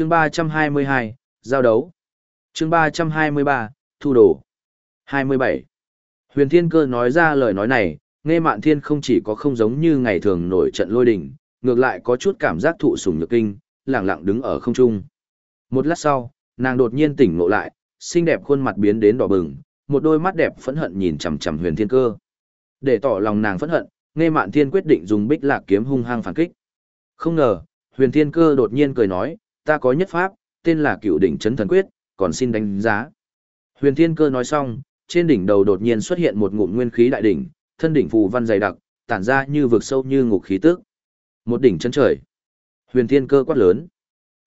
chương 322, giao đấu. chương 323, thu đồ. 27. Huyền Thiên Cơ nói ra lời nói này, nghe mạn thiên không chỉ có không giống như ngày thường nổi trận lôi đình, ngược lại có chút cảm giác thụ sủng nhược kinh, lặng lặng đứng ở không trung. Một lát sau, nàng đột nhiên tỉnh ngộ lại, xinh đẹp khuôn mặt biến đến đỏ bừng, một đôi mắt đẹp phẫn hận nhìn chằm chằm Huyền Thiên Cơ. Để tỏ lòng nàng phẫn hận, nghe mạn thiên quyết định dùng bích lạc kiếm hung hăng phản kích. Không ngờ, Huyền Thiên Cơ đột nhiên cười nói, ta có nhất pháp, tên là cựu đỉnh chấn thần quyết, còn xin đánh giá. Huyền Thiên Cơ nói xong, trên đỉnh đầu đột nhiên xuất hiện một ngụm nguyên khí đại đỉnh, thân đỉnh phù văn dày đặc, tản ra như vực sâu như ngục khí tức. Một đỉnh chân trời. Huyền Thiên Cơ quát lớn.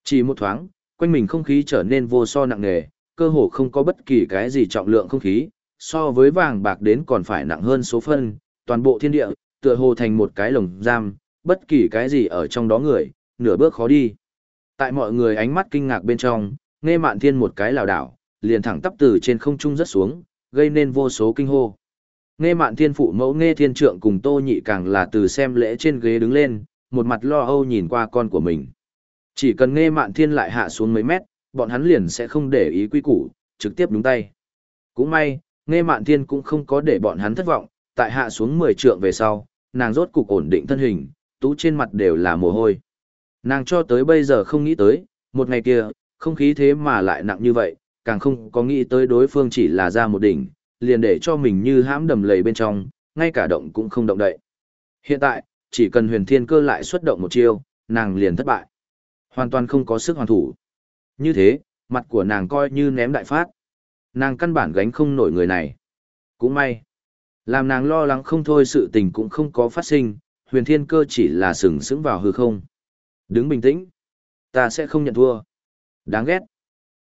Chỉ một thoáng, quanh mình không khí trở nên vô so nặng nề, cơ hồ không có bất kỳ cái gì trọng lượng không khí, so với vàng bạc đến còn phải nặng hơn số phân, toàn bộ thiên địa, tựa hồ thành một cái lồng giam, bất kỳ cái gì ở trong đó người, nửa bước khó đi. Tại mọi người ánh mắt kinh ngạc bên trong, nghe mạn thiên một cái lảo đảo, liền thẳng tắp từ trên không trung rất xuống, gây nên vô số kinh hô. Nghe mạn thiên phụ mẫu nghe thiên trượng cùng tô nhị càng là từ xem lễ trên ghế đứng lên, một mặt lo âu nhìn qua con của mình. Chỉ cần nghe mạn thiên lại hạ xuống mấy mét, bọn hắn liền sẽ không để ý quy củ, trực tiếp đúng tay. Cũng may, nghe mạn thiên cũng không có để bọn hắn thất vọng, tại hạ xuống 10 trượng về sau, nàng rốt cục ổn định thân hình, tú trên mặt đều là mồ hôi. Nàng cho tới bây giờ không nghĩ tới, một ngày kia, không khí thế mà lại nặng như vậy, càng không có nghĩ tới đối phương chỉ là ra một đỉnh, liền để cho mình như hãm đầm lầy bên trong, ngay cả động cũng không động đậy. Hiện tại, chỉ cần huyền thiên cơ lại xuất động một chiêu, nàng liền thất bại. Hoàn toàn không có sức hoàn thủ. Như thế, mặt của nàng coi như ném đại phát. Nàng căn bản gánh không nổi người này. Cũng may. Làm nàng lo lắng không thôi sự tình cũng không có phát sinh, huyền thiên cơ chỉ là sừng sững vào hư không. Đứng bình tĩnh. Ta sẽ không nhận thua. Đáng ghét.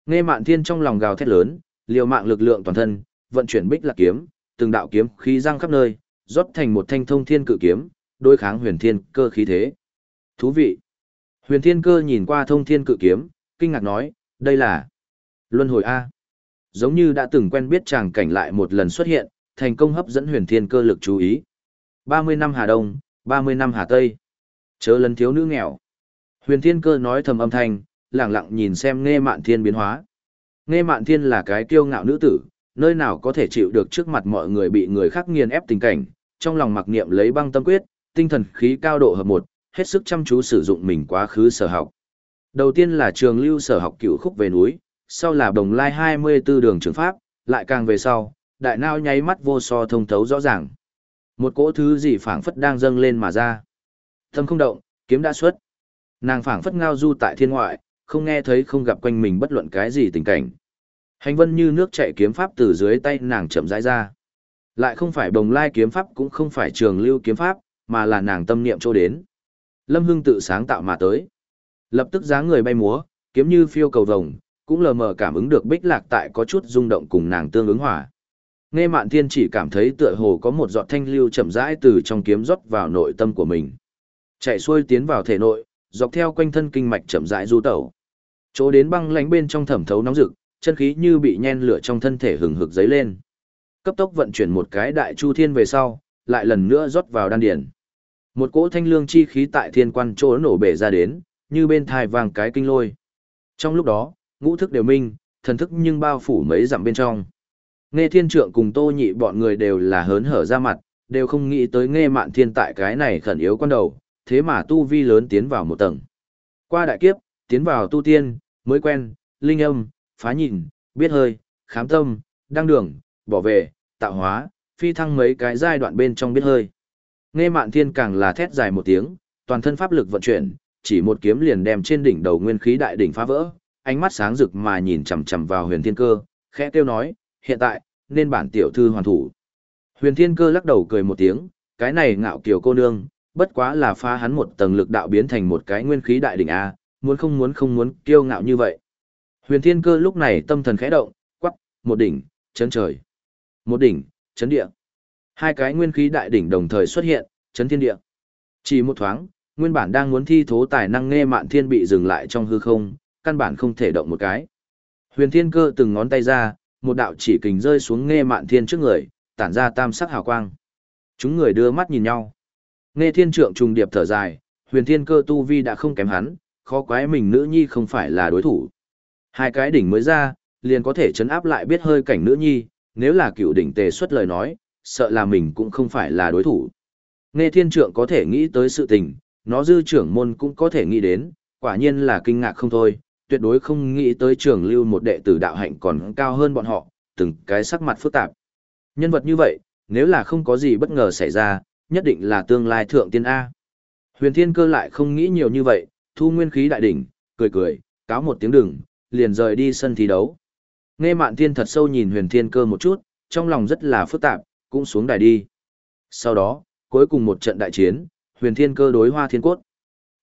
Nghe mạn thiên trong lòng gào thét lớn, liều mạng lực lượng toàn thân, vận chuyển bích lạc kiếm, từng đạo kiếm khí răng khắp nơi, rót thành một thanh thông thiên cự kiếm, đối kháng huyền thiên cơ khí thế. Thú vị. Huyền thiên cơ nhìn qua thông thiên cự kiếm, kinh ngạc nói, đây là luân hồi A. Giống như đã từng quen biết chàng cảnh lại một lần xuất hiện, thành công hấp dẫn huyền thiên cơ lực chú ý. 30 năm Hà Đông, 30 năm Hà Tây. Chớ lần thiếu nữ nghèo. Huyền thiên cơ nói thầm âm thanh, lặng lặng nhìn xem nghe mạn thiên biến hóa. Nghe mạn thiên là cái kiêu ngạo nữ tử, nơi nào có thể chịu được trước mặt mọi người bị người khác nghiền ép tình cảnh, trong lòng mặc niệm lấy băng tâm quyết, tinh thần khí cao độ hợp một, hết sức chăm chú sử dụng mình quá khứ sở học. Đầu tiên là trường lưu sở học cựu khúc về núi, sau là đồng lai 24 đường trường pháp, lại càng về sau, đại nao nháy mắt vô so thông thấu rõ ràng. Một cỗ thứ gì phảng phất đang dâng lên mà ra. Tâm không động, kiếm đã xuất. Nàng phảng phất ngao du tại thiên ngoại, không nghe thấy không gặp quanh mình bất luận cái gì tình cảnh. Hành vân như nước chảy kiếm pháp từ dưới tay nàng chậm rãi ra. Lại không phải đồng lai kiếm pháp cũng không phải trường lưu kiếm pháp, mà là nàng tâm niệm chỗ đến. Lâm Hưng tự sáng tạo mà tới. Lập tức dáng người bay múa, kiếm như phiêu cầu vồng, cũng lờ mờ cảm ứng được bích lạc tại có chút rung động cùng nàng tương ứng hỏa. Nghe mạn thiên chỉ cảm thấy tựa hồ có một giọt thanh lưu chậm rãi từ trong kiếm rót vào nội tâm của mình. Chạy xuôi tiến vào thể nội, dọc theo quanh thân kinh mạch chậm rãi du tẩu. Chỗ đến băng lánh bên trong thẩm thấu nóng rực, chân khí như bị nhen lửa trong thân thể hừng hực dấy lên. Cấp tốc vận chuyển một cái đại chu thiên về sau, lại lần nữa rót vào đan điền. Một cỗ thanh lương chi khí tại thiên quan chỗ nổ bể ra đến, như bên thai vàng cái kinh lôi. Trong lúc đó, ngũ thức đều minh, thần thức nhưng bao phủ mấy dặm bên trong. Nghe thiên trượng cùng tô nhị bọn người đều là hớn hở ra mặt, đều không nghĩ tới nghe mạn thiên tại cái này khẩn yếu quan đầu, thế mà tu vi lớn tiến vào một tầng. Qua đại kiếp, tiến vào tu tiên, mới quen, linh âm, phá nhìn, biết hơi, khám tâm, đăng đường, bỏ về, tạo hóa, phi thăng mấy cái giai đoạn bên trong biết hơi. Nghe mạn thiên càng là thét dài một tiếng, toàn thân pháp lực vận chuyển, chỉ một kiếm liền đem trên đỉnh đầu nguyên khí đại đỉnh phá vỡ, ánh mắt sáng rực mà nhìn chằm chằm vào huyền thiên cơ, khẽ kêu nói, hiện tại, nên bản tiểu thư hoàn thủ. Huyền thiên cơ lắc đầu cười một tiếng, cái này ngạo kiều cô nương, bất quá là phá hắn một tầng lực đạo biến thành một cái nguyên khí đại đỉnh A, muốn không muốn không muốn kiêu ngạo như vậy. Huyền thiên cơ lúc này tâm thần khẽ động, quắc, một đỉnh, chấn trời. Một đỉnh, chấn địa. Hai cái nguyên khí đại đỉnh đồng thời xuất hiện, chấn thiên địa. Chỉ một thoáng, nguyên bản đang muốn thi thố tài năng nghe mạn thiên bị dừng lại trong hư không, căn bản không thể động một cái. Huyền thiên cơ từng ngón tay ra, một đạo chỉ kình rơi xuống nghe mạn thiên trước người, tản ra tam sắc hào quang. Chúng người đưa mắt nhìn nhau. Nghe thiên trượng trùng điệp thở dài, huyền thiên cơ tu vi đã không kém hắn, khó quái mình nữ nhi không phải là đối thủ. Hai cái đỉnh mới ra, liền có thể chấn áp lại biết hơi cảnh nữ nhi, nếu là cựu đỉnh tề xuất lời nói, sợ là mình cũng không phải là đối thủ. Nghe thiên trượng có thể nghĩ tới sự tình, nó dư trưởng môn cũng có thể nghĩ đến, quả nhiên là kinh ngạc không thôi, tuyệt đối không nghĩ tới trường lưu một đệ tử đạo hạnh còn cao hơn bọn họ, từng cái sắc mặt phức tạp. Nhân vật như vậy, nếu là không có gì bất ngờ xảy ra, nhất định là tương lai thượng tiên A. Huyền thiên cơ lại không nghĩ nhiều như vậy, thu nguyên khí đại đỉnh, cười cười, cáo một tiếng đừng, liền rời đi sân thi đấu. Nghe mạn thiên thật sâu nhìn huyền thiên cơ một chút, trong lòng rất là phức tạp, cũng xuống đài đi. Sau đó, cuối cùng một trận đại chiến, huyền thiên cơ đối hoa thiên cốt.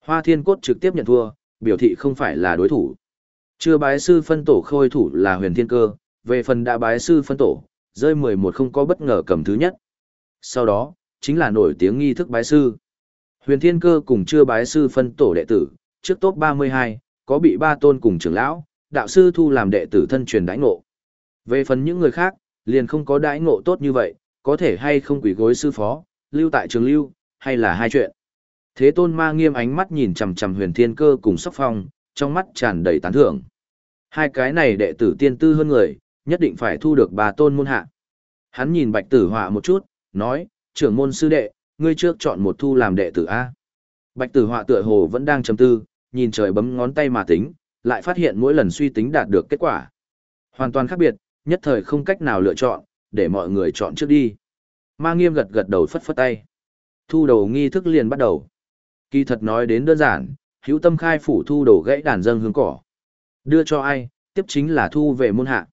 Hoa thiên cốt trực tiếp nhận thua, biểu thị không phải là đối thủ. Chưa bái sư phân tổ khôi thủ là huyền thiên cơ, về phần đã bái sư phân tổ, rơi 11 không có bất ngờ cầm thứ nhất. Sau đó, chính là nổi tiếng nghi thức bái sư. Huyền thiên cơ cùng chưa bái sư phân tổ đệ tử, trước top 32, có bị ba tôn cùng trưởng lão, đạo sư thu làm đệ tử thân truyền đãi ngộ. Về phần những người khác, liền không có đãi ngộ tốt như vậy, có thể hay không quỷ gối sư phó, lưu tại trường lưu, hay là hai chuyện. Thế tôn ma nghiêm ánh mắt nhìn chằm chằm huyền thiên cơ cùng sóc phong, trong mắt tràn đầy tán thưởng. Hai cái này đệ tử tiên tư hơn người, nhất định phải thu được bà tôn môn hạ. Hắn nhìn bạch tử họa một chút, nói, trưởng môn sư đệ, ngươi trước chọn một thu làm đệ tử A. Bạch tử họa tựa hồ vẫn đang trầm tư, nhìn trời bấm ngón tay mà tính, lại phát hiện mỗi lần suy tính đạt được kết quả. Hoàn toàn khác biệt, nhất thời không cách nào lựa chọn, để mọi người chọn trước đi. Ma nghiêm gật gật đầu phất phất tay. Thu đầu nghi thức liền bắt đầu. Kỳ thật nói đến đơn giản, hữu tâm khai phủ thu đồ gãy đàn dâng hướng cỏ. Đưa cho ai, tiếp chính là thu về môn hạ.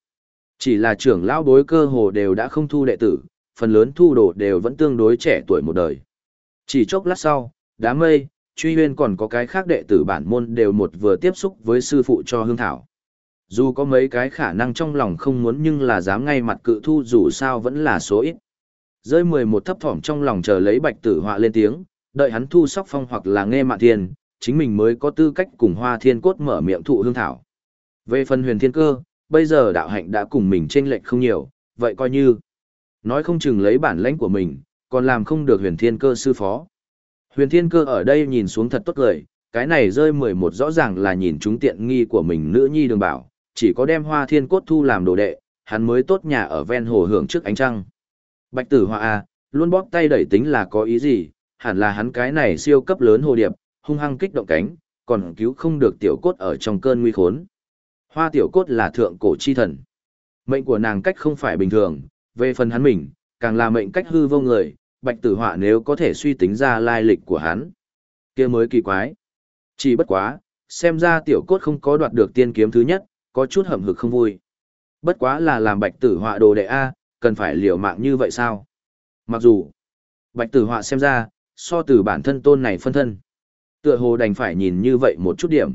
Chỉ là trưởng lão bối cơ hồ đều đã không thu đệ tử, phần lớn thu đồ đều vẫn tương đối trẻ tuổi một đời. Chỉ chốc lát sau, đám mây, truy huyên còn có cái khác đệ tử bản môn đều một vừa tiếp xúc với sư phụ cho hương thảo. Dù có mấy cái khả năng trong lòng không muốn nhưng là dám ngay mặt cự thu dù sao vẫn là số ít. Rơi mười một thấp thỏm trong lòng chờ lấy bạch tử họa lên tiếng, đợi hắn thu sóc phong hoặc là nghe mạn thiên, chính mình mới có tư cách cùng hoa thiên cốt mở miệng thụ hương thảo. Về phần huyền thiên cơ, bây giờ đạo hạnh đã cùng mình chênh lệch không nhiều, vậy coi như nói không chừng lấy bản lãnh của mình, còn làm không được huyền thiên cơ sư phó. Huyền thiên cơ ở đây nhìn xuống thật tốt lời, cái này rơi mười một rõ ràng là nhìn chúng tiện nghi của mình nữ nhi đường bảo, chỉ có đem hoa thiên cốt thu làm đồ đệ, hắn mới tốt nhà ở ven hồ hưởng trước ánh trăng. Bạch tử hoa A, luôn bóp tay đẩy tính là có ý gì, hẳn là hắn cái này siêu cấp lớn hồ điệp, hung hăng kích động cánh, còn cứu không được tiểu cốt ở trong cơn nguy khốn. Hoa tiểu cốt là thượng cổ chi thần. Mệnh của nàng cách không phải bình thường, về phần hắn mình, càng là mệnh cách hư vô người, bạch tử họa nếu có thể suy tính ra lai lịch của hắn. kia mới kỳ quái. Chỉ bất quá, xem ra tiểu cốt không có đoạt được tiên kiếm thứ nhất, có chút hậm hực không vui. Bất quá là làm bạch tử họa đồ đệ A, cần phải liều mạng như vậy sao? Mặc dù, bạch tử họa xem ra, so từ bản thân tôn này phân thân. Tựa hồ đành phải nhìn như vậy một chút điểm.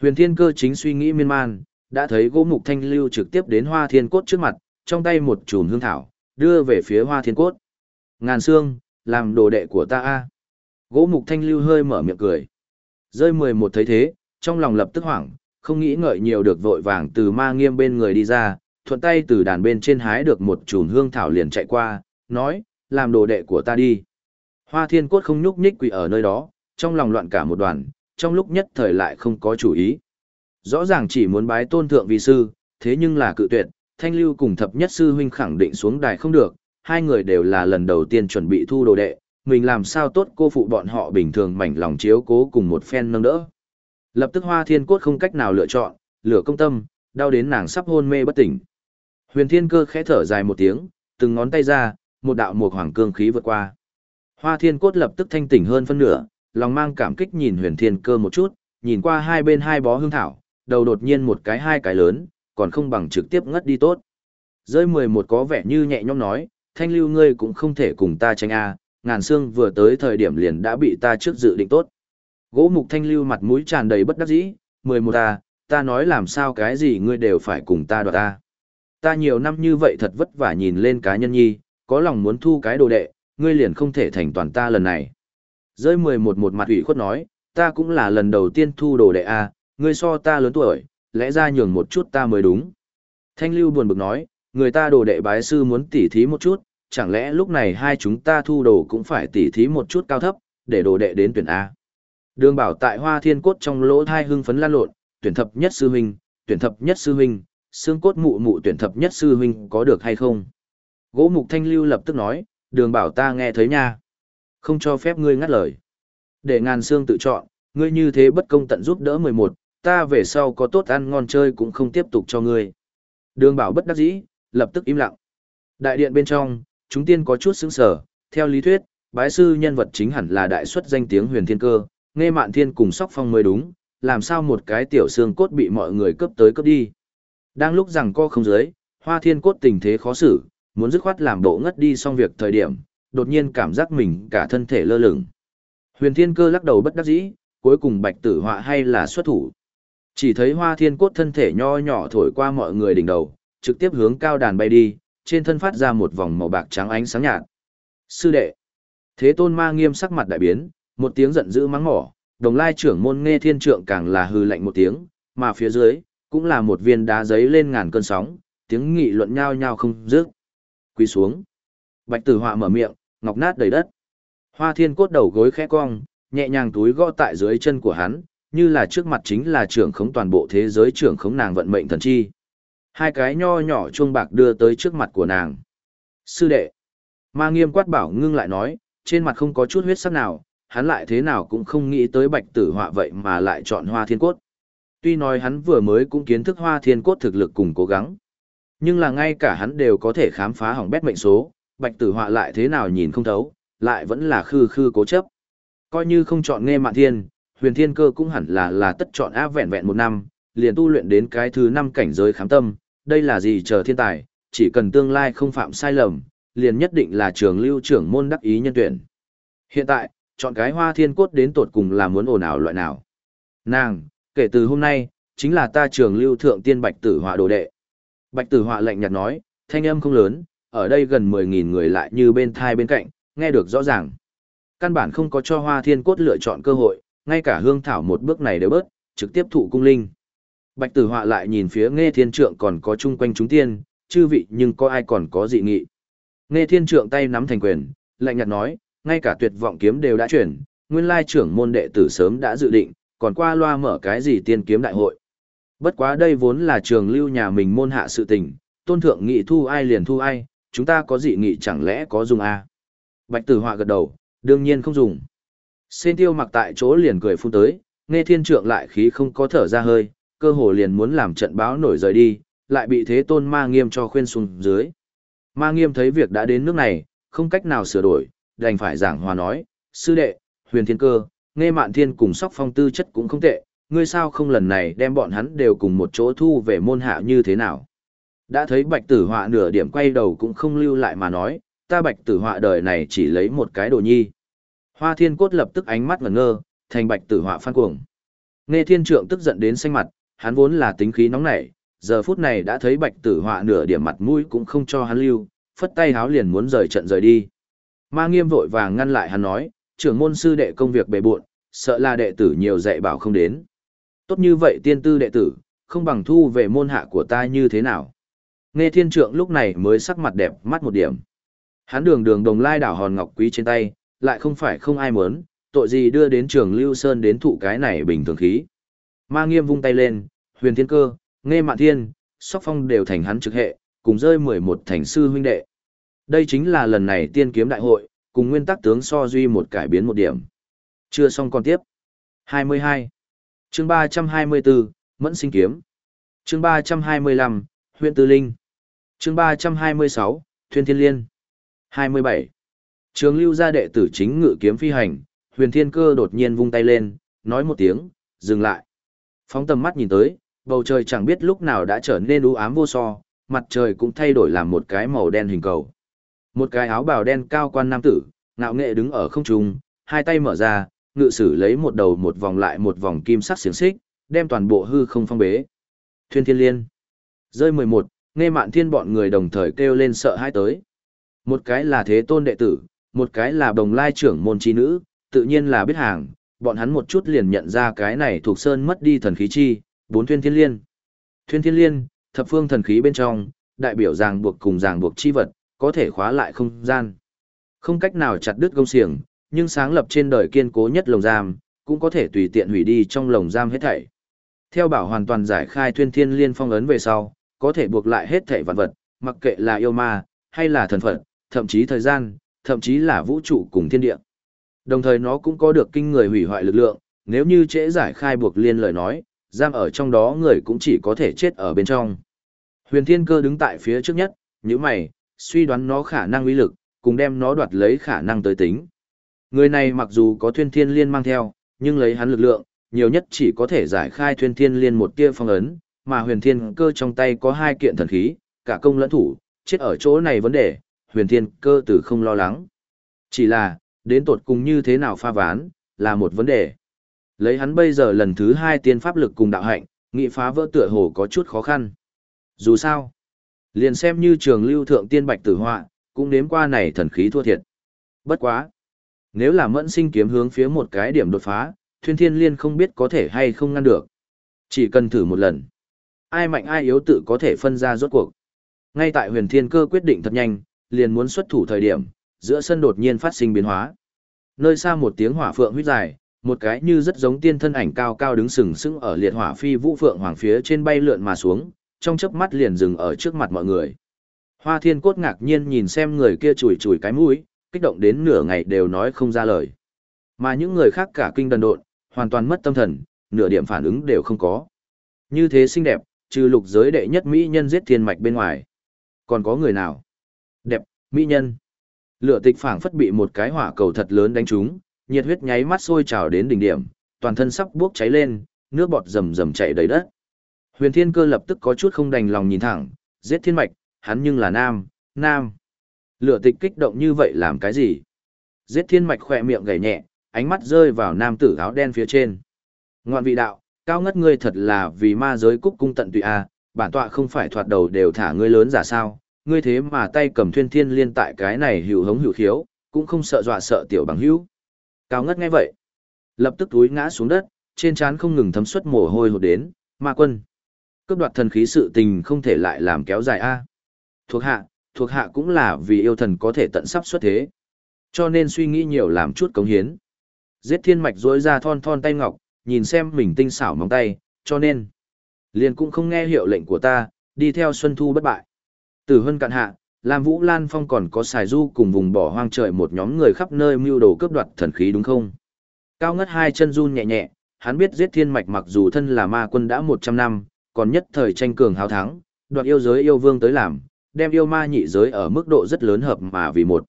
Huyền thiên cơ chính suy nghĩ miên man, đã thấy gỗ mục thanh lưu trực tiếp đến hoa thiên cốt trước mặt, trong tay một chùm hương thảo, đưa về phía hoa thiên cốt. Ngàn xương, làm đồ đệ của ta a. Gỗ mục thanh lưu hơi mở miệng cười. Rơi mười một thấy thế, trong lòng lập tức hoảng, không nghĩ ngợi nhiều được vội vàng từ ma nghiêm bên người đi ra, thuận tay từ đàn bên trên hái được một chùm hương thảo liền chạy qua, nói, làm đồ đệ của ta đi. Hoa thiên cốt không nhúc nhích quỳ ở nơi đó, trong lòng loạn cả một đoàn, trong lúc nhất thời lại không có chủ ý. Rõ ràng chỉ muốn bái tôn thượng vi sư, thế nhưng là cự tuyệt, thanh lưu cùng thập nhất sư huynh khẳng định xuống đài không được, hai người đều là lần đầu tiên chuẩn bị thu đồ đệ, mình làm sao tốt cô phụ bọn họ bình thường mảnh lòng chiếu cố cùng một phen nâng đỡ. Lập tức hoa thiên cốt không cách nào lựa chọn, lửa công tâm, đau đến nàng sắp hôn mê bất tỉnh. Huyền thiên cơ khẽ thở dài một tiếng, từng ngón tay ra, một đạo mục hoàng cương khí vượt qua. Hoa thiên cốt lập tức thanh tỉnh hơn phân nửa, lòng mang cảm kích nhìn huyền thiên cơ một chút, nhìn qua hai bên hai bó hương thảo, đầu đột nhiên một cái hai cái lớn, còn không bằng trực tiếp ngất đi tốt. Rơi mười một có vẻ như nhẹ nhõm nói, thanh lưu ngươi cũng không thể cùng ta tranh a, ngàn xương vừa tới thời điểm liền đã bị ta trước dự định tốt. Gỗ mục thanh lưu mặt mũi tràn đầy bất đắc dĩ, mười một ta, ta nói làm sao cái gì ngươi đều phải cùng ta đoạt ta. Ta nhiều năm như vậy thật vất vả nhìn lên cá nhân nhi, có lòng muốn thu cái đồ đệ, ngươi liền không thể thành toàn ta lần này. Rơi mười một một mặt ủy khuất nói, ta cũng là lần đầu tiên thu đồ đệ A, ngươi so ta lớn tuổi, lẽ ra nhường một chút ta mới đúng. Thanh lưu buồn bực nói, người ta đồ đệ bái sư muốn tỉ thí một chút, chẳng lẽ lúc này hai chúng ta thu đồ cũng phải tỉ thí một chút cao thấp, để đồ đệ đến tuyển A. Đường bảo tại hoa thiên cốt trong lỗ thai hưng phấn lan lộn, tuyển thập nhất sư huynh, tuyển thập nhất sư huynh, xương cốt mụ mụ tuyển thập nhất sư huynh có được hay không? Gỗ mục thanh lưu lập tức nói, đường bảo ta nghe thấy nha. Không cho phép ngươi ngắt lời. Để ngàn xương tự chọn, ngươi như thế bất công tận giúp đỡ mười một, ta về sau có tốt ăn ngon chơi cũng không tiếp tục cho ngươi. Đường bảo bất đắc dĩ, lập tức im lặng. Đại điện bên trong, chúng tiên có chút sững sờ, theo lý thuyết, bái sư nhân vật chính hẳn là đại xuất danh tiếng huyền thiên cơ, nghe mạn thiên cùng sóc phong mới đúng, làm sao một cái tiểu xương cốt bị mọi người cướp tới cướp đi. Đang lúc rằng co không dưới, hoa thiên cốt tình thế khó xử, muốn dứt khoát làm độ ngất đi xong việc thời điểm, đột nhiên cảm giác mình cả thân thể lơ lửng. Huyền thiên cơ lắc đầu bất đắc dĩ, cuối cùng bạch tử họa hay là xuất thủ. Chỉ thấy hoa thiên cốt thân thể nho nhỏ thổi qua mọi người đỉnh đầu, trực tiếp hướng cao đàn bay đi, trên thân phát ra một vòng màu bạc trắng ánh sáng nhạt. Sư đệ. Thế tôn ma nghiêm sắc mặt đại biến, một tiếng giận dữ mắng mỏ, đồng lai trưởng môn nghe thiên trượng càng là hư lạnh một tiếng, mà phía dưới, cũng là một viên đá giấy lên ngàn cơn sóng, tiếng nghị luận nhao nhao không dứt. Quỳ xuống. Bạch tử họa mở miệng, ngọc nát đầy đất. Hoa thiên cốt đầu gối khẽ cong, nhẹ nhàng túi gõ tại dưới chân của hắn, như là trước mặt chính là trưởng khống toàn bộ thế giới trưởng khống nàng vận mệnh thần chi. Hai cái nho nhỏ chuông bạc đưa tới trước mặt của nàng. Sư đệ. Ma nghiêm quát bảo ngưng lại nói, trên mặt không có chút huyết sắc nào, hắn lại thế nào cũng không nghĩ tới bạch tử họa vậy mà lại chọn hoa thiên cốt. Tuy nói hắn vừa mới cũng kiến thức hoa thiên cốt thực lực cùng cố gắng. Nhưng là ngay cả hắn đều có thể khám phá hỏng bét mệnh số, bạch tử họa lại thế nào nhìn không thấu, lại vẫn là khư khư cố chấp. Coi như không chọn nghe mạn thiên, huyền thiên cơ cũng hẳn là là tất chọn á vẹn vẹn một năm, liền tu luyện đến cái thứ năm cảnh giới khám tâm, đây là gì chờ thiên tài, chỉ cần tương lai không phạm sai lầm, liền nhất định là trường lưu trưởng môn đắc ý nhân tuyển. Hiện tại, chọn cái hoa thiên cốt đến tột cùng là muốn ồn ào loại nào. Nàng, kể từ hôm nay, chính là ta trường lưu thượng tiên bạch tử họa đồ đệ. Bạch tử họa lạnh nhạt nói, thanh âm không lớn, ở đây gần 10.000 người lại như bên thai bên cạnh, nghe được rõ ràng. Căn bản không có cho hoa thiên cốt lựa chọn cơ hội, ngay cả hương thảo một bước này đều bớt, trực tiếp thụ cung linh. Bạch tử họa lại nhìn phía nghe thiên trượng còn có chung quanh chúng tiên, chư vị nhưng có ai còn có dị nghị. Nghe thiên trượng tay nắm thành quyền, lạnh nhạt nói, ngay cả tuyệt vọng kiếm đều đã chuyển, nguyên lai trưởng môn đệ tử sớm đã dự định, còn qua loa mở cái gì tiên kiếm đại hội. Bất quá đây vốn là trường lưu nhà mình môn hạ sự tình, tôn thượng nghị thu ai liền thu ai, chúng ta có dị nghị chẳng lẽ có dùng a Bạch tử họa gật đầu, đương nhiên không dùng. Xên tiêu mặc tại chỗ liền cười phun tới, nghe thiên trượng lại khí không có thở ra hơi, cơ hồ liền muốn làm trận báo nổi rời đi, lại bị thế tôn ma nghiêm cho khuyên xuống dưới. Ma nghiêm thấy việc đã đến nước này, không cách nào sửa đổi, đành phải giảng hòa nói, sư đệ, huyền thiên cơ, nghe mạn thiên cùng sóc phong tư chất cũng không tệ, ngươi sao không lần này đem bọn hắn đều cùng một chỗ thu về môn hạ như thế nào. Đã thấy bạch tử họa nửa điểm quay đầu cũng không lưu lại mà nói, ta bạch tử họa đời này chỉ lấy một cái đồ nhi. Hoa thiên cốt lập tức ánh mắt ngẩn ngơ, thành bạch tử họa phan cuồng. Nghe thiên trượng tức giận đến xanh mặt, hắn vốn là tính khí nóng nảy, giờ phút này đã thấy bạch tử họa nửa điểm mặt mũi cũng không cho hắn lưu, phất tay háo liền muốn rời trận rời đi. Ma nghiêm vội vàng ngăn lại hắn nói, trưởng môn sư đệ công việc bề buộn, sợ là đệ tử nhiều dạy bảo không đến. Tốt như vậy tiên tư đệ tử, không bằng thu về môn hạ của ta như thế nào. Nghe thiên trượng lúc này mới sắc mặt đẹp mắt một điểm. Hắn đường đường đồng lai đảo hòn ngọc quý trên tay, lại không phải không ai muốn, tội gì đưa đến trường Lưu Sơn đến thụ cái này bình thường khí. Ma nghiêm vung tay lên, huyền thiên cơ, nghe mạn thiên, sóc phong đều thành hắn trực hệ, cùng rơi mười một thành sư huynh đệ. Đây chính là lần này tiên kiếm đại hội, cùng nguyên tắc tướng so duy một cải biến một điểm. Chưa xong còn tiếp. 22. chương 324, Mẫn sinh kiếm. chương 325, huyện Tư Linh. chương 326, Thuyên Thiên Liên. 27. Trường lưu gia đệ tử chính ngự kiếm phi hành, huyền thiên cơ đột nhiên vung tay lên, nói một tiếng, dừng lại. Phóng tầm mắt nhìn tới, bầu trời chẳng biết lúc nào đã trở nên u ám vô so, mặt trời cũng thay đổi làm một cái màu đen hình cầu. Một cái áo bào đen cao quan nam tử, ngạo nghệ đứng ở không trung, hai tay mở ra, ngự sử lấy một đầu một vòng lại một vòng kim sắc xiềng xích, đem toàn bộ hư không phong bế. Thuyên Thiên Liên. Rơi 11, nghe mạn thiên bọn người đồng thời kêu lên sợ hãi tới. Một cái là thế tôn đệ tử, một cái là đồng lai trưởng môn chi nữ, tự nhiên là biết hàng, bọn hắn một chút liền nhận ra cái này thuộc sơn mất đi thần khí chi, bốn thuyên thiên liên. Thuyên thiên liên, thập phương thần khí bên trong, đại biểu ràng buộc cùng ràng buộc chi vật, có thể khóa lại không gian. Không cách nào chặt đứt gông xiềng, nhưng sáng lập trên đời kiên cố nhất lồng giam, cũng có thể tùy tiện hủy đi trong lồng giam hết thảy. Theo bảo hoàn toàn giải khai thuyên thiên liên phong ấn về sau, có thể buộc lại hết thảy vạn vật, mặc kệ là yêu ma, hay là thần phật, thậm chí thời gian, thậm chí là vũ trụ cùng thiên địa. Đồng thời nó cũng có được kinh người hủy hoại lực lượng, nếu như trễ giải khai buộc liên lời nói, giam ở trong đó người cũng chỉ có thể chết ở bên trong. Huyền Thiên Cơ đứng tại phía trước nhất, như mày, suy đoán nó khả năng uy lực, cùng đem nó đoạt lấy khả năng tới tính. Người này mặc dù có thuyên thiên liên mang theo, nhưng lấy hắn lực lượng, nhiều nhất chỉ có thể giải khai thuyên thiên liên một tia phong ấn, mà huyền thiên cơ trong tay có hai kiện thần khí, cả công lẫn thủ, chết ở chỗ này vấn đề, huyền thiên cơ tử không lo lắng. Chỉ là, đến tột cùng như thế nào pha ván, là một vấn đề. Lấy hắn bây giờ lần thứ hai tiên pháp lực cùng đạo hạnh, nghị phá vỡ tựa hồ có chút khó khăn. Dù sao, liền xem như trường lưu thượng tiên bạch tử họa, cũng nếm qua này thần khí thua thiệt. Bất quá. Nếu là mẫn sinh kiếm hướng phía một cái điểm đột phá, thuyên thiên liên không biết có thể hay không ngăn được. Chỉ cần thử một lần. Ai mạnh ai yếu tự có thể phân ra rốt cuộc. Ngay tại huyền thiên cơ quyết định thật nhanh, liền muốn xuất thủ thời điểm, giữa sân đột nhiên phát sinh biến hóa. Nơi xa một tiếng hỏa phượng huyết dài, một cái như rất giống tiên thân ảnh cao cao đứng sừng sững ở liệt hỏa phi vũ phượng hoàng phía trên bay lượn mà xuống, trong chớp mắt liền dừng ở trước mặt mọi người. Hoa thiên cốt ngạc nhiên nhìn xem người kia chùi chùi cái mũi, kích động đến nửa ngày đều nói không ra lời. Mà những người khác cả kinh đần độn, hoàn toàn mất tâm thần, nửa điểm phản ứng đều không có. Như thế xinh đẹp, trừ lục giới đệ nhất mỹ nhân giết thiên mạch bên ngoài. Còn có người nào? Mỹ nhân. Lửa tịch phảng phất bị một cái hỏa cầu thật lớn đánh trúng, nhiệt huyết nháy mắt sôi trào đến đỉnh điểm, toàn thân sắp bốc cháy lên, nước bọt rầm rầm chảy đầy đất. Huyền Thiên Cơ lập tức có chút không đành lòng nhìn thẳng, giết thiên mạch, hắn nhưng là nam, nam. Lửa tịch kích động như vậy làm cái gì? Giết thiên mạch khỏe miệng gảy nhẹ, ánh mắt rơi vào nam tử áo đen phía trên. Ngoạn vị đạo, cao ngất ngươi thật là vì ma giới cúc cung tận tụy a, bản tọa không phải thoạt đầu đều thả ngươi lớn giả sao, ngươi thế mà tay cầm thuyên thiên liên tại cái này hữu hống hữu khiếu, cũng không sợ dọa sợ tiểu bằng hữu. Cao ngất nghe vậy, lập tức túi ngã xuống đất, trên trán không ngừng thấm suất mồ hôi hột đến, ma quân. Cướp đoạt thần khí sự tình không thể lại làm kéo dài a. Thuộc hạ, thuộc hạ cũng là vì yêu thần có thể tận sắp xuất thế. Cho nên suy nghĩ nhiều làm chút cống hiến. Giết thiên mạch rối ra thon thon tay ngọc, nhìn xem mình tinh xảo móng tay, cho nên. Liền cũng không nghe hiệu lệnh của ta, đi theo Xuân Thu bất bại. Từ hơn cạn hạ, Lam Vũ Lan Phong còn có xài du cùng vùng bỏ hoang trời một nhóm người khắp nơi mưu đồ cướp đoạt thần khí đúng không? Cao ngất hai chân run nhẹ nhẹ, hắn biết giết thiên mạch mặc dù thân là ma quân đã 100 năm, còn nhất thời tranh cường hào thắng, đoạt yêu giới yêu vương tới làm, đem yêu ma nhị giới ở mức độ rất lớn hợp mà vì một.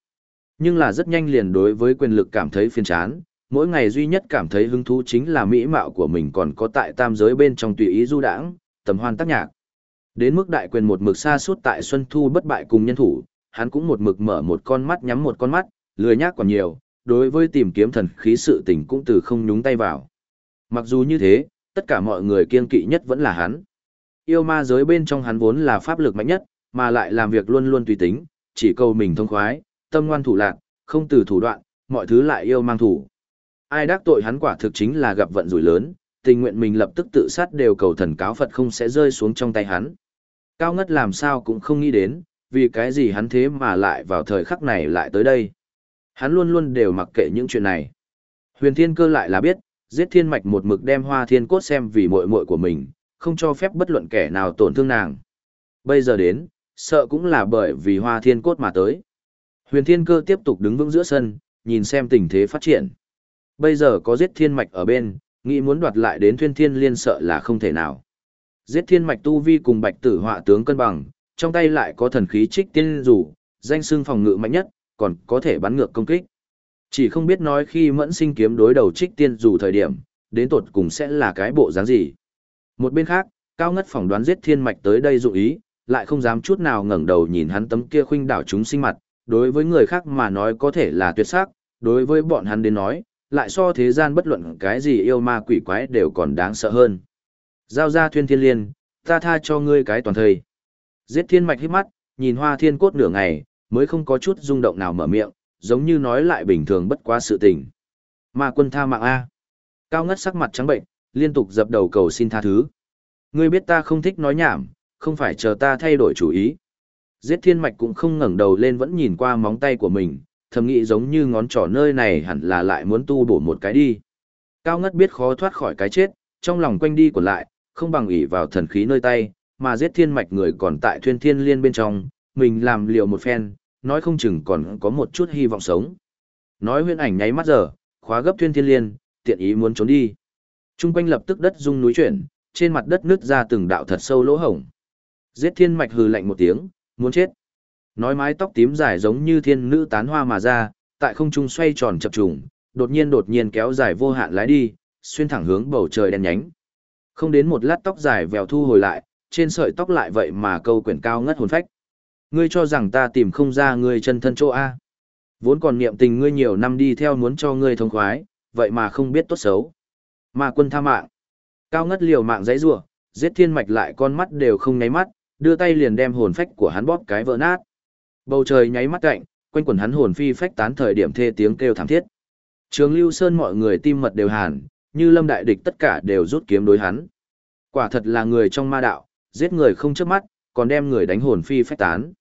Nhưng là rất nhanh liền đối với quyền lực cảm thấy phiền chán, mỗi ngày duy nhất cảm thấy hứng thú chính là mỹ mạo của mình còn có tại tam giới bên trong tùy ý du đãng, tầm hoan tác nhạc. Đến mức đại quyền một mực xa suốt tại Xuân Thu bất bại cùng nhân thủ, hắn cũng một mực mở một con mắt nhắm một con mắt, lười nhác còn nhiều, đối với tìm kiếm thần khí sự tình cũng từ không nhúng tay vào. Mặc dù như thế, tất cả mọi người kiên kỵ nhất vẫn là hắn. Yêu ma giới bên trong hắn vốn là pháp lực mạnh nhất, mà lại làm việc luôn luôn tùy tính, chỉ cầu mình thông khoái, tâm ngoan thủ lạc, không từ thủ đoạn, mọi thứ lại yêu mang thủ. Ai đắc tội hắn quả thực chính là gặp vận rủi lớn, tình nguyện mình lập tức tự sát đều cầu thần cáo Phật không sẽ rơi xuống trong tay hắn. Cao ngất làm sao cũng không nghĩ đến, vì cái gì hắn thế mà lại vào thời khắc này lại tới đây. Hắn luôn luôn đều mặc kệ những chuyện này. Huyền thiên cơ lại là biết, giết thiên mạch một mực đem hoa thiên cốt xem vì muội muội của mình, không cho phép bất luận kẻ nào tổn thương nàng. Bây giờ đến, sợ cũng là bởi vì hoa thiên cốt mà tới. Huyền thiên cơ tiếp tục đứng vững giữa sân, nhìn xem tình thế phát triển. Bây giờ có giết thiên mạch ở bên, nghĩ muốn đoạt lại đến thuyên thiên liên sợ là không thể nào. Giết thiên mạch tu vi cùng bạch tử họa tướng cân bằng, trong tay lại có thần khí trích tiên rủ, danh xưng phòng ngự mạnh nhất, còn có thể bắn ngược công kích. Chỉ không biết nói khi mẫn sinh kiếm đối đầu trích tiên rủ thời điểm, đến tột cùng sẽ là cái bộ dáng gì. Một bên khác, cao ngất phỏng đoán giết thiên mạch tới đây dụ ý, lại không dám chút nào ngẩng đầu nhìn hắn tấm kia khuynh đảo chúng sinh mặt, đối với người khác mà nói có thể là tuyệt sắc, đối với bọn hắn đến nói, lại so thế gian bất luận cái gì yêu ma quỷ quái đều còn đáng sợ hơn. Giao ra thuyên thiên liên, ta tha cho ngươi cái toàn thời. Giết thiên mạch hít mắt, nhìn hoa thiên cốt nửa ngày, mới không có chút rung động nào mở miệng, giống như nói lại bình thường bất quá sự tình. Ma quân tha mạng A. Cao ngất sắc mặt trắng bệnh, liên tục dập đầu cầu xin tha thứ. Ngươi biết ta không thích nói nhảm, không phải chờ ta thay đổi chủ ý. Giết thiên mạch cũng không ngẩng đầu lên vẫn nhìn qua móng tay của mình, thầm nghĩ giống như ngón trỏ nơi này hẳn là lại muốn tu bổ một cái đi. Cao ngất biết khó thoát khỏi cái chết, trong lòng quanh đi của lại, không bằng ủy vào thần khí nơi tay, mà giết thiên mạch người còn tại thuyên thiên liên bên trong, mình làm liều một phen, nói không chừng còn có một chút hy vọng sống. Nói huyễn ảnh nháy mắt giờ, khóa gấp thuyên thiên liên, tiện ý muốn trốn đi. Trung quanh lập tức đất rung núi chuyển, trên mặt đất nứt ra từng đạo thật sâu lỗ hổng. Giết thiên mạch hừ lạnh một tiếng, muốn chết. Nói mái tóc tím dài giống như thiên nữ tán hoa mà ra, tại không trung xoay tròn chập trùng, đột nhiên đột nhiên kéo dài vô hạn lái đi, xuyên thẳng hướng bầu trời đen nhánh. Không đến một lát tóc dài vèo thu hồi lại, trên sợi tóc lại vậy mà câu quyển cao ngất hồn phách. Ngươi cho rằng ta tìm không ra ngươi chân thân chỗ A. Vốn còn niệm tình ngươi nhiều năm đi theo muốn cho ngươi thông khoái, vậy mà không biết tốt xấu. Mà quân tha mạng. Cao ngất liều mạng giấy rủa giết thiên mạch lại con mắt đều không nháy mắt, đưa tay liền đem hồn phách của hắn bóp cái vỡ nát. Bầu trời nháy mắt cạnh, quanh quần hắn hồn phi phách tán thời điểm thê tiếng kêu thảm thiết. Trường Lưu Sơn mọi người tim mật đều hàn, như lâm đại địch tất cả đều rút kiếm đối hắn. Quả thật là người trong ma đạo, giết người không chớp mắt, còn đem người đánh hồn phi phách tán.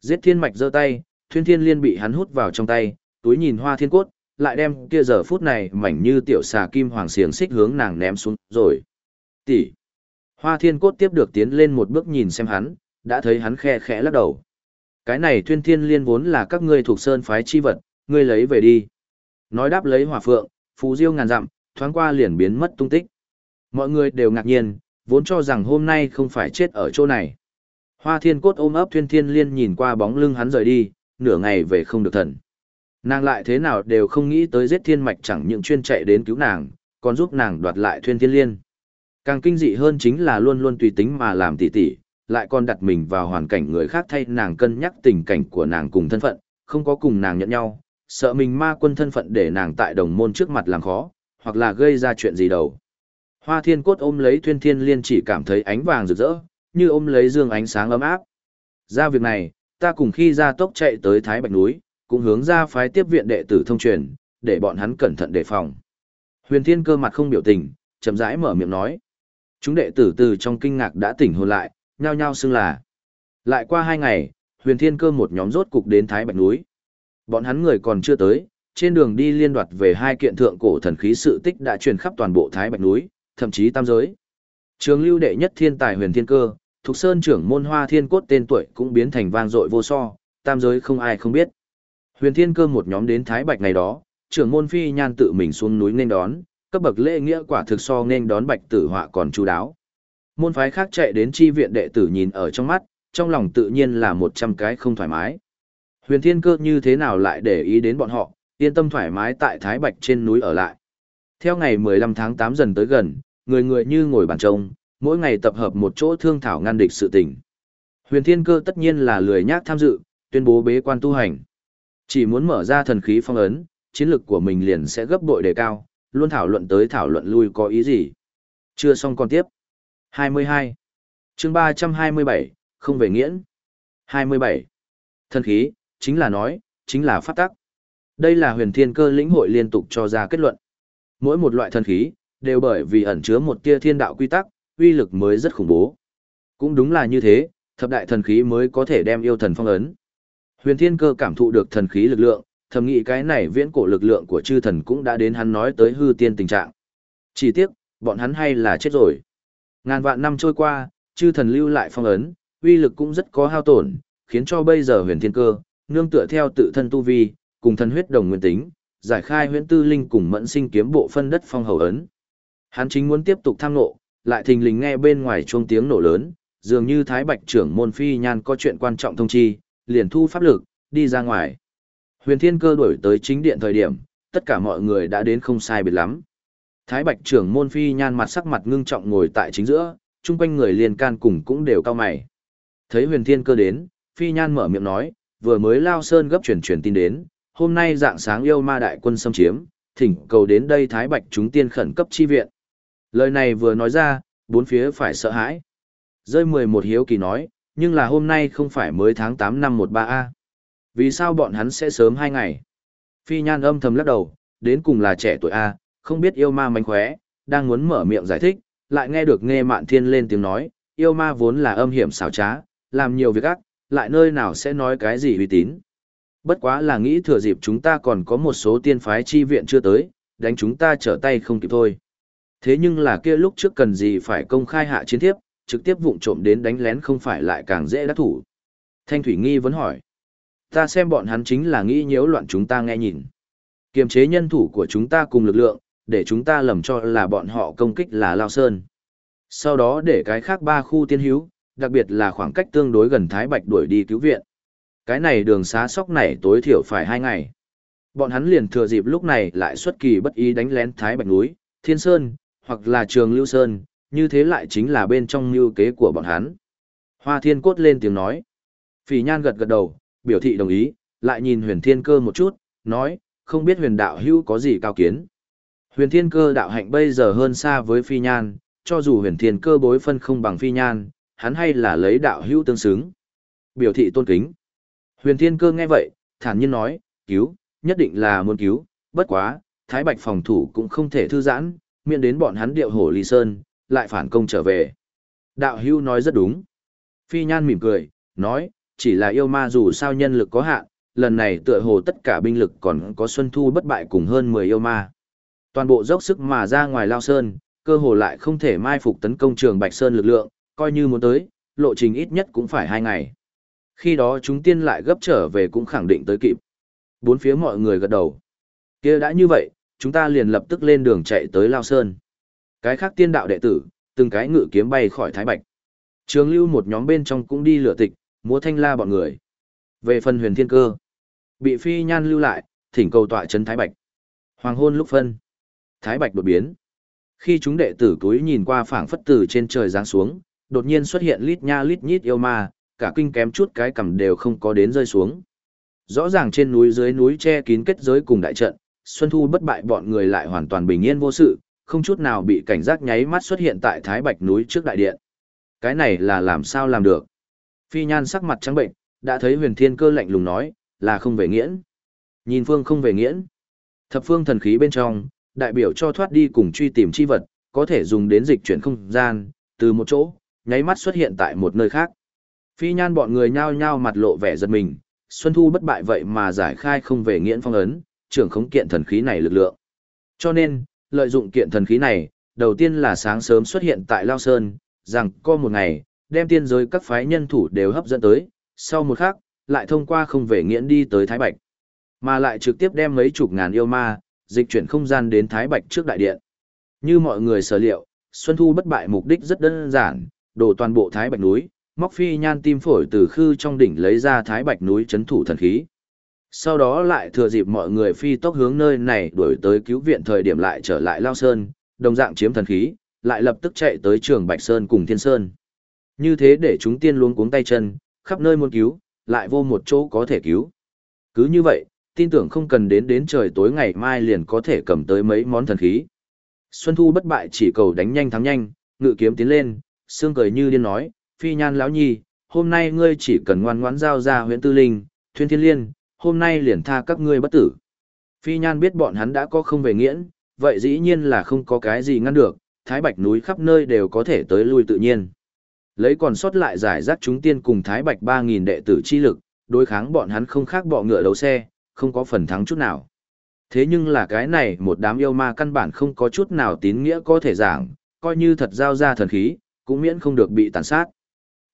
Giết thiên mạch giơ tay, thuyên thiên liên bị hắn hút vào trong tay, túi nhìn hoa thiên cốt, lại đem kia giờ phút này mảnh như tiểu xà kim hoàng xiềng xích hướng nàng ném xuống rồi. Tỷ. Hoa thiên cốt tiếp được tiến lên một bước nhìn xem hắn, đã thấy hắn khe khẽ lắc đầu. Cái này thuyên thiên liên vốn là các ngươi thuộc sơn phái chi vật, ngươi lấy về đi. Nói đáp lấy hỏa phượng, phú diêu ngàn dặm, thoáng qua liền biến mất tung tích. Mọi người đều ngạc nhiên, vốn cho rằng hôm nay không phải chết ở chỗ này. Hoa thiên cốt ôm ấp thuyên thiên liên nhìn qua bóng lưng hắn rời đi, nửa ngày về không được thần. Nàng lại thế nào đều không nghĩ tới giết thiên mạch chẳng những chuyên chạy đến cứu nàng, còn giúp nàng đoạt lại thuyên thiên liên. Càng kinh dị hơn chính là luôn luôn tùy tính mà làm tỉ tỉ, lại còn đặt mình vào hoàn cảnh người khác thay nàng cân nhắc tình cảnh của nàng cùng thân phận, không có cùng nàng nhận nhau, sợ mình ma quân thân phận để nàng tại đồng môn trước mặt làm khó, hoặc là gây ra chuyện gì đâu. Hoa thiên cốt ôm lấy thuyên thiên liên chỉ cảm thấy ánh vàng rực rỡ, như ôm lấy dương ánh sáng ấm áp. Ra việc này, ta cùng khi ra tốc chạy tới Thái Bạch núi, cũng hướng ra phái tiếp viện đệ tử thông truyền, để bọn hắn cẩn thận đề phòng. Huyền Thiên cơ mặt không biểu tình, chậm rãi mở miệng nói. Chúng đệ tử từ trong kinh ngạc đã tỉnh hồn lại, nhao nhao xưng là. Lại qua hai ngày, Huyền Thiên cơ một nhóm rốt cục đến Thái Bạch núi. Bọn hắn người còn chưa tới, trên đường đi liên đoạt về hai kiện thượng cổ thần khí sự tích đã truyền khắp toàn bộ Thái Bạch núi, thậm chí tam giới. Trường lưu đệ nhất thiên tài Huyền Thiên cơ, Thục Sơn trưởng môn Hoa Thiên Cốt tên tuổi cũng biến thành vang dội vô so, tam giới không ai không biết. Huyền Thiên Cơ một nhóm đến Thái Bạch ngày đó, trưởng môn Phi Nhan tự mình xuống núi nên đón, cấp bậc lễ nghĩa quả thực so nên đón Bạch Tử Họa còn chú đáo. Môn phái khác chạy đến chi viện đệ tử nhìn ở trong mắt, trong lòng tự nhiên là một trăm cái không thoải mái. Huyền Thiên Cơ như thế nào lại để ý đến bọn họ, yên tâm thoải mái tại Thái Bạch trên núi ở lại. Theo ngày 15 tháng 8 dần tới gần, người người như ngồi bàn trông, mỗi ngày tập hợp một chỗ thương thảo ngăn địch sự tình. Huyền Thiên Cơ tất nhiên là lười nhác tham dự, tuyên bố bế quan tu hành. Chỉ muốn mở ra thần khí phong ấn, chiến lực của mình liền sẽ gấp bội đề cao, luôn thảo luận tới thảo luận lui có ý gì. Chưa xong còn tiếp. 22. chương 327, không về nghiễn. 27. Thần khí, chính là nói, chính là phát tắc. Đây là huyền thiên cơ lĩnh hội liên tục cho ra kết luận. Mỗi một loại thần khí, đều bởi vì ẩn chứa một tia thiên đạo quy tắc, uy lực mới rất khủng bố. Cũng đúng là như thế, thập đại thần khí mới có thể đem yêu thần phong ấn. Huyền Thiên Cơ cảm thụ được thần khí lực lượng, thầm nghĩ cái này viễn cổ lực lượng của chư thần cũng đã đến hắn nói tới hư tiên tình trạng. Chỉ tiếc, bọn hắn hay là chết rồi. Ngàn vạn năm trôi qua, chư thần lưu lại phong ấn, uy lực cũng rất có hao tổn, khiến cho bây giờ Huyền Thiên Cơ, nương tựa theo tự thân tu vi, cùng thần huyết đồng nguyên tính, giải khai huyễn tư linh cùng mẫn sinh kiếm bộ phân đất phong hầu ấn. Hắn chính muốn tiếp tục tham nộ, lại thình lình nghe bên ngoài chuông tiếng nổ lớn, dường như Thái Bạch trưởng môn phi nhan có chuyện quan trọng thông chi, liền thu pháp lực, đi ra ngoài. Huyền Thiên Cơ đuổi tới chính điện thời điểm, tất cả mọi người đã đến không sai biệt lắm. Thái Bạch trưởng môn phi nhan mặt sắc mặt ngưng trọng ngồi tại chính giữa, chung quanh người liền can cùng cũng đều cao mày. Thấy Huyền Thiên Cơ đến, phi nhan mở miệng nói, vừa mới lao sơn gấp truyền truyền tin đến, hôm nay dạng sáng yêu ma đại quân xâm chiếm, thỉnh cầu đến đây Thái Bạch chúng tiên khẩn cấp chi viện. Lời này vừa nói ra, bốn phía phải sợ hãi. Rơi mười một hiếu kỳ nói, nhưng là hôm nay không phải mới tháng 8 năm 13A. Vì sao bọn hắn sẽ sớm hai ngày? Phi nhan âm thầm lắc đầu, đến cùng là trẻ tuổi A, không biết yêu ma mánh khóe, đang muốn mở miệng giải thích, lại nghe được nghe mạn thiên lên tiếng nói, yêu ma vốn là âm hiểm xảo trá, làm nhiều việc ác, lại nơi nào sẽ nói cái gì uy tín. Bất quá là nghĩ thừa dịp chúng ta còn có một số tiên phái chi viện chưa tới, đánh chúng ta trở tay không kịp thôi. Thế nhưng là kia lúc trước cần gì phải công khai hạ chiến thiếp, trực tiếp vụng trộm đến đánh lén không phải lại càng dễ đắc thủ. Thanh Thủy Nghi vẫn hỏi. Ta xem bọn hắn chính là nghĩ nhiễu loạn chúng ta nghe nhìn. Kiềm chế nhân thủ của chúng ta cùng lực lượng, để chúng ta lầm cho là bọn họ công kích là Lao Sơn. Sau đó để cái khác ba khu tiên hữu, đặc biệt là khoảng cách tương đối gần Thái Bạch đuổi đi cứu viện. Cái này đường xá sóc này tối thiểu phải hai ngày. Bọn hắn liền thừa dịp lúc này lại xuất kỳ bất ý đánh lén Thái Bạch núi, Thiên Sơn, hoặc là Trường Lưu Sơn, như thế lại chính là bên trong mưu kế của bọn hắn. Hoa Thiên Cốt lên tiếng nói. Phỉ Nhan gật gật đầu, biểu thị đồng ý, lại nhìn huyền thiên cơ một chút, nói, không biết huyền đạo hữu có gì cao kiến. Huyền thiên cơ đạo hạnh bây giờ hơn xa với phi nhan, cho dù huyền thiên cơ bối phân không bằng phi nhan, hắn hay là lấy đạo hữu tương xứng. Biểu thị tôn kính. Huyền thiên cơ nghe vậy, thản nhiên nói, cứu, nhất định là muốn cứu, bất quá, Thái Bạch phòng thủ cũng không thể thư giãn, miễn đến bọn hắn điệu hổ ly sơn, lại phản công trở về. Đạo Hưu nói rất đúng. Phi nhan mỉm cười, nói, chỉ là yêu ma dù sao nhân lực có hạn, lần này tựa hồ tất cả binh lực còn có Xuân Thu bất bại cùng hơn 10 yêu ma. Toàn bộ dốc sức mà ra ngoài Lao Sơn, cơ hồ lại không thể mai phục tấn công trường Bạch Sơn lực lượng, coi như muốn tới, lộ trình ít nhất cũng phải 2 ngày. Khi đó chúng tiên lại gấp trở về cũng khẳng định tới kịp. Bốn phía mọi người gật đầu. kia đã như vậy, chúng ta liền lập tức lên đường chạy tới Lao Sơn. Cái khác tiên đạo đệ tử, từng cái ngự kiếm bay khỏi Thái Bạch. Trường lưu một nhóm bên trong cũng đi lửa tịch, múa thanh la bọn người. Về phần huyền thiên cơ, bị phi nhan lưu lại, thỉnh cầu tọa trấn Thái Bạch. Hoàng hôn lúc phân, Thái Bạch đột biến. Khi chúng đệ tử túi nhìn qua phảng phất từ trên trời giáng xuống, đột nhiên xuất hiện lít nha lít nhít yêu ma, cả kinh kém chút cái cằm đều không có đến rơi xuống. Rõ ràng trên núi dưới núi che kín kết giới cùng đại trận, Xuân Thu bất bại bọn người lại hoàn toàn bình yên vô sự, không chút nào bị cảnh giác nháy mắt xuất hiện tại Thái Bạch núi trước đại điện. Cái này là làm sao làm được? Phi nhan sắc mặt trắng bệnh, đã thấy huyền thiên cơ lạnh lùng nói, là không về nghiễn. Nhìn phương không về nghiễn. Thập phương thần khí bên trong, đại biểu cho thoát đi cùng truy tìm chi vật, có thể dùng đến dịch chuyển không gian, từ một chỗ, nháy mắt xuất hiện tại một nơi khác. Phi nhan bọn người nhao nhao mặt lộ vẻ giật mình, Xuân Thu bất bại vậy mà giải khai không về nghiễn phong ấn, trưởng khống kiện thần khí này lực lượng. Cho nên, lợi dụng kiện thần khí này, đầu tiên là sáng sớm xuất hiện tại Lao Sơn, rằng có một ngày, đem tiên giới các phái nhân thủ đều hấp dẫn tới, sau một khắc, lại thông qua không về nghiễn đi tới Thái Bạch. Mà lại trực tiếp đem mấy chục ngàn yêu ma, dịch chuyển không gian đến Thái Bạch trước đại điện. Như mọi người sở liệu, Xuân Thu bất bại mục đích rất đơn giản, đổ toàn bộ Thái Bạch núi, móc phi nhan tim phổi từ khư trong đỉnh lấy ra Thái Bạch núi chấn thủ thần khí. Sau đó lại thừa dịp mọi người phi tốc hướng nơi này đuổi tới cứu viện thời điểm lại trở lại Lao Sơn, đồng dạng chiếm thần khí, lại lập tức chạy tới trường Bạch Sơn cùng Thiên Sơn. Như thế để chúng tiên luôn cuống tay chân, khắp nơi muốn cứu, lại vô một chỗ có thể cứu. Cứ như vậy, tin tưởng không cần đến đến trời tối ngày mai liền có thể cầm tới mấy món thần khí. Xuân Thu bất bại chỉ cầu đánh nhanh thắng nhanh, ngự kiếm tiến lên, xương cười như điên nói, phi nhan lão nhi, hôm nay ngươi chỉ cần ngoan ngoãn giao ra huyện tư linh, thuyên thiên liên, hôm nay liền tha các ngươi bất tử. Phi nhan biết bọn hắn đã có không về nghiễn, vậy dĩ nhiên là không có cái gì ngăn được, thái bạch núi khắp nơi đều có thể tới lui tự nhiên. Lấy còn sót lại giải rác chúng tiên cùng Thái Bạch 3.000 đệ tử chi lực, đối kháng bọn hắn không khác bọ ngựa đấu xe, không có phần thắng chút nào. Thế nhưng là cái này một đám yêu ma căn bản không có chút nào tín nghĩa có thể giảng, coi như thật giao ra thần khí, cũng miễn không được bị tàn sát.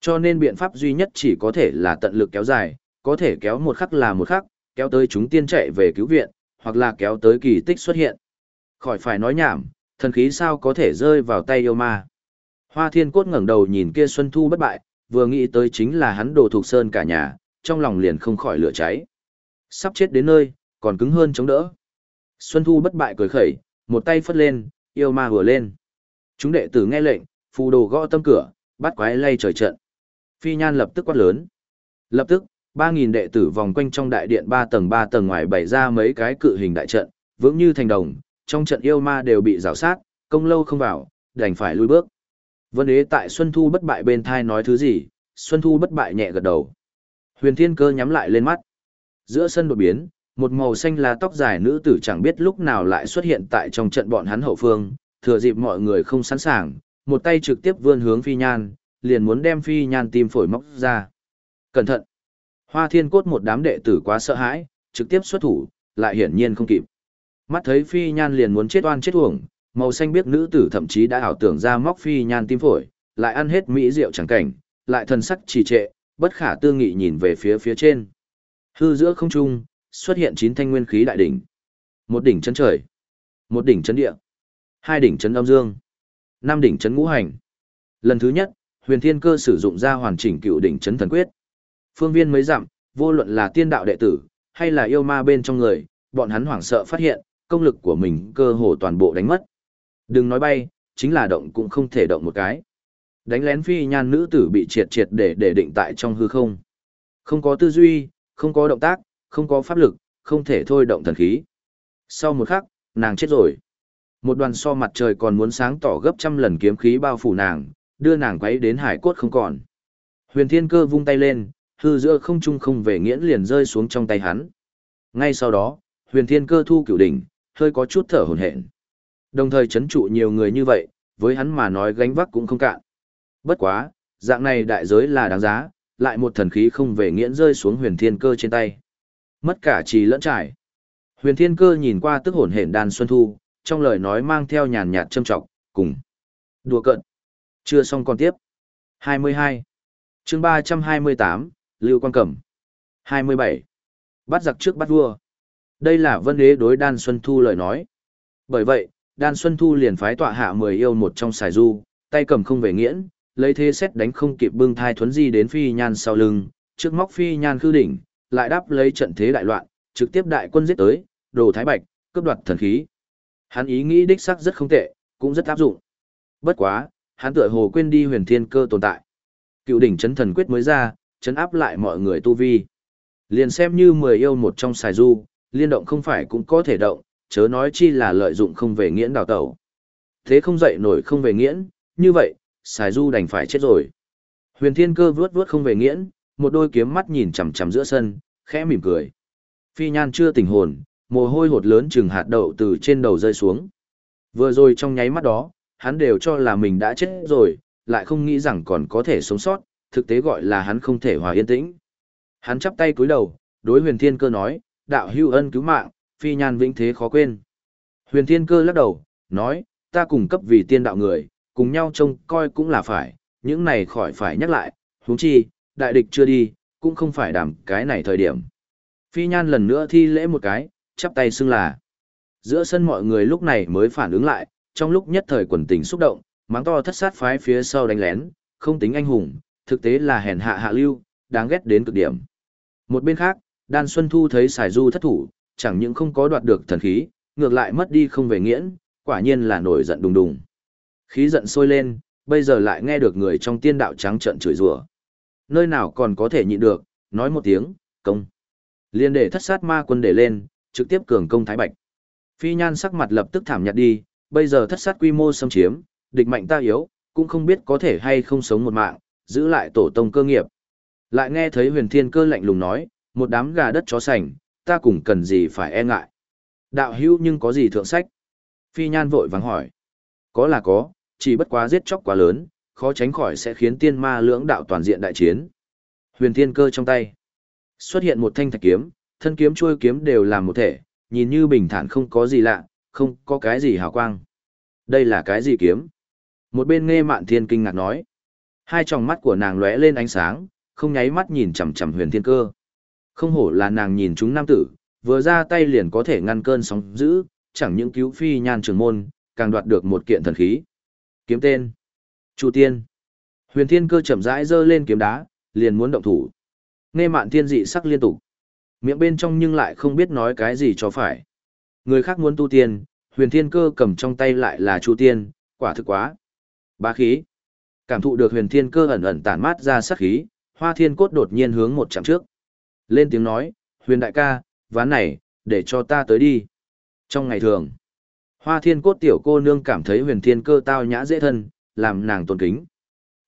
Cho nên biện pháp duy nhất chỉ có thể là tận lực kéo dài, có thể kéo một khắc là một khắc, kéo tới chúng tiên chạy về cứu viện, hoặc là kéo tới kỳ tích xuất hiện. Khỏi phải nói nhảm, thần khí sao có thể rơi vào tay yêu ma. Hoa thiên cốt ngẩng đầu nhìn kia Xuân Thu bất bại, vừa nghĩ tới chính là hắn đồ thuộc sơn cả nhà, trong lòng liền không khỏi lửa cháy. Sắp chết đến nơi, còn cứng hơn chống đỡ. Xuân Thu bất bại cười khẩy, một tay phất lên, yêu ma vừa lên. Chúng đệ tử nghe lệnh, phù đồ gõ tâm cửa, bắt quái lay trời trận. Phi nhan lập tức quát lớn. Lập tức, 3.000 đệ tử vòng quanh trong đại điện 3 tầng 3 tầng ngoài bày ra mấy cái cự hình đại trận, vững như thành đồng, trong trận yêu ma đều bị rào sát, công lâu không vào, đành phải lui bước. Vân Đế tại Xuân Thu bất bại bên thai nói thứ gì, Xuân Thu bất bại nhẹ gật đầu. Huyền Thiên Cơ nhắm lại lên mắt. Giữa sân đột biến, một màu xanh lá tóc dài nữ tử chẳng biết lúc nào lại xuất hiện tại trong trận bọn hắn hậu phương, thừa dịp mọi người không sẵn sàng, một tay trực tiếp vươn hướng Phi Nhan, liền muốn đem Phi Nhan tim phổi móc ra. Cẩn thận! Hoa Thiên Cốt một đám đệ tử quá sợ hãi, trực tiếp xuất thủ, lại hiển nhiên không kịp. Mắt thấy phi nhan liền muốn chết oan chết uổng, màu xanh biết nữ tử thậm chí đã ảo tưởng ra móc phi nhan tim phổi, lại ăn hết mỹ rượu chẳng cảnh, lại thần sắc trì trệ, bất khả tư nghị nhìn về phía phía trên. Hư giữa không trung, xuất hiện chín thanh nguyên khí đại đỉnh. Một đỉnh chân trời, một đỉnh chân địa, hai đỉnh chân âm dương, năm đỉnh chân ngũ hành. Lần thứ nhất, huyền thiên cơ sử dụng ra hoàn chỉnh cựu đỉnh Chấn thần quyết. Phương viên mới dặm, vô luận là tiên đạo đệ tử, hay là yêu ma bên trong người, bọn hắn hoảng sợ phát hiện, công lực của mình cơ hồ toàn bộ đánh mất. Đừng nói bay, chính là động cũng không thể động một cái. Đánh lén phi nhan nữ tử bị triệt triệt để để định tại trong hư không. Không có tư duy, không có động tác, không có pháp lực, không thể thôi động thần khí. Sau một khắc, nàng chết rồi. Một đoàn so mặt trời còn muốn sáng tỏ gấp trăm lần kiếm khí bao phủ nàng, đưa nàng quấy đến hải cốt không còn. Huyền Thiên Cơ vung tay lên, hư giữa không trung không về nghiễn liền rơi xuống trong tay hắn. Ngay sau đó, Huyền Thiên Cơ thu cửu đỉnh, hơi có chút thở hổn hển. Đồng thời chấn trụ nhiều người như vậy, với hắn mà nói gánh vác cũng không cạn. Bất quá, dạng này đại giới là đáng giá, lại một thần khí không về nghiễn rơi xuống huyền thiên cơ trên tay. Mất cả trì lẫn trải. Huyền thiên cơ nhìn qua tức hổn hển đan xuân thu, trong lời nói mang theo nhàn nhạt châm trọng, cùng. Đùa cợt. Chưa xong còn tiếp. 22. chương 328, Lưu Quang Cẩm. 27. Bắt giặc trước bắt vua. Đây là vân đế đối đan xuân thu lời nói. Bởi vậy, đan xuân thu liền phái tọa hạ mười yêu một trong xài du, tay cầm không về nghiễn, lấy thế xét đánh không kịp bưng thai thuấn di đến phi nhan sau lưng, trước móc phi nhan khư đỉnh, lại đáp lấy trận thế đại loạn, trực tiếp đại quân giết tới, đồ thái bạch, cướp đoạt thần khí. Hắn ý nghĩ đích xác rất không tệ, cũng rất áp dụng. Bất quá, hắn tựa hồ quên đi huyền thiên cơ tồn tại. Cựu đỉnh chấn thần quyết mới ra, chấn áp lại mọi người tu vi. Liền xem như mười yêu một trong xài du, liên động không phải cũng có thể động, chớ nói chi là lợi dụng không về nghiễn đào tẩu. Thế không dậy nổi không về nghiễn, như vậy, xài du đành phải chết rồi. Huyền thiên cơ vướt vướt không về nghiễn, một đôi kiếm mắt nhìn chằm chằm giữa sân, khẽ mỉm cười. Phi nhan chưa tỉnh hồn, mồ hôi hột lớn chừng hạt đậu từ trên đầu rơi xuống. Vừa rồi trong nháy mắt đó, hắn đều cho là mình đã chết rồi, lại không nghĩ rằng còn có thể sống sót, thực tế gọi là hắn không thể hòa yên tĩnh. Hắn chắp tay cúi đầu, đối huyền thiên cơ nói, đạo hưu ân cứu mạng, phi nhan vĩnh thế khó quên. Huyền thiên cơ lắc đầu, nói, ta cùng cấp vì tiên đạo người, cùng nhau trông coi cũng là phải, những này khỏi phải nhắc lại, huống chi, đại địch chưa đi, cũng không phải đảm cái này thời điểm. Phi nhan lần nữa thi lễ một cái, chắp tay xưng là. Giữa sân mọi người lúc này mới phản ứng lại, trong lúc nhất thời quần tình xúc động, mắng to thất sát phái phía sau đánh lén, không tính anh hùng, thực tế là hèn hạ hạ lưu, đáng ghét đến cực điểm. Một bên khác, Đan Xuân Thu thấy Sài Du thất thủ, chẳng những không có đoạt được thần khí, ngược lại mất đi không về nghiễn, quả nhiên là nổi giận đùng đùng. Khí giận sôi lên, bây giờ lại nghe được người trong tiên đạo trắng trợn chửi rủa. Nơi nào còn có thể nhịn được, nói một tiếng, công. Liên để thất sát ma quân để lên, trực tiếp cường công Thái Bạch. Phi nhan sắc mặt lập tức thảm nhạt đi, bây giờ thất sát quy mô xâm chiếm, địch mạnh ta yếu, cũng không biết có thể hay không sống một mạng, giữ lại tổ tông cơ nghiệp. Lại nghe thấy huyền thiên cơ lạnh lùng nói, một đám gà đất chó sành, ta cũng cần gì phải e ngại. Đạo hữu nhưng có gì thượng sách? Phi nhan vội vắng hỏi. Có là có, chỉ bất quá giết chóc quá lớn, khó tránh khỏi sẽ khiến tiên ma lưỡng đạo toàn diện đại chiến. Huyền thiên cơ trong tay. Xuất hiện một thanh thạch kiếm, thân kiếm chuôi kiếm đều làm một thể, nhìn như bình thản không có gì lạ, không có cái gì hào quang. Đây là cái gì kiếm? Một bên nghe mạn thiên kinh ngạc nói. Hai tròng mắt của nàng lóe lên ánh sáng, không nháy mắt nhìn chằm chằm huyền thiên cơ. Không hổ là nàng nhìn chúng nam tử, vừa ra tay liền có thể ngăn cơn sóng dữ, chẳng những cứu phi nhan trường môn, càng đoạt được một kiện thần khí. Kiếm tên. Chu tiên. Huyền thiên cơ chậm rãi giơ lên kiếm đá, liền muốn động thủ. Nghe mạn thiên dị sắc liên tục. Miệng bên trong nhưng lại không biết nói cái gì cho phải. Người khác muốn tu tiên, huyền thiên cơ cầm trong tay lại là chu tiên, quả thực quá. Bá khí. Cảm thụ được huyền thiên cơ ẩn ẩn tản mát ra sát khí, hoa thiên cốt đột nhiên hướng một chặng trước. Lên tiếng nói, huyền đại ca, ván này, để cho ta tới đi. Trong ngày thường, hoa thiên cốt tiểu cô nương cảm thấy huyền thiên cơ tao nhã dễ thân, làm nàng tôn kính.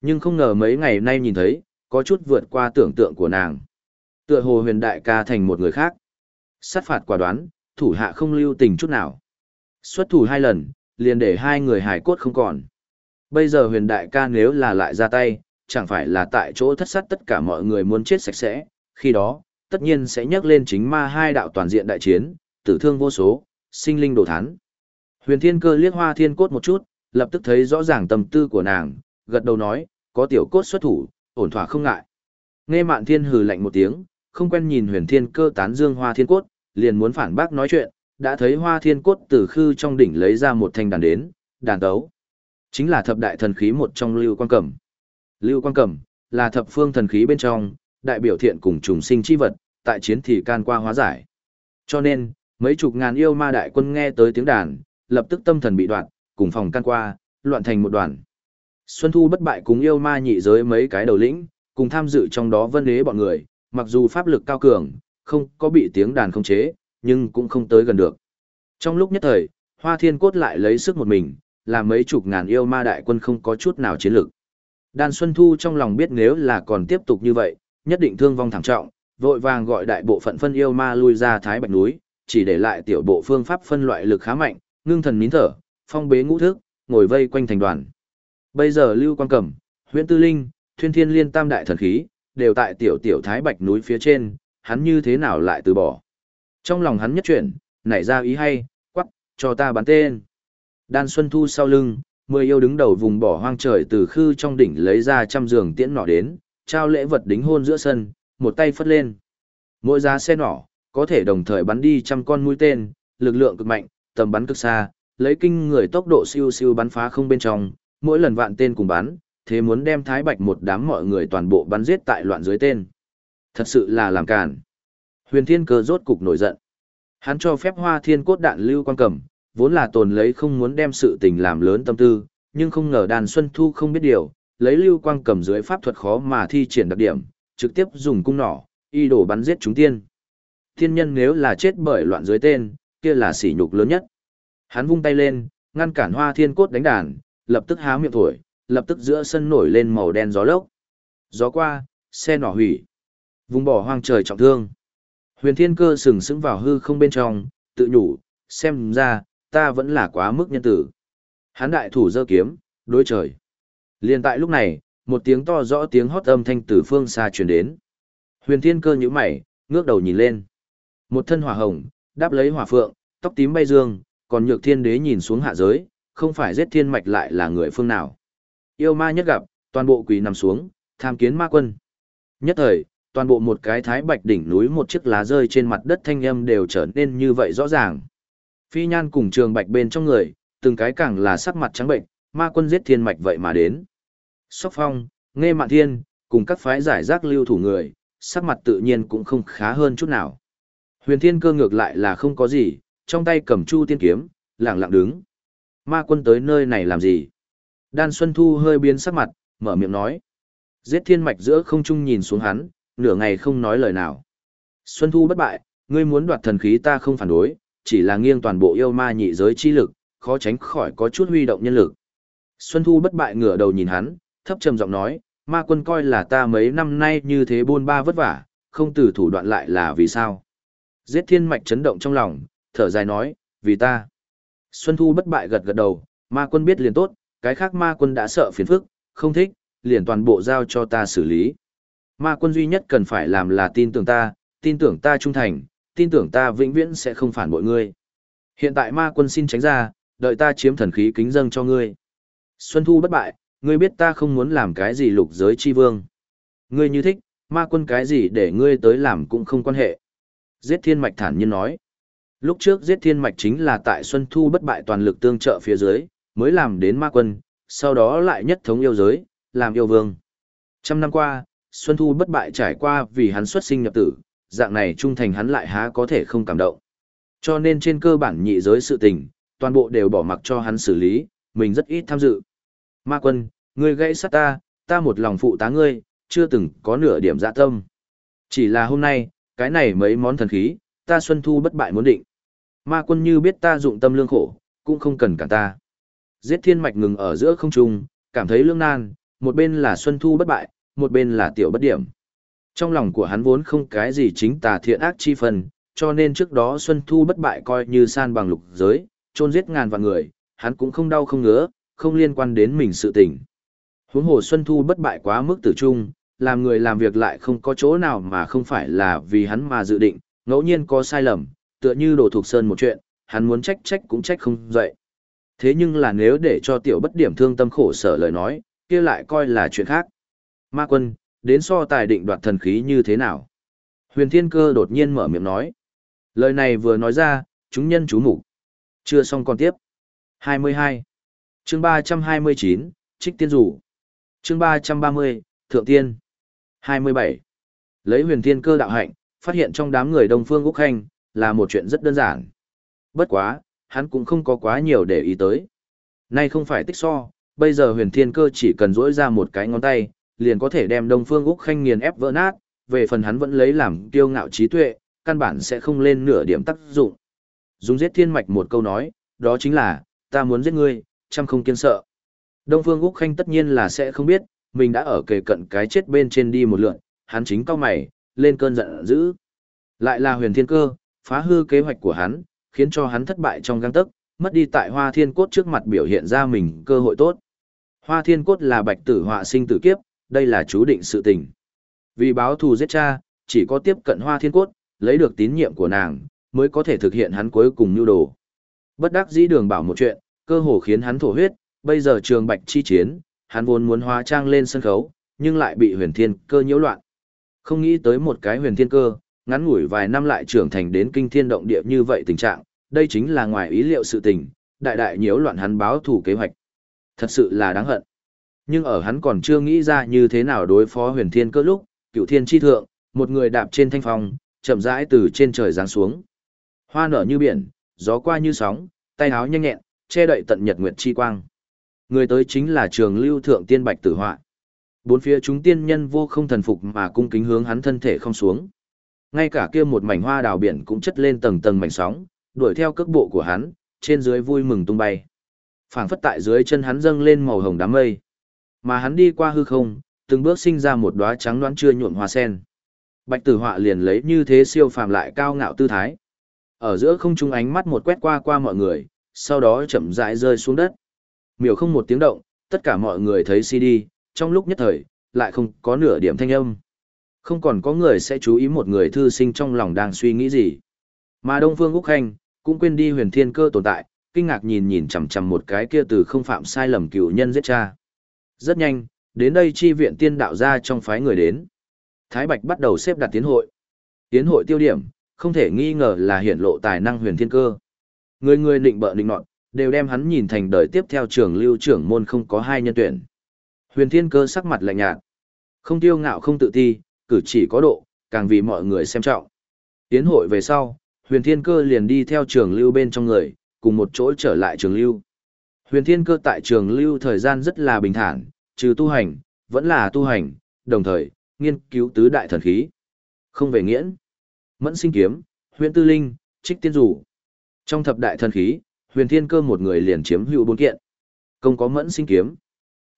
Nhưng không ngờ mấy ngày nay nhìn thấy, có chút vượt qua tưởng tượng của nàng. Tựa hồ huyền đại ca thành một người khác. Sát phạt quả đoán, thủ hạ không lưu tình chút nào. Xuất thủ hai lần, liền để hai người hài cốt không còn. Bây giờ huyền đại ca nếu là lại ra tay, chẳng phải là tại chỗ thất sát tất cả mọi người muốn chết sạch sẽ, khi đó, tất nhiên sẽ nhắc lên chính ma hai đạo toàn diện đại chiến, tử thương vô số, sinh linh đồ thán. Huyền Thiên Cơ liếc Hoa Thiên Cốt một chút, lập tức thấy rõ ràng tâm tư của nàng, gật đầu nói, có tiểu cốt xuất thủ, ổn thỏa không ngại. Nghe Mạn Thiên hừ lạnh một tiếng, không quen nhìn Huyền Thiên Cơ tán dương Hoa Thiên Cốt, liền muốn phản bác nói chuyện, đã thấy Hoa Thiên Cốt từ khư trong đỉnh lấy ra một thanh đàn đến, đàn tấu. Chính là thập đại thần khí một trong Lưu Quan Cẩm. Lưu Quan Cẩm là thập phương thần khí bên trong, đại biểu thiện cùng trùng sinh chi vật, tại chiến thì can qua hóa giải. Cho nên, mấy chục ngàn yêu ma đại quân nghe tới tiếng đàn, lập tức tâm thần bị đoạn, cùng phòng can qua, loạn thành một đoàn. Xuân Thu bất bại cùng yêu ma nhị giới mấy cái đầu lĩnh, cùng tham dự trong đó vân đế bọn người, mặc dù pháp lực cao cường, không có bị tiếng đàn không chế, nhưng cũng không tới gần được. Trong lúc nhất thời, Hoa Thiên Cốt lại lấy sức một mình, làm mấy chục ngàn yêu ma đại quân không có chút nào chiến lực. Đan Xuân Thu trong lòng biết nếu là còn tiếp tục như vậy, nhất định thương vong thảm trọng, vội vàng gọi đại bộ phận phân yêu ma lui ra Thái Bạch núi, chỉ để lại tiểu bộ phương pháp phân loại lực khá mạnh, ngưng thần nín thở, phong bế ngũ thức, ngồi vây quanh thành đoàn. Bây giờ Lưu Quan Cẩm, Huyễn Tư Linh, Thuyên Thiên Liên Tam đại thần khí, đều tại tiểu tiểu Thái Bạch núi phía trên, hắn như thế nào lại từ bỏ. Trong lòng hắn nhất chuyển, nảy ra ý hay, quắc, cho ta bắn tên. Đan Xuân Thu sau lưng, mười yêu đứng đầu vùng bỏ hoang trời từ khư trong đỉnh lấy ra trăm giường tiễn nỏ đến, trao lễ vật đính hôn giữa sân, một tay phất lên. Mỗi giá xe nỏ, có thể đồng thời bắn đi trăm con mũi tên, lực lượng cực mạnh, tầm bắn cực xa, lấy kinh người tốc độ siêu siêu bắn phá không bên trong, mỗi lần vạn tên cùng bắn, thế muốn đem Thái Bạch một đám mọi người toàn bộ bắn giết tại loạn dưới tên. Thật sự là làm cản. Huyền Thiên Cơ rốt cục nổi giận. Hắn cho phép Hoa Thiên cốt đạn lưu quan cầm, vốn là tồn lấy không muốn đem sự tình làm lớn tâm tư, nhưng không ngờ Đàn Xuân Thu không biết điều, lấy lưu quang cầm dưới pháp thuật khó mà thi triển đặc điểm, trực tiếp dùng cung nỏ, y đổ bắn giết chúng tiên. Thiên nhân nếu là chết bởi loạn dưới tên, kia là sỉ nhục lớn nhất. Hắn vung tay lên, ngăn cản Hoa Thiên cốt đánh đàn, lập tức há miệng thổi, lập tức giữa sân nổi lên màu đen gió lốc. Gió qua, xe nỏ hủy. Vùng bỏ hoang trời trọng thương. Huyền Thiên Cơ sừng sững vào hư không bên trong, tự nhủ, xem ra, ta vẫn là quá mức nhân tử. Hắn đại thủ giơ kiếm, đối trời. Liên tại lúc này, một tiếng to rõ tiếng hót âm thanh từ phương xa truyền đến. Huyền Thiên Cơ nhíu mày, ngước đầu nhìn lên. Một thân hỏa hồng, đáp lấy hỏa phượng, tóc tím bay dương, còn Nhược Thiên Đế nhìn xuống hạ giới, không phải giết thiên mạch lại là người phương nào. Yêu ma nhất gặp, toàn bộ quỳ nằm xuống, tham kiến ma quân. Nhất thời, toàn bộ một cái thái bạch đỉnh núi một chiếc lá rơi trên mặt đất thanh âm đều trở nên như vậy rõ ràng. Phi nhan cùng trường bạch bên trong người, từng cái càng là sắc mặt trắng bệnh, ma quân giết thiên mạch vậy mà đến. Sóc phong, nghe mạn thiên, cùng các phái giải rác lưu thủ người, sắc mặt tự nhiên cũng không khá hơn chút nào. Huyền thiên cơ ngược lại là không có gì, trong tay cầm chu tiên kiếm, lặng lặng đứng. Ma quân tới nơi này làm gì? Đan Xuân Thu hơi biến sắc mặt, mở miệng nói. Giết thiên mạch giữa không trung nhìn xuống hắn, nửa ngày không nói lời nào. Xuân Thu bất bại, ngươi muốn đoạt thần khí ta không phản đối, chỉ là nghiêng toàn bộ yêu ma nhị giới chi lực, khó tránh khỏi có chút huy động nhân lực. Xuân Thu bất bại ngửa đầu nhìn hắn, thấp trầm giọng nói, ma quân coi là ta mấy năm nay như thế buôn ba vất vả, không từ thủ đoạn lại là vì sao. Giết thiên mạch chấn động trong lòng, thở dài nói, vì ta. Xuân Thu bất bại gật gật đầu, ma quân biết liền tốt, cái khác ma quân đã sợ phiền phức, không thích, liền toàn bộ giao cho ta xử lý. Ma quân duy nhất cần phải làm là tin tưởng ta, tin tưởng ta trung thành, tin tưởng ta vĩnh viễn sẽ không phản bội ngươi. Hiện tại ma quân xin tránh ra, đợi ta chiếm thần khí kính dâng cho ngươi. Xuân Thu bất bại, ngươi biết ta không muốn làm cái gì lục giới chi vương. Ngươi như thích, ma quân cái gì để ngươi tới làm cũng không quan hệ. Giết thiên mạch thản nhiên nói. Lúc trước giết thiên mạch chính là tại Xuân Thu bất bại toàn lực tương trợ phía dưới, mới làm đến ma quân, sau đó lại nhất thống yêu giới, làm yêu vương. Trăm năm qua, Xuân Thu bất bại trải qua vì hắn xuất sinh nhập tử, dạng này trung thành hắn lại há có thể không cảm động. Cho nên trên cơ bản nhị giới sự tình, toàn bộ đều bỏ mặc cho hắn xử lý, mình rất ít tham dự. Ma quân, ngươi gãy sát ta, ta một lòng phụ tá ngươi, chưa từng có nửa điểm dạ tâm. Chỉ là hôm nay, cái này mấy món thần khí, ta Xuân Thu bất bại muốn định. Ma quân như biết ta dụng tâm lương khổ, cũng không cần cả ta. Giết thiên mạch ngừng ở giữa không trung, cảm thấy lương nan, một bên là Xuân Thu bất bại, một bên là tiểu bất điểm. Trong lòng của hắn vốn không cái gì chính tà thiện ác chi phần, cho nên trước đó Xuân Thu bất bại coi như san bằng lục giới, chôn giết ngàn vạn người, hắn cũng không đau không ngứa, không liên quan đến mình sự tình. Huống hồ Xuân Thu bất bại quá mức tử trung, làm người làm việc lại không có chỗ nào mà không phải là vì hắn mà dự định, ngẫu nhiên có sai lầm, tựa như đổ thuộc sơn một chuyện, hắn muốn trách trách cũng trách không dậy. Thế nhưng là nếu để cho tiểu bất điểm thương tâm khổ sở lời nói, kia lại coi là chuyện khác. Ma quân, đến so tài định đoạt thần khí như thế nào? Huyền Thiên Cơ đột nhiên mở miệng nói. Lời này vừa nói ra, chúng nhân chú mục Chưa xong còn tiếp. 22. Chương 329, Trích Tiên Rủ. Chương 330, Thượng Tiên. 27. Lấy huyền thiên cơ đạo hạnh, phát hiện trong đám người Đông Phương Úc Khanh, là một chuyện rất đơn giản. Bất quá, hắn cũng không có quá nhiều để ý tới. Nay không phải tích so, bây giờ huyền thiên cơ chỉ cần rỗi ra một cái ngón tay, liền có thể đem Đông Phương Úc Khanh nghiền ép vỡ nát, về phần hắn vẫn lấy làm kiêu ngạo trí tuệ, căn bản sẽ không lên nửa điểm tác dụng. Dùng giết thiên mạch một câu nói, đó chính là, ta muốn giết ngươi, trăm không kiên sợ. Đông Phương Úc Khanh tất nhiên là sẽ không biết, mình đã ở kề cận cái chết bên trên đi một lượn, hắn chính cao mày, lên cơn giận dữ. Lại là huyền thiên cơ, phá hư kế hoạch của hắn, khiến cho hắn thất bại trong găng tấc, mất đi tại hoa thiên cốt trước mặt biểu hiện ra mình cơ hội tốt. Hoa thiên cốt là bạch tử họa sinh tử kiếp, đây là chú định sự tình. Vì báo thù giết cha, chỉ có tiếp cận hoa thiên cốt, lấy được tín nhiệm của nàng, mới có thể thực hiện hắn cuối cùng nhu đồ. Bất đắc dĩ đường bảo một chuyện, cơ hồ khiến hắn thổ huyết, bây giờ trường bạch chi chiến, hắn vốn muốn hóa trang lên sân khấu, nhưng lại bị huyền thiên cơ nhiễu loạn. Không nghĩ tới một cái huyền thiên cơ, ngắn ngủi vài năm lại trưởng thành đến kinh thiên động địa như vậy tình trạng, đây chính là ngoài ý liệu sự tình, đại đại nhiễu loạn hắn báo thủ kế hoạch. Thật sự là đáng hận. Nhưng ở hắn còn chưa nghĩ ra như thế nào đối phó huyền thiên cơ lúc, cựu thiên chi thượng, một người đạp trên thanh phong, chậm rãi từ trên trời giáng xuống. Hoa nở như biển, gió qua như sóng, tay áo nhanh nhẹn, che đậy tận nhật nguyệt chi quang. Người tới chính là trường lưu thượng tiên bạch tử họa. Bốn phía chúng tiên nhân vô không thần phục mà cung kính hướng hắn thân thể không xuống. Ngay cả kia một mảnh hoa đào biển cũng chất lên tầng tầng mảnh sóng, đuổi theo cước bộ của hắn, trên dưới vui mừng tung bay. Phảng phất tại dưới chân hắn dâng lên màu hồng đám mây. Mà hắn đi qua hư không, từng bước sinh ra một đóa trắng đoán chưa nhuộm hoa sen. Bạch Tử Họa liền lấy như thế siêu phàm lại cao ngạo tư thái. Ở giữa không trung ánh mắt một quét qua qua mọi người, sau đó chậm rãi rơi xuống đất. Miểu không một tiếng động, tất cả mọi người thấy CD, trong lúc nhất thời, lại không có nửa điểm thanh âm. Không còn có người sẽ chú ý một người thư sinh trong lòng đang suy nghĩ gì. Mà Đông Phương Úc Khanh, cũng quên đi huyền thiên cơ tồn tại, kinh ngạc nhìn nhìn chằm chằm một cái kia từ không phạm sai lầm cựu nhân giết cha. Rất nhanh, đến đây chi viện tiên đạo ra trong phái người đến. Thái Bạch bắt đầu xếp đặt tiến hội. Tiến hội tiêu điểm, không thể nghi ngờ là hiển lộ tài năng huyền thiên cơ. Người người định bợ định nọt, đều đem hắn nhìn thành đời tiếp theo trường lưu trưởng môn không có hai nhân tuyển. Huyền thiên cơ sắc mặt lạnh nhạt. Không tiêu ngạo không tự ti, cử chỉ có độ, càng vì mọi người xem trọng. Tiến hội về sau, huyền thiên cơ liền đi theo trường lưu bên trong người, cùng một chỗ trở lại trường lưu. Huyền thiên cơ tại trường lưu thời gian rất là bình thản, trừ tu hành, vẫn là tu hành, đồng thời, nghiên cứu tứ đại thần khí. Không về nghiễn, mẫn sinh kiếm, huyền tư linh, trích tiên rủ. Trong thập đại thần khí, huyền thiên cơ một người liền chiếm hữu bốn kiện. Công có mẫn sinh kiếm.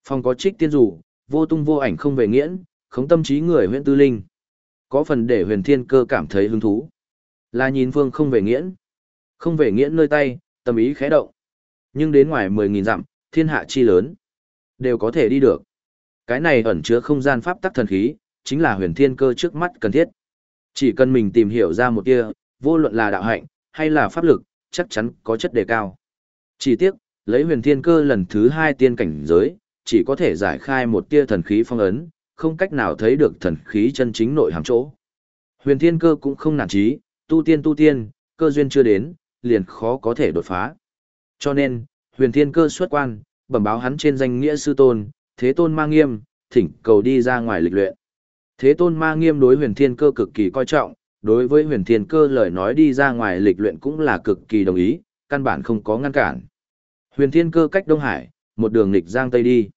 Phong có trích tiên rủ, vô tung vô ảnh không về nghiễn, khống tâm trí người Huyền tư linh. Có phần để huyền thiên cơ cảm thấy hứng thú. Là nhìn phương không về nghiễn. Không về nghiễn nơi tay, tâm ý khẽ động. Nhưng đến ngoài 10.000 dặm, thiên hạ chi lớn. Đều có thể đi được. Cái này ẩn chứa không gian pháp tắc thần khí, chính là huyền thiên cơ trước mắt cần thiết. Chỉ cần mình tìm hiểu ra một tia, vô luận là đạo hạnh, hay là pháp lực, chắc chắn có chất đề cao. Chỉ tiếc, lấy huyền thiên cơ lần thứ hai tiên cảnh giới, chỉ có thể giải khai một tia thần khí phong ấn, không cách nào thấy được thần khí chân chính nội hàm chỗ. Huyền thiên cơ cũng không nản trí, tu tiên tu tiên, cơ duyên chưa đến, liền khó có thể đột phá. Cho nên, huyền thiên cơ xuất quan, bẩm báo hắn trên danh nghĩa sư tôn, thế tôn ma nghiêm, thỉnh cầu đi ra ngoài lịch luyện. Thế tôn ma nghiêm đối huyền thiên cơ cực kỳ coi trọng, đối với huyền thiên cơ lời nói đi ra ngoài lịch luyện cũng là cực kỳ đồng ý, căn bản không có ngăn cản. Huyền thiên cơ cách Đông Hải, một đường lịch giang Tây đi.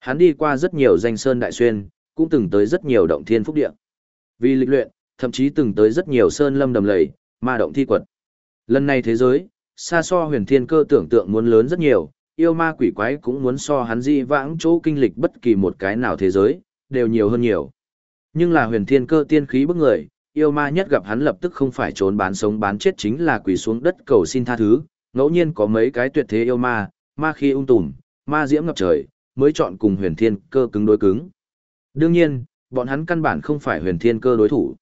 Hắn đi qua rất nhiều danh sơn đại xuyên, cũng từng tới rất nhiều động thiên phúc địa. Vì lịch luyện, thậm chí từng tới rất nhiều sơn lâm đầm lầy, ma động thi quật. Lần này thế giới, xa so huyền thiên cơ tưởng tượng muốn lớn rất nhiều, yêu ma quỷ quái cũng muốn so hắn di vãng chỗ kinh lịch bất kỳ một cái nào thế giới, đều nhiều hơn nhiều. Nhưng là huyền thiên cơ tiên khí bức người, yêu ma nhất gặp hắn lập tức không phải trốn bán sống bán chết chính là quỳ xuống đất cầu xin tha thứ, ngẫu nhiên có mấy cái tuyệt thế yêu ma, ma khi ung tùm, ma diễm ngập trời, mới chọn cùng huyền thiên cơ cứng đối cứng. Đương nhiên, bọn hắn căn bản không phải huyền thiên cơ đối thủ.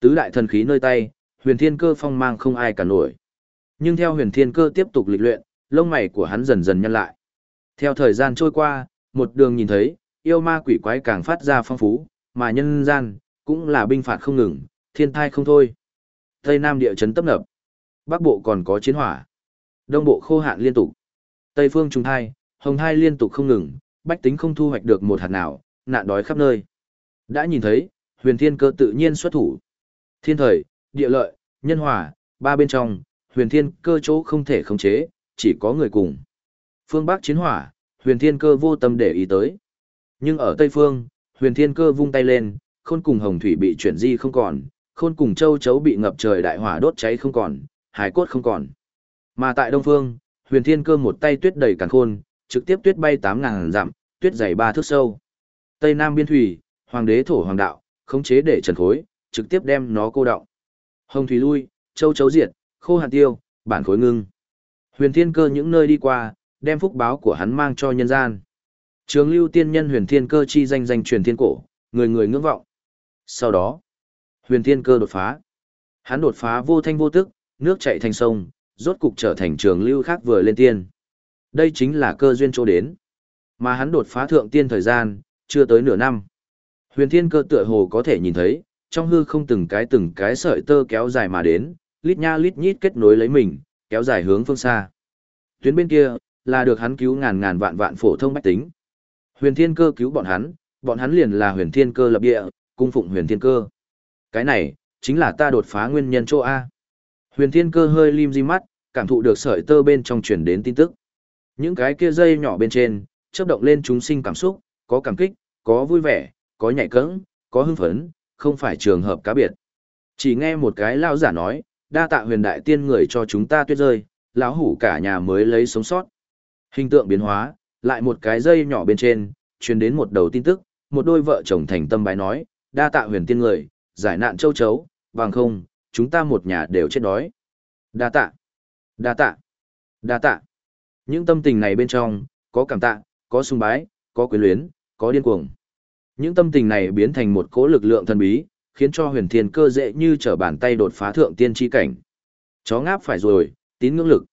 Tứ đại thần khí nơi tay, huyền thiên cơ phong mang không ai cả nổi. Nhưng theo huyền thiên cơ tiếp tục lịch luyện, lông mày của hắn dần dần nhăn lại. Theo thời gian trôi qua, một đường nhìn thấy, yêu ma quỷ quái càng phát ra phong phú, mà nhân gian, cũng là binh phạt không ngừng, thiên thai không thôi. Tây Nam địa chấn tấp nập. Bắc Bộ còn có chiến hỏa. Đông Bộ khô hạn liên tục. Tây phương trùng thai, hồng thai liên tục không ngừng, bách tính không thu hoạch được một hạt nào, nạn đói khắp nơi. Đã nhìn thấy, huyền thiên cơ tự nhiên xuất thủ. Thiên thời, địa lợi, nhân hòa, ba bên trong, huyền thiên cơ chỗ không thể khống chế, chỉ có người cùng. Phương Bắc chiến hỏa, huyền thiên cơ vô tâm để ý tới. Nhưng ở Tây Phương, huyền thiên cơ vung tay lên, khôn cùng hồng thủy bị chuyển di không còn, khôn cùng châu chấu bị ngập trời đại hỏa đốt cháy không còn, hải cốt không còn. Mà tại Đông Phương, huyền thiên cơ một tay tuyết đầy càn khôn, trực tiếp tuyết bay tám ngàn dặm, tuyết dày ba thước sâu. Tây Nam biên thủy, hoàng đế thổ hoàng đạo, khống chế để trần khối, trực tiếp đem nó cô động. Hồng thủy lui, châu chấu diệt, khô hạt tiêu, bản khối ngưng. Huyền thiên cơ những nơi đi qua, đem phúc báo của hắn mang cho nhân gian. Trường lưu tiên nhân huyền thiên cơ chi danh danh truyền thiên cổ, người người ngưỡng vọng. Sau đó, huyền thiên cơ đột phá. Hắn đột phá vô thanh vô tức, nước chảy thành sông, rốt cục trở thành trường lưu khác vừa lên tiên. Đây chính là cơ duyên chỗ đến. Mà hắn đột phá thượng tiên thời gian, chưa tới nửa năm. Huyền thiên cơ tựa hồ có thể nhìn thấy, trong hư không từng cái từng cái sợi tơ kéo dài mà đến, lít nha lít nhít kết nối lấy mình, kéo dài hướng phương xa. Tuyến bên kia, là được hắn cứu ngàn ngàn vạn vạn phổ thông bách tính. Huyền thiên cơ cứu bọn hắn, bọn hắn liền là huyền thiên cơ lập địa, cung phụng huyền thiên cơ. Cái này, chính là ta đột phá nguyên nhân chỗ A. Huyền thiên cơ hơi lim di mắt, cảm thụ được sợi tơ bên trong truyền đến tin tức. Những cái kia dây nhỏ bên trên, chớp động lên chúng sinh cảm xúc, có cảm kích, có vui vẻ, có nhạy cẫng, có hưng phấn, không phải trường hợp cá biệt. Chỉ nghe một cái lao giả nói, đa tạ huyền đại tiên người cho chúng ta tuyết rơi, lão hủ cả nhà mới lấy sống sót. Hình tượng biến hóa, lại một cái dây nhỏ bên trên, truyền đến một đầu tin tức, một đôi vợ chồng thành tâm bái nói, đa tạ huyền tiên người, giải nạn châu chấu, bằng không, chúng ta một nhà đều chết đói. Đa tạ, đa tạ, đa tạ. Những tâm tình này bên trong, có cảm tạ, có sung bái, có quyến luyến, có điên cuồng. Những tâm tình này biến thành một cỗ lực lượng thần bí, khiến cho huyền thiên cơ dễ như trở bàn tay đột phá thượng tiên tri cảnh. Chó ngáp phải rồi, tín ngưỡng lực.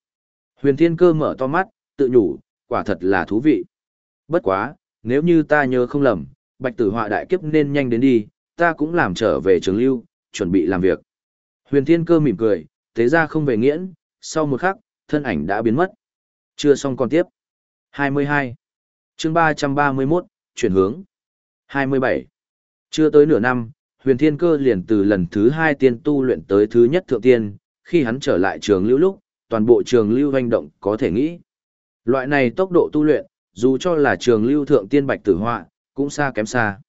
Huyền thiên cơ mở to mắt, tự nhủ, quả thật là thú vị. Bất quá, nếu như ta nhớ không lầm, bạch tử họa đại kiếp nên nhanh đến đi, ta cũng làm trở về trường lưu, chuẩn bị làm việc. Huyền thiên cơ mỉm cười, thế ra không về nghiễn, sau một khắc, thân ảnh đã biến mất. Chưa xong còn tiếp. 22. chương 331, chuyển hướng. 27. Chưa tới nửa năm, huyền thiên cơ liền từ lần thứ hai tiên tu luyện tới thứ nhất thượng tiên, khi hắn trở lại trường lưu lúc, toàn bộ trường lưu hành động có thể nghĩ. Loại này tốc độ tu luyện, dù cho là trường lưu thượng tiên bạch tử họa, cũng xa kém xa.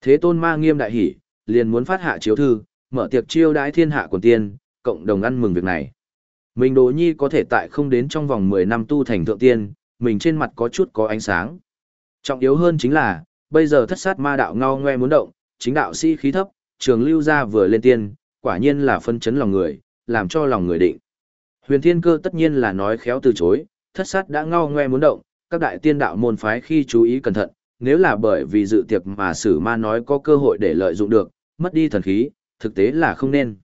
Thế tôn ma nghiêm đại hỷ, liền muốn phát hạ chiếu thư, mở tiệc chiêu đãi thiên hạ quần tiên, cộng đồng ăn mừng việc này. Mình Đỗ Nhi có thể tại không đến trong vòng 10 năm tu thành thượng tiên, mình trên mặt có chút có ánh sáng. Trọng yếu hơn chính là, bây giờ thất sát ma đạo ngao ngoe muốn động, chính đạo sĩ khí thấp, trường lưu gia vừa lên tiên, quả nhiên là phân chấn lòng người, làm cho lòng người định. Huyền Thiên Cơ tất nhiên là nói khéo từ chối, thất sát đã ngao ngoe muốn động, các đại tiên đạo môn phái khi chú ý cẩn thận, nếu là bởi vì dự tiệc mà sử ma nói có cơ hội để lợi dụng được, mất đi thần khí, thực tế là không nên.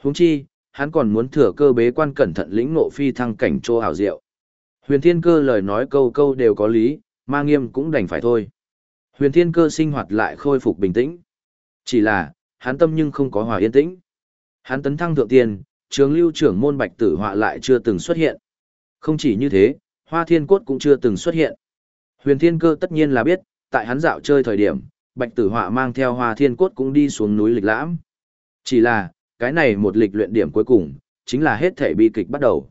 Huống chi, hắn còn muốn thừa cơ bế quan cẩn thận lĩnh ngộ phi thăng cảnh chỗ hảo diệu. Huyền Thiên Cơ lời nói câu câu đều có lý, ma nghiêm cũng đành phải thôi. Huyền Thiên Cơ sinh hoạt lại khôi phục bình tĩnh. Chỉ là, hắn tâm nhưng không có hòa yên tĩnh. Hắn tấn thăng thượng tiên, trường lưu trưởng môn bạch tử họa lại chưa từng xuất hiện. Không chỉ như thế, hoa thiên cốt cũng chưa từng xuất hiện. Huyền thiên cơ tất nhiên là biết, tại hắn dạo chơi thời điểm, bạch tử họa mang theo hoa thiên cốt cũng đi xuống núi lịch lãm. Chỉ là, cái này một lịch luyện điểm cuối cùng, chính là hết thể bi kịch bắt đầu.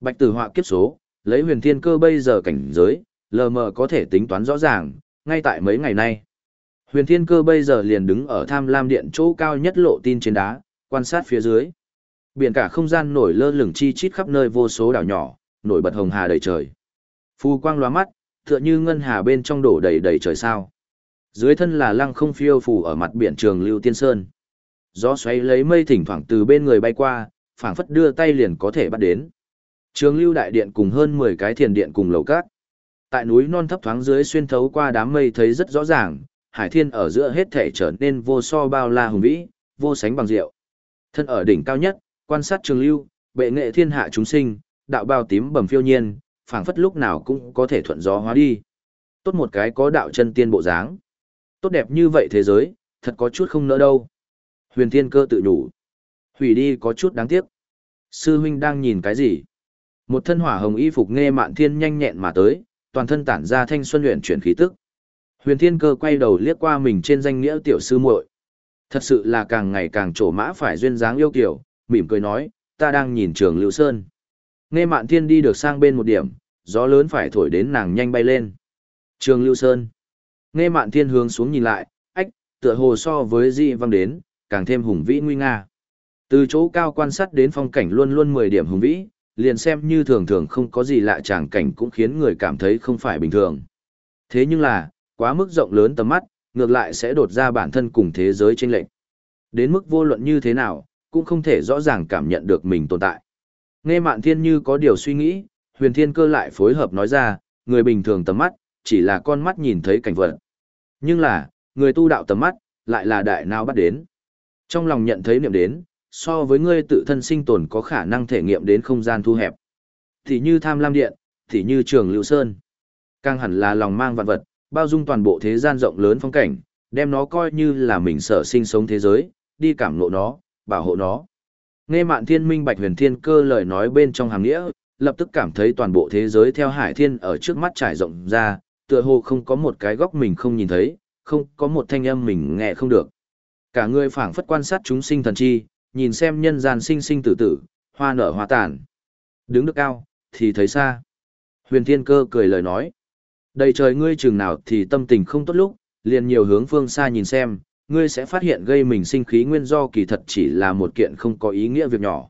Bạch tử họa kiếp số, lấy huyền thiên cơ bây giờ cảnh giới, lờ mờ có thể tính toán rõ ràng, ngay tại mấy ngày nay. Huyền thiên cơ bây giờ liền đứng ở tham lam điện chỗ cao nhất lộ tin trên đá, quan sát phía dưới. Biển cả không gian nổi lơ lửng chi chít khắp nơi vô số đảo nhỏ, nổi bật hồng hà đầy trời. Phù quang lóa mắt, tựa như ngân hà bên trong đổ đầy đầy trời sao. Dưới thân là lăng không phiêu phù ở mặt biển trường Lưu Tiên Sơn. Gió xoáy lấy mây thỉnh thoảng từ bên người bay qua, phảng phất đưa tay liền có thể bắt đến. Trường Lưu Đại Điện cùng hơn 10 cái thiền điện cùng lầu cát. Tại núi non thấp thoáng dưới xuyên thấu qua đám mây thấy rất rõ ràng, hải thiên ở giữa hết thể trở nên vô so bao la hùng vĩ, vô sánh bằng diệu. Thân ở đỉnh cao nhất, quan sát trường lưu, bệ nghệ thiên hạ chúng sinh, đạo bao tím bầm phiêu nhiên, phảng phất lúc nào cũng có thể thuận gió hóa đi. Tốt một cái có đạo chân tiên bộ dáng. Tốt đẹp như vậy thế giới, thật có chút không nỡ đâu. Huyền Thiên Cơ tự nhủ. Hủy đi có chút đáng tiếc. Sư huynh đang nhìn cái gì? Một thân hỏa hồng y phục nghe mạn thiên nhanh nhẹn mà tới, toàn thân tản ra thanh xuân luyện chuyển khí tức. Huyền Thiên Cơ quay đầu liếc qua mình trên danh nghĩa tiểu sư muội. Thật sự là càng ngày càng trổ mã phải duyên dáng yêu kiều, mỉm cười nói, ta đang nhìn trường Lưu Sơn. Nghe mạn thiên đi được sang bên một điểm, gió lớn phải thổi đến nàng nhanh bay lên. Trường Lưu Sơn. Nghe mạn thiên hướng xuống nhìn lại, ách, tựa hồ so với dị văng đến, càng thêm hùng vĩ nguy nga. Từ chỗ cao quan sát đến phong cảnh luôn luôn 10 điểm hùng vĩ, liền xem như thường thường không có gì lạ tràng cảnh cũng khiến người cảm thấy không phải bình thường. Thế nhưng là, quá mức rộng lớn tầm mắt, ngược lại sẽ đột ra bản thân cùng thế giới chênh lệch. Đến mức vô luận như thế nào, cũng không thể rõ ràng cảm nhận được mình tồn tại. Nghe Mạn Thiên như có điều suy nghĩ, Huyền Thiên Cơ lại phối hợp nói ra, người bình thường tầm mắt, chỉ là con mắt nhìn thấy cảnh vật. Nhưng là, người tu đạo tầm mắt, lại là đại não bắt đến. Trong lòng nhận thấy niệm đến, so với ngươi tự thân sinh tồn có khả năng thể nghiệm đến không gian thu hẹp. Thì như tham lam điện, thì như trường lưu sơn. Càng hẳn là lòng mang vạn vật, bao dung toàn bộ thế gian rộng lớn phong cảnh, đem nó coi như là mình sở sinh sống thế giới, đi cảm ngộ nó, bảo hộ nó. Nghe mạn thiên minh bạch huyền thiên cơ lời nói bên trong hàng nghĩa, lập tức cảm thấy toàn bộ thế giới theo hải thiên ở trước mắt trải rộng ra, tựa hồ không có một cái góc mình không nhìn thấy, không có một thanh âm mình nghe không được. Cả người phảng phất quan sát chúng sinh thần chi, nhìn xem nhân gian sinh sinh tử tử, hoa nở hoa tàn. Đứng được cao, thì thấy xa. Huyền thiên cơ cười lời nói. Đầy trời ngươi chừng nào thì tâm tình không tốt lúc, liền nhiều hướng phương xa nhìn xem, ngươi sẽ phát hiện gây mình sinh khí nguyên do kỳ thật chỉ là một kiện không có ý nghĩa việc nhỏ.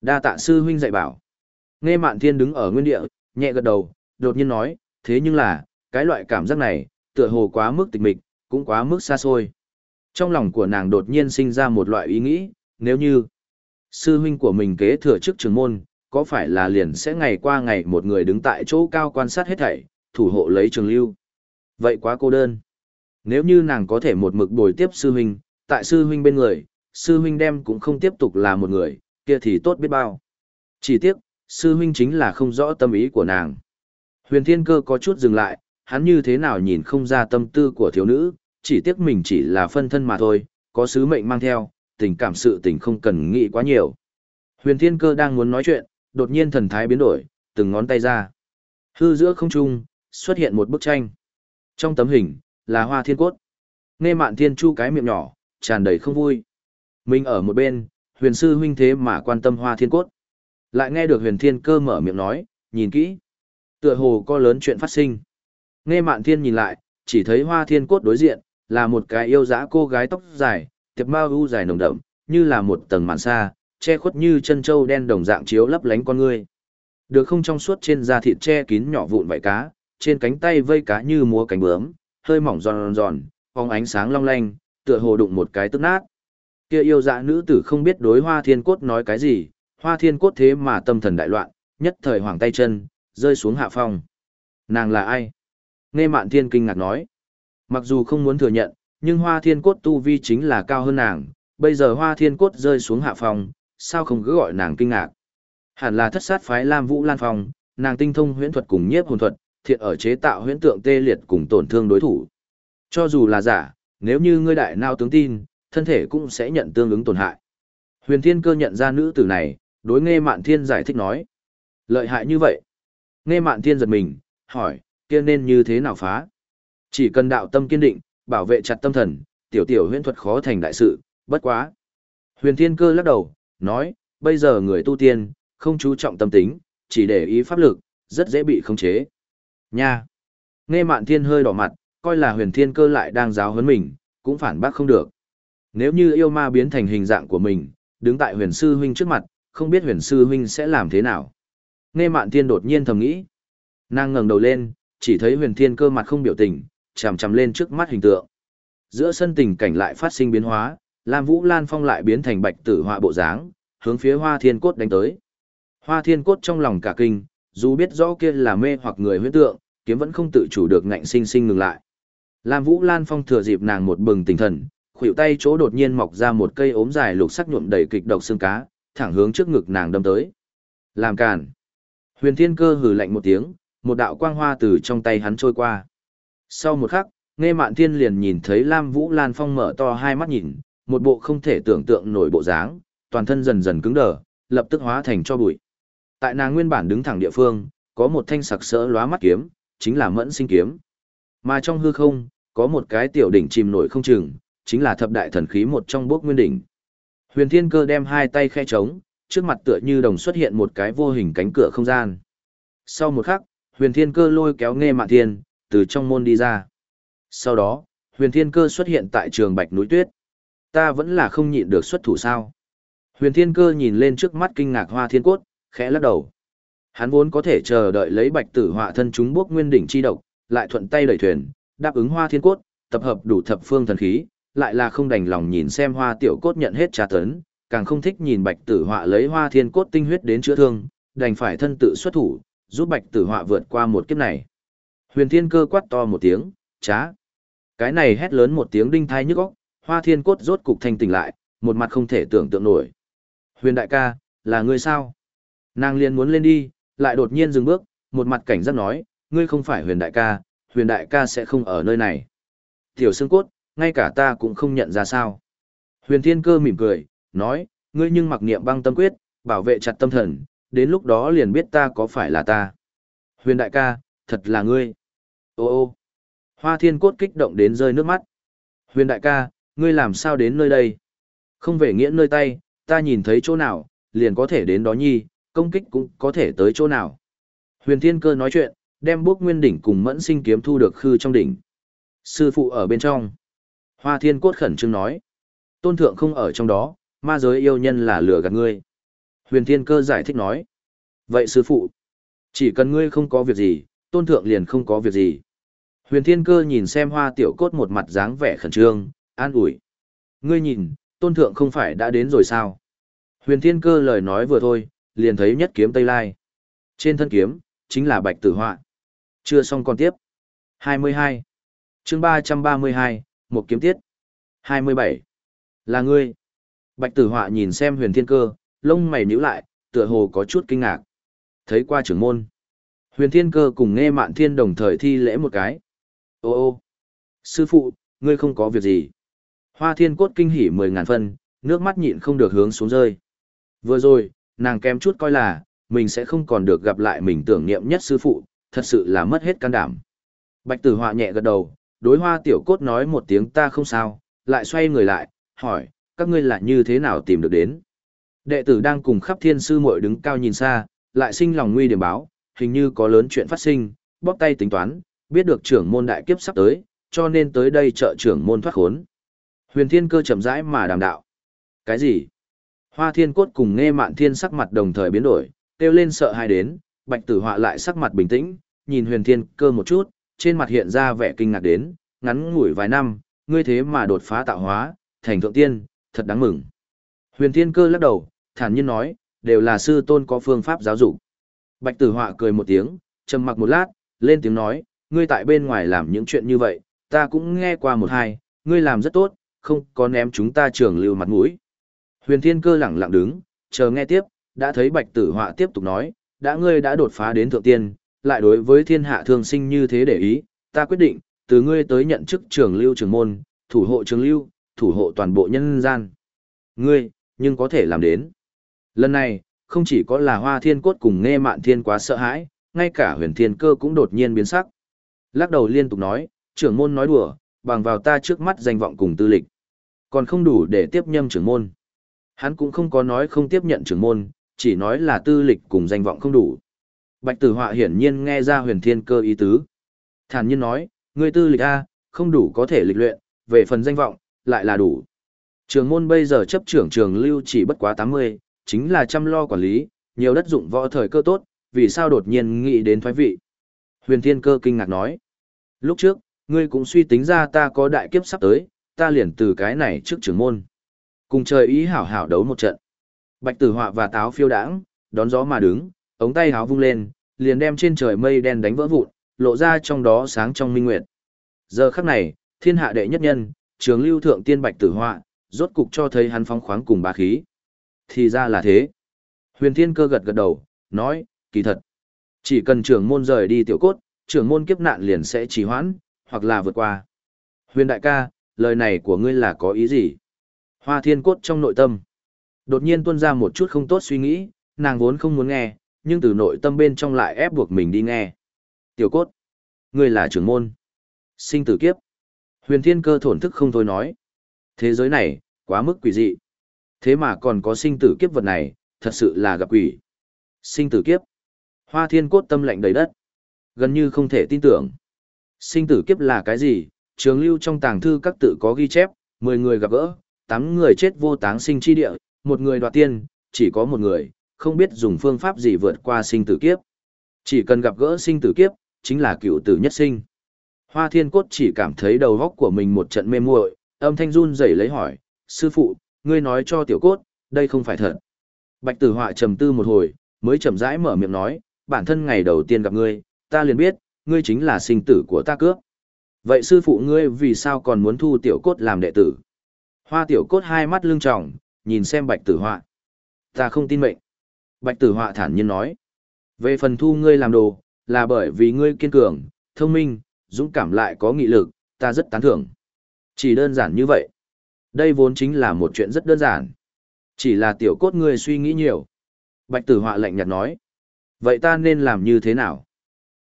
Đa tạ sư huynh dạy bảo. Nghe mạn thiên đứng ở nguyên địa, nhẹ gật đầu, đột nhiên nói, thế nhưng là, cái loại cảm giác này, tựa hồ quá mức tịch mịch, cũng quá mức xa xôi. Trong lòng của nàng đột nhiên sinh ra một loại ý nghĩ, nếu như sư huynh của mình kế thừa chức trường môn, có phải là liền sẽ ngày qua ngày một người đứng tại chỗ cao quan sát hết thảy, thủ hộ lấy trường lưu. Vậy quá cô đơn. Nếu như nàng có thể một mực bồi tiếp sư huynh, tại sư huynh bên người, sư huynh đem cũng không tiếp tục là một người, kia thì tốt biết bao. Chỉ tiếc, sư huynh chính là không rõ tâm ý của nàng. Huyền Thiên Cơ có chút dừng lại, hắn như thế nào nhìn không ra tâm tư của thiếu nữ, chỉ tiếc mình chỉ là phân thân mà thôi, có sứ mệnh mang theo, tình cảm sự tình không cần nghĩ quá nhiều. Huyền Thiên Cơ đang muốn nói chuyện, đột nhiên thần thái biến đổi, từng ngón tay ra. Hư giữa không trung, xuất hiện một bức tranh. Trong tấm hình, là hoa thiên cốt. Nghe mạn thiên chu cái miệng nhỏ, tràn đầy không vui. Mình ở một bên, huyền sư huynh thế mà quan tâm hoa thiên cốt. Lại nghe được huyền thiên cơ mở miệng nói, nhìn kỹ. Tựa hồ có lớn chuyện phát sinh. Nghe mạn thiên nhìn lại, chỉ thấy hoa thiên cốt đối diện, là một cái yêu dã cô gái tóc dài, tiệp mao u dài nồng đậm, như là một tầng màn xa che khuất như chân trâu đen đồng dạng chiếu lấp lánh con ngươi. Được không trong suốt trên da thịt che kín nhỏ vụn vảy cá, trên cánh tay vây cá như múa cánh bướm, hơi mỏng giòn giòn, phóng ánh sáng long lanh, tựa hồ đụng một cái tức nát. Kia yêu dạ nữ tử không biết đối hoa thiên cốt nói cái gì, hoa thiên cốt thế mà tâm thần đại loạn, nhất thời hoảng tay chân, rơi xuống hạ phong. Nàng là ai? Nghe mạn thiên kinh ngạc nói. Mặc dù không muốn thừa nhận, nhưng hoa thiên cốt tu vi chính là cao hơn nàng, bây giờ hoa thiên cốt rơi xuống hạ phong, sao không cứ gọi nàng kinh ngạc? Hẳn là thất sát phái Lam Vũ Lan Phong, nàng tinh thông huyễn thuật cùng nhiếp hồn thuật, thiện ở chế tạo huyễn tượng tê liệt cùng tổn thương đối thủ. Cho dù là giả, nếu như ngươi đại nao tướng tin, thân thể cũng sẽ nhận tương ứng tổn hại. Huyền Thiên Cơ nhận ra nữ tử này, đối Nghe Mạn Thiên giải thích nói. Lợi hại như vậy. Nghe Mạn Thiên giật mình, hỏi, kia nên như thế nào phá? Chỉ cần đạo tâm kiên định, bảo vệ chặt tâm thần, tiểu tiểu huyễn thuật khó thành đại sự, bất quá. Huyền Thiên Cơ lắc đầu, nói, bây giờ người tu tiên, không chú trọng tâm tính, chỉ để ý pháp lực, rất dễ bị khống chế. Nha! Nghe mạn thiên hơi đỏ mặt, coi là huyền thiên cơ lại đang giáo huấn mình, cũng phản bác không được. Nếu như yêu ma biến thành hình dạng của mình, đứng tại huyền sư huynh trước mặt, không biết huyền sư huynh sẽ làm thế nào. Nghe mạn thiên đột nhiên thầm nghĩ. Nàng ngẩng đầu lên, chỉ thấy huyền thiên cơ mặt không biểu tình, chằm chằm lên trước mắt hình tượng. Giữa sân tình cảnh lại phát sinh biến hóa, Lam Vũ Lan Phong lại biến thành bạch tử họa bộ dáng, hướng phía Hoa Thiên Cốt đánh tới. Hoa Thiên Cốt trong lòng cả kinh, dù biết rõ kia là mê hoặc người huyễn tượng, kiếm vẫn không tự chủ được ngạnh sinh sinh ngừng lại. Lam Vũ Lan Phong thừa dịp nàng một bừng tinh thần, khuỷu tay chỗ đột nhiên mọc ra một cây ốm dài lục sắc nhuộm đầy kịch độc xương cá, thẳng hướng trước ngực nàng đâm tới. Làm cản. Huyền thiên cơ hừ lạnh một tiếng, một đạo quang hoa từ trong tay hắn trôi qua. Sau một khắc, nghe mạn thiên liền nhìn thấy Lam Vũ Lan Phong mở to hai mắt nhìn, một bộ không thể tưởng tượng nổi bộ dáng, toàn thân dần dần cứng đờ, lập tức hóa thành cho bụi. Tại nàng nguyên bản đứng thẳng địa phương, có một thanh sặc sỡ lóa mắt kiếm, chính là mẫn sinh kiếm. Mà trong hư không, có một cái tiểu đỉnh chìm nổi không chừng, chính là thập đại thần khí một trong bước nguyên đỉnh. Huyền Thiên Cơ đem hai tay khe trống, trước mặt tựa như đồng xuất hiện một cái vô hình cánh cửa không gian. Sau một khắc, Huyền Thiên Cơ lôi kéo Nghe Mạn Thiên, từ trong môn đi ra. Sau đó, Huyền Thiên Cơ xuất hiện tại trường Bạch núi Tuyết. Ta vẫn là không nhịn được xuất thủ sao? Huyền Thiên Cơ nhìn lên trước mắt kinh ngạc Hoa Thiên Cốt, khẽ lắc đầu. Hắn vốn có thể chờ đợi lấy Bạch Tử Họa thân chúng bước nguyên đỉnh chi độc, lại thuận tay đẩy thuyền, đáp ứng Hoa Thiên Cốt, tập hợp đủ thập phương thần khí, lại là không đành lòng nhìn xem Hoa Tiểu Cốt nhận hết tra tấn, càng không thích nhìn Bạch Tử Họa lấy Hoa Thiên Cốt tinh huyết đến chữa thương, đành phải thân tự xuất thủ, giúp Bạch Tử Họa vượt qua một kiếp này. Huyền Thiên Cơ quát to một tiếng, "Chá!" Cái này hét lớn một tiếng đinh thai nhức óc, Hoa Thiên Cốt rốt cục thanh tỉnh lại, một mặt không thể tưởng tượng nổi. "Huyền đại ca, là ngươi sao?" Nàng liền muốn lên đi, lại đột nhiên dừng bước, một mặt cảnh giác nói, "Ngươi không phải Huyền đại ca, Huyền đại ca sẽ không ở nơi này." Tiểu Sương Cốt, ngay cả ta cũng không nhận ra sao. Huyền Thiên Cơ mỉm cười, nói, ngươi nhưng mặc niệm băng tâm quyết, bảo vệ chặt tâm thần, đến lúc đó liền biết ta có phải là ta. Huyền đại ca, thật là ngươi. Ô ô. Hoa thiên cốt kích động đến rơi nước mắt. Huyền đại ca, ngươi làm sao đến nơi đây? Không về nghĩa nơi tay, ta nhìn thấy chỗ nào, liền có thể đến đó nhi, công kích cũng có thể tới chỗ nào. Huyền thiên cơ nói chuyện, đem bước nguyên đỉnh cùng mẫn sinh kiếm thu được khư trong đỉnh. Sư phụ ở bên trong. Hoa thiên cốt khẩn trương nói. Tôn thượng không ở trong đó, ma giới yêu nhân là lừa gạt ngươi. Huyền thiên cơ giải thích nói. Vậy sư phụ, chỉ cần ngươi không có việc gì, tôn thượng liền không có việc gì. Huyền thiên cơ nhìn xem hoa tiểu cốt một mặt dáng vẻ khẩn trương, an ủi. Ngươi nhìn, tôn thượng không phải đã đến rồi sao? Huyền thiên cơ lời nói vừa thôi, liền thấy nhất kiếm Tây Lai. Trên thân kiếm, chính là bạch tử họa. Chưa xong còn tiếp. 22. chương 332, một kiếm tiết. 27. Là ngươi. Bạch tử họa nhìn xem huyền thiên cơ, lông mày nhíu lại, tựa hồ có chút kinh ngạc. Thấy qua trưởng môn. Huyền thiên cơ cùng nghe mạn thiên đồng thời thi lễ một cái. Ô ô. Sư phụ, ngươi không có việc gì. Hoa thiên cốt kinh hỉ mười ngàn phân, nước mắt nhịn không được hướng xuống rơi. Vừa rồi, nàng kém chút coi là, mình sẽ không còn được gặp lại mình tưởng niệm nhất sư phụ, thật sự là mất hết can đảm. Bạch tử họa nhẹ gật đầu, đối hoa tiểu cốt nói một tiếng ta không sao, lại xoay người lại, hỏi, các ngươi là như thế nào tìm được đến. Đệ tử đang cùng khắp thiên sư muội đứng cao nhìn xa, lại sinh lòng nguy điểm báo, hình như có lớn chuyện phát sinh, bóp tay tính toán, biết được trưởng môn đại kiếp sắp tới, cho nên tới đây trợ trưởng môn thoát khốn. Huyền thiên cơ chậm rãi mà đàm đạo. Cái gì? Hoa thiên cốt cùng nghe mạn thiên sắc mặt đồng thời biến đổi, kêu lên sợ hai đến, bạch tử họa lại sắc mặt bình tĩnh, nhìn huyền thiên cơ một chút, trên mặt hiện ra vẻ kinh ngạc đến, ngắn ngủi vài năm, ngươi thế mà đột phá tạo hóa, thành thượng tiên, thật đáng mừng. Huyền Thiên Cơ lắc đầu, thản nhiên nói, đều là sư tôn có phương pháp giáo dục. Bạch Tử Họa cười một tiếng, trầm mặc một lát, lên tiếng nói, ngươi tại bên ngoài làm những chuyện như vậy, ta cũng nghe qua một hai, ngươi làm rất tốt, không có ném chúng ta trường lưu mặt mũi. Huyền Thiên Cơ lặng lặng đứng, chờ nghe tiếp, đã thấy Bạch Tử Họa tiếp tục nói, đã ngươi đã đột phá đến thượng tiên, lại đối với thiên hạ thương sinh như thế để ý, ta quyết định, từ ngươi tới nhận chức trưởng lưu trưởng môn, thủ hộ trường lưu, thủ hộ toàn bộ nhân gian. Ngươi, nhưng có thể làm đến. Lần này, không chỉ có là hoa thiên cốt cùng nghe mạn thiên quá sợ hãi, ngay cả huyền thiên cơ cũng đột nhiên biến sắc. Lắc đầu liên tục nói, trưởng môn nói đùa, bằng vào ta trước mắt danh vọng cùng tư lịch. Còn không đủ để tiếp nhâm trưởng môn. Hắn cũng không có nói không tiếp nhận trưởng môn, chỉ nói là tư lịch cùng danh vọng không đủ. Bạch tử họa hiển nhiên nghe ra huyền thiên cơ ý tứ. Thản nhiên nói, ngươi tư lịch A, không đủ có thể lịch luyện, về phần danh vọng, lại là đủ. Trường môn bây giờ chấp trưởng trường lưu chỉ bất quá 80, chính là chăm lo quản lý, nhiều đất dụng võ thời cơ tốt, vì sao đột nhiên nghĩ đến thoái vị. Huyền Thiên Cơ kinh ngạc nói, lúc trước, ngươi cũng suy tính ra ta có đại kiếp sắp tới, ta liền từ cái này trước trường môn. Cùng trời ý hảo hảo đấu một trận. Bạch tử họa và táo phiêu đãng, đón gió mà đứng, ống tay háo vung lên, liền đem trên trời mây đen đánh vỡ vụn, lộ ra trong đó sáng trong minh nguyệt. Giờ khắc này, thiên hạ đệ nhất nhân, trường lưu thượng tiên bạch tử họa, rốt cục cho thấy hắn phóng khoáng cùng bá khí. Thì ra là thế. Huyền thiên cơ gật gật đầu, nói, kỳ thật. Chỉ cần trưởng môn rời đi tiểu cốt, trưởng môn kiếp nạn liền sẽ trì hoãn, hoặc là vượt qua. Huyền đại ca, lời này của ngươi là có ý gì? Hoa thiên cốt trong nội tâm. Đột nhiên tuôn ra một chút không tốt suy nghĩ, nàng vốn không muốn nghe, nhưng từ nội tâm bên trong lại ép buộc mình đi nghe. Tiểu cốt, ngươi là trưởng môn. Sinh tử kiếp. Huyền thiên cơ thổn thức không thôi nói. Thế giới này, quá mức quỷ dị. Thế mà còn có sinh tử kiếp vật này, thật sự là gặp quỷ. Sinh tử kiếp. Hoa thiên cốt tâm lạnh đầy đất. Gần như không thể tin tưởng. Sinh tử kiếp là cái gì? Trường lưu trong tàng thư các tự có ghi chép, 10 người gặp gỡ, tám người chết vô táng sinh chi địa, một người đoạt tiên, chỉ có một người, không biết dùng phương pháp gì vượt qua sinh tử kiếp. Chỉ cần gặp gỡ sinh tử kiếp, chính là cựu tử nhất sinh. Hoa thiên cốt chỉ cảm thấy đầu góc của mình một trận mê muội, âm thanh run rẩy lấy hỏi, sư phụ, ngươi nói cho tiểu cốt, đây không phải thật. Bạch tử họa trầm tư một hồi, mới chậm rãi mở miệng nói, bản thân ngày đầu tiên gặp ngươi, ta liền biết, ngươi chính là sinh tử của ta cướp. Vậy sư phụ ngươi vì sao còn muốn thu tiểu cốt làm đệ tử? Hoa tiểu cốt hai mắt lưng tròng, nhìn xem bạch tử họa. Ta không tin mệnh. Bạch tử họa thản nhiên nói. Về phần thu ngươi làm đồ, là bởi vì ngươi kiên cường, thông minh, dũng cảm lại có nghị lực, ta rất tán thưởng. Chỉ đơn giản như vậy. Đây vốn chính là một chuyện rất đơn giản. Chỉ là tiểu cốt ngươi suy nghĩ nhiều. Bạch tử họa lạnh nhạt nói. Vậy ta nên làm như thế nào?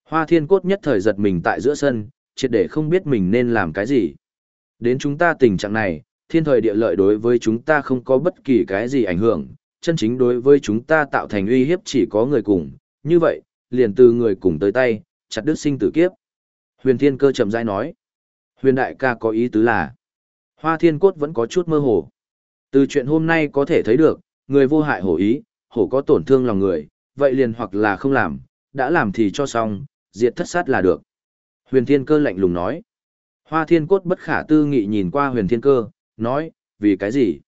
Hoa thiên cốt nhất thời giật mình tại giữa sân, triệt để không biết mình nên làm cái gì. Đến chúng ta tình trạng này, thiên thời địa lợi đối với chúng ta không có bất kỳ cái gì ảnh hưởng, chân chính đối với chúng ta tạo thành uy hiếp chỉ có người cùng, như vậy, liền từ người cùng tới tay, chặt đứt sinh tử kiếp. Huyền thiên cơ chậm rãi nói. Huyền đại ca có ý tứ là, hoa thiên cốt vẫn có chút mơ hồ. Từ chuyện hôm nay có thể thấy được, người vô hại hổ ý, hổ có tổn thương lòng người, vậy liền hoặc là không làm, đã làm thì cho xong, diệt thất sát là được. Huyền thiên cơ lạnh lùng nói. Hoa thiên cốt bất khả tư nghị nhìn qua huyền thiên cơ, nói, vì cái gì?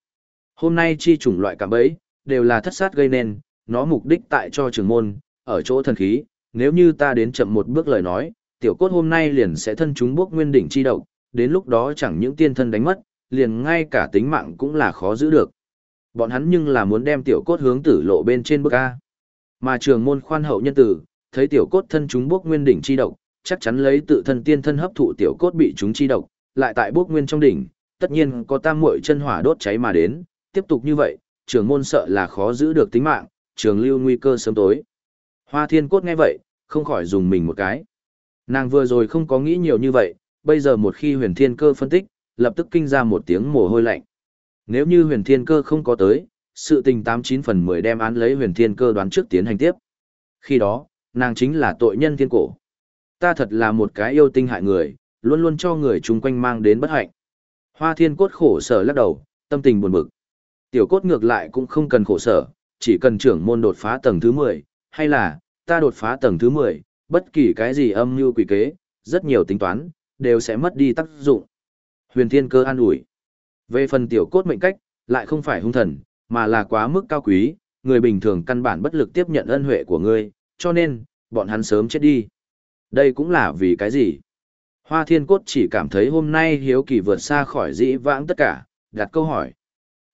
Hôm nay chi chủng loại cảm bấy, đều là thất sát gây nên, nó mục đích tại cho trường môn, ở chỗ thần khí, nếu như ta đến chậm một bước lời nói, tiểu cốt hôm nay liền sẽ thân chúng bước nguyên đỉnh chi độc, đến lúc đó chẳng những tiên thân đánh mất, liền ngay cả tính mạng cũng là khó giữ được. Bọn hắn nhưng là muốn đem tiểu cốt hướng tử lộ bên trên bước A. Mà trường môn khoan hậu nhân tử, thấy tiểu cốt thân chúng bước nguyên đỉnh chi độc, chắc chắn lấy tự thân tiên thân hấp thụ tiểu cốt bị chúng chi độc, lại tại bước nguyên trong đỉnh, tất nhiên có tam muội chân hỏa đốt cháy mà đến, tiếp tục như vậy, trường môn sợ là khó giữ được tính mạng, trường lưu nguy cơ sớm tối. Hoa thiên cốt nghe vậy, không khỏi dùng mình một cái. Nàng vừa rồi không có nghĩ nhiều như vậy, bây giờ một khi huyền thiên cơ phân tích, lập tức kinh ra một tiếng mồ hôi lạnh. Nếu như huyền thiên cơ không có tới, sự tình 89 phần 10 đem án lấy huyền thiên cơ đoán trước tiến hành tiếp. Khi đó, nàng chính là tội nhân thiên cổ. Ta thật là một cái yêu tinh hại người, luôn luôn cho người chung quanh mang đến bất hạnh. Hoa thiên cốt khổ sở lắc đầu, tâm tình buồn bực. Tiểu cốt ngược lại cũng không cần khổ sở, chỉ cần trưởng môn đột phá tầng thứ 10, hay là, ta đột phá tầng thứ 10, bất kỳ cái gì âm mưu quỷ kế, rất nhiều tính toán, đều sẽ mất đi tác dụng. Huyền thiên cơ an ủi. Về phần tiểu cốt mệnh cách, lại không phải hung thần, mà là quá mức cao quý, người bình thường căn bản bất lực tiếp nhận ân huệ của ngươi, cho nên, bọn hắn sớm chết đi. Đây cũng là vì cái gì? Hoa thiên cốt chỉ cảm thấy hôm nay hiếu kỳ vượt xa khỏi dĩ vãng tất cả, đặt câu hỏi.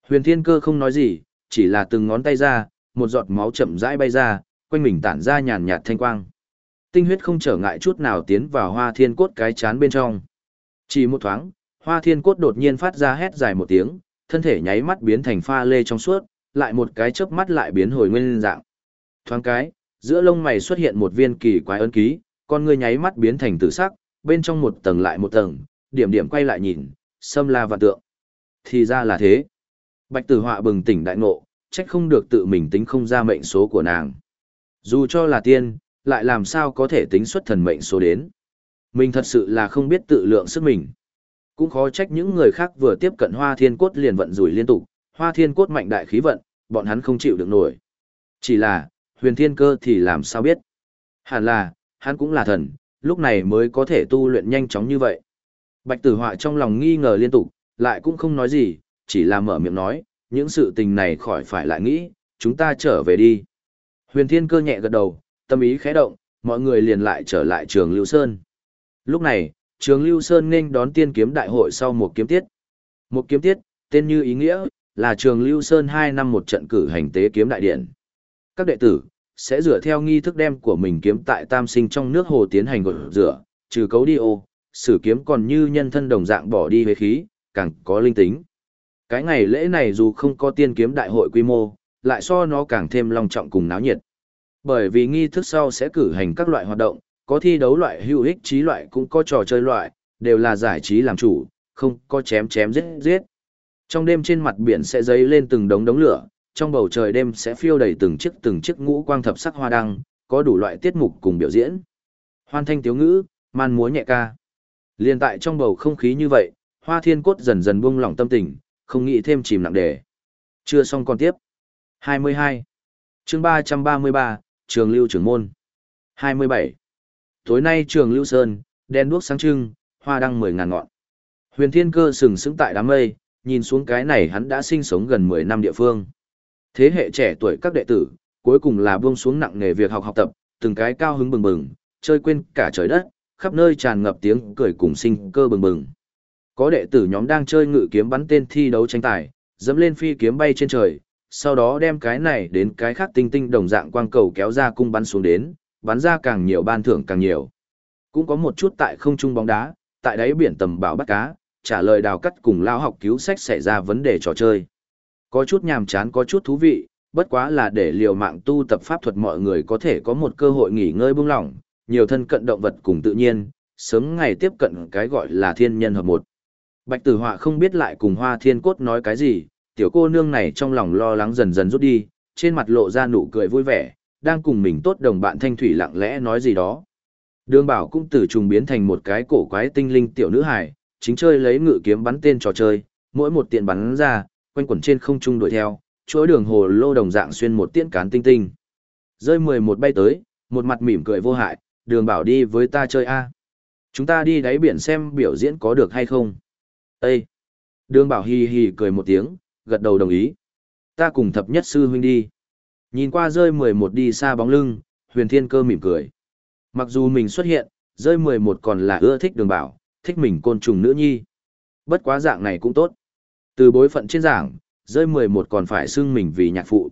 Huyền thiên cơ không nói gì, chỉ là từng ngón tay ra, một giọt máu chậm rãi bay ra, quanh mình tản ra nhàn nhạt thanh quang. Tinh huyết không trở ngại chút nào tiến vào hoa thiên cốt cái chán bên trong. Chỉ một thoáng, hoa thiên cốt đột nhiên phát ra hét dài một tiếng, thân thể nháy mắt biến thành pha lê trong suốt, lại một cái chớp mắt lại biến hồi nguyên dạng. Thoáng cái, giữa lông mày xuất hiện một viên kỳ quái ấn ký, con ngươi nháy mắt biến thành tử sắc, bên trong một tầng lại một tầng, điểm điểm quay lại nhìn, xâm la và tượng. Thì ra là thế. Bạch tử họa bừng tỉnh đại ngộ, trách không được tự mình tính không ra mệnh số của nàng. Dù cho là tiên, lại làm sao có thể tính xuất thần mệnh số đến. Mình thật sự là không biết tự lượng sức mình. Cũng khó trách những người khác vừa tiếp cận hoa thiên cốt liền vận rủi liên tục, hoa thiên cốt mạnh đại khí vận, bọn hắn không chịu được nổi. Chỉ là, huyền thiên cơ thì làm sao biết. Hẳn là, hắn cũng là thần, lúc này mới có thể tu luyện nhanh chóng như vậy. Bạch tử họa trong lòng nghi ngờ liên tục, lại cũng không nói gì, chỉ là mở miệng nói, những sự tình này khỏi phải lại nghĩ, chúng ta trở về đi. Huyền thiên cơ nhẹ gật đầu, tâm ý khẽ động, mọi người liền lại trở lại trường Lưu Sơn. Lúc này, trường Lưu Sơn nên đón tiên kiếm đại hội sau một kiếm tiết. Một kiếm tiết, tên như ý nghĩa, là trường Lưu Sơn 2 năm một trận cử hành tế kiếm đại điện. Các đệ tử, sẽ rửa theo nghi thức đem của mình kiếm tại tam sinh trong nước hồ tiến hành gột rửa, trừ cấu đi ô, sử kiếm còn như nhân thân đồng dạng bỏ đi huế khí, càng có linh tính. Cái ngày lễ này dù không có tiên kiếm đại hội quy mô, lại so nó càng thêm long trọng cùng náo nhiệt. Bởi vì nghi thức sau sẽ cử hành các loại hoạt động, có thi đấu loại hữu ích trí loại cũng có trò chơi loại, đều là giải trí làm chủ, không có chém chém giết giết. Trong đêm trên mặt biển sẽ dấy lên từng đống đống lửa, trong bầu trời đêm sẽ phiêu đầy từng chiếc từng chiếc ngũ quang thập sắc hoa đăng, có đủ loại tiết mục cùng biểu diễn. Hoan thanh tiếu ngữ, man múa nhẹ ca. Liên tại trong bầu không khí như vậy, hoa thiên cốt dần dần buông lỏng tâm tình, không nghĩ thêm chìm nặng đề. Chưa xong còn tiếp. 22. chương 333, Trường Lưu Trưởng Môn. 27. Tối nay Trường Lưu Sơn, đen đuốc sáng trưng, hoa đăng mười ngàn ngọn. Huyền Thiên Cơ sừng sững tại đám mây, nhìn xuống cái này hắn đã sinh sống gần 10 năm địa phương. Thế hệ trẻ tuổi các đệ tử, cuối cùng là buông xuống nặng nghề việc học học tập, từng cái cao hứng bừng bừng, chơi quên cả trời đất, khắp nơi tràn ngập tiếng cười cùng sinh cơ bừng bừng. Có đệ tử nhóm đang chơi ngự kiếm bắn tên thi đấu tranh tài, dẫm lên phi kiếm bay trên trời, sau đó đem cái này đến cái khác tinh tinh đồng dạng quang cầu kéo ra cung bắn xuống đến, bắn ra càng nhiều ban thưởng càng nhiều. Cũng có một chút tại không trung bóng đá, tại đáy biển tầm bảo bắt cá, trả lời đào cắt cùng lao học cứu sách xảy ra vấn đề trò chơi. Có chút nhàm chán có chút thú vị, bất quá là để liều mạng tu tập pháp thuật mọi người có thể có một cơ hội nghỉ ngơi buông lỏng, nhiều thân cận động vật cùng tự nhiên, sớm ngày tiếp cận cái gọi là thiên nhân hợp một. Bạch tử họa không biết lại cùng hoa thiên cốt nói cái gì, tiểu cô nương này trong lòng lo lắng dần dần rút đi, trên mặt lộ ra nụ cười vui vẻ, đang cùng mình tốt đồng bạn thanh thủy lặng lẽ nói gì đó. Đường bảo cũng từ trùng biến thành một cái cổ quái tinh linh tiểu nữ hài, chính chơi lấy ngự kiếm bắn tên trò chơi, mỗi một tiện bắn ra, quanh quẩn trên không trung đuổi theo, chuỗi đường hồ lô đồng dạng xuyên một tiễn cán tinh tinh. Rơi mười một bay tới, một mặt mỉm cười vô hại, đường bảo đi với ta chơi a Chúng ta đi đáy biển xem biểu diễn có được hay không. Ê! Đường bảo hì hì cười một tiếng, gật đầu đồng ý. Ta cùng thập nhất sư huynh đi. Nhìn qua rơi mười một đi xa bóng lưng, huyền thiên cơ mỉm cười. Mặc dù mình xuất hiện, rơi mười một còn là ưa thích đường bảo, thích mình côn trùng nữ nhi. Bất quá dạng này cũng tốt. Từ bối phận trên giảng, rơi 11 còn phải xưng mình vì nhạc phụ.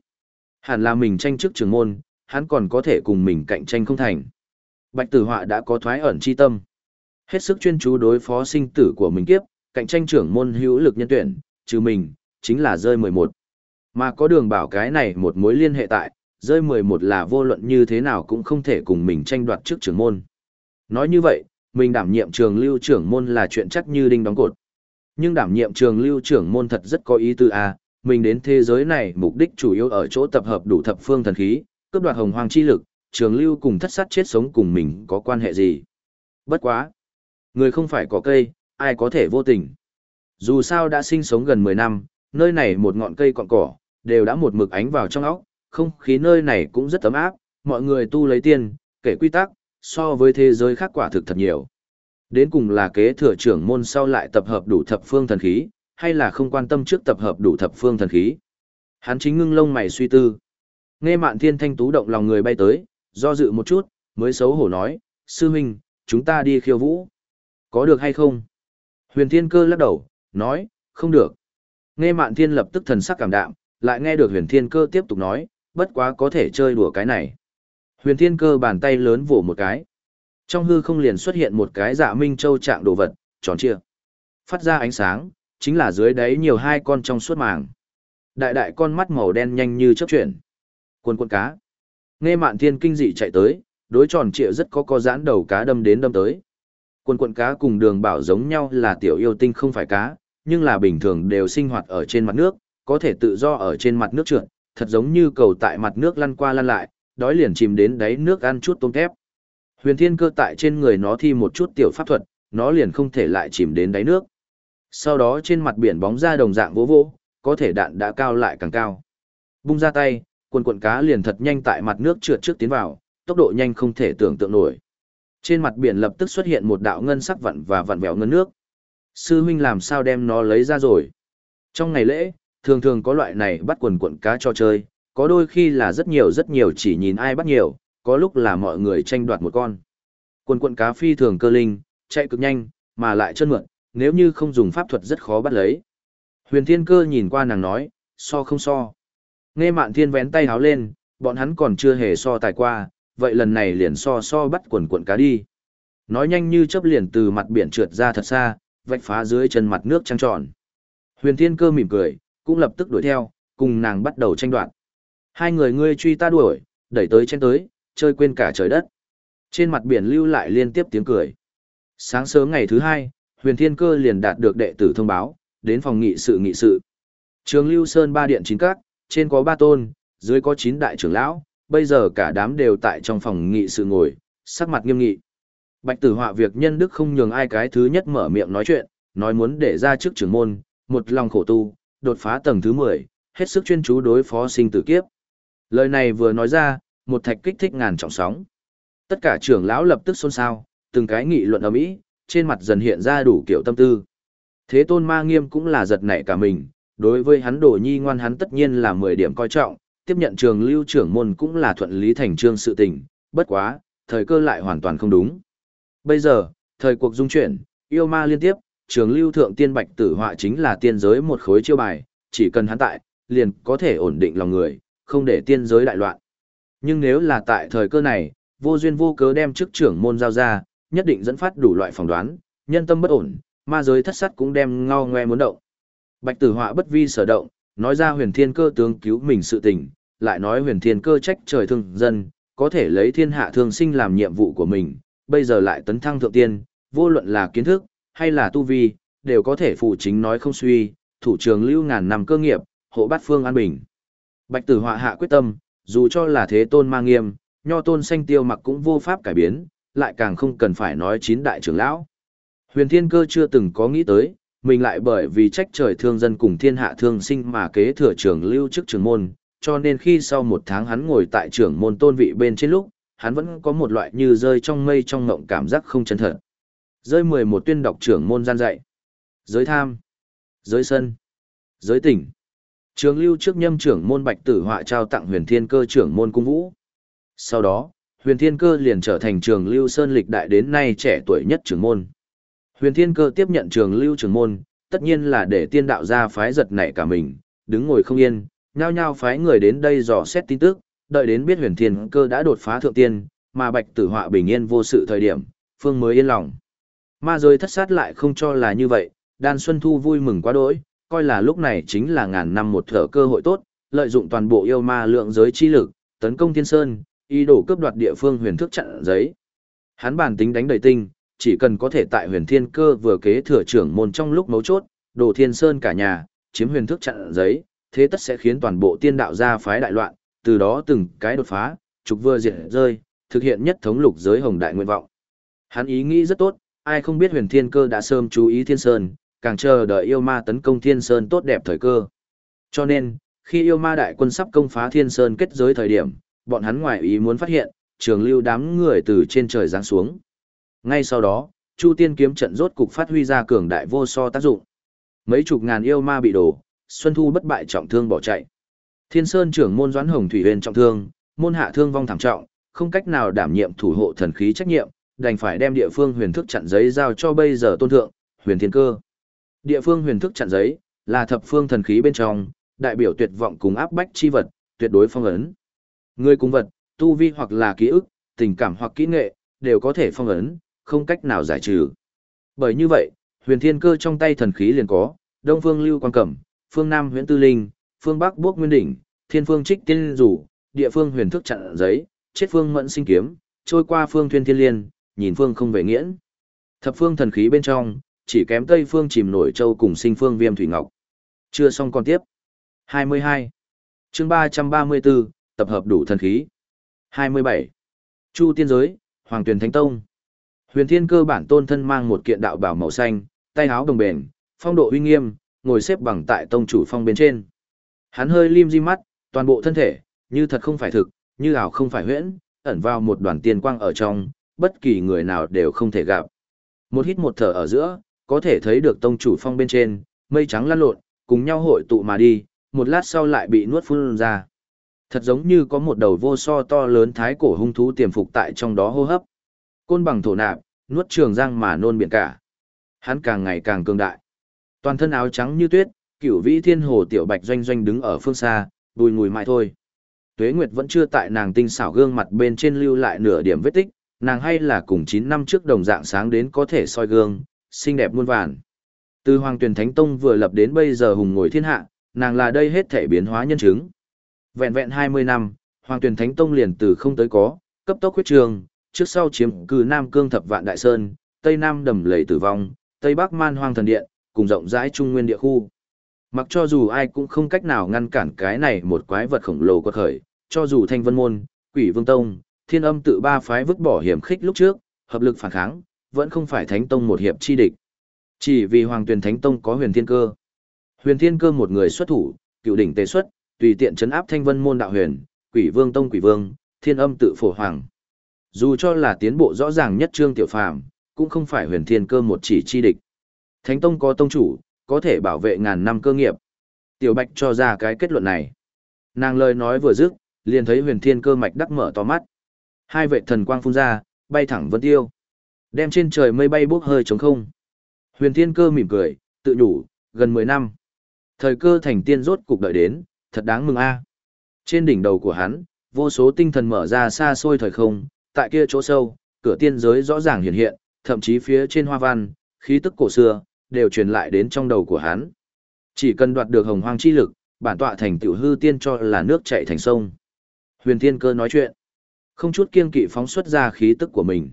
Hẳn là mình tranh chức trường môn, hắn còn có thể cùng mình cạnh tranh không thành. Bạch tử họa đã có thoái ẩn chi tâm. Hết sức chuyên chú đối phó sinh tử của mình kiếp, cạnh tranh trưởng môn hữu lực nhân tuyển, trừ mình, chính là rơi 11. Mà có đường bảo cái này một mối liên hệ tại, rơi 11 là vô luận như thế nào cũng không thể cùng mình tranh đoạt trước trưởng môn. Nói như vậy, mình đảm nhiệm trường lưu trưởng môn là chuyện chắc như đinh đóng cột. Nhưng đảm nhiệm trường lưu trưởng môn thật rất có ý tư a, à, mình đến thế giới này mục đích chủ yếu ở chỗ tập hợp đủ thập phương thần khí, cướp đoạt hồng hoàng chi lực, trường lưu cùng thất sát chết sống cùng mình có quan hệ gì. Bất quá. Người không phải có cây, ai có thể vô tình. Dù sao đã sinh sống gần 10 năm, nơi này một ngọn cây cọn cỏ, đều đã một mực ánh vào trong óc, không khí nơi này cũng rất ấm áp, mọi người tu lấy tiền, kể quy tắc, so với thế giới khác quả thực thật nhiều. Đến cùng là kế thừa trưởng môn sau lại tập hợp đủ thập phương thần khí, hay là không quan tâm trước tập hợp đủ thập phương thần khí. Hắn chính ngưng lông mày suy tư. Nghe mạn thiên thanh tú động lòng người bay tới, do dự một chút, mới xấu hổ nói, sư huynh, chúng ta đi khiêu vũ. Có được hay không? Huyền thiên cơ lắc đầu, nói, không được. Nghe mạn thiên lập tức thần sắc cảm đạm, lại nghe được huyền thiên cơ tiếp tục nói, bất quá có thể chơi đùa cái này. Huyền thiên cơ bàn tay lớn vỗ một cái. Trong hư không liền xuất hiện một cái dạ minh châu trạng đồ vật, tròn trịa. Phát ra ánh sáng, chính là dưới đáy nhiều hai con trong suốt màng. Đại đại con mắt màu đen nhanh như chớp chuyển. Quân quân cá. Nghe mạn thiên kinh dị chạy tới, đối tròn trịa rất có có giãn đầu cá đâm đến đâm tới. Quân quân cá cùng đường bảo giống nhau là tiểu yêu tinh không phải cá, nhưng là bình thường đều sinh hoạt ở trên mặt nước, có thể tự do ở trên mặt nước trượt, thật giống như cầu tại mặt nước lăn qua lăn lại, đói liền chìm đến đáy nước ăn chút tôm thép. Huyền thiên cơ tại trên người nó thi một chút tiểu pháp thuật, nó liền không thể lại chìm đến đáy nước. Sau đó trên mặt biển bóng ra đồng dạng vỗ vỗ, có thể đạn đã cao lại càng cao. Bung ra tay, quần quần cá liền thật nhanh tại mặt nước trượt trước tiến vào, tốc độ nhanh không thể tưởng tượng nổi. Trên mặt biển lập tức xuất hiện một đạo ngân sắc vặn và vặn vẹo ngân nước. Sư huynh làm sao đem nó lấy ra rồi? Trong ngày lễ, thường thường có loại này bắt quần quần cá cho chơi, có đôi khi là rất nhiều rất nhiều chỉ nhìn ai bắt nhiều, có lúc là mọi người tranh đoạt một con. Quần quận cá phi thường cơ linh, chạy cực nhanh, mà lại chân mượn, nếu như không dùng pháp thuật rất khó bắt lấy. Huyền Thiên Cơ nhìn qua nàng nói, so không so. Nghe Mạn Thiên vén tay háo lên, Bọn hắn còn chưa hề so tài qua, vậy lần này liền so so bắt quần quần cá đi. Nói nhanh như chớp liền từ mặt biển trượt ra thật xa, vạch phá dưới chân mặt nước trăng tròn. Huyền Thiên Cơ mỉm cười, cũng lập tức đuổi theo, cùng nàng bắt đầu tranh đoạt. Hai người ngươi truy ta đuổi, đẩy tới chen tới, chơi quên cả trời đất. Trên mặt biển lưu lại liên tiếp tiếng cười. Sáng sớm ngày thứ hai, Huyền Thiên Cơ liền đạt được đệ tử thông báo, đến phòng nghị sự nghị sự. Trường Lưu Sơn ba điện chín các, trên có ba tôn, dưới có chín đại trưởng lão, bây giờ cả đám đều tại trong phòng nghị sự ngồi, sắc mặt nghiêm nghị. Bạch Tử Họa việc nhân đức không nhường ai cái thứ nhất mở miệng nói chuyện, nói muốn để ra trước trưởng môn, một lòng khổ tu, đột phá tầng thứ 10, hết sức chuyên chú đối phó sinh tử kiếp. Lời này vừa nói ra, một thạch kích thích ngàn trọng sóng. Tất cả trưởng lão lập tức xôn xao, từng cái nghị luận ầm ĩ, trên mặt dần hiện ra đủ kiểu tâm tư. Thế Tôn Ma Nghiêm cũng là giật nảy cả mình, đối với hắn Đồ Nhi ngoan hắn tất nhiên là 10 điểm coi trọng, tiếp nhận trường lưu trưởng môn cũng là thuận lý thành trương sự tình, bất quá, thời cơ lại hoàn toàn không đúng. Bây giờ, thời cuộc dung chuyển, yêu ma liên tiếp, trường lưu thượng tiên bạch tử họa chính là tiên giới một khối chiêu bài, chỉ cần hắn tại, liền có thể ổn định lòng người, không để tiên giới đại loạn. Nhưng nếu là tại thời cơ này, vô duyên vô cớ đem chức trưởng môn giao ra, nhất định dẫn phát đủ loại phỏng đoán, nhân tâm bất ổn, ma giới thất sắt cũng đem ngao ngoe muốn động. Bạch tử họa bất vi sở động, nói ra huyền thiên cơ tướng cứu mình sự tình, lại nói huyền thiên cơ trách trời thương dân, có thể lấy thiên hạ thương sinh làm nhiệm vụ của mình, bây giờ lại tấn thăng thượng tiên, vô luận là kiến thức, hay là tu vi, đều có thể phụ chính nói không suy, thủ trường lưu ngàn năm cơ nghiệp, hộ bát phương an bình. Bạch tử họa hạ quyết tâm, dù cho là thế tôn mang nghiêm, nho tôn xanh tiêu mặc cũng vô pháp cải biến, lại càng không cần phải nói chín đại trưởng lão. Huyền thiên cơ chưa từng có nghĩ tới, mình lại bởi vì trách trời thương dân cùng thiên hạ thương sinh mà kế thừa trưởng lưu chức trưởng môn, cho nên khi sau một tháng hắn ngồi tại trưởng môn tôn vị bên trên lúc, hắn vẫn có một loại như rơi trong mây trong ngộng cảm giác không chân thật. Rơi mười một tuyên đọc trưởng môn gian dạy. Giới tham. Giới sân. Giới tỉnh. Trường lưu trước nhâm trưởng môn bạch tử họa trao tặng huyền thiên cơ trưởng môn cung vũ. Sau đó, huyền thiên cơ liền trở thành trường lưu sơn lịch đại đến nay trẻ tuổi nhất trưởng môn. Huyền thiên cơ tiếp nhận trường lưu trưởng môn, tất nhiên là để tiên đạo gia phái giật nảy cả mình, đứng ngồi không yên, nhao nhao phái người đến đây dò xét tin tức, đợi đến biết huyền thiên cơ đã đột phá thượng tiên, mà bạch tử họa bình yên vô sự thời điểm, phương mới yên lòng. Ma rồi thất sát lại không cho là như vậy, đan xuân thu vui mừng quá đỗi, coi là lúc này chính là ngàn năm một thở cơ hội tốt, lợi dụng toàn bộ yêu ma lượng giới chi lực, tấn công thiên sơn, ý đồ cướp đoạt địa phương huyền thức chặn giấy. Hắn bản tính đánh đầy tinh, chỉ cần có thể tại huyền thiên cơ vừa kế thừa trưởng môn trong lúc mấu chốt, đồ thiên sơn cả nhà, chiếm huyền thức chặn giấy, thế tất sẽ khiến toàn bộ tiên đạo gia phái đại loạn, từ đó từng cái đột phá, trục vừa diệt rơi, thực hiện nhất thống lục giới hồng đại nguyện vọng. Hắn ý nghĩ rất tốt, ai không biết huyền thiên cơ đã sớm chú ý thiên sơn, càng chờ đợi yêu ma tấn công thiên sơn tốt đẹp thời cơ. Cho nên, khi yêu ma đại quân sắp công phá thiên sơn kết giới thời điểm, bọn hắn ngoài ý muốn phát hiện, trường lưu đám người từ trên trời giáng xuống. Ngay sau đó, Chu Tiên kiếm trận rốt cục phát huy ra cường đại vô so tác dụng. Mấy chục ngàn yêu ma bị đổ, Xuân Thu bất bại trọng thương bỏ chạy. Thiên Sơn trưởng môn Doãn Hồng Thủy Huyền trọng thương, môn hạ thương vong thảm trọng, không cách nào đảm nhiệm thủ hộ thần khí trách nhiệm, đành phải đem địa phương huyền thức chặn giấy giao cho bây giờ tôn thượng, Huyền Thiên Cơ. Địa phương huyền thức chặn giấy là thập phương thần khí bên trong, đại biểu tuyệt vọng cùng áp bách chi vật, tuyệt đối phong ấn. Người cùng vật, tu vi hoặc là ký ức, tình cảm hoặc kỹ nghệ, đều có thể phong ấn, không cách nào giải trừ. Bởi như vậy, huyền thiên cơ trong tay thần khí liền có, đông phương lưu quan cẩm, phương nam huyễn tư linh, phương bắc bước nguyên đỉnh, thiên phương trích tiên rủ, địa phương huyền thức chặn giấy, chết phương mẫn sinh kiếm, trôi qua phương thuyên thiên liên, nhìn phương không về nghiễn. Thập phương thần khí bên trong, chỉ kém tây phương chìm nổi châu cùng sinh phương viêm thủy ngọc. Chưa xong còn tiếp. 22. chương 334, tập hợp đủ thần khí. 27. Chu tiên giới, Hoàng Tuyền Thánh Tông. Huyền Thiên cơ bản tôn thân mang một kiện đạo bảo màu xanh, tay áo đồng bền, phong độ uy nghiêm, ngồi xếp bằng tại tông chủ phong bên trên. Hắn hơi lim di mắt, toàn bộ thân thể, như thật không phải thực, như ảo không phải huyễn, ẩn vào một đoàn tiên quang ở trong, bất kỳ người nào đều không thể gặp. Một hít một thở ở giữa, có thể thấy được tông chủ phong bên trên, mây trắng lăn lộn, cùng nhau hội tụ mà đi, một lát sau lại bị nuốt phun ra. Thật giống như có một đầu vô so to lớn thái cổ hung thú tiềm phục tại trong đó hô hấp. Côn bằng thổ nạp, nuốt trường giang mà nôn biển cả. Hắn càng ngày càng cường đại. Toàn thân áo trắng như tuyết, cửu vĩ thiên hồ tiểu bạch doanh doanh đứng ở phương xa, đùi ngùi mãi thôi. Tuế Nguyệt vẫn chưa tại nàng tinh xảo gương mặt bên trên lưu lại nửa điểm vết tích, nàng hay là cùng 9 năm trước đồng dạng sáng đến có thể soi gương, xinh đẹp muôn vàn. Từ Hoàng Tuyền Thánh Tông vừa lập đến bây giờ hùng ngồi thiên hạ, nàng là đây hết thể biến hóa nhân chứng. Vẹn vẹn 20 năm, Hoàng Tuyền Thánh Tông liền từ không tới có, cấp tốc huyết trường, trước sau chiếm cư Nam Cương Thập Vạn Đại Sơn, Tây Nam đầm lầy tử vong, Tây Bắc Man Hoang Thần Điện, cùng rộng rãi trung nguyên địa khu. Mặc cho dù ai cũng không cách nào ngăn cản cái này một quái vật khổng lồ quật khởi, cho dù Thanh Vân Môn, Quỷ Vương Tông, Thiên Âm tự ba phái vứt bỏ hiểm khích lúc trước, hợp lực phản kháng, vẫn không phải Thánh Tông một hiệp chi địch. Chỉ vì Hoàng Tuyền Thánh Tông có huyền thiên cơ. Huyền thiên cơ một người xuất thủ, cựu đỉnh tề xuất, tùy tiện chấn áp Thanh Vân Môn đạo huyền, Quỷ Vương Tông Quỷ Vương, Thiên Âm tự phổ hoàng. Dù cho là tiến bộ rõ ràng nhất Trương Tiểu Phàm, cũng không phải huyền thiên cơ một chỉ chi địch. Thánh Tông có tông chủ, có thể bảo vệ ngàn năm cơ nghiệp. Tiểu Bạch cho ra cái kết luận này. Nàng lời nói vừa dứt, liền thấy huyền thiên cơ mạch đắc mở to mắt. Hai vệ thần quang phun ra, bay thẳng vân tiêu. Đem trên trời mây bay bốc hơi trống không. Huyền thiên cơ mỉm cười, tự nhủ, gần 10 năm. Thời cơ thành tiên rốt cục đợi đến, thật đáng mừng a. Trên đỉnh đầu của hắn, vô số tinh thần mở ra xa xôi thời không, tại kia chỗ sâu, cửa tiên giới rõ ràng hiện hiện, thậm chí phía trên hoa văn, khí tức cổ xưa, đều truyền lại đến trong đầu của hắn. Chỉ cần đoạt được hồng hoang chi lực, bản tọa thành tiểu hư tiên cho là nước chảy thành sông. Huyền Thiên Cơ nói chuyện, không chút kiên kỵ phóng xuất ra khí tức của mình.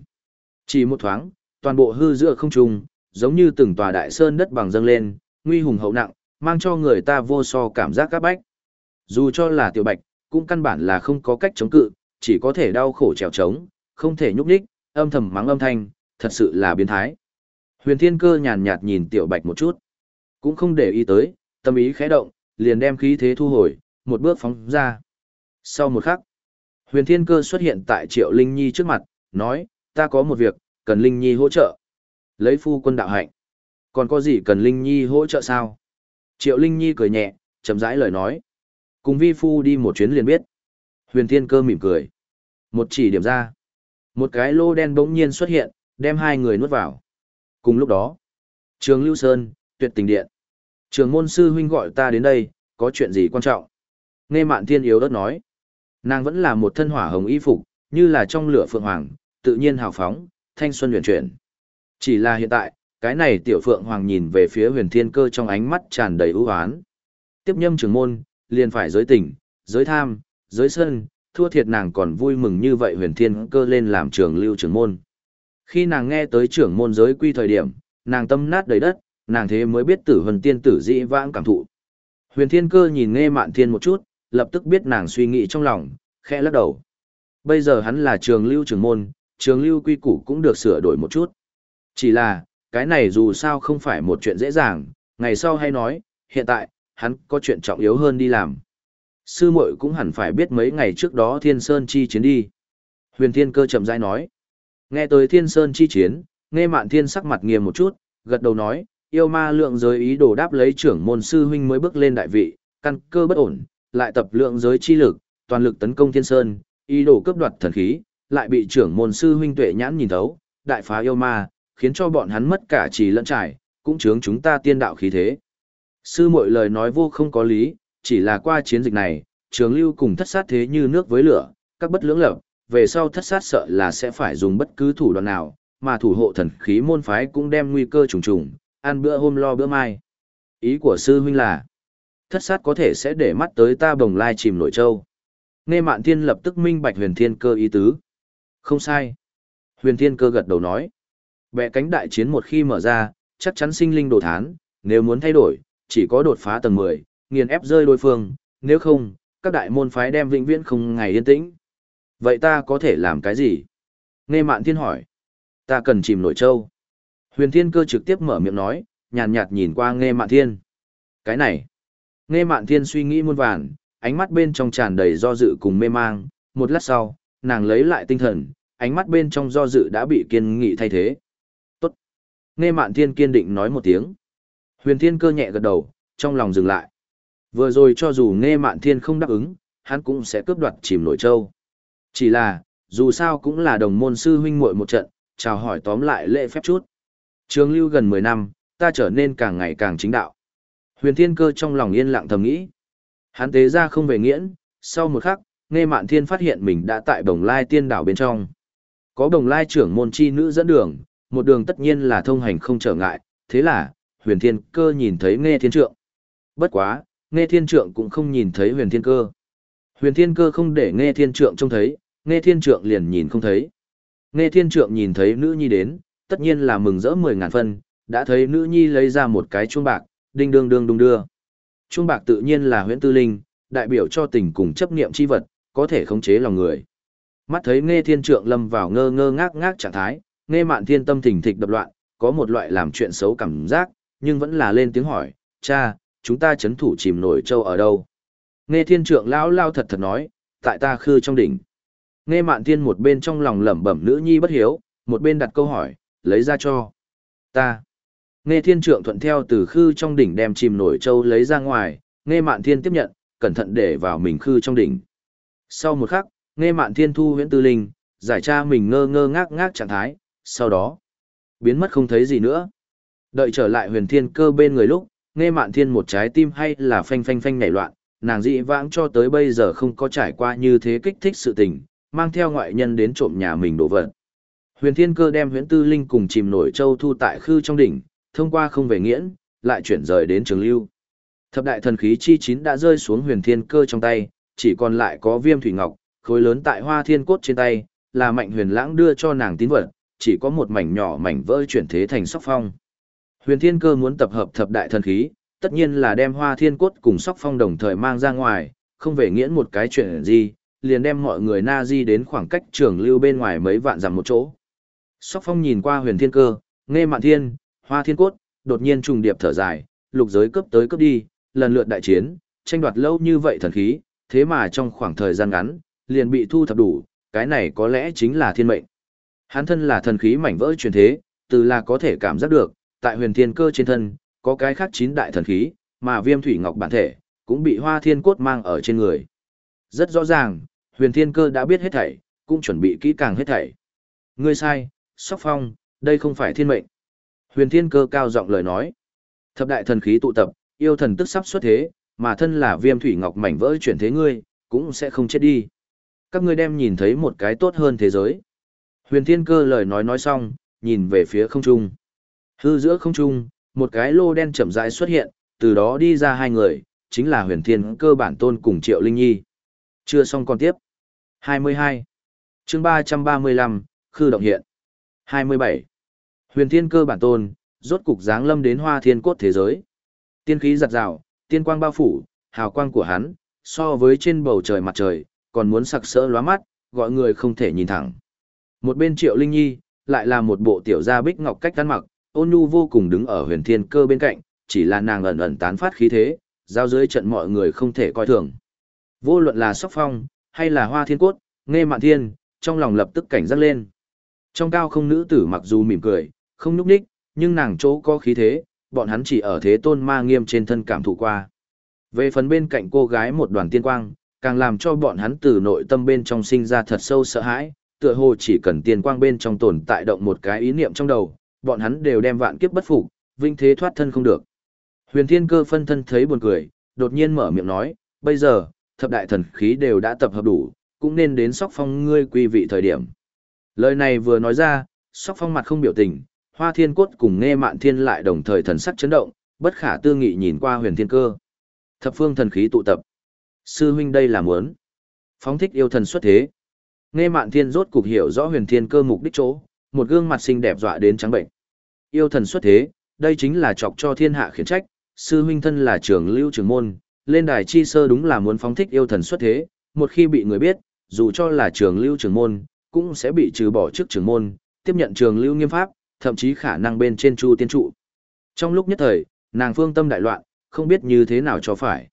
Chỉ một thoáng, toàn bộ hư giữa không trung, giống như từng tòa đại sơn đất bằng dâng lên, nguy hùng hậu nặng, mang cho người ta vô so cảm giác các bách. Dù cho là tiểu bạch, cũng căn bản là không có cách chống cự, chỉ có thể đau khổ trèo trống, không thể nhúc nhích, âm thầm mắng âm thanh, thật sự là biến thái. Huyền Thiên Cơ nhàn nhạt nhìn Tiểu Bạch một chút, cũng không để ý tới, tâm ý khẽ động, liền đem khí thế thu hồi, một bước phóng ra. Sau một khắc, Huyền Thiên Cơ xuất hiện tại Triệu Linh Nhi trước mặt, nói, ta có một việc, cần Linh Nhi hỗ trợ. Lấy phu quân đạo hạnh. Còn có gì cần Linh Nhi hỗ trợ sao? Triệu Linh Nhi cười nhẹ, chậm rãi lời nói. Cùng vi phu đi một chuyến liền biết. Huyền Thiên Cơ mỉm cười. Một chỉ điểm ra. Một cái lô đen bỗng nhiên xuất hiện, đem hai người nuốt vào. Cùng lúc đó, Trường Lưu Sơn, tuyệt tình điện. Trường môn sư huynh gọi ta đến đây, có chuyện gì quan trọng? Nghe mạn thiên yếu đất nói. Nàng vẫn là một thân hỏa hồng y phục, như là trong lửa phượng hoàng, tự nhiên hào phóng, thanh xuân huyền chuyển. Chỉ là hiện tại, cái này tiểu phượng hoàng nhìn về phía huyền thiên cơ trong ánh mắt tràn đầy ưu hoán. Tiếp nhâm trường môn, liền phải giới tình, giới tham, giới sơn, thua thiệt nàng còn vui mừng như vậy huyền thiên cơ lên làm trường lưu trường môn. Khi nàng nghe tới trưởng môn giới quy thời điểm, nàng tâm nát đầy đất, nàng thế mới biết tử hần tiên tử dĩ vãng cảm thụ. Huyền thiên cơ nhìn nghe mạn thiên một chút, lập tức biết nàng suy nghĩ trong lòng, khẽ lắc đầu. Bây giờ hắn là trường lưu trưởng môn, trường lưu quy củ cũng được sửa đổi một chút. Chỉ là, cái này dù sao không phải một chuyện dễ dàng, ngày sau hay nói, hiện tại, hắn có chuyện trọng yếu hơn đi làm. Sư muội cũng hẳn phải biết mấy ngày trước đó thiên sơn chi chiến đi. Huyền thiên cơ chậm rãi nói. Nghe tới thiên sơn chi chiến, nghe mạn thiên sắc mặt nghiêm một chút, gật đầu nói, yêu ma lượng giới ý đồ đáp lấy trưởng môn sư huynh mới bước lên đại vị, căn cơ bất ổn, lại tập lượng giới chi lực, toàn lực tấn công thiên sơn, ý đồ cướp đoạt thần khí, lại bị trưởng môn sư huynh tuệ nhãn nhìn thấu, đại phá yêu ma, khiến cho bọn hắn mất cả trì lẫn trải, cũng chướng chúng ta tiên đạo khí thế. Sư muội lời nói vô không có lý, chỉ là qua chiến dịch này, trường lưu cùng thất sát thế như nước với lửa, các bất lưỡng lập, về sau thất sát sợ là sẽ phải dùng bất cứ thủ đoạn nào, mà thủ hộ thần khí môn phái cũng đem nguy cơ trùng trùng, ăn bữa hôm lo bữa mai. Ý của sư huynh là, thất sát có thể sẽ để mắt tới ta bồng lai chìm nổi châu. Nghe mạn thiên lập tức minh bạch huyền thiên cơ ý tứ. Không sai. Huyền thiên cơ gật đầu nói. Bẹ cánh đại chiến một khi mở ra, chắc chắn sinh linh đồ thán, nếu muốn thay đổi, chỉ có đột phá tầng 10, nghiền ép rơi đối phương, nếu không, các đại môn phái đem vĩnh viễn không ngày yên tĩnh. Vậy ta có thể làm cái gì? Nghe mạn thiên hỏi. Ta cần chìm nổi châu. Huyền thiên cơ trực tiếp mở miệng nói, nhàn nhạt nhìn qua nghe mạn thiên. Cái này. Nghe mạn thiên suy nghĩ muôn vàn, ánh mắt bên trong tràn đầy do dự cùng mê mang. Một lát sau, nàng lấy lại tinh thần, ánh mắt bên trong do dự đã bị kiên nghị thay thế. Tốt. Nghe mạn thiên kiên định nói một tiếng. Huyền thiên cơ nhẹ gật đầu, trong lòng dừng lại. Vừa rồi cho dù nghe mạn thiên không đáp ứng, hắn cũng sẽ cướp đoạt chìm nổi châu. Chỉ là, dù sao cũng là đồng môn sư huynh muội một trận, chào hỏi tóm lại lễ phép chút. Trường lưu gần 10 năm, ta trở nên càng ngày càng chính đạo. Huyền thiên cơ trong lòng yên lặng thầm nghĩ. Hắn tế ra không về nghiễn, sau một khắc, nghe mạn thiên phát hiện mình đã tại bồng lai tiên đảo bên trong. Có bồng lai trưởng môn chi nữ dẫn đường, một đường tất nhiên là thông hành không trở ngại, thế là, huyền thiên cơ nhìn thấy nghe thiên trượng. Bất quá, nghe thiên trượng cũng không nhìn thấy huyền thiên cơ. Huyền thiên cơ không để nghe thiên trượng trông thấy, nghe thiên trượng liền nhìn không thấy. Nghe thiên trượng nhìn thấy nữ nhi đến, tất nhiên là mừng rỡ mười ngàn phân, đã thấy nữ nhi lấy ra một cái chuông bạc, đinh đương đương đung đưa. Chuông bạc tự nhiên là huyễn tư linh, đại biểu cho tình cùng chấp niệm chi vật, có thể khống chế lòng người. Mắt thấy nghe thiên trượng lâm vào ngơ ngơ ngác ngác trạng thái, nghe mạn thiên tâm thỉnh thịch đập loạn, có một loại làm chuyện xấu cảm giác, nhưng vẫn là lên tiếng hỏi, cha, chúng ta chấn thủ chìm nổi châu ở đâu? Nghe thiên trượng lão lao thật thật nói, tại ta khư trong đỉnh. Nghe mạn thiên một bên trong lòng lẩm bẩm nữ nhi bất hiếu, một bên đặt câu hỏi, lấy ra cho. Ta. Nghe thiên trượng thuận theo từ khư trong đỉnh đem chìm nổi châu lấy ra ngoài, nghe mạn thiên tiếp nhận, cẩn thận để vào mình khư trong đỉnh. Sau một khắc, nghe mạn thiên thu huyễn tư linh, giải tra mình ngơ ngơ ngác ngác trạng thái, sau đó, biến mất không thấy gì nữa. Đợi trở lại huyền thiên cơ bên người lúc, nghe mạn thiên một trái tim hay là phanh phanh phanh nảy loạn, nàng dị vãng cho tới bây giờ không có trải qua như thế kích thích sự tình, mang theo ngoại nhân đến trộm nhà mình đổ vật. Huyền thiên cơ đem huyễn tư linh cùng chìm nổi châu thu tại khư trong đỉnh, thông qua không về nghiễn, lại chuyển rời đến trường lưu. Thập đại thần khí chi chín đã rơi xuống huyền thiên cơ trong tay, chỉ còn lại có viêm thủy ngọc, khối lớn tại hoa thiên cốt trên tay, là mạnh huyền lãng đưa cho nàng tín vật, chỉ có một mảnh nhỏ mảnh vỡ chuyển thế thành sóc phong. Huyền thiên cơ muốn tập hợp thập đại thần khí, tất nhiên là đem hoa thiên cốt cùng sóc phong đồng thời mang ra ngoài, không về nghiễn một cái chuyện gì, liền đem mọi người na di đến khoảng cách trường lưu bên ngoài mấy vạn dặm một chỗ. Sóc phong nhìn qua huyền thiên cơ, nghe mạn thiên, hoa thiên cốt, đột nhiên trùng điệp thở dài, lục giới cấp tới cấp đi, lần lượt đại chiến, tranh đoạt lâu như vậy thần khí, thế mà trong khoảng thời gian ngắn, liền bị thu thập đủ, cái này có lẽ chính là thiên mệnh. Hắn thân là thần khí mảnh vỡ truyền thế, từ là có thể cảm giác được, tại huyền thiên cơ trên thân, có cái khác chín đại thần khí, mà viêm thủy ngọc bản thể, cũng bị hoa thiên cốt mang ở trên người. Rất rõ ràng, huyền thiên cơ đã biết hết thảy, cũng chuẩn bị kỹ càng hết thảy. Ngươi sai, sóc phong, đây không phải thiên mệnh. Huyền thiên cơ cao giọng lời nói. Thập đại thần khí tụ tập, yêu thần tức sắp xuất thế, mà thân là viêm thủy ngọc mảnh vỡ chuyển thế ngươi, cũng sẽ không chết đi. Các ngươi đem nhìn thấy một cái tốt hơn thế giới. Huyền thiên cơ lời nói nói xong, nhìn về phía không trung. Hư giữa không trung, một cái lô đen chậm rãi xuất hiện, từ đó đi ra hai người, chính là huyền thiên cơ bản tôn cùng triệu linh nhi. Chưa xong còn tiếp. 22. chương 335, Khư Động Hiện. 27. Huyền thiên cơ bản tôn, rốt cục dáng lâm đến hoa thiên cốt thế giới. Tiên khí giặt rào, tiên quang bao phủ, hào quang của hắn, so với trên bầu trời mặt trời, còn muốn sặc sỡ lóa mắt, gọi người không thể nhìn thẳng. Một bên triệu linh nhi, lại là một bộ tiểu gia bích ngọc cách ăn mặc, ôn nhu vô cùng đứng ở huyền thiên cơ bên cạnh, chỉ là nàng ẩn ẩn tán phát khí thế, giao dưới trận mọi người không thể coi thường. Vô luận là sóc phong, hay là hoa thiên cốt, nghe mạn thiên, trong lòng lập tức cảnh giác lên. Trong cao không nữ tử mặc dù mỉm cười, không nhúc nhích, nhưng nàng chỗ có khí thế, bọn hắn chỉ ở thế tôn ma nghiêm trên thân cảm thụ qua. Về phần bên cạnh cô gái một đoàn tiên quang, càng làm cho bọn hắn từ nội tâm bên trong sinh ra thật sâu sợ hãi, tựa hồ chỉ cần tiên quang bên trong tồn tại động một cái ý niệm trong đầu, bọn hắn đều đem vạn kiếp bất phục, vinh thế thoát thân không được. Huyền Thiên Cơ phân thân thấy buồn cười, đột nhiên mở miệng nói, bây giờ, thập đại thần khí đều đã tập hợp đủ, cũng nên đến sóc phong ngươi quy vị thời điểm. Lời này vừa nói ra, sóc phong mặt không biểu tình, hoa thiên cốt cùng nghe mạn thiên lại đồng thời thần sắc chấn động, bất khả tư nghị nhìn qua huyền thiên cơ. Thập phương thần khí tụ tập. Sư huynh đây là muốn. Phóng thích yêu thần xuất thế. Nghe mạn thiên rốt cục hiểu rõ huyền thiên cơ mục đích chỗ, một gương mặt xinh đẹp dọa đến trắng bệnh. Yêu thần xuất thế, đây chính là chọc cho thiên hạ khiển trách, sư huynh thân là trưởng lưu trưởng môn, lên đài chi sơ đúng là muốn phóng thích yêu thần xuất thế, một khi bị người biết, dù cho là trưởng lưu trưởng môn, cũng sẽ bị trừ bỏ chức trưởng môn, tiếp nhận trường lưu nghiêm pháp, thậm chí khả năng bên trên chu tiên trụ. Trong lúc nhất thời, nàng phương tâm đại loạn, không biết như thế nào cho phải.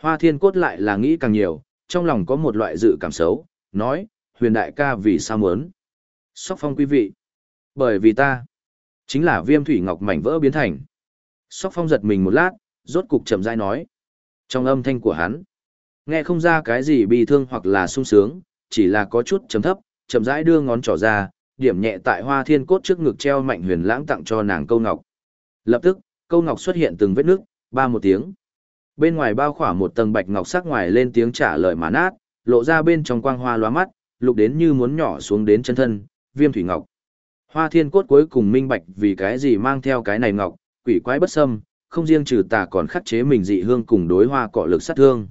Hoa thiên cốt lại là nghĩ càng nhiều, trong lòng có một loại dự cảm xấu, nói, huyền đại ca vì sao muốn. Sóc phong quý vị. Bởi vì ta, chính là viêm thủy ngọc mảnh vỡ biến thành. Sóc phong giật mình một lát, rốt cục chậm rãi nói. Trong âm thanh của hắn, nghe không ra cái gì bi thương hoặc là sung sướng, chỉ là có chút chấm thấp, chậm rãi đưa ngón trỏ ra, điểm nhẹ tại hoa thiên cốt trước ngực treo mạnh huyền lãng tặng cho nàng câu ngọc. Lập tức, câu ngọc xuất hiện từng vết nước, ba một tiếng. Bên ngoài bao khỏa một tầng bạch ngọc sắc ngoài lên tiếng trả lời mà nát, lộ ra bên trong quang hoa lóa mắt, lục đến như muốn nhỏ xuống đến chân thân, viêm thủy ngọc. Hoa thiên cốt cuối cùng minh bạch vì cái gì mang theo cái này ngọc, quỷ quái bất xâm, không riêng trừ tà còn khắc chế mình dị hương cùng đối hoa cọ lực sát thương.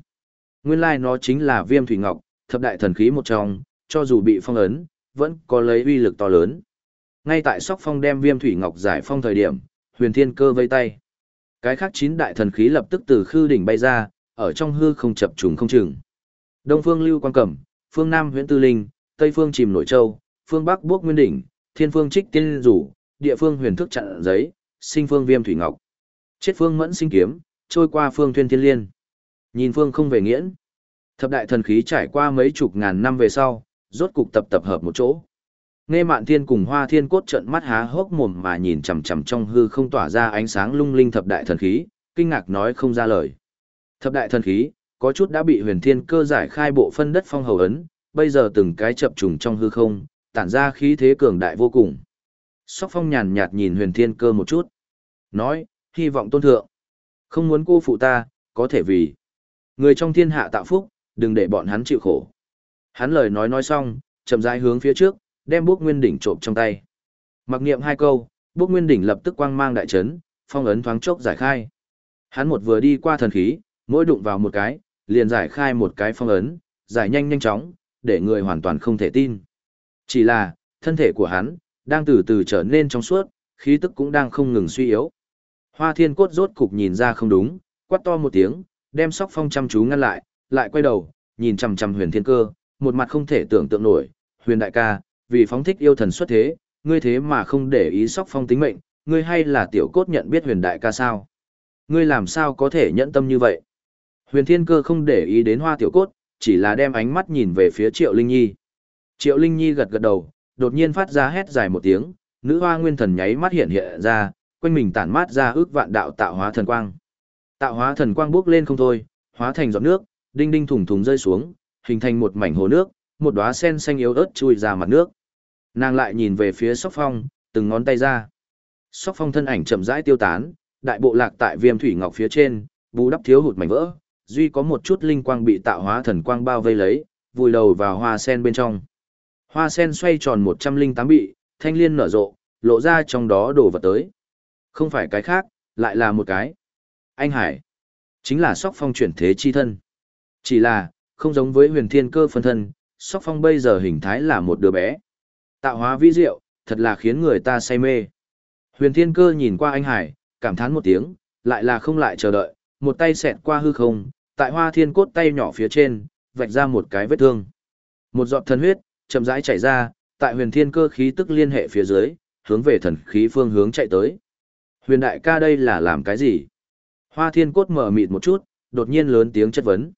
Nguyên lai nó chính là viêm thủy ngọc, thập đại thần khí một trong, cho dù bị phong ấn, vẫn có lấy uy lực to lớn. Ngay tại sóc phong đem viêm thủy ngọc giải phong thời điểm, huyền thiên cơ vây tay. Cái khác chín đại thần khí lập tức từ khư đỉnh bay ra, ở trong hư không chập trùng không chừng. Đông phương lưu quan cẩm, phương nam huyễn tư linh, tây phương chìm nội châu, phương bắc bước nguyên đỉnh, thiên phương trích tiên rủ, địa phương huyền thức chặn giấy, sinh phương viêm thủy ngọc. Chết phương mẫn sinh kiếm, trôi qua phương thuyên thiên liên. Nhìn phương không về nghiễn. Thập đại thần khí trải qua mấy chục ngàn năm về sau, rốt cục tập tập hợp một chỗ. Nghe mạn thiên cùng hoa thiên cốt trận mắt há hốc mồm mà nhìn chằm chằm trong hư không tỏa ra ánh sáng lung linh thập đại thần khí, kinh ngạc nói không ra lời. Thập đại thần khí, có chút đã bị huyền thiên cơ giải khai bộ phân đất phong hầu ấn, bây giờ từng cái chập trùng trong hư không, tản ra khí thế cường đại vô cùng. Sóc phong nhàn nhạt nhìn huyền thiên cơ một chút. Nói, hy vọng tôn thượng. Không muốn cô phụ ta, có thể vì. Người trong thiên hạ tạo phúc, đừng để bọn hắn chịu khổ. Hắn lời nói nói xong, chậm rãi hướng phía trước, đem bước nguyên đỉnh trộm trong tay. Mặc niệm hai câu, bước nguyên đỉnh lập tức quang mang đại chấn, phong ấn thoáng chốc giải khai. Hắn một vừa đi qua thần khí, mỗi đụng vào một cái, liền giải khai một cái phong ấn, giải nhanh nhanh chóng, để người hoàn toàn không thể tin. Chỉ là, thân thể của hắn, đang từ từ trở nên trong suốt, khí tức cũng đang không ngừng suy yếu. Hoa thiên cốt rốt cục nhìn ra không đúng, quát to một tiếng, đem sóc phong chăm chú ngăn lại, lại quay đầu, nhìn chằm chằm huyền thiên cơ, một mặt không thể tưởng tượng nổi, huyền đại ca, vì phóng thích yêu thần xuất thế, ngươi thế mà không để ý sóc phong tính mệnh, ngươi hay là tiểu cốt nhận biết huyền đại ca sao? Ngươi làm sao có thể nhẫn tâm như vậy? Huyền thiên cơ không để ý đến hoa tiểu cốt, chỉ là đem ánh mắt nhìn về phía triệu linh nhi. Triệu linh nhi gật gật đầu, đột nhiên phát ra hét dài một tiếng, nữ hoa nguyên thần nháy mắt hiện hiện ra, quanh mình tản mát ra ước vạn đạo tạo hóa thần quang. Tạo hóa thần quang bước lên không thôi, hóa thành giọt nước, đinh đinh thủng thủng rơi xuống, hình thành một mảnh hồ nước, một đóa sen xanh yếu ớt chui ra mặt nước. Nàng lại nhìn về phía Sóc Phong, từng ngón tay ra. Sóc Phong thân ảnh chậm rãi tiêu tán, đại bộ lạc tại Viêm Thủy Ngọc phía trên, bù đắp thiếu hụt mảnh vỡ, duy có một chút linh quang bị tạo hóa thần quang bao vây lấy, vùi đầu vào hoa sen bên trong. Hoa sen xoay tròn 108 bị, thanh liên nở rộ, lộ ra trong đó đổ vật tới. Không phải cái khác, lại là một cái. Anh Hải. Chính là sóc phong chuyển thế chi thân. Chỉ là, không giống với huyền thiên cơ phân thân, sóc phong bây giờ hình thái là một đứa bé. Tạo hóa vĩ diệu, thật là khiến người ta say mê. Huyền thiên cơ nhìn qua anh Hải, cảm thán một tiếng, lại là không lại chờ đợi, một tay xẹt qua hư không, tại hoa thiên cốt tay nhỏ phía trên, vạch ra một cái vết thương. Một giọt thần huyết, chậm rãi chảy ra, tại huyền thiên cơ khí tức liên hệ phía dưới, hướng về thần khí phương hướng chạy tới. Huyền đại ca đây là làm cái gì? Hoa thiên cốt mở mịt một chút, đột nhiên lớn tiếng chất vấn.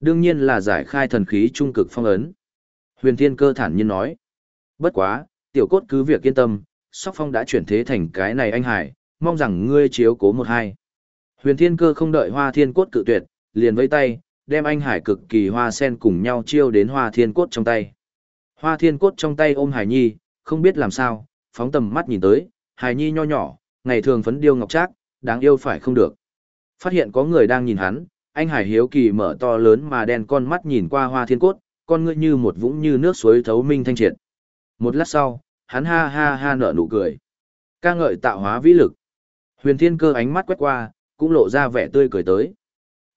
Đương nhiên là giải khai thần khí trung cực phong ấn. Huyền thiên cơ thản nhiên nói. Bất quá, tiểu cốt cứ việc yên tâm, sóc phong đã chuyển thế thành cái này anh hải, mong rằng ngươi chiếu cố một hai. Huyền thiên cơ không đợi hoa thiên cốt cự tuyệt, liền vây tay, đem anh hải cực kỳ hoa sen cùng nhau chiêu đến hoa thiên cốt trong tay. Hoa thiên cốt trong tay ôm hải nhi, không biết làm sao, phóng tầm mắt nhìn tới, hải nhi nho nhỏ, ngày thường phấn điêu ngọc trác, đáng yêu phải không được. Phát hiện có người đang nhìn hắn, anh hải hiếu kỳ mở to lớn mà đen con mắt nhìn qua hoa thiên cốt, con ngươi như một vũng như nước suối thấu minh thanh triệt. Một lát sau, hắn ha ha ha nở nụ cười. ca ngợi tạo hóa vĩ lực. Huyền thiên cơ ánh mắt quét qua, cũng lộ ra vẻ tươi cười tới.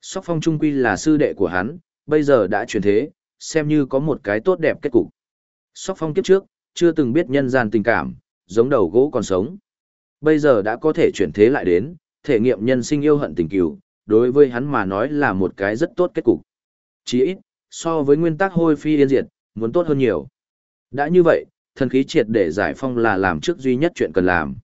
Sóc phong trung quy là sư đệ của hắn, bây giờ đã chuyển thế, xem như có một cái tốt đẹp kết cục. Sóc phong kiếp trước, chưa từng biết nhân gian tình cảm, giống đầu gỗ còn sống. Bây giờ đã có thể chuyển thế lại đến, thể nghiệm nhân sinh yêu hận tình cừu, đối với hắn mà nói là một cái rất tốt kết cục. Chỉ ít, so với nguyên tắc hôi phi yên diệt, muốn tốt hơn nhiều. Đã như vậy, thần khí triệt để giải phong là làm trước duy nhất chuyện cần làm.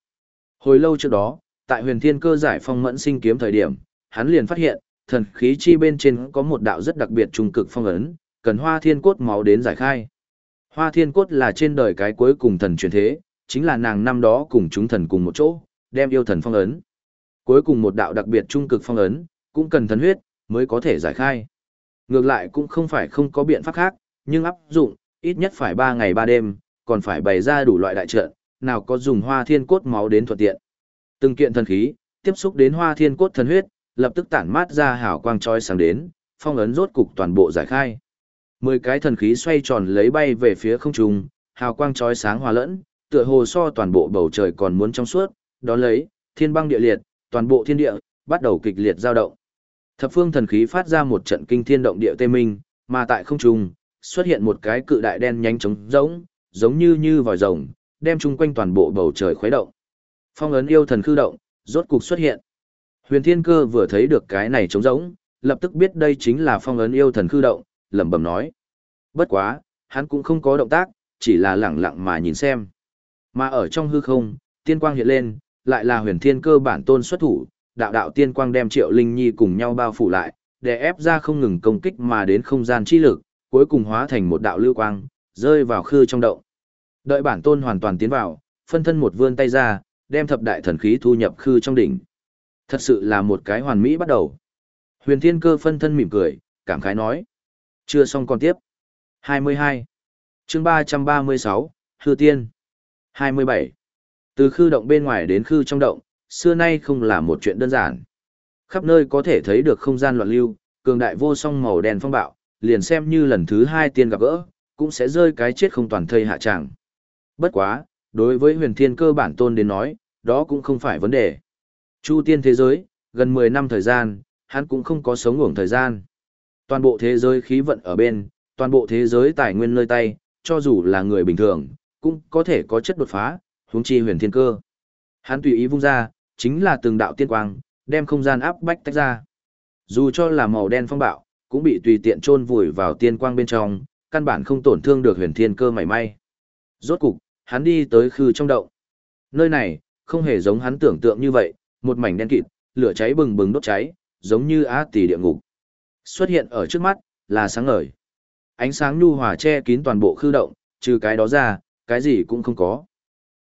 Hồi lâu trước đó, tại huyền thiên cơ giải phong mẫn sinh kiếm thời điểm, hắn liền phát hiện, thần khí chi bên trên có một đạo rất đặc biệt trung cực phong ấn, cần hoa thiên cốt máu đến giải khai. Hoa thiên cốt là trên đời cái cuối cùng thần truyền thế, chính là nàng năm đó cùng chúng thần cùng một chỗ, đem yêu thần phong ấn. Cuối cùng một đạo đặc biệt trung cực phong ấn, cũng cần thần huyết, mới có thể giải khai. Ngược lại cũng không phải không có biện pháp khác, nhưng áp dụng, ít nhất phải 3 ngày 3 đêm, còn phải bày ra đủ loại đại trận, nào có dùng hoa thiên cốt máu đến thuận tiện. Từng kiện thần khí, tiếp xúc đến hoa thiên cốt thần huyết, lập tức tản mát ra hào quang chói sáng đến, phong ấn rốt cục toàn bộ giải khai. Mười cái thần khí xoay tròn lấy bay về phía không trung, hào quang chói sáng hòa lẫn, tựa hồ so toàn bộ bầu trời còn muốn trong suốt, đó lấy, thiên băng địa liệt, toàn bộ thiên địa, bắt đầu kịch liệt dao động. Thập phương thần khí phát ra một trận kinh thiên động địa tê minh, mà tại không trung, xuất hiện một cái cự đại đen nhánh trống rỗng, giống như như vòi rồng, đem chung quanh toàn bộ bầu trời khuấy động. Phong ấn yêu thần khư động, rốt cục xuất hiện. Huyền Thiên Cơ vừa thấy được cái này trống rỗng, lập tức biết đây chính là phong ấn yêu thần khư động, lẩm bẩm nói. Bất quá, hắn cũng không có động tác, chỉ là lẳng lặng mà nhìn xem. Mà ở trong hư không, tiên quang hiện lên, lại là huyền thiên cơ bản tôn xuất thủ, đạo đạo tiên quang đem Triệu Linh Nhi cùng nhau bao phủ lại, để ép ra không ngừng công kích mà đến không gian chi lực, cuối cùng hóa thành một đạo lưu quang, rơi vào khư trong động. Đợi bản tôn hoàn toàn tiến vào, phân thân một vươn tay ra, đem thập đại thần khí thu nhập khư trong đỉnh. Thật sự là một cái hoàn mỹ bắt đầu. Huyền Thiên Cơ phân thân mỉm cười, cảm khái nói. Chưa xong còn tiếp. 22. chương 336, Hư Tiên. 27. Từ khư động bên ngoài đến khư trong động, xưa nay không là một chuyện đơn giản. Khắp nơi có thể thấy được không gian loạn lưu, cường đại vô song màu đen phong bạo, liền xem như lần thứ hai tiên gặp gỡ, cũng sẽ rơi cái chết không toàn thây hạ tràng. Bất quá, đối với huyền thiên cơ bản tôn đến nói, đó cũng không phải vấn đề. Chu tiên thế giới, gần 10 năm thời gian, hắn cũng không có sống ngủng thời gian. Toàn bộ thế giới khí vận ở bên, toàn bộ thế giới tài nguyên nơi tay, cho dù là người bình thường, cũng có thể có chất đột phá, huống chi huyền thiên cơ. Hắn tùy ý vung ra, chính là từng đạo tiên quang, đem không gian áp bách tách ra. Dù cho là màu đen phong bạo, cũng bị tùy tiện chôn vùi vào tiên quang bên trong, căn bản không tổn thương được huyền thiên cơ mảy may. Rốt cục, hắn đi tới khư trong động. Nơi này, không hề giống hắn tưởng tượng như vậy, một mảnh đen kịt, lửa cháy bừng bừng đốt cháy, giống như á tỷ địa ngục. Xuất hiện ở trước mắt, là sáng ngời. Ánh sáng nhu hòa che kín toàn bộ khư động, trừ cái đó ra, cái gì cũng không có.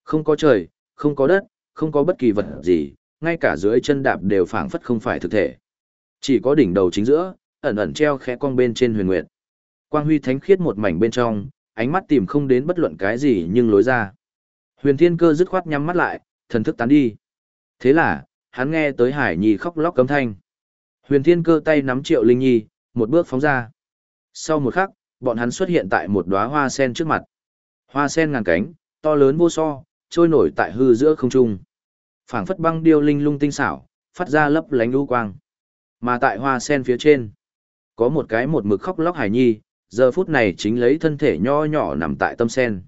Không có trời, không có đất, không có bất kỳ vật gì, ngay cả dưới chân đạp đều phảng phất không phải thực thể. Chỉ có đỉnh đầu chính giữa, ẩn ẩn treo khẽ quang bên trên huyền nguyệt. Quang huy thánh khiết một mảnh bên trong, ánh mắt tìm không đến bất luận cái gì nhưng lối ra. Huyền Thiên Cơ dứt khoát nhắm mắt lại, thần thức tán đi. Thế là, hắn nghe tới Hải Nhi khóc lóc cấm thanh. Huyền Thiên Cơ tay nắm Triệu Linh Nhi, một bước phóng ra. Sau một khắc, bọn hắn xuất hiện tại một đóa hoa sen trước mặt. Hoa sen ngàn cánh, to lớn vô so, trôi nổi tại hư giữa không trung. Phảng phất băng điêu linh lung tinh xảo, phát ra lấp lánh lưu quang. Mà tại hoa sen phía trên, có một cái một mực khóc lóc hải nhi, giờ phút này chính lấy thân thể nho nhỏ nằm tại tâm sen.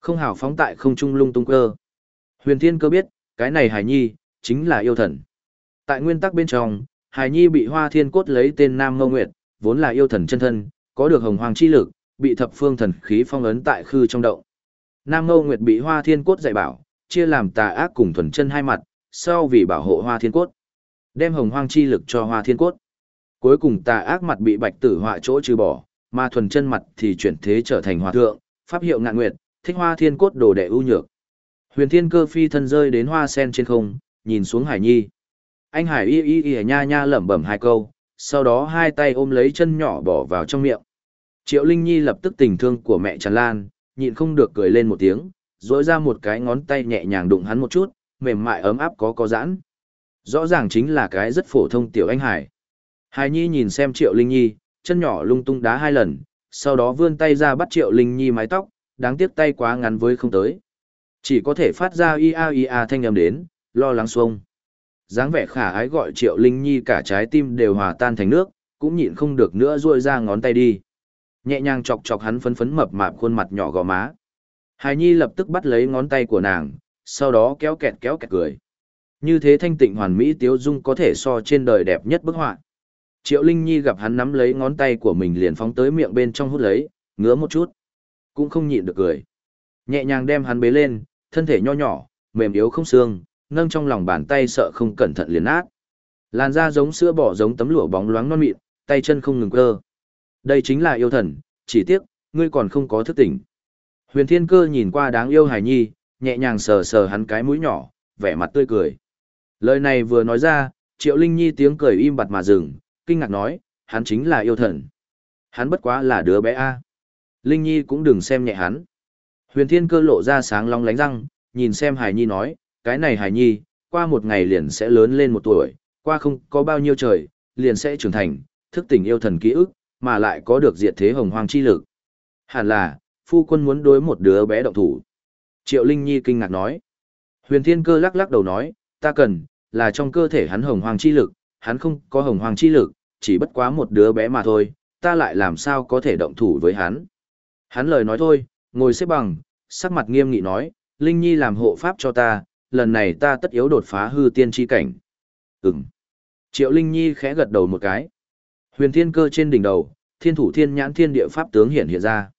Không hào phóng tại không trung lung tung cơ. Huyền Thiên cơ biết, cái này hải nhi, chính là yêu thần. Tại nguyên tắc bên trong, hải nhi bị hoa thiên cốt lấy tên Nam Ngô Nguyệt, vốn là yêu thần chân thân, có được hồng hoàng chi lực, bị thập phương thần khí phong ấn tại khư trong động. Nam Ngâu Nguyệt bị Hoa Thiên Cốt dạy bảo, chia làm tà ác cùng thuần chân hai mặt, sau vì bảo hộ Hoa Thiên Cốt, đem hồng hoang chi lực cho Hoa Thiên Cốt. Cuối cùng tà ác mặt bị Bạch Tử Họa chỗ trừ bỏ, mà thuần chân mặt thì chuyển thế trở thành hòa thượng, pháp hiệu ngạn nguyệt, thích Hoa Thiên Cốt đồ đệ ưu nhược. Huyền Thiên Cơ phi thân rơi đến hoa sen trên không, nhìn xuống Hải Nhi. Anh Hải y y y nha nha lẩm bẩm hai câu, sau đó hai tay ôm lấy chân nhỏ bỏ vào trong miệng. Triệu Linh Nhi lập tức tình thương của mẹ tràn lan, nhịn không được cười lên một tiếng, rỗi ra một cái ngón tay nhẹ nhàng đụng hắn một chút, mềm mại ấm áp có có giãn. Rõ ràng chính là cái rất phổ thông tiểu anh hải. Hải Nhi nhìn xem Triệu Linh Nhi, chân nhỏ lung tung đá hai lần, sau đó vươn tay ra bắt Triệu Linh Nhi mái tóc, đáng tiếc tay quá ngắn với không tới. Chỉ có thể phát ra ia ia thanh âm đến, lo lắng xuông. dáng vẻ khả ái gọi Triệu Linh Nhi cả trái tim đều hòa tan thành nước, cũng nhịn không được nữa ruôi ra ngón tay đi nhẹ nhàng chọc chọc hắn phấn phấn mập mạp khuôn mặt nhỏ gò má. Hải Nhi lập tức bắt lấy ngón tay của nàng, sau đó kéo kẹt kéo kẹt cười. Như thế thanh tịnh hoàn mỹ tiếu dung có thể so trên đời đẹp nhất bức họa. Triệu Linh Nhi gặp hắn nắm lấy ngón tay của mình liền phóng tới miệng bên trong hút lấy, ngứa một chút. Cũng không nhịn được cười. Nhẹ nhàng đem hắn bế lên, thân thể nho nhỏ, mềm yếu không xương, nâng trong lòng bàn tay sợ không cẩn thận liền nát. Làn da giống sữa bò giống tấm lụa bóng loáng non mịn, tay chân không ngừng cơ. Đây chính là yêu thần, chỉ tiếc, ngươi còn không có thức tỉnh. Huyền Thiên Cơ nhìn qua đáng yêu Hải Nhi, nhẹ nhàng sờ sờ hắn cái mũi nhỏ, vẻ mặt tươi cười. Lời này vừa nói ra, Triệu Linh Nhi tiếng cười im bặt mà dừng, kinh ngạc nói, hắn chính là yêu thần. Hắn bất quá là đứa bé A. Linh Nhi cũng đừng xem nhẹ hắn. Huyền Thiên Cơ lộ ra sáng long lánh răng, nhìn xem Hải Nhi nói, cái này Hải Nhi, qua một ngày liền sẽ lớn lên một tuổi, qua không có bao nhiêu trời, liền sẽ trưởng thành, thức tỉnh yêu thần ký ức, mà lại có được diệt thế hồng hoang chi lực. Hẳn là, phu quân muốn đối một đứa bé động thủ. Triệu Linh Nhi kinh ngạc nói. Huyền Thiên Cơ lắc lắc đầu nói, ta cần, là trong cơ thể hắn hồng hoang chi lực, hắn không có hồng hoang chi lực, chỉ bất quá một đứa bé mà thôi, ta lại làm sao có thể động thủ với hắn. Hắn lời nói thôi, ngồi xếp bằng, sắc mặt nghiêm nghị nói, Linh Nhi làm hộ pháp cho ta, lần này ta tất yếu đột phá hư tiên chi cảnh. Ừm. Triệu Linh Nhi khẽ gật đầu một cái. Huyền thiên cơ trên đỉnh đầu, thiên thủ thiên nhãn thiên địa pháp tướng hiện hiện ra.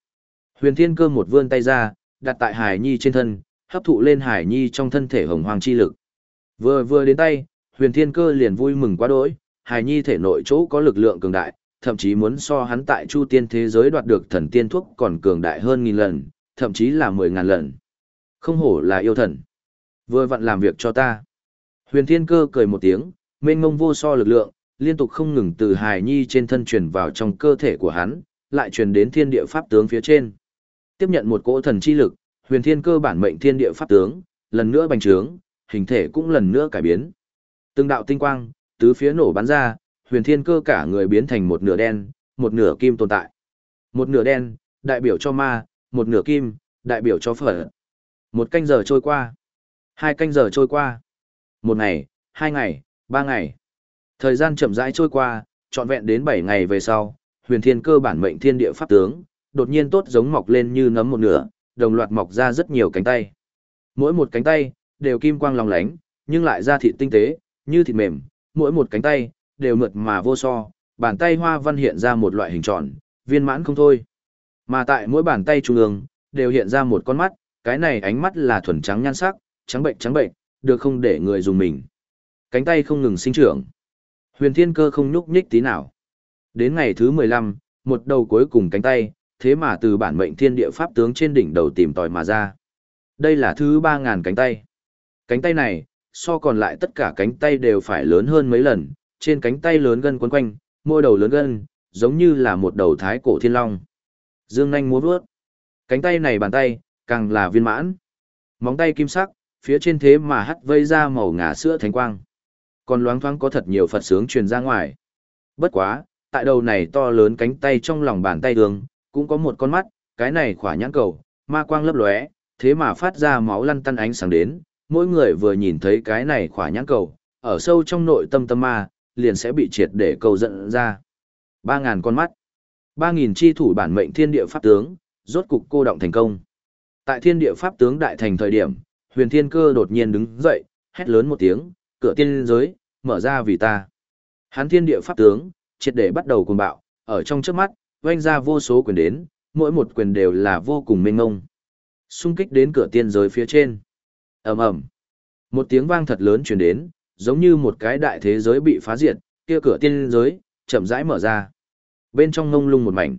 Huyền thiên cơ một vươn tay ra, đặt tại Hải Nhi trên thân, hấp thụ lên Hải Nhi trong thân thể hồng hoàng chi lực. Vừa vừa đến tay, huyền thiên cơ liền vui mừng quá đỗi, Hải Nhi thể nội chỗ có lực lượng cường đại, thậm chí muốn so hắn tại chu tiên thế giới đoạt được thần tiên thuốc còn cường đại hơn nghìn lần, thậm chí là mười ngàn lần. Không hổ là yêu thần. Vừa vặn làm việc cho ta. Huyền thiên cơ cười một tiếng, mênh mông vô so lực lượng, liên tục không ngừng từ hài nhi trên thân truyền vào trong cơ thể của hắn, lại truyền đến thiên địa pháp tướng phía trên. Tiếp nhận một cỗ thần chi lực, huyền thiên cơ bản mệnh thiên địa pháp tướng, lần nữa bành trướng, hình thể cũng lần nữa cải biến. Từng đạo tinh quang, tứ phía nổ bắn ra, huyền thiên cơ cả người biến thành một nửa đen, một nửa kim tồn tại. Một nửa đen, đại biểu cho ma, một nửa kim, đại biểu cho phở. Một canh giờ trôi qua. Hai canh giờ trôi qua. Một ngày, hai ngày, ba ngày. Thời gian chậm rãi trôi qua, trọn vẹn đến bảy ngày về sau, huyền thiên cơ bản mệnh thiên địa pháp tướng, đột nhiên tốt giống mọc lên như nấm một nửa, đồng loạt mọc ra rất nhiều cánh tay. Mỗi một cánh tay, đều kim quang long lánh, nhưng lại ra thịt tinh tế, như thịt mềm, mỗi một cánh tay, đều mượt mà vô so, bàn tay hoa văn hiện ra một loại hình tròn, viên mãn không thôi. Mà tại mỗi bàn tay trung ương, đều hiện ra một con mắt, cái này ánh mắt là thuần trắng nhan sắc, trắng bệnh trắng bệnh, được không để người dùng mình. Cánh tay không ngừng sinh trưởng. Huyền thiên cơ không nhúc nhích tí nào. Đến ngày thứ 15, một đầu cuối cùng cánh tay, thế mà từ bản mệnh thiên địa pháp tướng trên đỉnh đầu tìm tòi mà ra. Đây là thứ ba ngàn cánh tay. Cánh tay này, so còn lại tất cả cánh tay đều phải lớn hơn mấy lần, trên cánh tay lớn gân quấn quanh, môi đầu lớn gân, giống như là một đầu thái cổ thiên long. Dương nanh múa vuốt. Cánh tay này bàn tay, càng là viên mãn. Móng tay kim sắc, phía trên thế mà hắt vây ra màu ngà sữa thánh quang. Còn loáng thoáng có thật nhiều Phật sướng truyền ra ngoài. Bất quá, tại đầu này to lớn cánh tay trong lòng bàn tay đường, cũng có một con mắt, cái này khỏa nhãn cầu, ma quang lấp lóe, thế mà phát ra máu lăn tăn ánh sáng đến, mỗi người vừa nhìn thấy cái này khỏa nhãn cầu, ở sâu trong nội tâm tâm ma, liền sẽ bị triệt để cầu giận ra. Ba ngàn con mắt, ba nghìn chi thủ bản mệnh thiên địa pháp tướng, rốt cục cô động thành công. Tại thiên địa pháp tướng đại thành thời điểm, huyền thiên cơ đột nhiên đứng dậy, hét lớn một tiếng, cửa tiên giới, mở ra vì ta. Hắn thiên địa pháp tướng, triệt để bắt đầu cuồng bạo, ở trong trước mắt, oanh ra vô số quyền đến, mỗi một quyền đều là vô cùng mênh ngông. Xung kích đến cửa tiên giới phía trên. ầm ầm Một tiếng vang thật lớn truyền đến, giống như một cái đại thế giới bị phá diệt, kia cửa tiên giới, chậm rãi mở ra. Bên trong ngông lung một mảnh.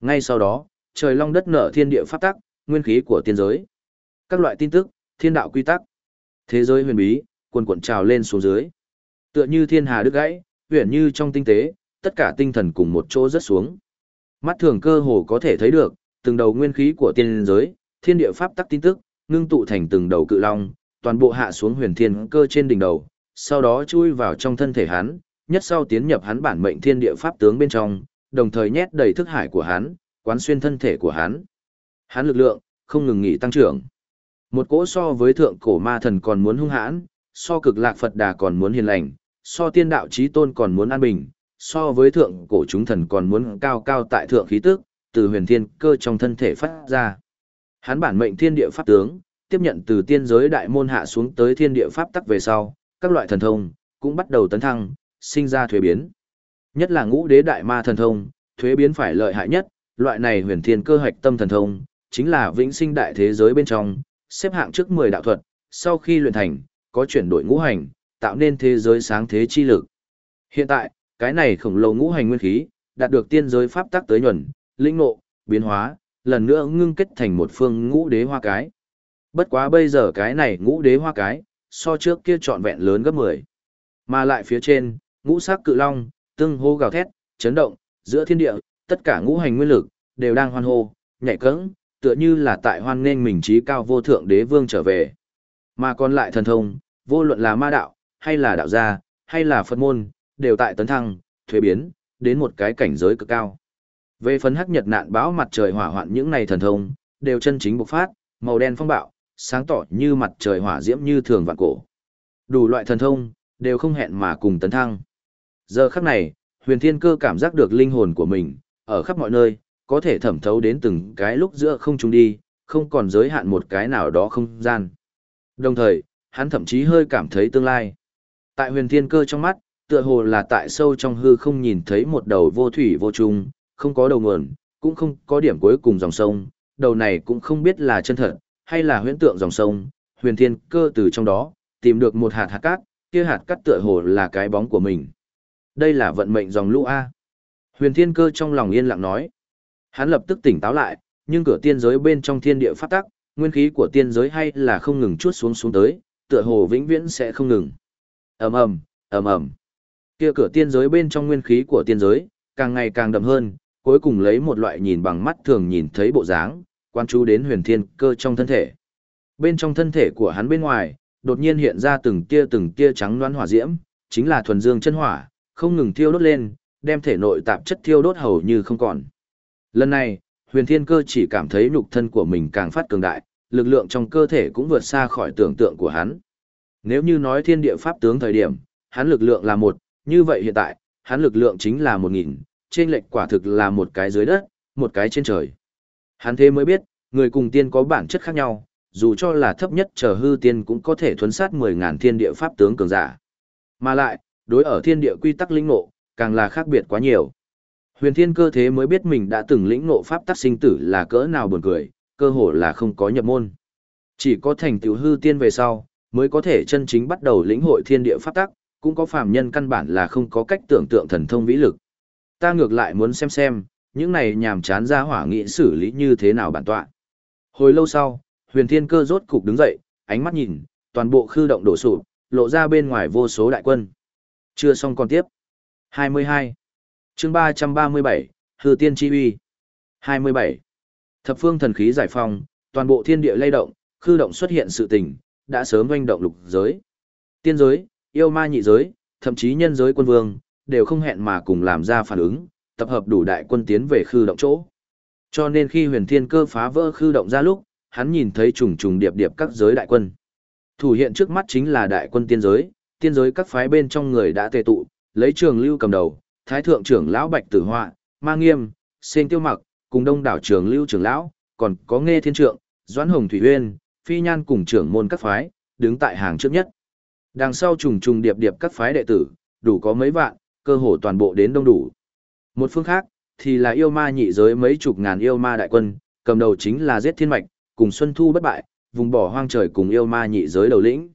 Ngay sau đó, trời long đất nở thiên địa pháp tắc, nguyên khí của tiên giới. Các loại tin tức, thiên đạo quy tắc, thế giới huyền bí, quần cuộn trào lên xuống dưới. Tựa như thiên hà đứt gãy, huyền như trong tinh tế, tất cả tinh thần cùng một chỗ rớt xuống. Mắt thường cơ hồ có thể thấy được, từng đầu nguyên khí của tiên giới, thiên địa pháp tắc tin tức, ngưng tụ thành từng đầu cự long, toàn bộ hạ xuống huyền thiên cơ trên đỉnh đầu, sau đó chui vào trong thân thể hắn, nhất sau tiến nhập hắn bản mệnh thiên địa pháp tướng bên trong, đồng thời nhét đầy thức hải của hắn, quán xuyên thân thể của hắn. Hắn lực lượng không ngừng nghỉ tăng trưởng. Một cỗ so với thượng cổ ma thần còn muốn hung hãn, so cực lạc Phật Đà còn muốn hiền lành, so tiên đạo trí tôn còn muốn an bình, so với thượng cổ chúng thần còn muốn cao cao tại thượng khí tức, từ huyền thiên cơ trong thân thể phát ra. Hắn bản mệnh thiên địa pháp tướng, tiếp nhận từ tiên giới đại môn hạ xuống tới thiên địa pháp tắc về sau, các loại thần thông cũng bắt đầu tấn thăng, sinh ra thuế biến. Nhất là ngũ đế đại ma thần thông, thuế biến phải lợi hại nhất, loại này huyền thiên cơ hoạch tâm thần thông, chính là vĩnh sinh đại thế giới bên trong, xếp hạng trước 10 đạo thuật, sau khi luyện thành, có chuyển đổi ngũ hành, tạo nên thế giới sáng thế chi lực. Hiện tại, cái này khổng lồ ngũ hành nguyên khí, đạt được tiên giới pháp tắc tới nhuần, linh ngộ, biến hóa, lần nữa ngưng kết thành một phương ngũ đế hoa cái. Bất quá bây giờ cái này ngũ đế hoa cái, so trước kia trọn vẹn lớn gấp 10. Mà lại phía trên, ngũ sắc cự long, tương hô gào thét, chấn động, giữa thiên địa, tất cả ngũ hành nguyên lực, đều đang hoan hô, nhảy cẫng, tựa như là tại hoan nghênh mình trí cao vô thượng đế vương trở về. Mà còn lại thần thông, vô luận là ma đạo, hay là đạo gia, hay là Phật môn, đều tại tấn thăng, thuế biến, đến một cái cảnh giới cực cao. Về phấn hắc nhật nạn bão mặt trời hỏa hoạn những này thần thông, đều chân chính bộc phát, màu đen phong bạo, sáng tỏ như mặt trời hỏa diễm như thường vạn cổ. Đủ loại thần thông, đều không hẹn mà cùng tấn thăng. Giờ khắc này, huyền thiên cơ cảm giác được linh hồn của mình, ở khắp mọi nơi, có thể thẩm thấu đến từng cái lúc giữa không trung đi, không còn giới hạn một cái nào đó không gian. Đồng thời, hắn thậm chí hơi cảm thấy tương lai. Tại huyền thiên cơ trong mắt, tựa hồ là tại sâu trong hư không nhìn thấy một đầu vô thủy vô trùng, không có đầu nguồn, cũng không có điểm cuối cùng dòng sông, đầu này cũng không biết là chân thật, hay là huyễn tượng dòng sông, huyền thiên cơ từ trong đó, tìm được một hạt hạt cát, kia hạt cát tựa hồ là cái bóng của mình. Đây là vận mệnh dòng lũ A. Huyền thiên cơ trong lòng yên lặng nói. Hắn lập tức tỉnh táo lại, nhưng cửa tiên giới bên trong thiên địa phát tắc, nguyên khí của tiên giới hay là không ngừng chuốt xuống xuống tới, tựa hồ vĩnh viễn sẽ không ngừng. ầm ầm, ầm ầm. Kia cửa tiên giới bên trong nguyên khí của tiên giới, càng ngày càng đậm hơn, cuối cùng lấy một loại nhìn bằng mắt thường nhìn thấy bộ dáng, quan chú đến huyền thiên cơ trong thân thể. Bên trong thân thể của hắn bên ngoài, đột nhiên hiện ra từng tia từng tia trắng loãng hỏa diễm, chính là thuần dương chân hỏa, không ngừng thiêu đốt lên, đem thể nội tạp chất thiêu đốt hầu như không còn. Lần này, huyền thiên cơ chỉ cảm thấy nhục thân của mình càng phát cường đại, lực lượng trong cơ thể cũng vượt xa khỏi tưởng tượng của hắn. Nếu như nói thiên địa pháp tướng thời điểm, hắn lực lượng là một, như vậy hiện tại, hắn lực lượng chính là một nghìn, trên lệch quả thực là một cái dưới đất, một cái trên trời. Hắn thế mới biết, người cùng tiên có bản chất khác nhau, dù cho là thấp nhất trở hư tiên cũng có thể thuấn sát 10.000 thiên địa pháp tướng cường giả. Mà lại, đối ở thiên địa quy tắc lĩnh ngộ, càng là khác biệt quá nhiều. Huyền thiên cơ thế mới biết mình đã từng lĩnh ngộ pháp tắc sinh tử là cỡ nào buồn cười, cơ hồ là không có nhập môn. Chỉ có thành tựu hư tiên về sau, mới có thể chân chính bắt đầu lĩnh hội thiên địa pháp tắc, cũng có phàm nhân căn bản là không có cách tưởng tượng thần thông vĩ lực. Ta ngược lại muốn xem xem, những này nhàm chán ra hỏa nghị xử lý như thế nào bản tọa. Hồi lâu sau, huyền thiên cơ rốt cục đứng dậy, ánh mắt nhìn, toàn bộ khư động đổ sụp, lộ ra bên ngoài vô số đại quân. Chưa xong còn tiếp. 22. chương 337, Hư Tiên Chi Uy. 27. Thập phương thần khí giải phong, toàn bộ thiên địa lay động, khư động xuất hiện sự tình, đã sớm doanh động lục giới. Tiên giới, yêu ma nhị giới, thậm chí nhân giới quân vương, đều không hẹn mà cùng làm ra phản ứng, tập hợp đủ đại quân tiến về khư động chỗ. Cho nên khi huyền thiên cơ phá vỡ khư động ra lúc, hắn nhìn thấy trùng trùng điệp điệp các giới đại quân. Thủ hiện trước mắt chính là đại quân tiên giới, tiên giới các phái bên trong người đã tề tụ, lấy trường lưu cầm đầu, thái thượng trưởng lão bạch tử họa, ma nghiêm, sinh tiêu mặc, cùng đông đảo trường lưu trưởng lão, còn có nghe thiên trượng, doãn hồng thủy uyên, phi nhan cùng trưởng môn các phái, đứng tại hàng trước nhất. Đằng sau trùng trùng điệp điệp các phái đệ tử, đủ có mấy vạn, cơ hồ toàn bộ đến đông đủ. Một phương khác, thì là yêu ma nhị giới mấy chục ngàn yêu ma đại quân, cầm đầu chính là giết thiên mạch, cùng xuân thu bất bại, vùng bỏ hoang trời cùng yêu ma nhị giới đầu lĩnh.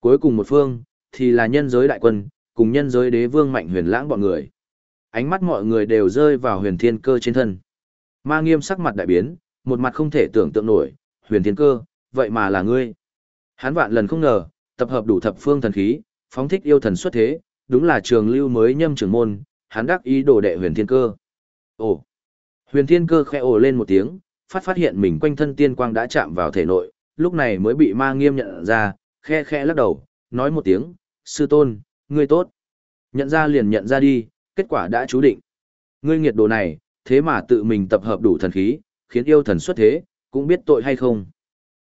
Cuối cùng một phương, thì là nhân giới đại quân, cùng nhân giới đế vương mạnh huyền lãng bọn người. Ánh mắt mọi người đều rơi vào huyền thiên cơ trên thân. Ma nghiêm sắc mặt đại biến, một mặt không thể tưởng tượng nổi, huyền thiên cơ, vậy mà là ngươi. Hắn vạn lần không ngờ, tập hợp đủ thập phương thần khí, phóng thích yêu thần xuất thế, đúng là trường lưu mới nhâm trưởng môn, hắn đắc ý đồ đệ huyền thiên cơ. Ồ! Huyền thiên cơ khẽ ồ lên một tiếng, phát phát hiện mình quanh thân tiên quang đã chạm vào thể nội, lúc này mới bị ma nghiêm nhận ra, khe khe lắc đầu, nói một tiếng, sư tôn, ngươi tốt. Nhận ra liền nhận ra đi, kết quả đã chú định. Ngươi nghiệt đồ này, thế mà tự mình tập hợp đủ thần khí, khiến yêu thần xuất thế, cũng biết tội hay không.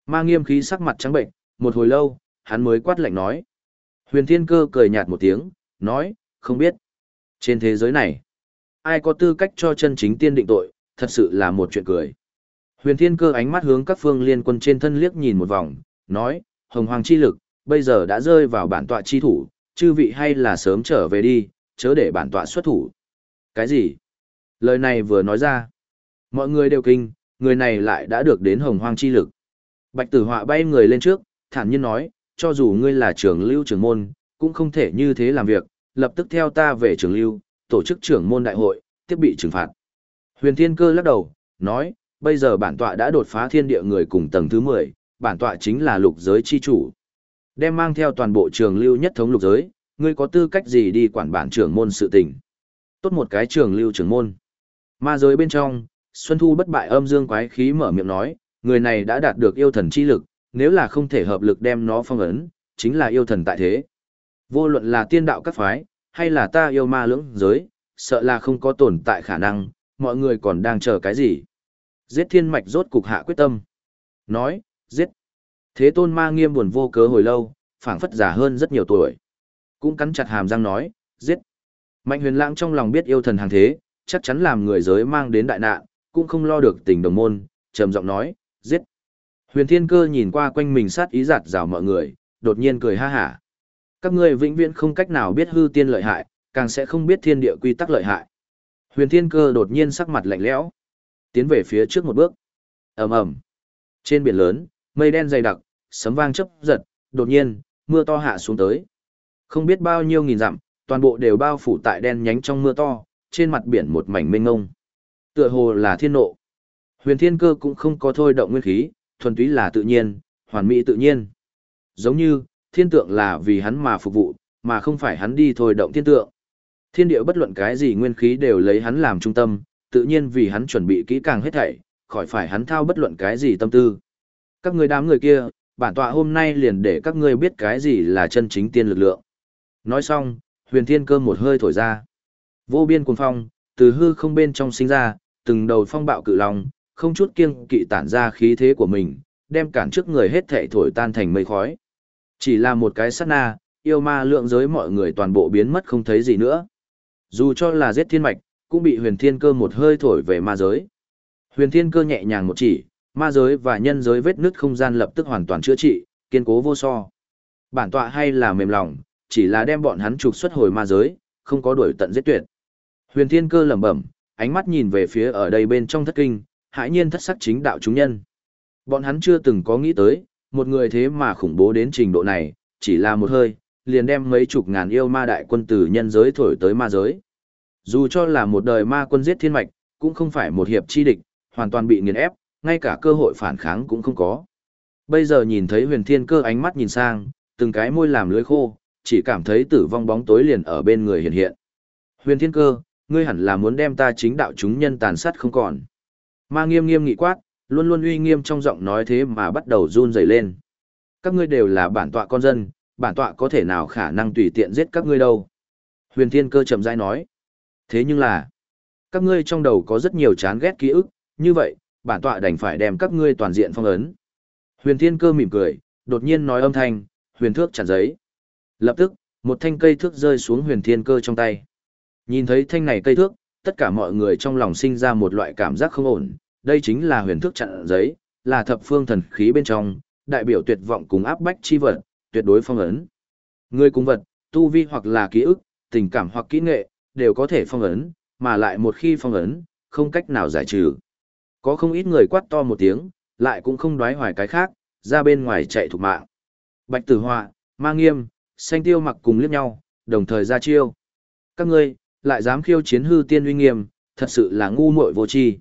Ma nghiêm khí sắc mặt trắng bệnh, một hồi lâu, hắn mới quát lạnh nói. Huyền thiên cơ cười nhạt một tiếng, nói, không biết. Trên thế giới này, ai có tư cách cho chân chính tiên định tội, thật sự là một chuyện cười. Huyền thiên cơ ánh mắt hướng các phương liên quân trên thân liếc nhìn một vòng, nói, hồng hoàng chi lực, bây giờ đã rơi vào bản tọa chi thủ, chư vị hay là sớm trở về đi, chớ để bản tọa xuất thủ. Cái gì? Lời này vừa nói ra. Mọi người đều kinh, người này lại đã được đến hồng hoang chi lực. Bạch tử họa bay người lên trước, thản nhiên nói, cho dù ngươi là trưởng lưu trưởng môn, cũng không thể như thế làm việc, lập tức theo ta về trường lưu, tổ chức trưởng môn đại hội, tiếp bị trừng phạt. Huyền Thiên Cơ lắc đầu, nói, bây giờ bản tọa đã đột phá thiên địa người cùng tầng thứ 10, bản tọa chính là lục giới chi chủ. Đem mang theo toàn bộ trường lưu nhất thống lục giới, ngươi có tư cách gì đi quản bản trưởng môn sự tình. Tốt một cái trường lưu trưởng môn. Ma giới bên trong, Xuân Thu bất bại âm dương quái khí mở miệng nói, người này đã đạt được yêu thần chi lực, nếu là không thể hợp lực đem nó phong ấn, chính là yêu thần tại thế. Vô luận là tiên đạo các phái, hay là ta yêu ma lưỡng giới, sợ là không có tồn tại khả năng, mọi người còn đang chờ cái gì? Giết thiên mạch rốt cục hạ quyết tâm. Nói, giết. Thế tôn ma nghiêm buồn vô cớ hồi lâu, phảng phất già hơn rất nhiều tuổi. Cũng cắn chặt hàm răng nói, giết. Mạnh huyền lãng trong lòng biết yêu thần hàng thế, chắc chắn làm người giới mang đến đại nạn, cũng không lo được tình đồng môn, trầm giọng nói, giết. Huyền thiên cơ nhìn qua quanh mình sát ý giạt rào mọi người, đột nhiên cười ha hả. Các ngươi vĩnh viễn không cách nào biết hư tiên lợi hại, càng sẽ không biết thiên địa quy tắc lợi hại. Huyền thiên cơ đột nhiên sắc mặt lạnh lẽo, tiến về phía trước một bước. ầm ầm Trên biển lớn, mây đen dày đặc, sấm vang chớp giật, đột nhiên, mưa to hạ xuống tới. Không biết bao nhiêu nghìn dặm, toàn bộ đều bao phủ tại đen nhánh trong mưa to, trên mặt biển một mảnh mênh ngông. Tựa hồ là thiên nộ. Huyền thiên cơ cũng không có thôi động nguyên khí, thuần túy là tự nhiên, hoàn mỹ tự nhiên. Giống như, thiên tượng là vì hắn mà phục vụ, mà không phải hắn đi thôi động thiên tượng. Thiên địa bất luận cái gì nguyên khí đều lấy hắn làm trung tâm, tự nhiên vì hắn chuẩn bị kỹ càng hết thảy, khỏi phải hắn thao bất luận cái gì tâm tư. Các người đám người kia, bản tọa hôm nay liền để các ngươi biết cái gì là chân chính tiên lực lượng. Nói xong, huyền thiên cơ một hơi thổi ra. Vô biên cuồng phong, từ hư không bên trong sinh ra, từng đầu phong bạo cự long, không chút kiêng kỵ tản ra khí thế của mình, đem cản trước người hết thảy thổi tan thành mây khói. Chỉ là một cái sát na, yêu ma lượng giới mọi người toàn bộ biến mất không thấy gì nữa. Dù cho là giết thiên mạch, cũng bị huyền thiên cơ một hơi thổi về ma giới. Huyền thiên cơ nhẹ nhàng một chỉ, ma giới và nhân giới vết nứt không gian lập tức hoàn toàn chữa trị, kiên cố vô so. Bản tọa hay là mềm lòng, chỉ là đem bọn hắn trục xuất hồi ma giới, không có đuổi tận giết tuyệt. Huyền thiên cơ lẩm bẩm, ánh mắt nhìn về phía ở đây bên trong thất kinh, hãi nhiên thất sắc chính đạo chúng nhân. Bọn hắn chưa từng có nghĩ tới, một người thế mà khủng bố đến trình độ này, chỉ là một hơi, liền đem mấy chục ngàn yêu ma đại quân từ nhân giới thổi tới ma giới. Dù cho là một đời ma quân giết thiên mạch, cũng không phải một hiệp chi địch, hoàn toàn bị nghiền ép, ngay cả cơ hội phản kháng cũng không có. Bây giờ nhìn thấy huyền thiên cơ ánh mắt nhìn sang, từng cái môi làm lưới khô, chỉ cảm thấy tử vong bóng tối liền ở bên người hiện hiện. Huyền thiên cơ, ngươi hẳn là muốn đem ta chính đạo chúng nhân tàn sát không còn. Ma nghiêm nghiêm nghị quát, luôn luôn uy nghiêm trong giọng nói thế mà bắt đầu run rẩy lên. Các ngươi đều là bản tọa con dân, bản tọa có thể nào khả năng tùy tiện giết các ngươi đâu. Huyền thiên cơ chậm rãi nói. Thế nhưng là, các ngươi trong đầu có rất nhiều chán ghét ký ức, như vậy, bản tọa đành phải đem các ngươi toàn diện phong ấn. Huyền thiên cơ mỉm cười, đột nhiên nói âm thanh, huyền thước chặn giấy. Lập tức, một thanh cây thước rơi xuống huyền thiên cơ trong tay. Nhìn thấy thanh này cây thước, tất cả mọi người trong lòng sinh ra một loại cảm giác không ổn, đây chính là huyền thước chặn giấy, là thập phương thần khí bên trong, đại biểu tuyệt vọng cùng áp bách chi vật, tuyệt đối phong ấn. Người cùng vật, tu vi hoặc là ký ức, tình cảm hoặc kỹ nghệ, đều có thể phong ấn, mà lại một khi phong ấn, không cách nào giải trừ. Có không ít người quát to một tiếng, lại cũng không đoái hoài cái khác, ra bên ngoài chạy thục mạng. Bạch tử họa, ma nghiêm, xanh tiêu mặc cùng liếc nhau, đồng thời ra chiêu. Các ngươi, lại dám khiêu chiến hư tiên uy nghiêm, thật sự là ngu muội vô tri.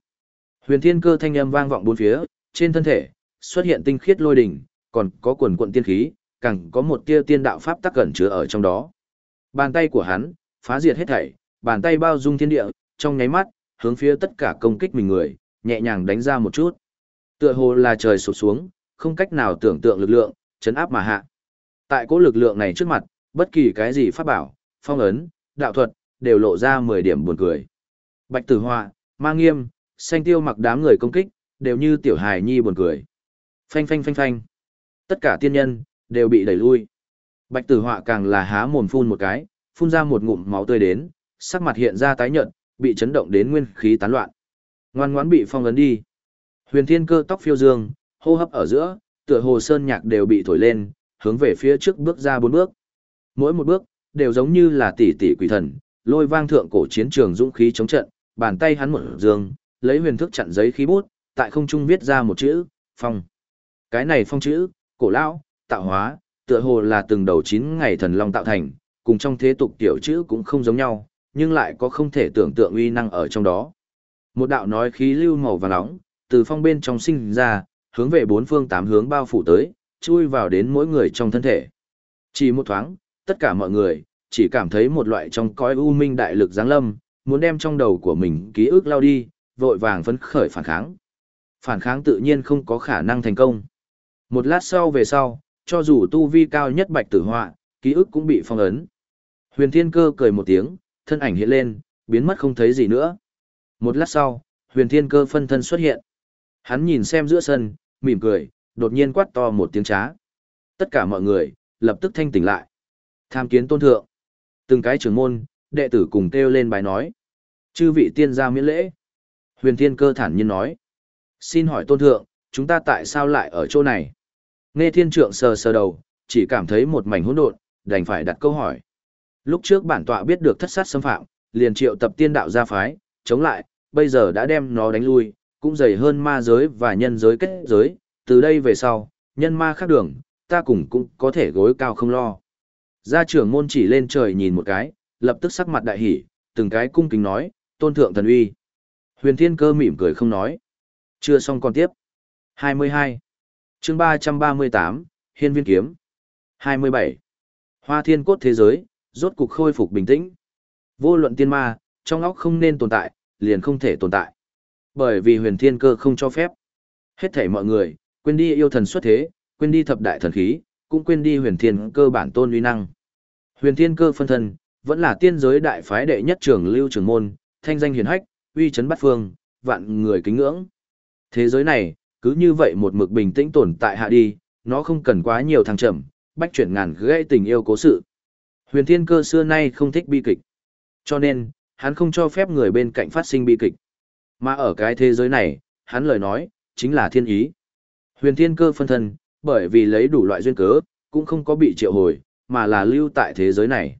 Huyền thiên cơ thanh âm vang vọng bốn phía, trên thân thể, xuất hiện tinh khiết lôi đỉnh, còn có quần quần tiên khí, càng có một tia tiên đạo pháp tắc cẩn chứa ở trong đó. Bàn tay của hắn, phá diệt hết thảy, bàn tay bao dung thiên địa, trong nháy mắt, hướng phía tất cả công kích mình người, nhẹ nhàng đánh ra một chút. Tựa hồ là trời sụp xuống, không cách nào tưởng tượng lực lượng, chấn áp mà hạ. Tại cố lực lượng này trước mặt, bất kỳ cái gì pháp bảo, phong ấn, đạo thuật, đều lộ ra 10 điểm buồn cười. Bạch Tử Họa, Ma Nghiêm, xanh tiêu mặc đám người công kích, đều như tiểu hài nhi buồn cười. Phanh phanh phanh phanh. Tất cả tiên nhân, đều bị đẩy lui. Bạch Tử Họa càng là há mồm phun một cái, phun ra một ngụm máu tươi đến, sắc mặt hiện ra tái nhợt, bị chấn động đến nguyên khí tán loạn. Ngoan ngoãn bị phong ấn đi. Huyền Thiên Cơ tóc phiêu dương, hô hấp ở giữa, tựa hồ sơn nhạc đều bị thổi lên, hướng về phía trước bước ra bốn bước. Mỗi một bước đều giống như là tỷ tỷ quỷ thần, lôi vang thượng cổ chiến trường dũng khí chống trận, bàn tay hắn một dương, lấy huyền thức chặn giấy khí bút, tại không trung viết ra một chữ, phong. Cái này phong chữ, cổ lão, tạo hóa, tựa hồ là từng đầu chín ngày thần long tạo thành, cùng trong thế tục tiểu chữ cũng không giống nhau, nhưng lại có không thể tưởng tượng uy năng ở trong đó. Một đạo nói khí lưu màu vàng nóng, từ phong bên trong sinh ra, hướng về bốn phương tám hướng bao phủ tới, chui vào đến mỗi người trong thân thể. Chỉ một thoáng, tất cả mọi người, chỉ cảm thấy một loại trong cõi u minh đại lực giáng lâm, muốn đem trong đầu của mình ký ức lao đi, vội vàng phấn khởi phản kháng. Phản kháng tự nhiên không có khả năng thành công. Một lát sau về sau, cho dù tu vi cao nhất bạch tử họa, ký ức cũng bị phong ấn. Huyền Thiên Cơ cười một tiếng, thân ảnh hiện lên, biến mất không thấy gì nữa. Một lát sau, huyền thiên cơ phân thân xuất hiện. Hắn nhìn xem giữa sân, mỉm cười, đột nhiên quát to một tiếng trá. Tất cả mọi người, lập tức thanh tỉnh lại. Tham kiến tôn thượng. Từng cái trưởng môn, đệ tử cùng kêu lên bài nói. Chư vị tiên gia miễn lễ. Huyền thiên cơ thản nhiên nói. Xin hỏi tôn thượng, chúng ta tại sao lại ở chỗ này? Nghe thiên trượng sờ sờ đầu, chỉ cảm thấy một mảnh hỗn độn, đành phải đặt câu hỏi. Lúc trước bản tọa biết được thất sát xâm phạm, liền triệu tập tiên đạo gia phái, chống lại, bây giờ đã đem nó đánh lui, cũng dày hơn ma giới và nhân giới kết giới, từ đây về sau, nhân ma khác đường, ta cùng cũng có thể gối cao không lo. Gia trưởng môn chỉ lên trời nhìn một cái, lập tức sắc mặt đại hỉ, từng cái cung kính nói, tôn thượng thần uy. Huyền thiên cơ mỉm cười không nói. Chưa xong còn tiếp. 22. chương 338, Hiên viên kiếm. 27. Hoa thiên cốt thế giới, rốt cục khôi phục bình tĩnh. Vô luận tiên ma, trong óc không nên tồn tại, liền không thể tồn tại. Bởi vì huyền thiên cơ không cho phép. Hết thảy mọi người, quên đi yêu thần xuất thế, quên đi thập đại thần khí, cũng quên đi huyền thiên cơ bản tôn uy năng. Huyền thiên cơ phân thân, vẫn là tiên giới đại phái đệ nhất trưởng lưu trưởng môn, thanh danh hiển hách, uy chấn bát phương, vạn người kính ngưỡng. Thế giới này, cứ như vậy một mực bình tĩnh tồn tại hạ đi, nó không cần quá nhiều thăng trầm, bách chuyển ngàn gây tình yêu cố sự. Huyền thiên cơ xưa nay không thích bi kịch. Cho nên, hắn không cho phép người bên cạnh phát sinh bi kịch. Mà ở cái thế giới này, hắn lời nói, chính là thiên ý. Huyền thiên cơ phân thân, bởi vì lấy đủ loại duyên cớ, cũng không có bị triệu hồi, mà là lưu tại thế giới này.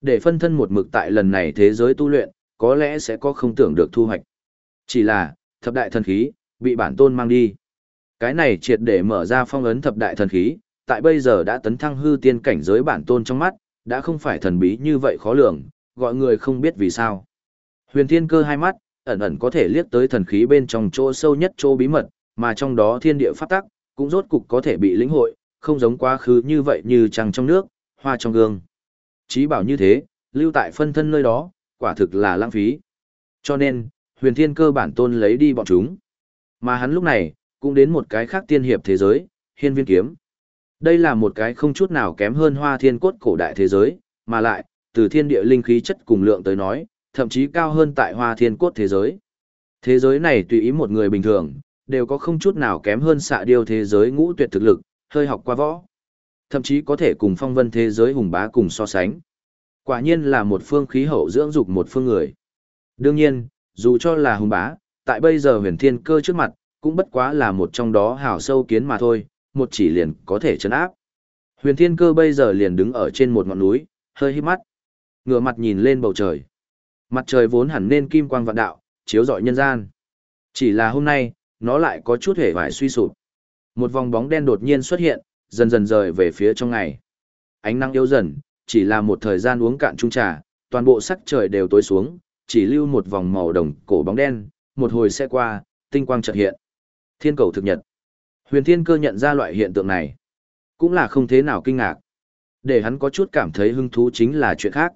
Để phân thân một mực tại lần này thế giới tu luyện, có lẽ sẽ có không tưởng được thu hoạch. Chỉ là, thập đại thần khí, bị bản tôn mang đi. Cái này triệt để mở ra phong ấn thập đại thần khí, tại bây giờ đã tấn thăng hư tiên cảnh giới bản tôn trong mắt, đã không phải thần bí như vậy khó lường, gọi người không biết vì sao. Huyền thiên cơ hai mắt, ẩn ẩn có thể liếc tới thần khí bên trong chỗ sâu nhất chỗ bí mật, mà trong đó thiên địa pháp tắc, cũng rốt cục có thể bị lĩnh hội, không giống quá khứ như vậy như trăng trong nước, hoa trong gương. Chí bảo như thế, lưu tại phân thân nơi đó, quả thực là lãng phí. Cho nên, huyền thiên cơ bản tôn lấy đi bọn chúng. Mà hắn lúc này, cũng đến một cái khác tiên hiệp thế giới, hiên viên kiếm. Đây là một cái không chút nào kém hơn hoa thiên cốt cổ đại thế giới, mà lại, từ thiên địa linh khí chất cùng lượng tới nói, thậm chí cao hơn tại hoa thiên cốt thế giới. Thế giới này tùy ý một người bình thường, đều có không chút nào kém hơn xạ điêu thế giới ngũ tuyệt thực lực, hơi học qua võ. Thậm chí có thể cùng phong vân thế giới hùng bá cùng so sánh. Quả nhiên là một phương khí hậu dưỡng dục một phương người. Đương nhiên, dù cho là hùng bá, tại bây giờ huyền thiên cơ trước mặt, cũng bất quá là một trong đó hào sâu kiến mà thôi, một chỉ liền có thể chấn áp. Huyền thiên cơ bây giờ liền đứng ở trên một ngọn núi, hơi hít mắt. Ngửa mặt nhìn lên bầu trời. Mặt trời vốn hẳn nên kim quang vạn đạo, chiếu rọi nhân gian. Chỉ là hôm nay, nó lại có chút hề vải suy sụp. Một vòng bóng đen đột nhiên xuất hiện, dần dần rời về phía trong ngày. Ánh nắng yếu dần, chỉ là một thời gian uống cạn chung trà, toàn bộ sắc trời đều tối xuống, chỉ lưu một vòng màu đồng cổ bóng đen, một hồi sẽ qua, tinh quang chợt hiện. Thiên cầu thực nhật. Huyền Thiên Cơ nhận ra loại hiện tượng này, cũng là không thế nào kinh ngạc. Để hắn có chút cảm thấy hứng thú chính là chuyện khác.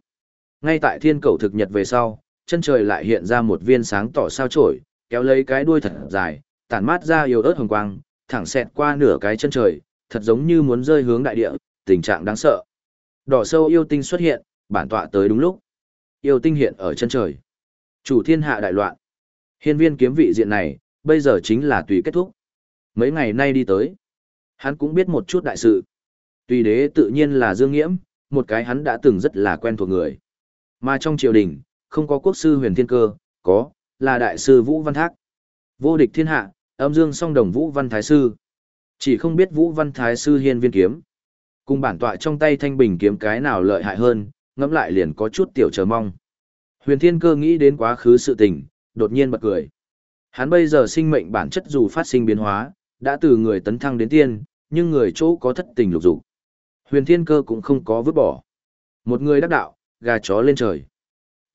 Ngay tại thiên cầu thực nhật về sau, chân trời lại hiện ra một viên sáng tỏ sao chổi, kéo lấy cái đuôi thật dài, tản mát ra yếu ớt hồng quang, thẳng xẹt qua nửa cái chân trời, thật giống như muốn rơi hướng đại địa, tình trạng đáng sợ. Đỏ sâu yêu tinh xuất hiện, bản tọa tới đúng lúc. Yêu tinh hiện ở chân trời. Chủ thiên hạ đại loạn. Hiên viên kiếm vị diện này, bây giờ chính là tùy kết thúc. Mấy ngày nay đi tới, hắn cũng biết một chút đại sự. Tùy đế tự nhiên là Dương Nghiễm, một cái hắn đã từng rất là quen thuộc người. Mà trong triều đình, không có quốc sư huyền thiên cơ, có, là đại sư Vũ Văn Thác. Vô địch thiên hạ, âm dương song đồng Vũ Văn Thái Sư. Chỉ không biết Vũ Văn Thái Sư hiên viên kiếm. Cùng bản tọa trong tay thanh bình kiếm cái nào lợi hại hơn, ngẫm lại liền có chút tiểu chờ mong. Huyền thiên cơ nghĩ đến quá khứ sự tình, đột nhiên bật cười. Hắn bây giờ sinh mệnh bản chất dù phát sinh biến hóa, đã từ người tấn thăng đến tiên, nhưng người chỗ có thất tình lục dục. Huyền thiên cơ cũng không có vứt bỏ. Một người đắc đạo, gà chó lên trời.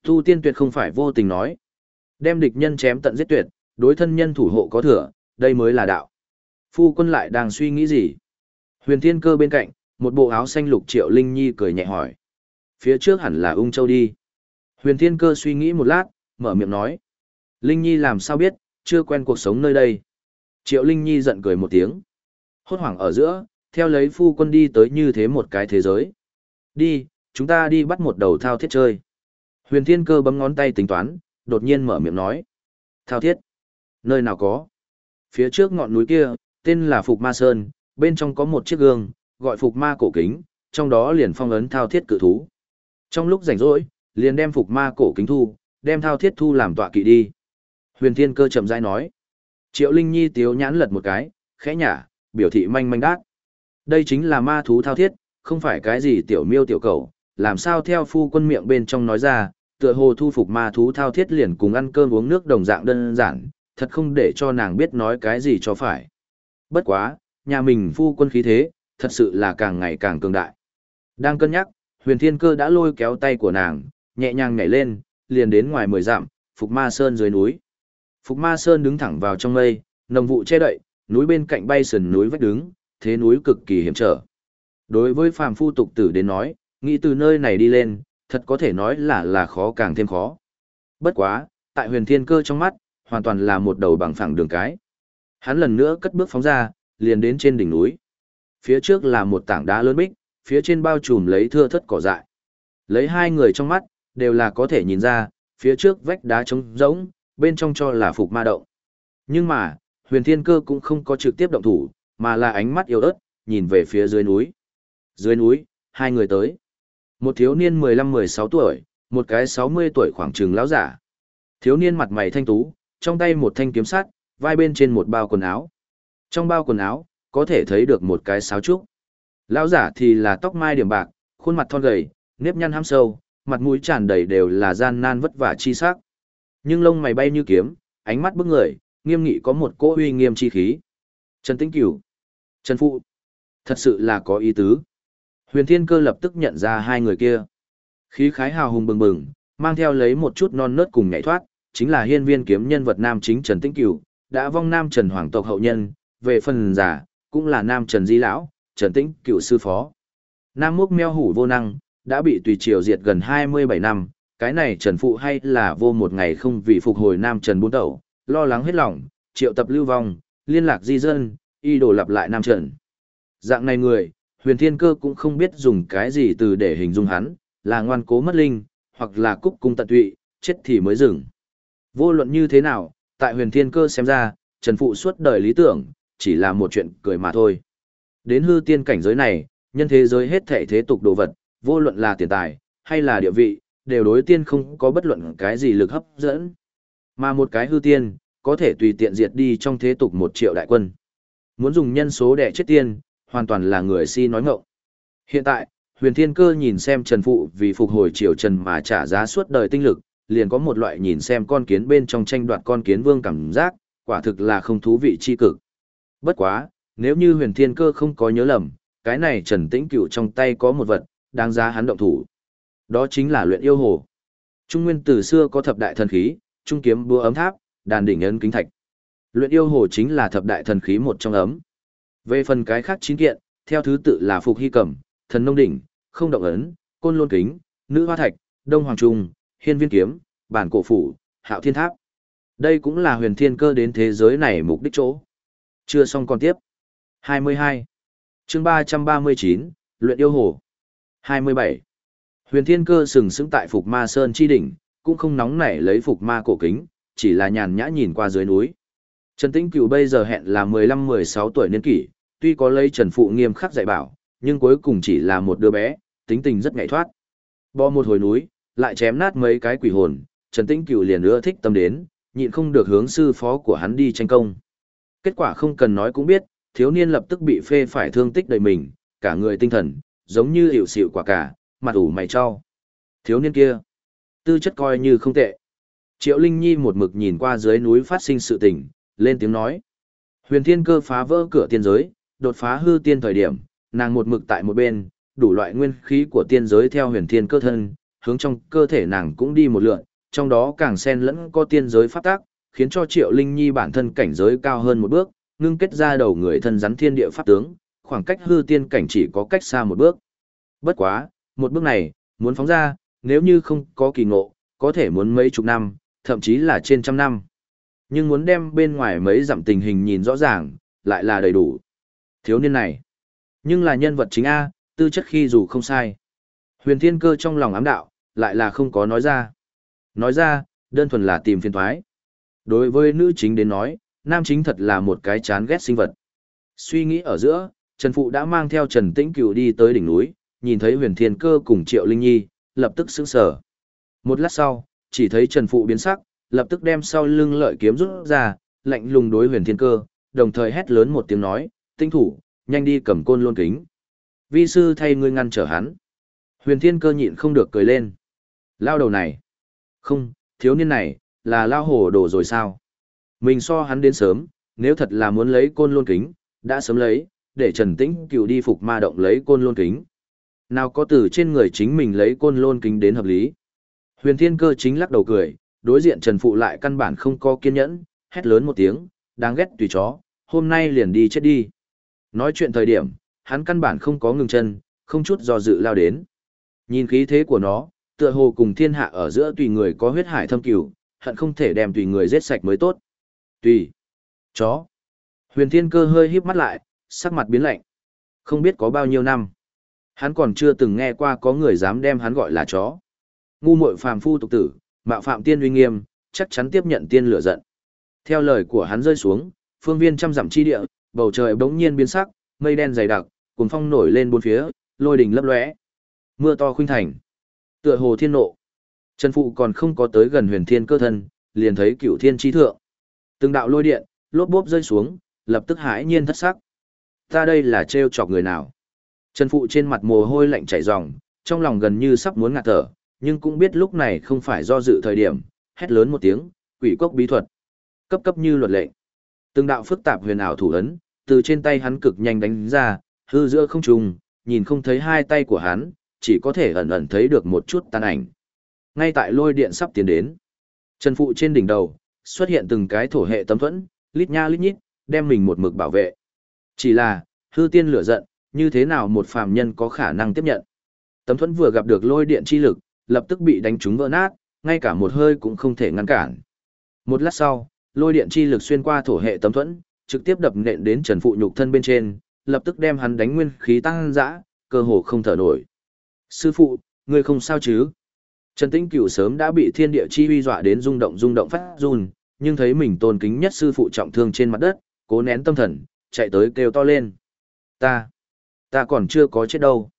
Tu tiên tuyệt không phải vô tình nói. Đem địch nhân chém tận giết tuyệt, đối thân nhân thủ hộ có thừa, đây mới là đạo. Phu quân lại đang suy nghĩ gì? Huyền thiên cơ bên cạnh, một bộ áo xanh lục triệu linh nhi cười nhẹ hỏi. Phía trước hẳn là ung châu đi. Huyền thiên cơ suy nghĩ một lát, mở miệng nói. Linh nhi làm sao biết, chưa quen cuộc sống nơi đây. Triệu linh nhi giận cười một tiếng. Hốt hoảng ở giữa, theo lấy phu quân đi tới như thế một cái thế giới. Đi, chúng ta đi bắt một đầu thao thiết chơi. Huyền thiên cơ bấm ngón tay tính toán, đột nhiên mở miệng nói. Thao thiết. Nơi nào có? Phía trước ngọn núi kia, tên là Phục Ma Sơn, bên trong có một chiếc gương, gọi Phục Ma cổ kính, trong đó liền phong ấn thao thiết cự thú. Trong lúc rảnh rỗi, liền đem Phục Ma cổ kính thu, đem thao thiết thu làm tọa kỵ đi. Huyền Thiên Cơ chậm rãi nói. Triệu Linh Nhi tiếu nhãn lật một cái, khẽ nhả, biểu thị manh manh đát. Đây chính là ma thú thao thiết, không phải cái gì tiểu miêu tiểu cầu, làm sao theo phu quân miệng bên trong nói ra, tựa hồ thu phục ma thú thao thiết liền cùng ăn cơm uống nước đồng dạng đơn giản, thật không để cho nàng biết nói cái gì cho phải. Bất quá, nhà mình phu quân khí thế, thật sự là càng ngày càng cường đại. Đang cân nhắc, huyền thiên cơ đã lôi kéo tay của nàng, nhẹ nhàng nhảy lên, liền đến ngoài mười dặm, Phục Ma Sơn dưới núi. Phục Ma Sơn đứng thẳng vào trong mây, nồng vụ che đậy, núi bên cạnh bay sườn núi vách đứng, thế núi cực kỳ hiểm trở. Đối với phàm phu tục tử đến nói, nghĩ từ nơi này đi lên, thật có thể nói là là khó càng thêm khó. Bất quá, tại huyền thiên cơ trong mắt, hoàn toàn là một đầu bằng phẳng đường cái. Hắn lần nữa cất bước phóng ra, liền đến trên đỉnh núi. Phía trước là một tảng đá lớn bích, phía trên bao trùm lấy thưa thất cỏ dại. Lấy hai người trong mắt, đều là có thể nhìn ra, phía trước vách đá trống rỗng, bên trong cho là phục ma động. Nhưng mà, huyền thiên cơ cũng không có trực tiếp động thủ, mà là ánh mắt yếu ớt, nhìn về phía dưới núi. Dưới núi, hai người tới. Một thiếu niên 15-16 tuổi, một cái 60 tuổi khoảng chừng lão giả. Thiếu niên mặt mày thanh tú, trong tay một thanh kiếm sắt, vai bên trên một bao quần áo. Trong bao quần áo, có thể thấy được một cái sáo trúc. Lão giả thì là tóc mai điểm bạc, khuôn mặt thon gầy, nếp nhăn hăm sâu, mặt mũi tràn đầy đều là gian nan vất vả chi sắc. Nhưng lông mày bay như kiếm, ánh mắt bức người, nghiêm nghị có một cỗ uy nghiêm chi khí. Trần Tĩnh Cửu, Trần Phụ, thật sự là có ý tứ. Huyền Thiên Cơ lập tức nhận ra hai người kia. Khí khái hào hùng bừng bừng, mang theo lấy một chút non nớt cùng nhảy thoát, chính là hiên viên kiếm nhân vật nam chính Trần Tĩnh Cửu, đã vong nam Trần Hoàng tộc hậu nhân, về phần giả, cũng là nam Trần Di Lão, Trần Tĩnh cựu sư phó. Nam Múc meo hủ vô năng, đã bị tùy triều diệt gần 27 năm, cái này Trần Phụ hay là vô một ngày không vì phục hồi nam Trần bốn tẩu, lo lắng hết lòng, triệu tập lưu vong, liên lạc di dân, y đồ lặp lại nam Trần. Dạng này người, huyền thiên cơ cũng không biết dùng cái gì từ để hình dung hắn, là ngoan cố mất linh, hoặc là cúc cung tận tụy, chết thì mới dừng. Vô luận như thế nào, tại huyền thiên cơ xem ra, Trần Phụ suốt đời lý tưởng, chỉ là một chuyện cười mà thôi. Đến hư tiên cảnh giới này, nhân thế giới hết thể thế tục đồ vật, vô luận là tiền tài, hay là địa vị, đều đối tiên không có bất luận cái gì lực hấp dẫn. Mà một cái hư tiên, có thể tùy tiện diệt đi trong thế tục một triệu đại quân. Muốn dùng nhân số để chết tiên, hoàn toàn là người si nói ngọng. Hiện tại, huyền thiên cơ nhìn xem Trần Phụ vì phục hồi triều Trần mà trả giá suốt đời tinh lực, liền có một loại nhìn xem con kiến bên trong tranh đoạt con kiến vương cảm giác, quả thực là không thú vị chi cực. Bất quá, nếu như huyền thiên cơ không có nhớ lầm, cái này Trần Tĩnh Cửu trong tay có một vật, đáng giá hắn động thủ. Đó chính là luyện yêu hồ. Trung Nguyên từ xưa có thập đại thần khí, trung kiếm búa ấm tháp, đàn đỉnh ấn kính thạch. Luyện yêu hồ chính là thập đại thần khí một trong ấm. Về phần cái khác chín kiện, theo thứ tự là phục hy cẩm, thần nông đỉnh, không động ấn, côn lôn kính, nữ hoa thạch, đông hoàng trung, hiên viên kiếm, bản cổ phủ, hạo thiên tháp. Đây cũng là huyền thiên cơ đến thế giới này mục đích chỗ. Chưa xong còn tiếp. 22. chương 339, Luyện yêu hồ. 27. Huyền thiên cơ sừng sững tại Phục Ma Sơn chi đỉnh, cũng không nóng nảy lấy Phục Ma cổ kính, chỉ là nhàn nhã nhìn qua dưới núi. Trần Tĩnh Cửu bây giờ hẹn là 15-16 tuổi niên kỷ, tuy có lấy Trần Phụ nghiêm khắc dạy bảo, nhưng cuối cùng chỉ là một đứa bé, tính tình rất ngại thoát. Bò một hồi núi, lại chém nát mấy cái quỷ hồn, Trần Tĩnh Cửu liền ưa thích tâm đến, nhịn không được hướng sư phó của hắn đi tranh công. Kết quả không cần nói cũng biết, thiếu niên lập tức bị phê phải thương tích đầy mình, cả người tinh thần, giống như hiểu xịu quả cả, mặt ủ mày cho. Thiếu niên kia, tư chất coi như không tệ. Triệu Linh Nhi một mực nhìn qua dưới núi phát sinh sự tình, lên tiếng nói. Huyền thiên cơ phá vỡ cửa tiên giới, đột phá hư tiên thời điểm, nàng một mực tại một bên, đủ loại nguyên khí của tiên giới theo huyền thiên cơ thân, hướng trong cơ thể nàng cũng đi một lượn, trong đó càng xen lẫn có tiên giới pháp tác, khiến cho Triệu Linh Nhi bản thân cảnh giới cao hơn một bước, ngưng kết ra đầu người thân rắn thiên địa pháp tướng, khoảng cách hư tiên cảnh chỉ có cách xa một bước. Bất quá, một bước này, muốn phóng ra, nếu như không có kỳ ngộ, có thể muốn mấy chục năm, thậm chí là trên trăm năm. Nhưng muốn đem bên ngoài mấy dặm tình hình nhìn rõ ràng, lại là đầy đủ. Thiếu niên này, nhưng là nhân vật chính A, tư chất khi dù không sai. Huyền thiên cơ trong lòng ám đạo, lại là không có nói ra. Nói ra, đơn thuần là tìm phiền thoái. đối với nữ chính đến nói, nam chính thật là một cái chán ghét sinh vật. Suy nghĩ ở giữa, Trần Phụ đã mang theo Trần Tĩnh Cửu đi tới đỉnh núi, nhìn thấy huyền thiên cơ cùng Triệu Linh Nhi, lập tức sững sờ. Một lát sau, chỉ thấy Trần Phụ biến sắc, lập tức đem sau lưng lợi kiếm rút ra, lạnh lùng đối huyền thiên cơ, đồng thời hét lớn một tiếng nói, tinh thủ, nhanh đi cầm côn lôn kính. Vi sư thay ngươi ngăn trở hắn. Huyền thiên cơ nhịn không được cười lên. Lao đầu này. Không, thiếu niên này, là lao hồ đồ rồi sao? Mình so hắn đến sớm, nếu thật là muốn lấy côn lôn kính, đã sớm lấy, để Trần Tĩnh cựu đi phục ma động lấy côn lôn kính. Nào có từ trên người chính mình lấy côn lôn kính đến hợp lý. Huyền thiên cơ chính lắc đầu cười, đối diện Trần Phụ lại căn bản không có kiên nhẫn, hét lớn một tiếng, đáng ghét tùy chó, hôm nay liền đi chết đi. Nói chuyện thời điểm, hắn căn bản không có ngừng chân, không chút do dự lao đến. Nhìn khí thế của nó, tựa hồ cùng thiên hạ ở giữa tùy người có huyết hải thâm cửu, hận không thể đem tùy người giết sạch mới tốt. Tùy. Chó. Huyền thiên cơ hơi híp mắt lại, sắc mặt biến lạnh. Không biết có bao nhiêu năm. Hắn còn chưa từng nghe qua có người dám đem hắn gọi là chó. Ngu muội phàm phu tục tử, mạo phạm tiên uy nghiêm, chắc chắn tiếp nhận tiên lửa giận. Theo lời của hắn rơi xuống, phương viên trăm dặm chi địa, bầu trời bỗng nhiên biến sắc, mây đen dày đặc, cuồng phong nổi lên bốn phía, lôi đình lấp lóe. Mưa to khuynh thành. Tựa hồ thiên nộ. Trần Phụ còn không có tới gần huyền thiên cơ thân, liền thấy cửu thiên chi thượng. Từng đạo lôi điện, lốp bốp rơi xuống, lập tức hãi nhiên thất sắc. Ta đây là trêu chọc người nào? Trần Phụ trên mặt mồ hôi lạnh chảy ròng, trong lòng gần như sắp muốn ngạt thở, nhưng cũng biết lúc này không phải do dự thời điểm, hét lớn một tiếng, quỷ cốc bí thuật. Cấp cấp như luật lệ. Từng đạo phức tạp huyền ảo thủ ấn, từ trên tay hắn cực nhanh đánh ra, hư giữa không trùng, nhìn không thấy hai tay của hắn, chỉ có thể ẩn ẩn thấy được một chút tàn ảnh. Ngay tại lôi điện sắp tiến đến, Trần Phụ trên đỉnh đầu, xuất hiện từng cái thổ hệ tấm thuẫn, lít nha lít nhít, đem mình một mực bảo vệ. Chỉ là, hư tiên lửa giận, như thế nào một phàm nhân có khả năng tiếp nhận. Tấm thuẫn vừa gặp được lôi điện chi lực, lập tức bị đánh trúng vỡ nát, ngay cả một hơi cũng không thể ngăn cản. Một lát sau, lôi điện chi lực xuyên qua thổ hệ tấm thuẫn, trực tiếp đập nện đến Trần Phụ nhục thân bên trên, lập tức đem hắn đánh nguyên khí tăng dã, cơ hồ không thở nổi. Sư phụ, ngươi không sao chứ? Trần Tĩnh Cửu sớm đã bị thiên địa chi uy dọa đến rung động rung động phát run, nhưng thấy mình tôn kính nhất sư phụ trọng thương trên mặt đất, cố nén tâm thần, chạy tới kêu to lên. Ta, ta còn chưa có chết đâu.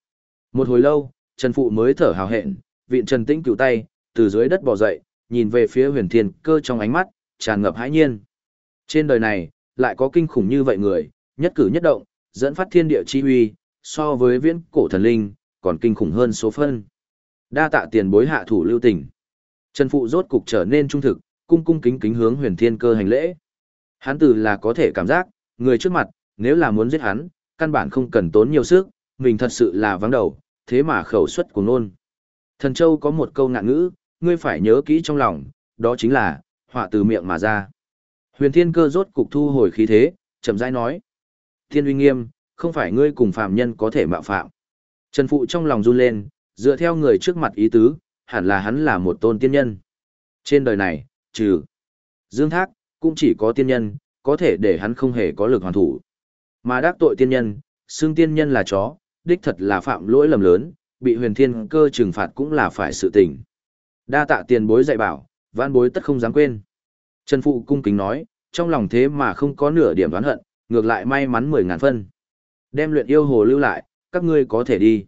Một hồi lâu, Trần Phụ mới thở hào hẹn, viện Trần Tĩnh Cửu tay, từ dưới đất bò dậy, nhìn về phía huyền thiên cơ trong ánh mắt, tràn ngập hãi nhiên. Trên đời này, lại có kinh khủng như vậy người, nhất cử nhất động, dẫn phát thiên địa chi uy, so với viễn cổ thần linh, còn kinh khủng hơn số phân. Đa tạ tiền bối hạ thủ lưu tình. Trần Phụ rốt cục trở nên trung thực, cung cung kính kính hướng huyền thiên cơ hành lễ. Hắn từ là có thể cảm giác, người trước mặt, nếu là muốn giết hắn, căn bản không cần tốn nhiều sức, mình thật sự là vắng đầu, thế mà khẩu suất của nôn. Thần Châu có một câu ngạn ngữ, ngươi phải nhớ kỹ trong lòng, đó chính là, họa từ miệng mà ra. Huyền thiên cơ rốt cục thu hồi khí thế, chậm rãi nói. Thiên uy nghiêm, không phải ngươi cùng phàm nhân có thể mạo phạm. Trần Phụ trong lòng run lên, dựa theo người trước mặt ý tứ, hẳn là hắn là một tôn tiên nhân. Trên đời này, trừ Dương Thác, cũng chỉ có tiên nhân, có thể để hắn không hề có lực hoàn thủ. Mà đắc tội tiên nhân, xương tiên nhân là chó, đích thật là phạm lỗi lầm lớn, bị huyền thiên cơ trừng phạt cũng là phải sự tình. Đa tạ tiền bối dạy bảo, vãn bối tất không dám quên. Trần Phụ cung kính nói, trong lòng thế mà không có nửa điểm đoán hận, ngược lại may mắn mười ngàn phân. Đem luyện yêu hồ lưu lại, các ngươi có thể đi.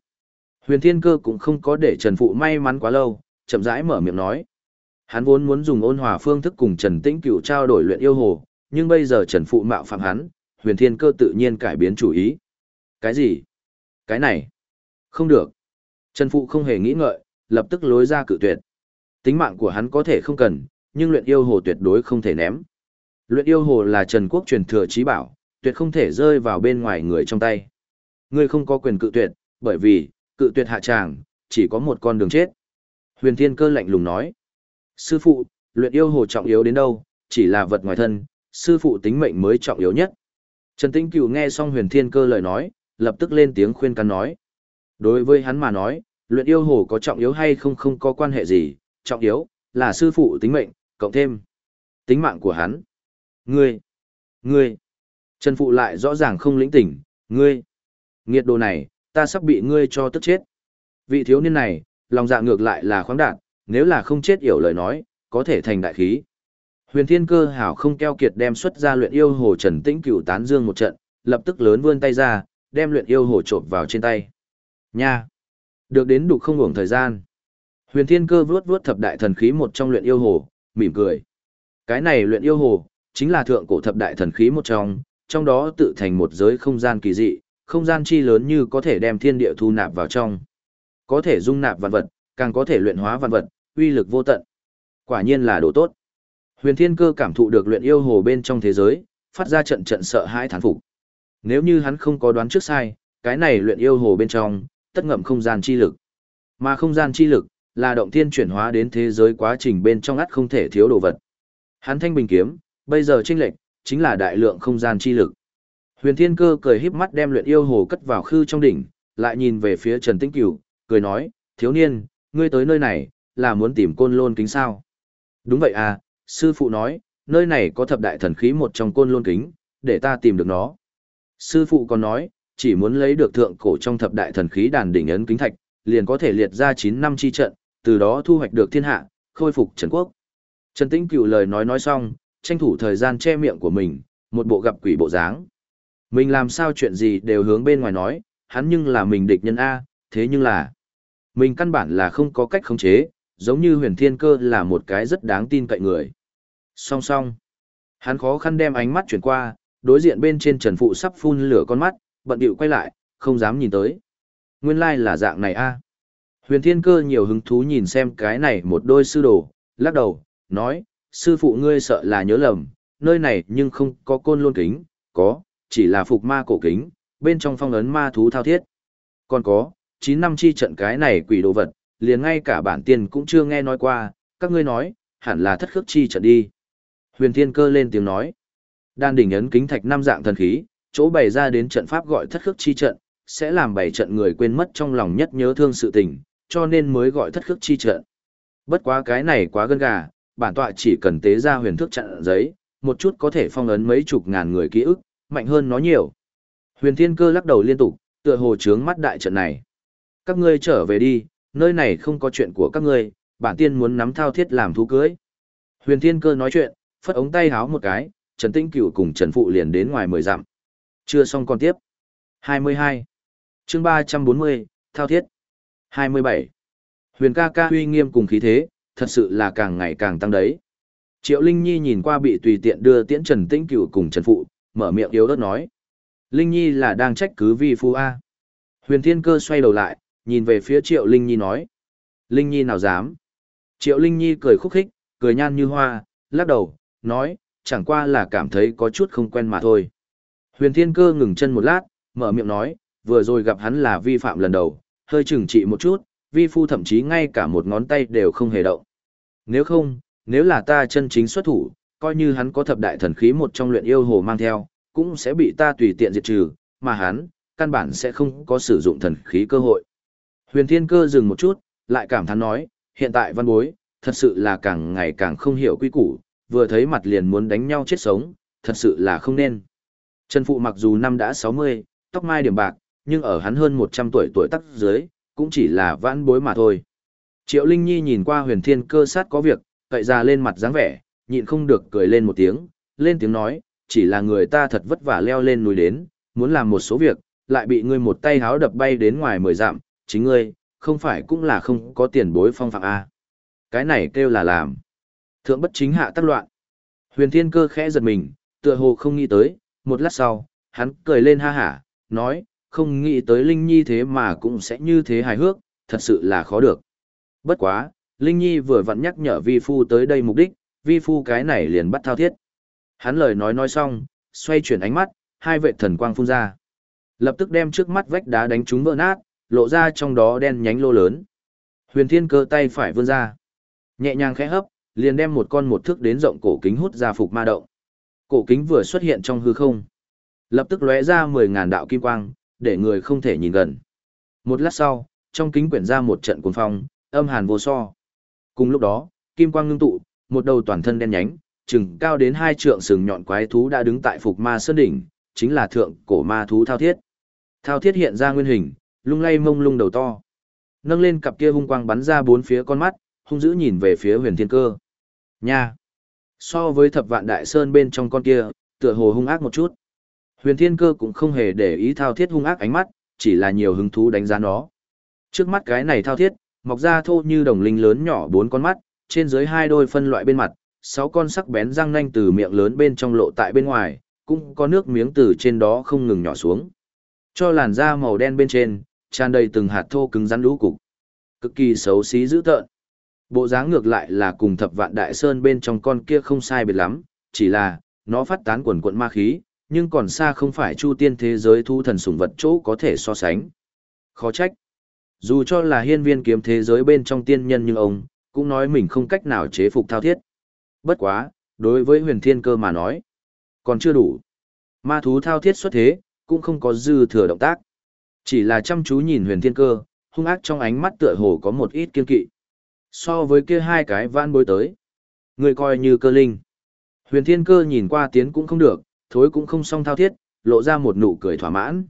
Huyền Thiên Cơ cũng không có để Trần Phụ may mắn quá lâu, chậm rãi mở miệng nói. Hắn vốn muốn dùng ôn hòa phương thức cùng Trần Tĩnh Cửu trao đổi luyện yêu hồ, nhưng bây giờ Trần Phụ mạo phạm hắn, Huyền Thiên Cơ tự nhiên cải biến chủ ý. Cái gì? Cái này? Không được. Trần Phụ không hề nghĩ ngợi, lập tức lối ra cự tuyệt. Tính mạng của hắn có thể không cần, nhưng luyện yêu hồ tuyệt đối không thể ném. Luyện yêu hồ là Trần Quốc truyền thừa trí bảo, tuyệt không thể rơi vào bên ngoài người trong tay. Ngươi không có quyền cự tuyệt, bởi vì, cự tuyệt hạ tràng, chỉ có một con đường chết. Huyền Thiên Cơ lạnh lùng nói. Sư phụ, luyện yêu hồ trọng yếu đến đâu, chỉ là vật ngoài thân, sư phụ tính mệnh mới trọng yếu nhất. Trần Tĩnh Cửu nghe xong Huyền Thiên Cơ lời nói, lập tức lên tiếng khuyên can nói. Đối với hắn mà nói, luyện yêu hồ có trọng yếu hay không không có quan hệ gì, trọng yếu, là sư phụ tính mệnh, cộng thêm tính mạng của hắn. Ngươi, ngươi, Trần Phụ lại rõ ràng không lĩnh tỉnh, ngươi, nghiệt đồ này, ta sắp bị ngươi cho tức chết. Vị thiếu niên này, lòng dạ ngược lại là khoáng đạt, nếu là không chết yểu lời nói, có thể thành đại khí. Huyền Thiên Cơ hảo không keo kiệt đem xuất ra luyện yêu hồ Trần Tĩnh Cửu tán dương một trận, lập tức lớn vươn tay ra, đem luyện yêu hồ trộn vào trên tay. Nha! Được đến đủ không ngủng thời gian. Huyền Thiên Cơ vuốt vuốt thập đại thần khí một trong luyện yêu hồ, mỉm cười. Cái này luyện yêu hồ, chính là thượng cổ thập đại thần khí một trong, trong đó tự thành một giới không gian kỳ dị, không gian chi lớn như có thể đem thiên địa thu nạp vào trong. Có thể dung nạp vạn vật, càng có thể luyện hóa vạn vật, uy lực vô tận. Quả nhiên là đồ tốt. Huyền Thiên Cơ cảm thụ được luyện yêu hồ bên trong thế giới, phát ra trận trận sợ hãi thán phục. Nếu như hắn không có đoán trước sai, cái này luyện yêu hồ bên trong, tất ngậm không gian chi lực. Mà không gian chi lực, là động thiên chuyển hóa đến thế giới quá trình bên trong ắt không thể thiếu đồ vật. Hắn thanh bình kiếm, bây giờ chênh lệch, chính là đại lượng không gian chi lực. Huyền Thiên Cơ cười híp mắt đem luyện yêu hồ cất vào khư trong đỉnh, lại nhìn về phía Trần Tĩnh Cửu, cười nói, thiếu niên, ngươi tới nơi này, là muốn tìm côn lôn kính sao? Đúng vậy à, sư phụ nói, nơi này có thập đại thần khí một trong côn lôn kính, để ta tìm được nó. Sư phụ còn nói, chỉ muốn lấy được thượng cổ trong thập đại thần khí đàn đỉnh ấn kính thạch, liền có thể liệt ra 9 năm chi trận, từ đó thu hoạch được thiên hạ, khôi phục Trần Quốc. Trần Tĩnh Cửu lời nói nói xong, tranh thủ thời gian che miệng của mình, một bộ gặp quỷ bộ dáng. Mình làm sao chuyện gì đều hướng bên ngoài nói, hắn nhưng là mình địch nhân A, thế nhưng là, mình căn bản là không có cách khống chế, giống như huyền thiên cơ là một cái rất đáng tin cậy người. Song song, hắn khó khăn đem ánh mắt chuyển qua, đối diện bên trên trần phụ sắp phun lửa con mắt, bận điệu quay lại, không dám nhìn tới. Nguyên lai like là dạng này a. Huyền thiên cơ nhiều hứng thú nhìn xem cái này một đôi sư đồ, lắc đầu, nói, sư phụ ngươi sợ là nhớ lầm, nơi này nhưng không có côn lôn kính, có, chỉ là phục ma cổ kính, bên trong phong ấn ma thú thao thiết. Còn có, 9 năm chi trận cái này quỷ đồ vật, liền ngay cả bản tiên cũng chưa nghe nói qua, các ngươi nói, hẳn là thất khước chi trận đi. Huyền Thiên Cơ lên tiếng nói, đan đỉnh ấn kính thạch năm dạng thần khí, chỗ bày ra đến trận pháp gọi thất khước chi trận, sẽ làm bảy trận người quên mất trong lòng nhất nhớ thương sự tình, cho nên mới gọi thất khước chi trận. Bất quá cái này quá gân gà, bản tọa chỉ cần tế ra huyền thức trận giấy, một chút có thể phong ấn mấy chục ngàn người ký ức, mạnh hơn nó nhiều. Huyền Thiên Cơ lắc đầu liên tục, tựa hồ trướng mắt đại trận này. Các ngươi trở về đi, nơi này không có chuyện của các ngươi, bản tiên muốn nắm thao thiết làm thú cưới. Huyền Thiên Cơ nói chuyện, phất ống tay háo một cái, Trần Tinh Cửu cùng Trần Phụ liền đến ngoài mười dặm. Chưa xong còn tiếp. 22. Chương 340, Thao thiết. 27. Huyền ca ca huy nghiêm cùng khí thế, thật sự là càng ngày càng tăng đấy. Triệu Linh Nhi nhìn qua bị tùy tiện đưa tiễn Trần Tinh Cửu cùng Trần Phụ, mở miệng yếu ớt nói. Linh Nhi là đang trách cứ vi phu A. Huyền Thiên Cơ xoay đầu lại, nhìn về phía Triệu Linh Nhi nói. Linh Nhi nào dám? Triệu Linh Nhi cười khúc khích, cười nhan như hoa, lắc đầu, nói, chẳng qua là cảm thấy có chút không quen mà thôi. Huyền Thiên Cơ ngừng chân một lát, mở miệng nói, vừa rồi gặp hắn là vi phạm lần đầu, hơi chừng trị một chút, vi phu thậm chí ngay cả một ngón tay đều không hề động. Nếu không, nếu là ta chân chính xuất thủ, coi như hắn có thập đại thần khí một trong luyện yêu hồ mang theo, cũng sẽ bị ta tùy tiện diệt trừ, mà hắn, căn bản sẽ không có sử dụng thần khí cơ hội. Huyền Thiên Cơ dừng một chút, lại cảm thán nói, hiện tại văn bối, thật sự là càng ngày càng không hiểu quy củ, vừa thấy mặt liền muốn đánh nhau chết sống, thật sự là không nên. Trần Phụ mặc dù năm đã 60, tóc mai điểm bạc, nhưng ở hắn hơn 100 tuổi tuổi tắc dưới, cũng chỉ là vãn bối mà thôi. Triệu Linh Nhi nhìn qua huyền thiên cơ sát có việc, cậy ra lên mặt dáng vẻ, nhịn không được cười lên một tiếng, lên tiếng nói, chỉ là người ta thật vất vả leo lên núi đến, muốn làm một số việc, lại bị ngươi một tay háo đập bay đến ngoài mười dặm, chính ngươi, không phải cũng là không có tiền bối phong phạm A. Cái này kêu là làm. Thượng bất chính hạ tắc loạn. Huyền thiên cơ khẽ giật mình, tựa hồ không nghĩ tới, một lát sau, hắn cười lên ha hả, nói, không nghĩ tới Linh Nhi thế mà cũng sẽ như thế hài hước, thật sự là khó được. Bất quá, Linh Nhi vừa vặn nhắc nhở vi phu tới đây mục đích, vi phu cái này liền bắt thao thiết. Hắn lời nói nói xong, xoay chuyển ánh mắt, hai vệ thần quang phun ra. Lập tức đem trước mắt vách đá đánh trúng vỡ nát, lộ ra trong đó đen nhánh lô lớn. Huyền Thiên cơ tay phải vươn ra. Nhẹ nhàng khẽ hấp, liền đem một con một thước đến rộng cổ kính hút ra phục ma động. Cổ kính vừa xuất hiện trong hư không. Lập tức lóe ra mười ngàn đạo kim quang, để người không thể nhìn gần. Một lát sau, trong kính quyển ra một trận cuồng phong, âm hàn vô so. Cùng lúc đó, kim quang ngưng tụ, một đầu toàn thân đen nhánh, chừng cao đến hai trượng sừng nhọn quái thú đã đứng tại phục ma sơn đỉnh, chính là thượng cổ ma thú thao thiết. Thao thiết hiện ra nguyên hình, lung lay mông lung đầu to. Nâng lên cặp kia hung quang bắn ra bốn phía con mắt, hung dữ nhìn về phía huyền thiên cơ. Nha! So với thập vạn đại sơn bên trong con kia, tựa hồ hung ác một chút. Huyền Thiên Cơ cũng không hề để ý thao thiết hung ác ánh mắt, chỉ là nhiều hứng thú đánh giá nó. Trước mắt cái này thao thiết, mọc ra thô như đồng linh lớn nhỏ bốn con mắt, trên dưới hai đôi phân loại bên mặt, sáu con sắc bén răng nanh từ miệng lớn bên trong lộ tại bên ngoài, cũng có nước miếng từ trên đó không ngừng nhỏ xuống. Cho làn da màu đen bên trên, tràn đầy từng hạt thô cứng rắn lũ cục. Cực kỳ xấu xí dữ tợn. Bộ dáng ngược lại là cùng thập vạn đại sơn bên trong con kia không sai biệt lắm, chỉ là, nó phát tán quần quận ma khí, nhưng còn xa không phải chu tiên thế giới thu thần sủng vật chỗ có thể so sánh. Khó trách. Dù cho là hiên viên kiếm thế giới bên trong tiên nhân nhưng ông, cũng nói mình không cách nào chế phục thao thiết. Bất quá, đối với huyền thiên cơ mà nói, còn chưa đủ. Ma thú thao thiết xuất thế, cũng không có dư thừa động tác. Chỉ là chăm chú nhìn huyền thiên cơ, hung ác trong ánh mắt tựa hồ có một ít kiên kỵ. So với kia hai cái vãn bối tới, người coi như cơ linh. Huyền thiên cơ nhìn qua tiến cũng không được, thối cũng không xong thao thiết, lộ ra một nụ cười thỏa mãn.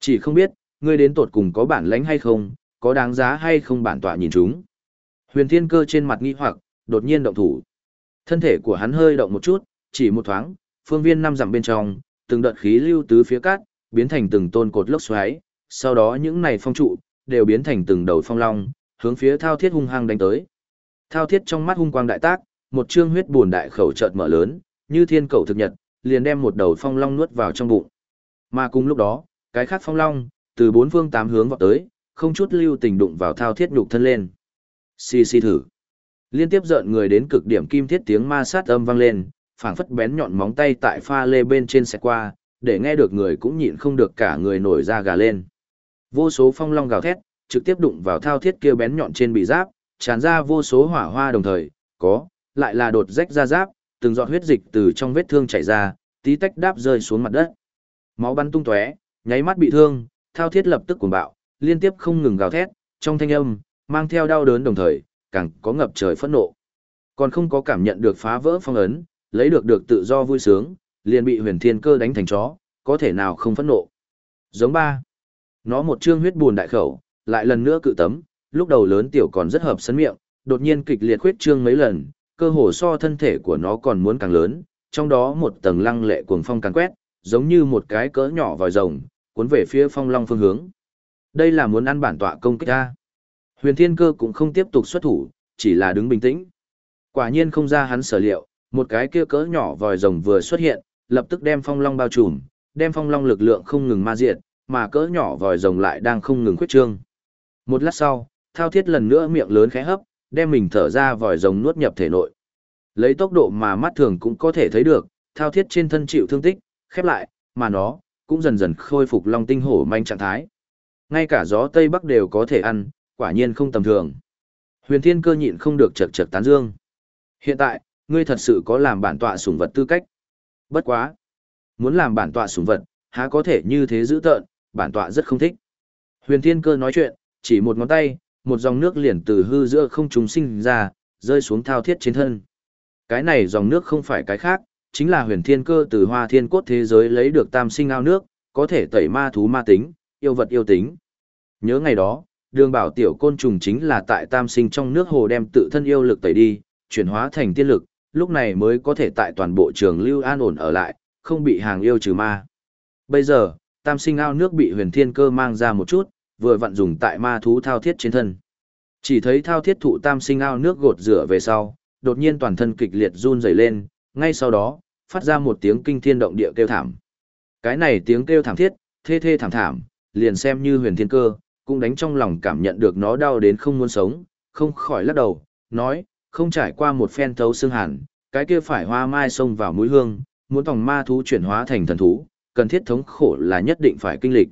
Chỉ không biết, ngươi đến tột cùng có bản lãnh hay không, có đáng giá hay không bản tọa nhìn chúng. Huyền thiên cơ trên mặt nghi hoặc, đột nhiên động thủ. Thân thể của hắn hơi động một chút, chỉ một thoáng, phương viên năm dặm bên trong, từng đợt khí lưu tứ phía cát, biến thành từng tôn cột lốc xoáy, sau đó những này phong trụ, đều biến thành từng đầu phong long, hướng phía thao thiết hung hăng đánh tới. Thao thiết trong mắt hung quang đại tác, một trương huyết buồn đại khẩu chợt mở lớn, như thiên cầu thực nhật, liền đem một đầu phong long nuốt vào trong bụng. Mà cùng lúc đó, cái khác phong long, từ bốn phương tám hướng vọt tới, không chút lưu tình đụng vào thao thiết nhục thân lên. Xì xì thử. Liên tiếp giận người đến cực điểm kim thiết tiếng ma sát âm vang lên, phảng phất bén nhọn móng tay tại pha lê bên trên xe qua, để nghe được người cũng nhịn không được cả người nổi da gà lên. Vô số phong long gào thét, trực tiếp đụng vào thao thiết kia bén nhọn trên bị giáp, tràn ra vô số hỏa hoa đồng thời, có, lại là đột rách ra giáp, từng giọt huyết dịch từ trong vết thương chảy ra, tí tách đáp rơi xuống mặt đất. Máu bắn tung tóe, nháy mắt bị thương, thao thiết lập tức cuồng bạo, liên tiếp không ngừng gào thét, trong thanh âm, mang theo đau đớn đồng thời, càng có ngập trời phẫn nộ. Còn không có cảm nhận được phá vỡ phong ấn, lấy được được tự do vui sướng, liền bị huyền thiên cơ đánh thành chó, có thể nào không phẫn nộ. Giống ba. Nó một trương huyết buồn đại khẩu, lại lần nữa cự tấm, lúc đầu lớn tiểu còn rất hợp sấn miệng, đột nhiên kịch liệt khuyết trương mấy lần, cơ hồ so thân thể của nó còn muốn càng lớn, trong đó một tầng lăng lệ cuồng phong càng quét, giống như một cái cỡ nhỏ vòi rồng, cuốn về phía phong long phương hướng. Đây là muốn ăn bản tọa công kích ta. Huyền Thiên Cơ cũng không tiếp tục xuất thủ, chỉ là đứng bình tĩnh. Quả nhiên không ra hắn sở liệu, một cái kia cỡ nhỏ vòi rồng vừa xuất hiện, lập tức đem phong long bao trùm, đem phong long lực lượng không ngừng ma diệt, mà cỡ nhỏ vòi rồng lại đang không ngừng khuyết trương. Một lát sau, thao thiết lần nữa miệng lớn khẽ hấp, đem mình thở ra vòi rồng nuốt nhập thể nội. Lấy tốc độ mà mắt thường cũng có thể thấy được, thao thiết trên thân chịu thương tích, khép lại, mà nó cũng dần dần khôi phục long tinh hổ manh trạng thái. Ngay cả gió Tây Bắc đều có thể ăn, quả nhiên không tầm thường. Huyền Thiên Cơ nhịn không được chật chật tán dương. Hiện tại, ngươi thật sự có làm bản tọa sủng vật tư cách. Bất quá. Muốn làm bản tọa sủng vật, há có thể như thế giữ tợn, bản tọa rất không thích. Huyền Thiên Cơ nói chuyện, chỉ một ngón tay, một dòng nước liền từ hư giữa không trùng sinh ra, rơi xuống thao thiết trên thân. Cái này dòng nước không phải cái khác, chính là huyền thiên cơ từ hoa thiên cốt thế giới lấy được tam sinh ao nước, có thể tẩy ma thú ma tính, yêu vật yêu tính. Nhớ ngày đó, đường bảo tiểu côn trùng chính là tại tam sinh trong nước hồ đem tự thân yêu lực tẩy đi, chuyển hóa thành tiên lực, lúc này mới có thể tại toàn bộ trường lưu an ổn ở lại, không bị hàng yêu trừ ma. Bây giờ, tam sinh ao nước bị huyền thiên cơ mang ra một chút, vừa vặn dùng tại ma thú thao thiết trên thân. Chỉ thấy thao thiết thụ tam sinh ao nước gột rửa về sau, đột nhiên toàn thân kịch liệt run rẩy lên, ngay sau đó, phát ra một tiếng kinh thiên động địa kêu thảm. Cái này tiếng kêu thảm thiết, thê thê thảm thảm, liền xem như huyền thiên cơ, cũng đánh trong lòng cảm nhận được nó đau đến không muốn sống, không khỏi lắc đầu, nói, không trải qua một phen thấu xương hẳn, cái kia phải hoa mai xông vào mũi hương, muốn tòng ma thú chuyển hóa thành thần thú, cần thiết thống khổ là nhất định phải kinh lịch.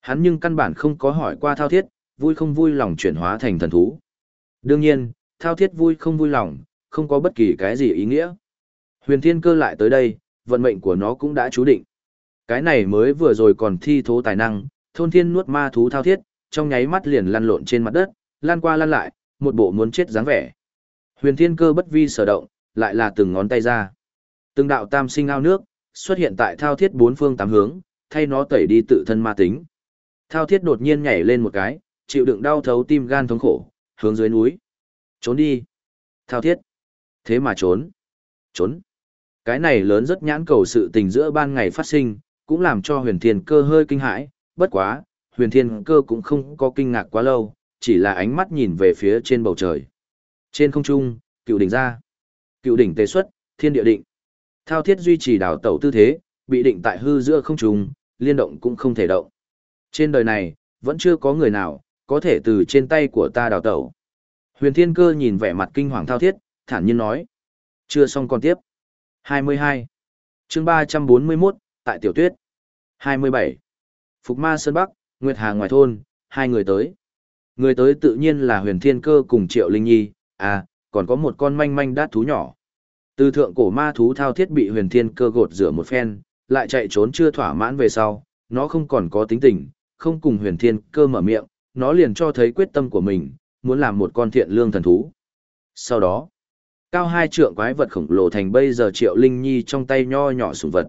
Hắn nhưng căn bản không có hỏi qua thao thiết, vui không vui lòng chuyển hóa thành thần thú. Đương nhiên, thao thiết vui không vui lòng, không có bất kỳ cái gì ý nghĩa. Huyền thiên cơ lại tới đây, vận mệnh của nó cũng đã chú định. Cái này mới vừa rồi còn thi thố tài năng, thôn thiên nuốt ma thú thao thiết, trong nháy mắt liền lăn lộn trên mặt đất, lan qua lăn lại, một bộ muốn chết dáng vẻ. Huyền thiên cơ bất vi sở động, lại là từng ngón tay ra. Từng đạo tam sinh ao nước, xuất hiện tại thao thiết bốn phương tám hướng, thay nó tẩy đi tự thân ma tính. Thao thiết đột nhiên nhảy lên một cái, chịu đựng đau thấu tim gan thống khổ, hướng dưới núi. Trốn đi. Thao thiết. Thế mà trốn. Trốn. Cái này lớn rất nhãn cầu sự tình giữa ban ngày phát sinh, cũng làm cho huyền thiên cơ hơi kinh hãi, bất quá, huyền thiên cơ cũng không có kinh ngạc quá lâu, chỉ là ánh mắt nhìn về phía trên bầu trời. Trên không trung, cựu đỉnh ra. Cựu đỉnh tế xuất, thiên địa định. Thao thiết duy trì đảo tẩu tư thế, bị định tại hư giữa không trung, liên động cũng không thể động. Trên đời này, vẫn chưa có người nào, có thể từ trên tay của ta đào tẩu. Huyền Thiên Cơ nhìn vẻ mặt kinh hoàng thao thiết, thản nhiên nói. Chưa xong còn tiếp. 22. chương 341, tại Tiểu Tuyết. 27. Phục Ma Sơn Bắc, Nguyệt Hà ngoài thôn, hai người tới. Người tới tự nhiên là Huyền Thiên Cơ cùng Triệu Linh Nhi, à, còn có một con manh manh đát thú nhỏ. Từ thượng cổ ma thú thao thiết bị Huyền Thiên Cơ gột rửa một phen, lại chạy trốn chưa thỏa mãn về sau, nó không còn có tính tình, không cùng Huyền Thiên Cơ mở miệng, nó liền cho thấy quyết tâm của mình, muốn làm một con thiện lương thần thú. Sau đó, cao hai trượng quái vật khổng lồ thành bây giờ Triệu Linh Nhi trong tay nho nhỏ sủng vật.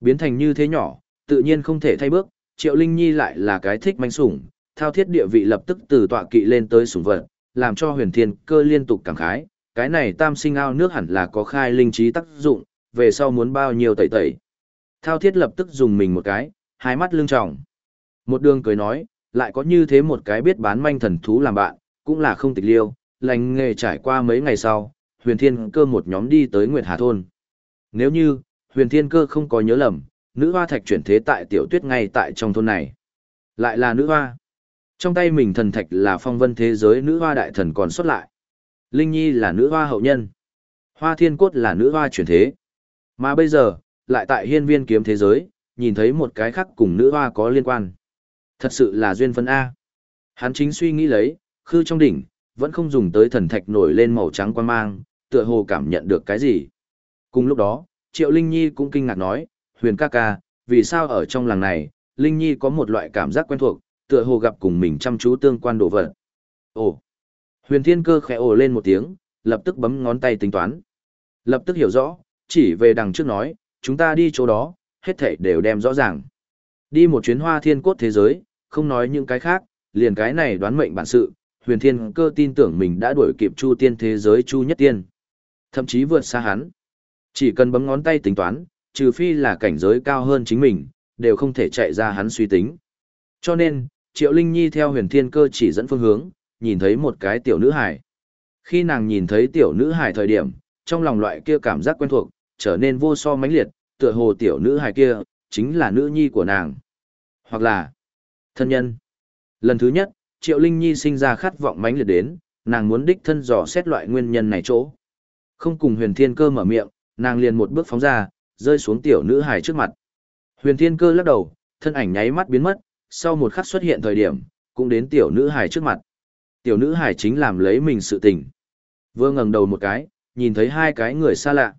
Biến thành như thế nhỏ, tự nhiên không thể thay bước, Triệu Linh Nhi lại là cái thích manh sủng, thao thiết địa vị lập tức từ tọa kỵ lên tới sủng vật, làm cho huyền thiên cơ liên tục cảm khái, cái này tam sinh ao nước hẳn là có khai linh trí tác dụng, về sau muốn bao nhiêu tẩy tẩy. Thao thiết lập tức dùng mình một cái, hai mắt lưng tròng. Một đường cười nói, lại có như thế một cái biết bán manh thần thú làm bạn, cũng là không tịch liêu, lành nghề trải qua mấy ngày sau, huyền thiên cơ một nhóm đi tới Nguyệt Hà Thôn. Nếu như, huyền thiên cơ không có nhớ lầm, nữ hoa thạch chuyển thế tại tiểu tuyết ngay tại trong thôn này. Lại là nữ hoa. Trong tay mình thần thạch là phong vân thế giới nữ hoa đại thần còn xuất lại. Linh Nhi là nữ hoa hậu nhân. Hoa thiên cốt là nữ hoa chuyển thế. Mà bây giờ, lại tại hiên viên kiếm thế giới, nhìn thấy một cái khác cùng nữ hoa có liên quan. Thật sự là duyên phân A. Hắn chính suy nghĩ lấy, khư trong đỉnh, vẫn không dùng tới thần thạch nổi lên màu trắng quan mang, tựa hồ cảm nhận được cái gì. Cùng lúc đó, Triệu Linh Nhi cũng kinh ngạc nói, huyền ca ca, vì sao ở trong làng này, Linh Nhi có một loại cảm giác quen thuộc, tựa hồ gặp cùng mình chăm chú tương quan đồ vật. Ồ! Huyền Thiên Cơ khẽ ồ lên một tiếng, lập tức bấm ngón tay tính toán. Lập tức hiểu rõ, chỉ về đằng trước nói, chúng ta đi chỗ đó, hết thảy đều đem rõ ràng. Đi một chuyến hoa thiên cốt thế giới, không nói những cái khác, liền cái này đoán mệnh bản sự, huyền thiên cơ tin tưởng mình đã đuổi kịp chu tiên thế giới chu nhất tiên. Thậm chí vượt xa hắn. Chỉ cần bấm ngón tay tính toán, trừ phi là cảnh giới cao hơn chính mình, đều không thể chạy ra hắn suy tính. Cho nên, Triệu Linh Nhi theo huyền thiên cơ chỉ dẫn phương hướng, nhìn thấy một cái tiểu nữ hải. Khi nàng nhìn thấy tiểu nữ hải thời điểm, trong lòng loại kia cảm giác quen thuộc, trở nên vô so mãnh liệt, tựa hồ tiểu nữ hải kia, chính là nữ nhi của nàng. Hoặc là thân nhân. Lần thứ nhất, Triệu Linh Nhi sinh ra khát vọng mãnh liệt đến, nàng muốn đích thân dò xét loại nguyên nhân này chỗ. Không cùng huyền thiên cơ mở miệng, nàng liền một bước phóng ra, rơi xuống tiểu nữ hải trước mặt. Huyền thiên cơ lắc đầu, thân ảnh nháy mắt biến mất, sau một khắc xuất hiện thời điểm, cũng đến tiểu nữ hải trước mặt. Tiểu nữ hải chính làm lấy mình sự tình. Vừa ngẩng đầu một cái, nhìn thấy hai cái người xa lạ.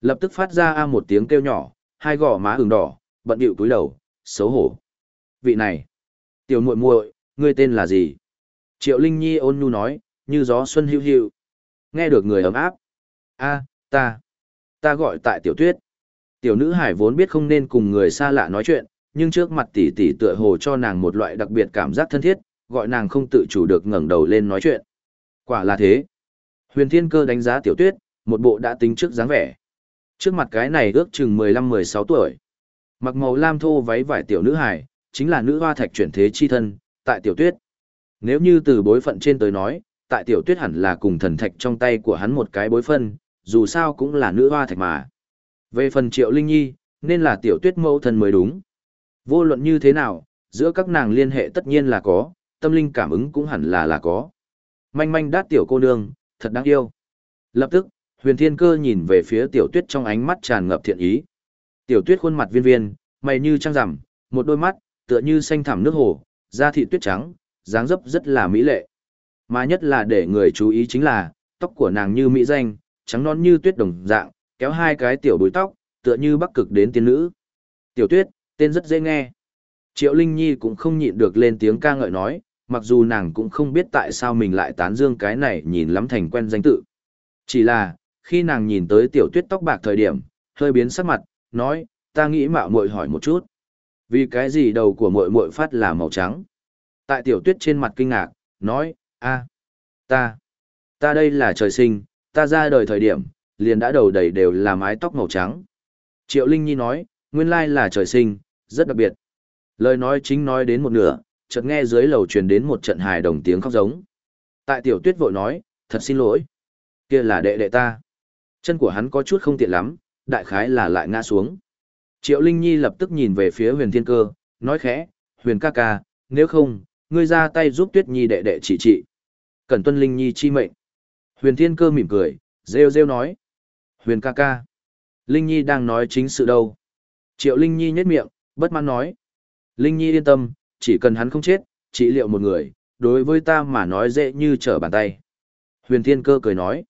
Lập tức phát ra a một tiếng kêu nhỏ, hai gò má ửng đỏ, bận điệu túi đầu, xấu hổ. Vị này, tiểu muội muội, ngươi tên là gì? Triệu Linh Nhi ôn nhu nói, như gió xuân hiu hiu, Nghe được người ấm áp. A, ta, ta gọi tại tiểu tuyết. Tiểu nữ hải vốn biết không nên cùng người xa lạ nói chuyện, nhưng trước mặt tỷ tỷ tựa hồ cho nàng một loại đặc biệt cảm giác thân thiết, gọi nàng không tự chủ được ngẩng đầu lên nói chuyện. Quả là thế. Huyền Thiên Cơ đánh giá tiểu tuyết, một bộ đã tính trước dáng vẻ. Trước mặt cái này ước chừng 15-16 tuổi. Mặc màu lam thô váy vải tiểu nữ hải, chính là nữ hoa thạch chuyển thế chi thân, tại tiểu tuyết. Nếu như từ bối phận trên tới nói, tại tiểu tuyết hẳn là cùng thần thạch trong tay của hắn một cái bối phân, dù sao cũng là nữ hoa thạch mà. Về phần triệu linh nhi, nên là tiểu tuyết mẫu thân mới đúng. Vô luận như thế nào, giữa các nàng liên hệ tất nhiên là có, tâm linh cảm ứng cũng hẳn là là có. Manh manh đát tiểu cô nương, thật đáng yêu. Lập tức, huyền thiên cơ nhìn về phía tiểu tuyết trong ánh mắt tràn ngập thiện ý. Tiểu tuyết khuôn mặt viên viên, mày như trăng rằm, một đôi mắt, tựa như xanh thẳm nước hồ, da thịt tuyết trắng, dáng dấp rất là mỹ lệ. Mà nhất là để người chú ý chính là, tóc của nàng như mỹ danh, trắng non như tuyết đồng dạng, kéo hai cái tiểu đuôi tóc, tựa như bắc cực đến tiên nữ. Tiểu tuyết, tên rất dễ nghe. Triệu Linh Nhi cũng không nhịn được lên tiếng ca ngợi nói, mặc dù nàng cũng không biết tại sao mình lại tán dương cái này nhìn lắm thành quen danh tự. Chỉ là, khi nàng nhìn tới tiểu tuyết tóc bạc thời điểm, hơi biến sắc mặt, nói, ta nghĩ mạo muội hỏi một chút. Vì cái gì đầu của muội muội phát là màu trắng? Tại tiểu tuyết trên mặt kinh ngạc, nói, a, ta, ta đây là trời sinh, ta ra đời thời điểm, liền đã đầu đầy đều là mái tóc màu trắng. Triệu Linh Nhi nói, nguyên lai là trời sinh, rất đặc biệt. Lời nói chính nói đến một nửa, chợt nghe dưới lầu truyền đến một trận hài đồng tiếng khóc giống. Tại tiểu tuyết vội nói, thật xin lỗi. Kia là đệ đệ ta. Chân của hắn có chút không tiện lắm, đại khái là lại ngã xuống. Triệu Linh Nhi lập tức nhìn về phía huyền thiên cơ, nói khẽ, huyền ca ca, nếu không, ngươi ra tay giúp tuyết nhi đệ đệ chỉ trị. Cẩn tuân Linh Nhi chi mệnh. Huyền thiên cơ mỉm cười, rêu rêu nói. Huyền ca ca. Linh Nhi đang nói chính sự đâu. Triệu Linh Nhi nhếch miệng, bất mãn nói. Linh Nhi yên tâm, chỉ cần hắn không chết, trị liệu một người, đối với ta mà nói dễ như trở bàn tay. Huyền Thiên Cơ cười nói.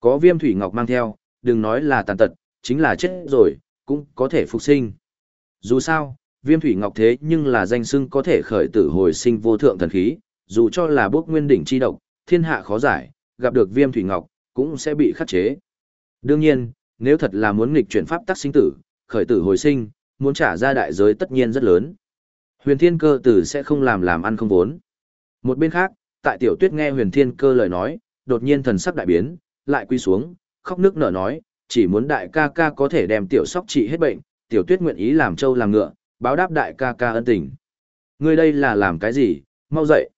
Có viêm thủy ngọc mang theo, đừng nói là tàn tật, chính là chết rồi, cũng có thể phục sinh. Dù sao, viêm thủy ngọc thế nhưng là danh xưng có thể khởi tử hồi sinh vô thượng thần khí, dù cho là bước nguyên đỉnh chi độc, thiên hạ khó giải, gặp được viêm thủy ngọc, cũng sẽ bị khắc chế. Đương nhiên, nếu thật là muốn nghịch chuyển pháp tắc sinh tử, khởi tử hồi sinh, muốn trả ra đại giới tất nhiên rất lớn. Huyền thiên cơ tử sẽ không làm làm ăn không vốn. Một bên khác, tại tiểu tuyết nghe huyền thiên cơ lời nói, đột nhiên thần sắc đại biến, lại quy xuống, khóc nước nở nói, chỉ muốn đại ca ca có thể đem tiểu sóc trị hết bệnh, tiểu tuyết nguyện ý làm trâu làm ngựa, báo đáp đại ca ca ân tình. Ngươi đây là làm cái gì, mau dậy.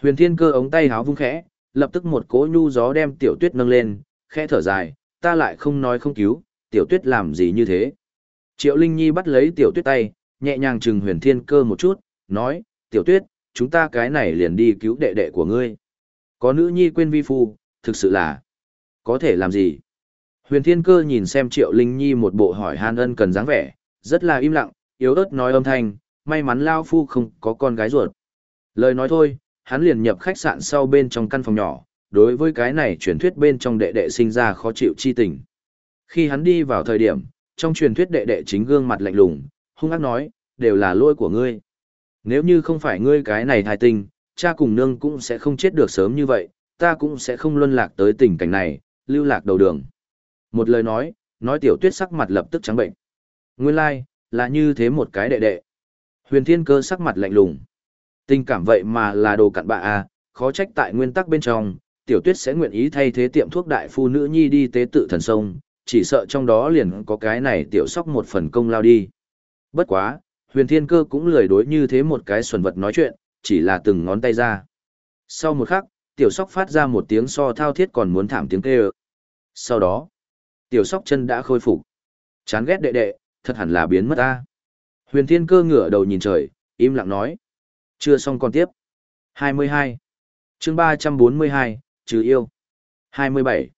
Huyền thiên cơ ống tay háo vung khẽ, lập tức một cỗ nhu gió đem tiểu tuyết nâng lên, khẽ thở dài, ta lại không nói không cứu, tiểu tuyết làm gì như thế. Triệu Linh Nhi bắt lấy tiểu tuyết tay, nhẹ nhàng chừng huyền thiên cơ một chút, nói, tiểu tuyết, chúng ta cái này liền đi cứu đệ đệ của ngươi. Có nữ nhi quên vi phu, thực sự là, có thể làm gì? Huyền thiên cơ nhìn xem triệu linh nhi một bộ hỏi han ân cần dáng vẻ, rất là im lặng, yếu ớt nói âm thanh, may mắn lao phu không có con gái ruột. Lời nói thôi, hắn liền nhập khách sạn sau bên trong căn phòng nhỏ, đối với cái này truyền thuyết bên trong đệ đệ sinh ra khó chịu chi tình. Khi hắn đi vào thời điểm, trong truyền thuyết đệ đệ chính gương mặt lạnh lùng, hung ác nói, đều là lỗi của ngươi. Nếu như không phải ngươi cái này thai tình cha cùng nương cũng sẽ không chết được sớm như vậy, ta cũng sẽ không luân lạc tới tình cảnh này, lưu lạc đầu đường. Một lời nói, nói tiểu tuyết sắc mặt lập tức trắng bệnh. Nguyên lai, like, là như thế một cái đệ đệ. Huyền thiên cơ sắc mặt lạnh lùng. Tình cảm vậy mà là đồ cặn bạ à, khó trách tại nguyên tắc bên trong, tiểu tuyết sẽ nguyện ý thay thế tiệm thuốc đại phu nữ nhi đi tế tự thần sông, chỉ sợ trong đó liền có cái này tiểu sóc một phần công lao đi. Bất quá, huyền thiên cơ cũng lười đối như thế một cái xuẩn vật nói chuyện, chỉ là từng ngón tay ra. Sau một khắc, tiểu sóc phát ra một tiếng so thao thiết còn muốn thảm tiếng kêu. Sau đó, tiểu sóc chân đã khôi phục. Chán ghét đệ đệ, thật hẳn là biến mất ta. Huyền thiên cơ ngửa đầu nhìn trời, im lặng nói. Chưa xong còn tiếp. 22. chương 342, trừ yêu. 27.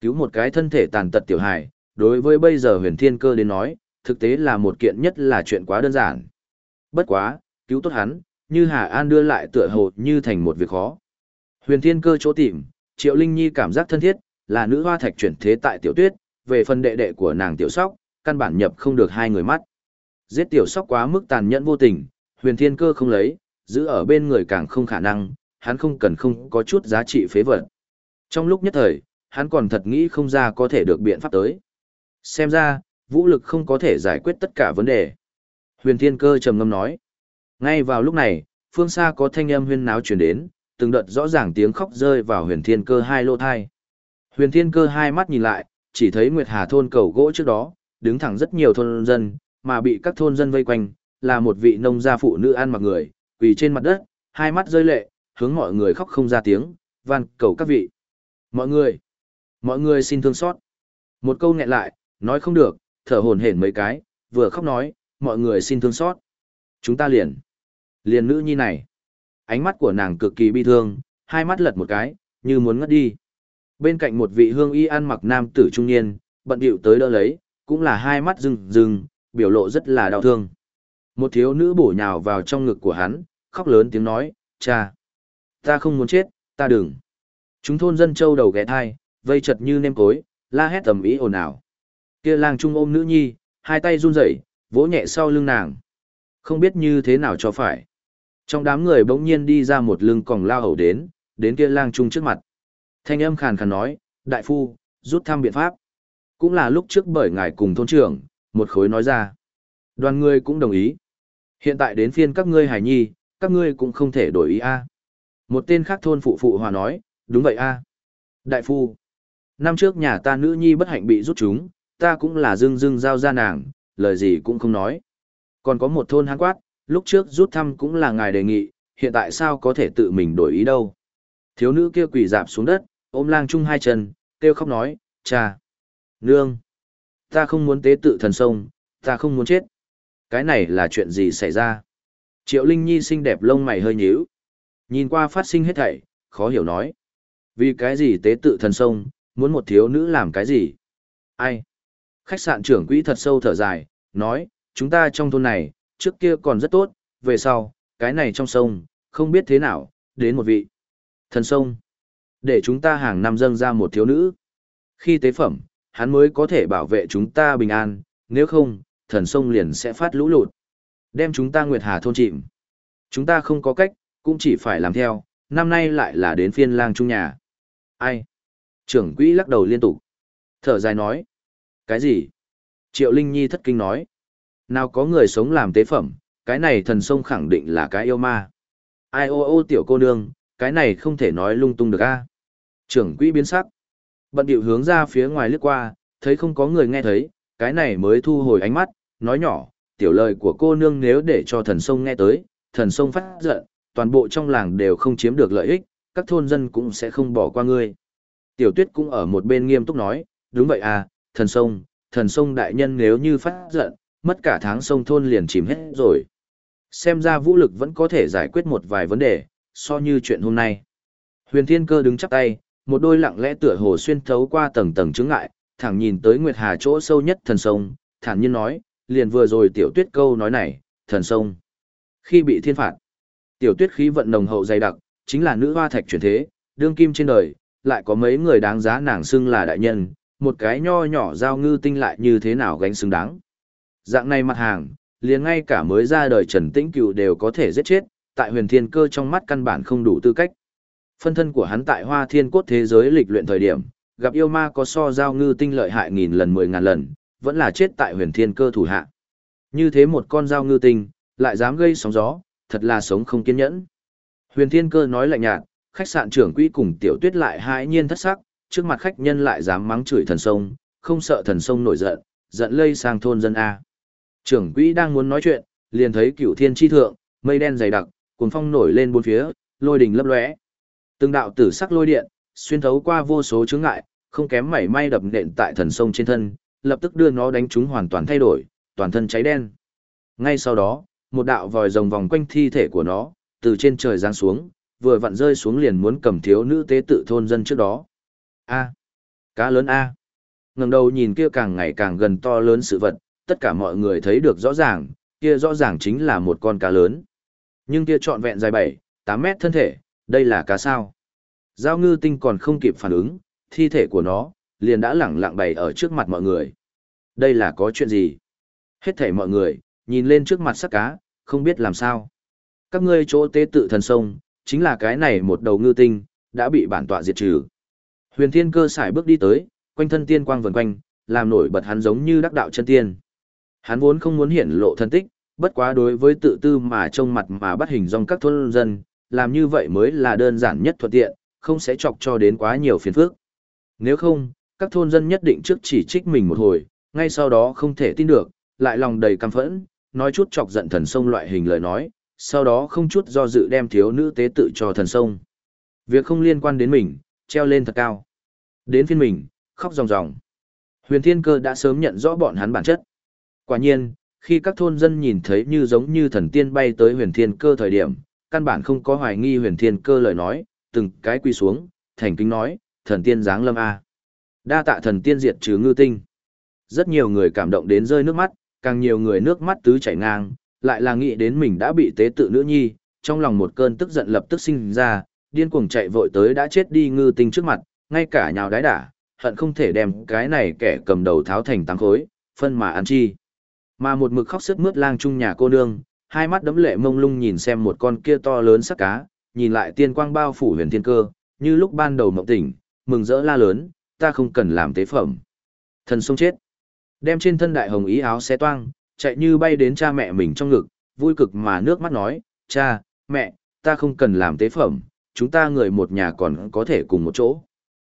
Cứu một cái thân thể tàn tật tiểu hài, đối với bây giờ huyền thiên cơ đến nói, thực tế là một kiện nhất là chuyện quá đơn giản. Bất quá, cứu tốt hắn, như Hà An đưa lại tựa hồ như thành một việc khó. Huyền thiên cơ chỗ tìm, Triệu Linh Nhi cảm giác thân thiết, là nữ hoa thạch chuyển thế tại tiểu tuyết, về phần đệ đệ của nàng tiểu sóc, căn bản nhập không được hai người mắt. Giết tiểu sóc quá mức tàn nhẫn vô tình, huyền thiên cơ không lấy, giữ ở bên người càng không khả năng, hắn không cần không có chút giá trị phế vật. Trong lúc nhất thời, hắn còn thật nghĩ không ra có thể được biện pháp tới. Xem ra, vũ lực không có thể giải quyết tất cả vấn đề. Huyền thiên cơ trầm ngâm nói. Ngay vào lúc này, phương xa có thanh âm huyên náo truyền đến, từng đợt rõ ràng tiếng khóc rơi vào huyền thiên cơ hai lô thai. Huyền thiên cơ hai mắt nhìn lại, chỉ thấy Nguyệt Hà thôn cầu gỗ trước đó, đứng thẳng rất nhiều thôn dân, mà bị các thôn dân vây quanh, là một vị nông gia phụ nữ ăn mặc người, quỳ trên mặt đất, hai mắt rơi lệ, hướng mọi người khóc không ra tiếng, van cầu các vị. Mọi người, mọi người xin thương xót. Một câu nghẹn lại, nói không được, thở hổn hển mấy cái, vừa khóc nói, mọi người xin thương xót. Chúng ta liền, liền nữ nhi này. Ánh mắt của nàng cực kỳ bi thương, hai mắt lật một cái, như muốn ngất đi. Bên cạnh một vị hương y ăn mặc nam tử trung niên, bận điệu tới đỡ lấy, cũng là hai mắt rừng rừng, biểu lộ rất là đau thương. Một thiếu nữ bổ nhào vào trong ngực của hắn, khóc lớn tiếng nói, cha, ta không muốn chết, ta đừng. Chúng thôn dân châu đầu ghé thai, vây chật như nêm cối, la hét tầm ý ồn ào. Kia lang trung ôm nữ nhi, hai tay run rẩy, vỗ nhẹ sau lưng nàng. Không biết như thế nào cho phải. Trong đám người bỗng nhiên đi ra một lưng còng lao hầu đến, đến kia lang trung trước mặt. Thanh âm khàn khàn nói, đại phu, rút thăm biện pháp. Cũng là lúc trước bởi ngài cùng thôn trưởng, một khối nói ra. Đoàn người cũng đồng ý. Hiện tại đến phiên các ngươi hải nhi, các ngươi cũng không thể đổi ý a. Một tên khác thôn phụ phụ hòa nói, đúng vậy a. Đại phu, Năm trước nhà ta nữ nhi bất hạnh bị rút chúng, ta cũng là dưng dưng giao ra nàng, lời gì cũng không nói. Còn có một thôn hán quát, lúc trước rút thăm cũng là ngài đề nghị, hiện tại sao có thể tự mình đổi ý đâu. Thiếu nữ kia quỳ dạp xuống đất, ôm lang chung hai chân, kêu khóc nói, cha, nương, ta không muốn tế tự thần sông, ta không muốn chết. Cái này là chuyện gì xảy ra? Triệu Linh Nhi xinh đẹp lông mày hơi nhíu. Nhìn qua phát sinh hết thảy, khó hiểu nói. Vì cái gì tế tự thần sông, muốn một thiếu nữ làm cái gì? Ai? Khách sạn trưởng quỹ thật sâu thở dài, nói, chúng ta trong thôn này, trước kia còn rất tốt, về sau, cái này trong sông, không biết thế nào, đến một vị. Thần sông. Để chúng ta hàng năm dâng ra một thiếu nữ. Khi tế phẩm, hắn mới có thể bảo vệ chúng ta bình an, nếu không, thần sông liền sẽ phát lũ lụt. Đem chúng ta Nguyệt Hà thôn chìm. Chúng ta không có cách, cũng chỉ phải làm theo, năm nay lại là đến phiên lang trung nhà. Ai? Trưởng quỹ lắc đầu liên tục. Thở dài nói. Cái gì? Triệu Linh Nhi thất kinh nói. Nào có người sống làm tế phẩm, cái này thần sông khẳng định là cái yêu ma. Ai ô ô tiểu cô nương, cái này không thể nói lung tung được a. Trưởng quỹ biến sắc. Bận điệu hướng ra phía ngoài lướt qua, thấy không có người nghe thấy, cái này mới thu hồi ánh mắt, nói nhỏ, tiểu lời của cô nương nếu để cho thần sông nghe tới, thần sông phát giận, toàn bộ trong làng đều không chiếm được lợi ích, các thôn dân cũng sẽ không bỏ qua ngươi. Tiểu tuyết cũng ở một bên nghiêm túc nói, đúng vậy à, thần sông, thần sông đại nhân nếu như phát giận, mất cả tháng sông thôn liền chìm hết rồi. Xem ra vũ lực vẫn có thể giải quyết một vài vấn đề, so như chuyện hôm nay. Huyền Thiên Cơ đứng chắp tay, một đôi lặng lẽ tựa hồ xuyên thấu qua tầng tầng chứng ngại, thẳng nhìn tới Nguyệt Hà chỗ sâu nhất thần sông, thản nhiên nói, liền vừa rồi tiểu tuyết câu nói này, thần sông. Khi bị thiên phạt, tiểu tuyết khí vận nồng hậu dày đặc, chính là nữ hoa thạch chuyển thế, đương kim trên đời, lại có mấy người đáng giá nàng xưng là đại nhân, một cái nho nhỏ giao ngư tinh lại như thế nào gánh xứng đáng. Dạng này mặt hàng, liền ngay cả mới ra đời Trần Tĩnh Cựu đều có thể giết chết, tại huyền thiên cơ trong mắt căn bản không đủ tư cách. Phân thân của hắn tại hoa thiên cốt thế giới lịch luyện thời điểm, gặp yêu ma có so giao ngư tinh lợi hại nghìn lần mười ngàn lần, vẫn là chết tại huyền thiên cơ thủ hạ. Như thế một con giao ngư tinh, lại dám gây sóng gió, thật là sống không kiên nhẫn. Huyền thiên cơ nói lạnh nhạt, khách sạn trưởng quỹ cùng tiểu tuyết lại hãi nhiên thất sắc, trước mặt khách nhân lại dám mắng chửi thần sông, không sợ thần sông nổi giận, giận lây sang thôn dân A. Trưởng quỹ đang muốn nói chuyện, liền thấy cửu thiên chi thượng, mây đen dày đặc, cuồng phong nổi lên bốn phía, lôi đình lấp lóe. Từng đạo tử sắc lôi điện, xuyên thấu qua vô số chướng ngại, không kém mảy may đập nện tại thần sông trên thân, lập tức đưa nó đánh trúng hoàn toàn thay đổi, toàn thân cháy đen. Ngay sau đó, một đạo vòi rồng vòng quanh thi thể của nó, từ trên trời giáng xuống, vừa vặn rơi xuống liền muốn cầm thiếu nữ tế tự thôn dân trước đó. A. Cá lớn A. ngẩng đầu nhìn kia càng ngày càng gần to lớn sự vật, tất cả mọi người thấy được rõ ràng, kia rõ ràng chính là một con cá lớn. Nhưng kia trọn vẹn dài 7, 8 mét thân thể, đây là cá sao. Giao ngư tinh còn không kịp phản ứng, thi thể của nó, liền đã lẳng lặng bày ở trước mặt mọi người. Đây là có chuyện gì? Hết thảy mọi người, nhìn lên trước mặt sắc cá, không biết làm sao. Các ngươi chỗ tế tự thần sông, chính là cái này một đầu ngư tinh, đã bị bản tọa diệt trừ. Huyền thiên cơ sải bước đi tới, quanh thân tiên quang vần quanh, làm nổi bật hắn giống như đắc đạo chân tiên. Hắn vốn không muốn hiển lộ thân tích, bất quá đối với tự tư mà trông mặt mà bắt hình dong các thôn dân, làm như vậy mới là đơn giản nhất thuận tiện, không sẽ chọc cho đến quá nhiều phiền phức. Nếu không, các thôn dân nhất định trước chỉ trích mình một hồi, ngay sau đó không thể tin được, lại lòng đầy căm phẫn, nói chút chọc giận thần sông loại hình lời nói, sau đó không chút do dự đem thiếu nữ tế tự cho thần sông. Việc không liên quan đến mình, treo lên thật cao. Đến phiên mình, khóc ròng ròng. Huyền Thiên Cơ đã sớm nhận rõ bọn hắn bản chất. Quả nhiên, khi các thôn dân nhìn thấy như giống như thần tiên bay tới huyền thiên cơ thời điểm, căn bản không có hoài nghi huyền thiên cơ lời nói, từng cái quy xuống, thành kính nói, thần tiên giáng lâm A. Đa tạ thần tiên diệt trừ ngư tinh. Rất nhiều người cảm động đến rơi nước mắt, càng nhiều người nước mắt tứ chảy ngang, lại là nghĩ đến mình đã bị tế tự nữ nhi, trong lòng một cơn tức giận lập tức sinh ra, điên cuồng chạy vội tới đã chết đi ngư tinh trước mặt, ngay cả nhào đái đả, hận không thể đem cái này kẻ cầm đầu tháo thành tăng khối, phân mà ăn chi. Mà một mực khóc sức mướt lang trung nhà cô nương, hai mắt đấm lệ mông lung nhìn xem một con kia to lớn sắc cá, nhìn lại tiên quang bao phủ huyền thiên cơ, như lúc ban đầu mộng tỉnh, mừng rỡ la lớn, ta không cần làm tế phẩm. Thần sông chết. Đem trên thân đại hồng ý áo xé toang, chạy như bay đến cha mẹ mình trong ngực, vui cực mà nước mắt nói, cha, mẹ, ta không cần làm tế phẩm, chúng ta người một nhà còn có thể cùng một chỗ.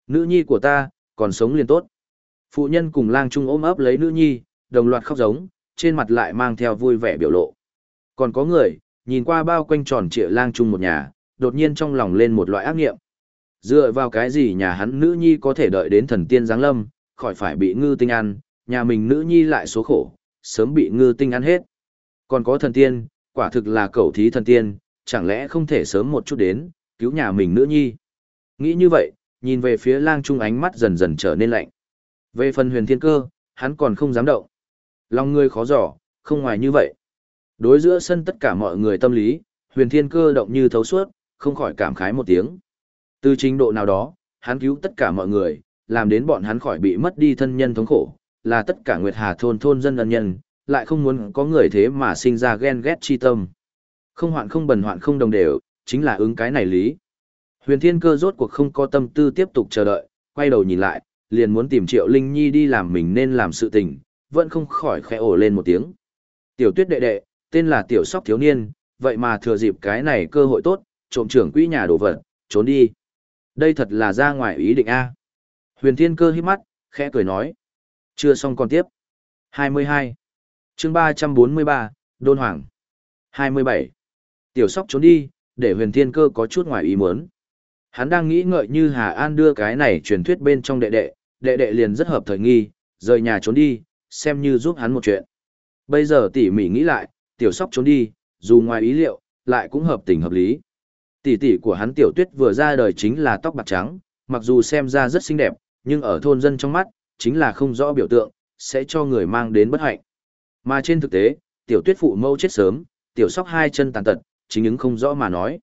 Nữ nhi của ta, còn sống liền tốt. Phụ nhân cùng lang trung ôm ấp lấy nữ nhi, đồng loạt khóc giống, trên mặt lại mang theo vui vẻ biểu lộ. Còn có người, nhìn qua bao quanh tròn trịa lang trung một nhà, đột nhiên trong lòng lên một loại ác nghiệm. Dựa vào cái gì nhà hắn nữ nhi có thể đợi đến thần tiên giáng lâm, khỏi phải bị ngư tinh ăn, nhà mình nữ nhi lại số khổ, sớm bị ngư tinh ăn hết. Còn có thần tiên, quả thực là cầu thí thần tiên, chẳng lẽ không thể sớm một chút đến, cứu nhà mình nữ nhi. Nghĩ như vậy, nhìn về phía lang trung ánh mắt dần dần trở nên lạnh. Về phần huyền thiên cơ, hắn còn không dám động. Lòng người khó dò, không ngoài như vậy. Đối giữa sân tất cả mọi người tâm lý, huyền thiên cơ động như thấu suốt, không khỏi cảm khái một tiếng. Từ trình độ nào đó, hắn cứu tất cả mọi người, làm đến bọn hắn khỏi bị mất đi thân nhân thống khổ, là tất cả Nguyệt Hà thôn thôn dân ân nhân, lại không muốn có người thế mà sinh ra ghen ghét chi tâm. Không hoạn không bần hoạn không đồng đều, chính là ứng cái này lý. Huyền Thiên Cơ rốt cuộc không có tâm tư tiếp tục chờ đợi, quay đầu nhìn lại, liền muốn tìm Triệu Linh Nhi đi làm mình nên làm sự tình, vẫn không khỏi khẽ ổ lên một tiếng. Tiểu Tuyết đệ đệ, tên là Tiểu Sóc thiếu niên, vậy mà thừa dịp cái này cơ hội tốt, trộm trưởng quỹ nhà đồ vật, trốn đi. Đây thật là ra ngoài ý định a. Huyền Thiên Cơ hít mắt, khẽ cười nói. Chưa xong còn tiếp. 22. chương 343, Đôn Hoàng. 27. Tiểu Sóc trốn đi, để Huyền Thiên Cơ có chút ngoài ý muốn. Hắn đang nghĩ ngợi như Hà An đưa cái này truyền thuyết bên trong đệ đệ, đệ đệ liền rất hợp thời nghi, rời nhà trốn đi, xem như giúp hắn một chuyện. Bây giờ tỉ mỉ nghĩ lại, tiểu sóc trốn đi, dù ngoài ý liệu, lại cũng hợp tình hợp lý. Tỷ tỷ của hắn tiểu tuyết vừa ra đời chính là tóc bạc trắng, mặc dù xem ra rất xinh đẹp, nhưng ở thôn dân trong mắt, chính là không rõ biểu tượng, sẽ cho người mang đến bất hạnh. Mà trên thực tế, tiểu tuyết phụ mâu chết sớm, tiểu sóc hai chân tàn tật, chính ứng không rõ mà nói.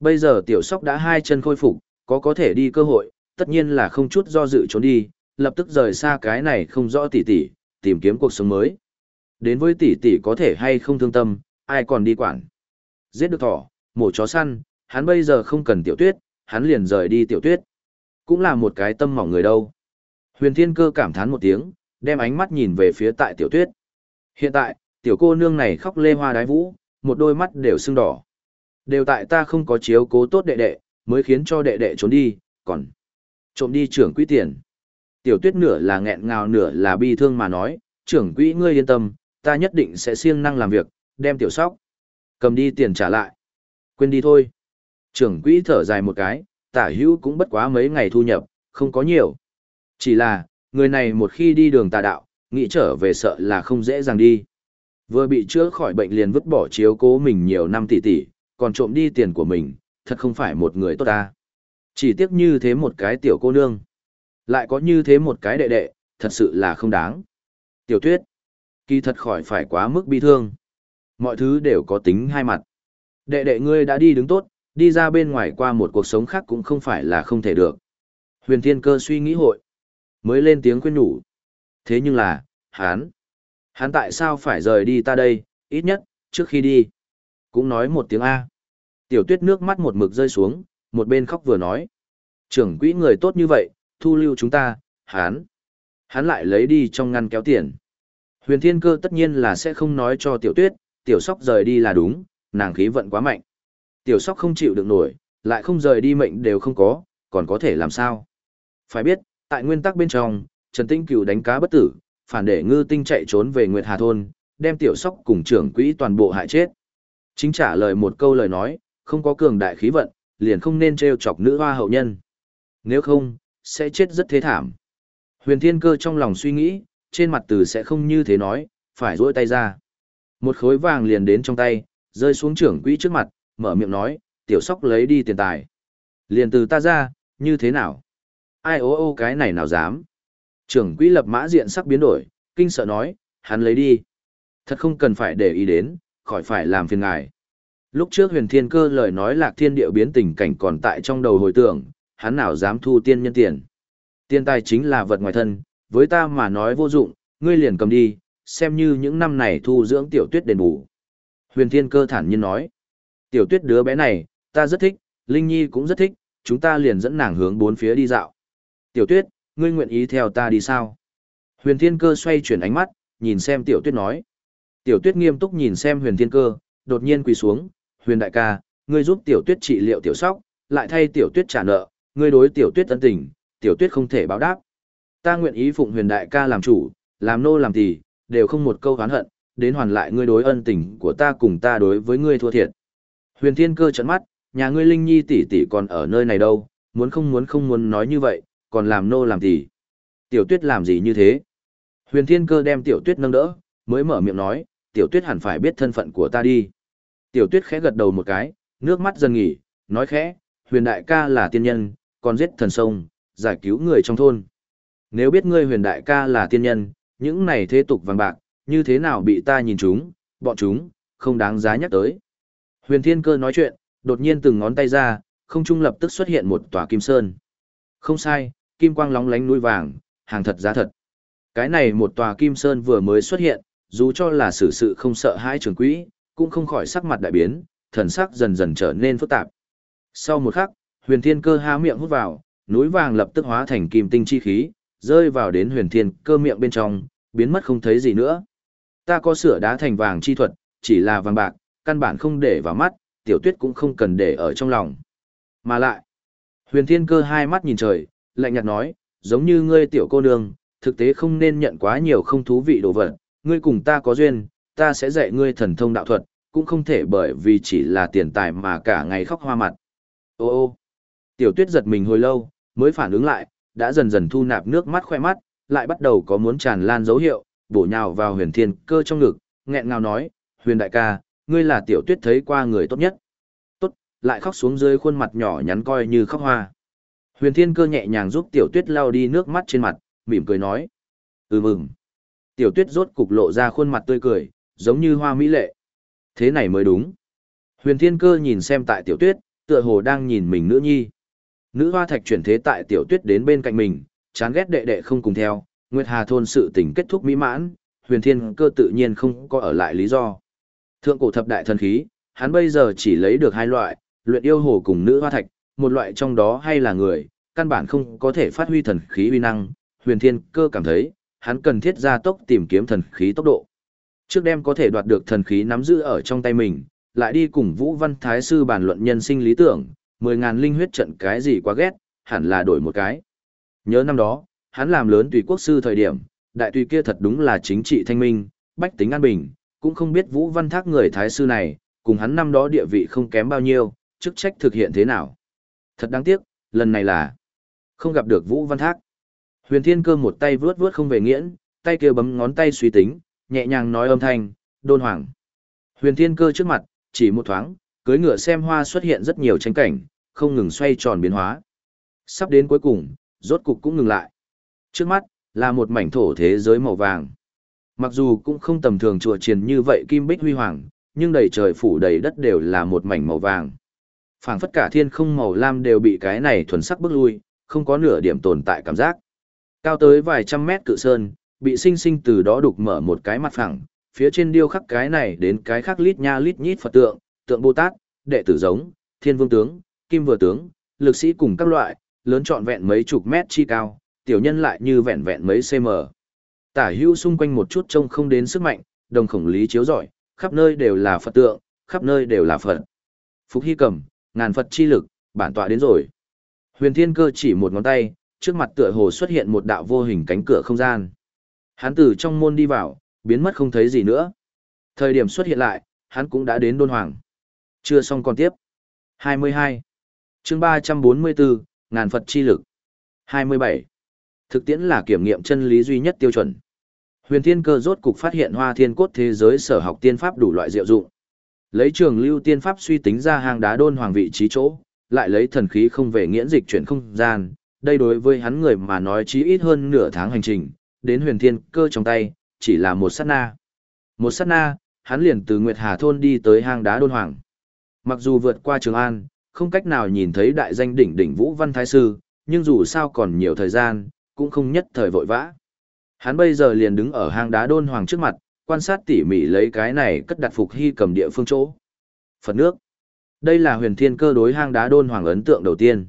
Bây giờ tiểu sóc đã hai chân khôi phục, có có thể đi cơ hội, tất nhiên là không chút do dự trốn đi, lập tức rời xa cái này không rõ tỉ tỉ, tìm kiếm cuộc sống mới. Đến với tỷ tỷ có thể hay không thương tâm, ai còn đi quản. Giết được thỏ, mổ chó săn, hắn bây giờ không cần tiểu tuyết, hắn liền rời đi tiểu tuyết. Cũng là một cái tâm mỏng người đâu. Huyền thiên cơ cảm thán một tiếng, đem ánh mắt nhìn về phía tại tiểu tuyết. Hiện tại, tiểu cô nương này khóc lê hoa đái vũ, một đôi mắt đều sưng đỏ. Đều tại ta không có chiếu cố tốt đệ đệ, mới khiến cho đệ đệ trốn đi, còn trộm đi trưởng quỹ tiền. Tiểu tuyết nửa là nghẹn ngào nửa là bi thương mà nói, trưởng quỹ ngươi yên tâm, ta nhất định sẽ siêng năng làm việc, đem tiểu sóc. Cầm đi tiền trả lại. Quên đi thôi. Trưởng quỹ thở dài một cái, tả hữu cũng bất quá mấy ngày thu nhập, không có nhiều. Chỉ là, người này một khi đi đường tà đạo, nghĩ trở về sợ là không dễ dàng đi. Vừa bị chữa khỏi bệnh liền vứt bỏ chiếu cố mình nhiều năm tỷ tỷ, còn trộm đi tiền của mình, thật không phải một người tốt ta. Chỉ tiếc như thế một cái tiểu cô nương. Lại có như thế một cái đệ đệ, thật sự là không đáng. Tiểu tuyết, kỳ thật khỏi phải quá mức bi thương. Mọi thứ đều có tính hai mặt. Đệ đệ ngươi đã đi đứng tốt, đi ra bên ngoài qua một cuộc sống khác cũng không phải là không thể được. Huyền Thiên Cơ suy nghĩ hội, mới lên tiếng khuyên nhủ. Thế nhưng là, hắn, hắn tại sao phải rời đi ta đây, ít nhất, trước khi đi. Cũng nói một tiếng A. Tiểu tuyết nước mắt một mực rơi xuống, một bên khóc vừa nói. Trưởng quỹ người tốt như vậy, thu lưu chúng ta, hắn. Hắn lại lấy đi trong ngăn kéo tiền. Huyền thiên cơ tất nhiên là sẽ không nói cho tiểu tuyết, tiểu sóc rời đi là đúng, nàng khí vận quá mạnh. Tiểu sóc không chịu được nổi, lại không rời đi mệnh đều không có, còn có thể làm sao? Phải biết, tại nguyên tắc bên trong, Trần Tinh Cửu đánh cá bất tử, phản để ngư tinh chạy trốn về Nguyệt Hà Thôn, đem tiểu sóc cùng trưởng quỹ toàn bộ hại chết. Chính trả lời một câu lời nói, không có cường đại khí vận, liền không nên trêu chọc nữ hoa hậu nhân. Nếu không, sẽ chết rất thế thảm. Huyền Thiên Cơ trong lòng suy nghĩ, trên mặt từ sẽ không như thế nói, phải duỗi tay ra. Một khối vàng liền đến trong tay, rơi xuống trưởng quỹ trước mặt, mở miệng nói, tiểu sóc lấy đi tiền tài. Liền từ ta ra, như thế nào? Ai ô ô cái này nào dám? Trưởng quỹ lập mã diện sắc biến đổi, kinh sợ nói, hắn lấy đi. Thật không cần phải để ý đến, khỏi phải làm phiền ngài. Lúc trước huyền thiên cơ lời nói lạc thiên điệu biến tình cảnh còn tại trong đầu hồi tưởng, hắn nào dám thu tiên nhân tiền. Tiên tài chính là vật ngoài thân, với ta mà nói vô dụng, ngươi liền cầm đi, xem như những năm này thu dưỡng tiểu tuyết đền bù. Huyền thiên cơ thản nhiên nói, tiểu tuyết đứa bé này, ta rất thích, Linh Nhi cũng rất thích, chúng ta liền dẫn nàng hướng bốn phía đi dạo. Tiểu tuyết, ngươi nguyện ý theo ta đi sao? Huyền thiên cơ xoay chuyển ánh mắt, nhìn xem tiểu tuyết nói. Tiểu tuyết nghiêm túc nhìn xem huyền thiên cơ, đột nhiên quỳ xuống, huyền đại ca, ngươi giúp tiểu tuyết trị liệu tiểu sóc, lại thay tiểu tuyết trả nợ, ngươi đối tiểu tuyết ân tình, tiểu tuyết không thể báo đáp. Ta nguyện ý phụng huyền đại ca làm chủ, làm nô làm tỳ, đều không một câu oán hận, đến hoàn lại ngươi đối ân tình của ta cùng ta đối với ngươi thua thiệt. Huyền Thiên Cơ trợn mắt, nhà ngươi Linh Nhi tỷ tỷ còn ở nơi này đâu, muốn không muốn không muốn nói như vậy, còn làm nô làm gì? Tiểu Tuyết làm gì như thế? Huyền Thiên Cơ đem Tiểu Tuyết nâng đỡ, mới mở miệng nói, Tiểu Tuyết hẳn phải biết thân phận của ta đi. Tiểu Tuyết khẽ gật đầu một cái, nước mắt dần nghỉ, nói khẽ, Huyền đại ca là tiên nhân, còn giết thần sông, giải cứu người trong thôn. Nếu biết ngươi Huyền đại ca là tiên nhân, những này thế tục vàng bạc, như thế nào bị ta nhìn chúng, bọn chúng, không đáng giá nhắc tới. Huyền Thiên Cơ nói chuyện, đột nhiên từng ngón tay ra, không trung lập tức xuất hiện một tòa kim sơn. Không sai, kim quang lóng lánh núi vàng, hàng thật giá thật. Cái này một tòa kim sơn vừa mới xuất hiện, dù cho là xử sự không sợ hãi trường quỹ, cũng không khỏi sắc mặt đại biến, thần sắc dần dần trở nên phức tạp. Sau một khắc, huyền thiên cơ há miệng hút vào, núi vàng lập tức hóa thành kim tinh chi khí, rơi vào đến huyền thiên cơ miệng bên trong, biến mất không thấy gì nữa. Ta có sửa đá thành vàng chi thuật, chỉ là vàng bạc, căn bản không để vào mắt, tiểu tuyết cũng không cần để ở trong lòng. Mà lại, huyền thiên cơ hai mắt nhìn trời, lạnh nhạt nói, giống như ngươi tiểu cô nương, thực tế không nên nhận quá nhiều không thú vị đồ vật, ngươi cùng ta có duyên, ta sẽ dạy ngươi thần thông đạo thuật, cũng không thể bởi vì chỉ là tiền tài mà cả ngày khóc hoa mặt. Ô ô, tiểu tuyết giật mình hồi lâu, mới phản ứng lại, đã dần dần thu nạp nước mắt khoe mắt, lại bắt đầu có muốn tràn lan dấu hiệu, bổ nhào vào huyền thiên cơ trong ngực, nghẹn ngào nói, huyền đại ca, ngươi là tiểu tuyết thấy qua người tốt nhất. Tốt, lại khóc xuống dưới khuôn mặt nhỏ nhắn coi như khóc hoa. Huyền thiên cơ nhẹ nhàng giúp tiểu tuyết lau đi nước mắt trên mặt, mỉm cười nói. Ừ mừng. Tiểu tuyết rốt cục lộ ra khuôn mặt tươi cười, giống như hoa mỹ lệ. Thế này mới đúng. Huyền thiên cơ nhìn xem tại tiểu tuyết, tựa hồ đang nhìn mình nữ nhi. Nữ hoa thạch chuyển thế tại tiểu tuyết đến bên cạnh mình, chán ghét đệ đệ không cùng theo, Nguyệt Hà thôn sự tình kết thúc mỹ mãn, huyền thiên cơ tự nhiên không có ở lại lý do. Thượng cổ thập đại thần khí, hắn bây giờ chỉ lấy được hai loại, luyện yêu hồ cùng nữ hoa thạch, một loại trong đó hay là người, căn bản không có thể phát huy thần khí uy năng, huyền thiên cơ cảm thấy, hắn cần thiết gia tốc tìm kiếm thần khí tốc độ. Trước đêm có thể đoạt được thần khí nắm giữ ở trong tay mình, lại đi cùng Vũ Văn Thái Sư bàn luận nhân sinh lý tưởng, 10.000 linh huyết trận cái gì quá ghét, hẳn là đổi một cái. Nhớ năm đó, hắn làm lớn tùy quốc sư thời điểm, đại tùy kia thật đúng là chính trị thanh minh, bách tính an bình, cũng không biết Vũ Văn Thác người Thái Sư này, cùng hắn năm đó địa vị không kém bao nhiêu, chức trách thực hiện thế nào. Thật đáng tiếc, lần này là không gặp được Vũ Văn Thác. Huyền Thiên Cơ một tay vướt vướt không về nghiễn, tay kia bấm ngón tay suy tính, nhẹ nhàng nói âm thanh, đôn hoàng. Huyền Thiên Cơ trước mặt, chỉ một thoáng, cưới ngựa xem hoa xuất hiện rất nhiều tranh cảnh, không ngừng xoay tròn biến hóa. Sắp đến cuối cùng, rốt cục cũng ngừng lại. Trước mắt, là một mảnh thổ thế giới màu vàng. Mặc dù cũng không tầm thường chùa triền như vậy kim bích huy hoàng, nhưng đầy trời phủ đầy đất đều là một mảnh màu vàng phảng phất cả thiên không màu lam đều bị cái này thuần sắc bước lui, không có nửa điểm tồn tại cảm giác. Cao tới vài trăm mét cự sơn, bị sinh sinh từ đó đục mở một cái mặt phẳng, phía trên điêu khắc cái này đến cái khác lít nha lít nhít Phật tượng, tượng Bồ Tát, đệ tử giống, thiên vương tướng, kim vừa tướng, lực sĩ cùng các loại, lớn trọn vẹn mấy chục mét chi cao, tiểu nhân lại như vẹn vẹn mấy cm. Tả hữu xung quanh một chút trông không đến sức mạnh, đồng khổng lý chiếu rọi, khắp nơi đều là Phật tượng, khắp nơi đều là Phật. Phúc Hy cầm, ngàn Phật chi lực, bản tọa đến rồi. Huyền Thiên Cơ chỉ một ngón tay, trước mặt tựa hồ xuất hiện một đạo vô hình cánh cửa không gian. Hắn từ trong môn đi vào, biến mất không thấy gì nữa. Thời điểm xuất hiện lại, hắn cũng đã đến đôn hoàng. Chưa xong còn tiếp. 22. chương 344, ngàn Phật chi lực. 27. Thực tiễn là kiểm nghiệm chân lý duy nhất tiêu chuẩn. Huyền Thiên Cơ rốt cục phát hiện Hoa Thiên Cốt thế giới sở học tiên pháp đủ loại diệu dụng. Lấy trường lưu tiên pháp suy tính ra hang đá đôn hoàng vị trí chỗ, lại lấy thần khí không về nghiễn dịch chuyển không gian, đây đối với hắn người mà nói chí ít hơn nửa tháng hành trình, đến Huyền Thiên Cơ trong tay, chỉ là một sát na. Một sát na, hắn liền từ Nguyệt Hà thôn đi tới hang đá đôn hoàng. Mặc dù vượt qua Trường An, không cách nào nhìn thấy đại danh đỉnh đỉnh Vũ Văn Thái Sư, nhưng dù sao còn nhiều thời gian, cũng không nhất thời vội vã. Hắn bây giờ liền đứng ở hang đá đôn hoàng trước mặt, quan sát tỉ mỉ lấy cái này cất đặt phục hy cầm địa phương chỗ. Phật nước. Đây là huyền thiên cơ đối hang đá đôn hoàng ấn tượng đầu tiên.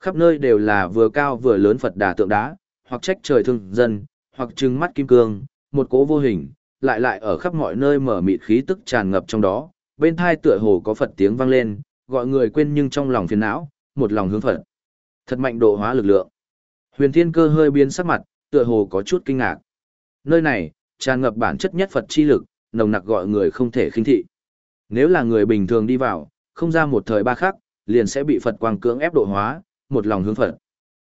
Khắp nơi đều là vừa cao vừa lớn Phật đà tượng đá, hoặc trách trời thương dân, hoặc trừng mắt kim cương, một cố vô hình, lại lại ở khắp mọi nơi mở mịt khí tức tràn ngập trong đó, bên thai tựa hồ có Phật tiếng vang lên, gọi người quên nhưng trong lòng phiền não, một lòng hướng Phật. Thật mạnh độ hóa lực lượng. Huyền Thiên Cơ hơi biến sắc mặt, tựa hồ có chút kinh ngạc. Nơi này, tràn ngập bản chất nhất Phật chi lực, nồng nặc gọi người không thể khinh thị. Nếu là người bình thường đi vào, không ra một thời ba khắc, liền sẽ bị Phật quang cưỡng ép độ hóa, một lòng hướng Phật.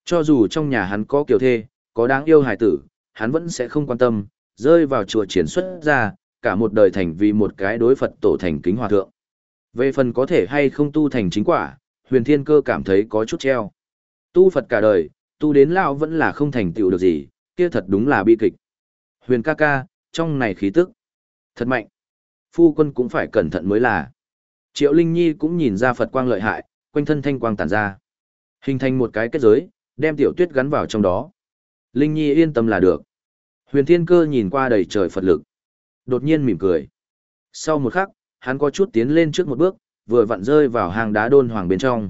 Cho dù trong nhà hắn có kiều thê, có đáng yêu hài tử, hắn vẫn sẽ không quan tâm, rơi vào chùa triển xuất ra, cả một đời thành vì một cái đối Phật tổ thành kính hòa thượng. Về phần có thể hay không tu thành chính quả, huyền thiên cơ cảm thấy có chút treo. Tu Phật cả đời, tu đến lão vẫn là không thành tựu được gì, kia thật đúng là bi kịch. Huyền ca ca, trong này khí tức. Thật mạnh. Phu quân cũng phải cẩn thận mới là. Triệu Linh Nhi cũng nhìn ra Phật quang lợi hại, quanh thân thanh quang tản ra. Hình thành một cái kết giới, đem tiểu tuyết gắn vào trong đó. Linh Nhi yên tâm là được. Huyền Thiên Cơ nhìn qua đầy trời Phật lực. Đột nhiên mỉm cười. Sau một khắc, hắn có chút tiến lên trước một bước, vừa vặn rơi vào hang đá đôn hoàng bên trong.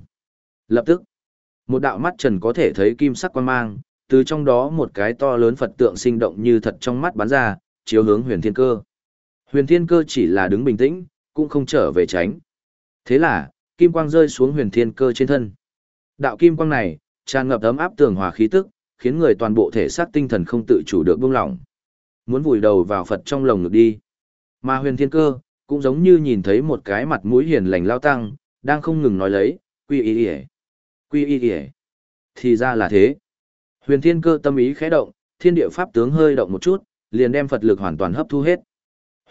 Lập tức, một đạo mắt trần có thể thấy kim sắc quan mang, từ trong đó một cái to lớn Phật tượng sinh động như thật trong mắt bắn ra, chiếu hướng huyền thiên cơ. Huyền thiên cơ chỉ là đứng bình tĩnh, cũng không trở về tránh. Thế là, kim quang rơi xuống huyền thiên cơ trên thân. Đạo kim quang này, tràn ngập ấm áp tường hòa khí tức, khiến người toàn bộ thể xác tinh thần không tự chủ được buông lỏng. Muốn vùi đầu vào Phật trong lồng ngực đi. Mà huyền thiên cơ, cũng giống như nhìn thấy một cái mặt mũi hiền lành lao tăng, đang không ngừng nói lấy, quy y y quy y y Thì ra là thế. Huyền thiên cơ tâm ý khẽ động, thiên địa pháp tướng hơi động một chút, liền đem Phật lực hoàn toàn hấp thu hết.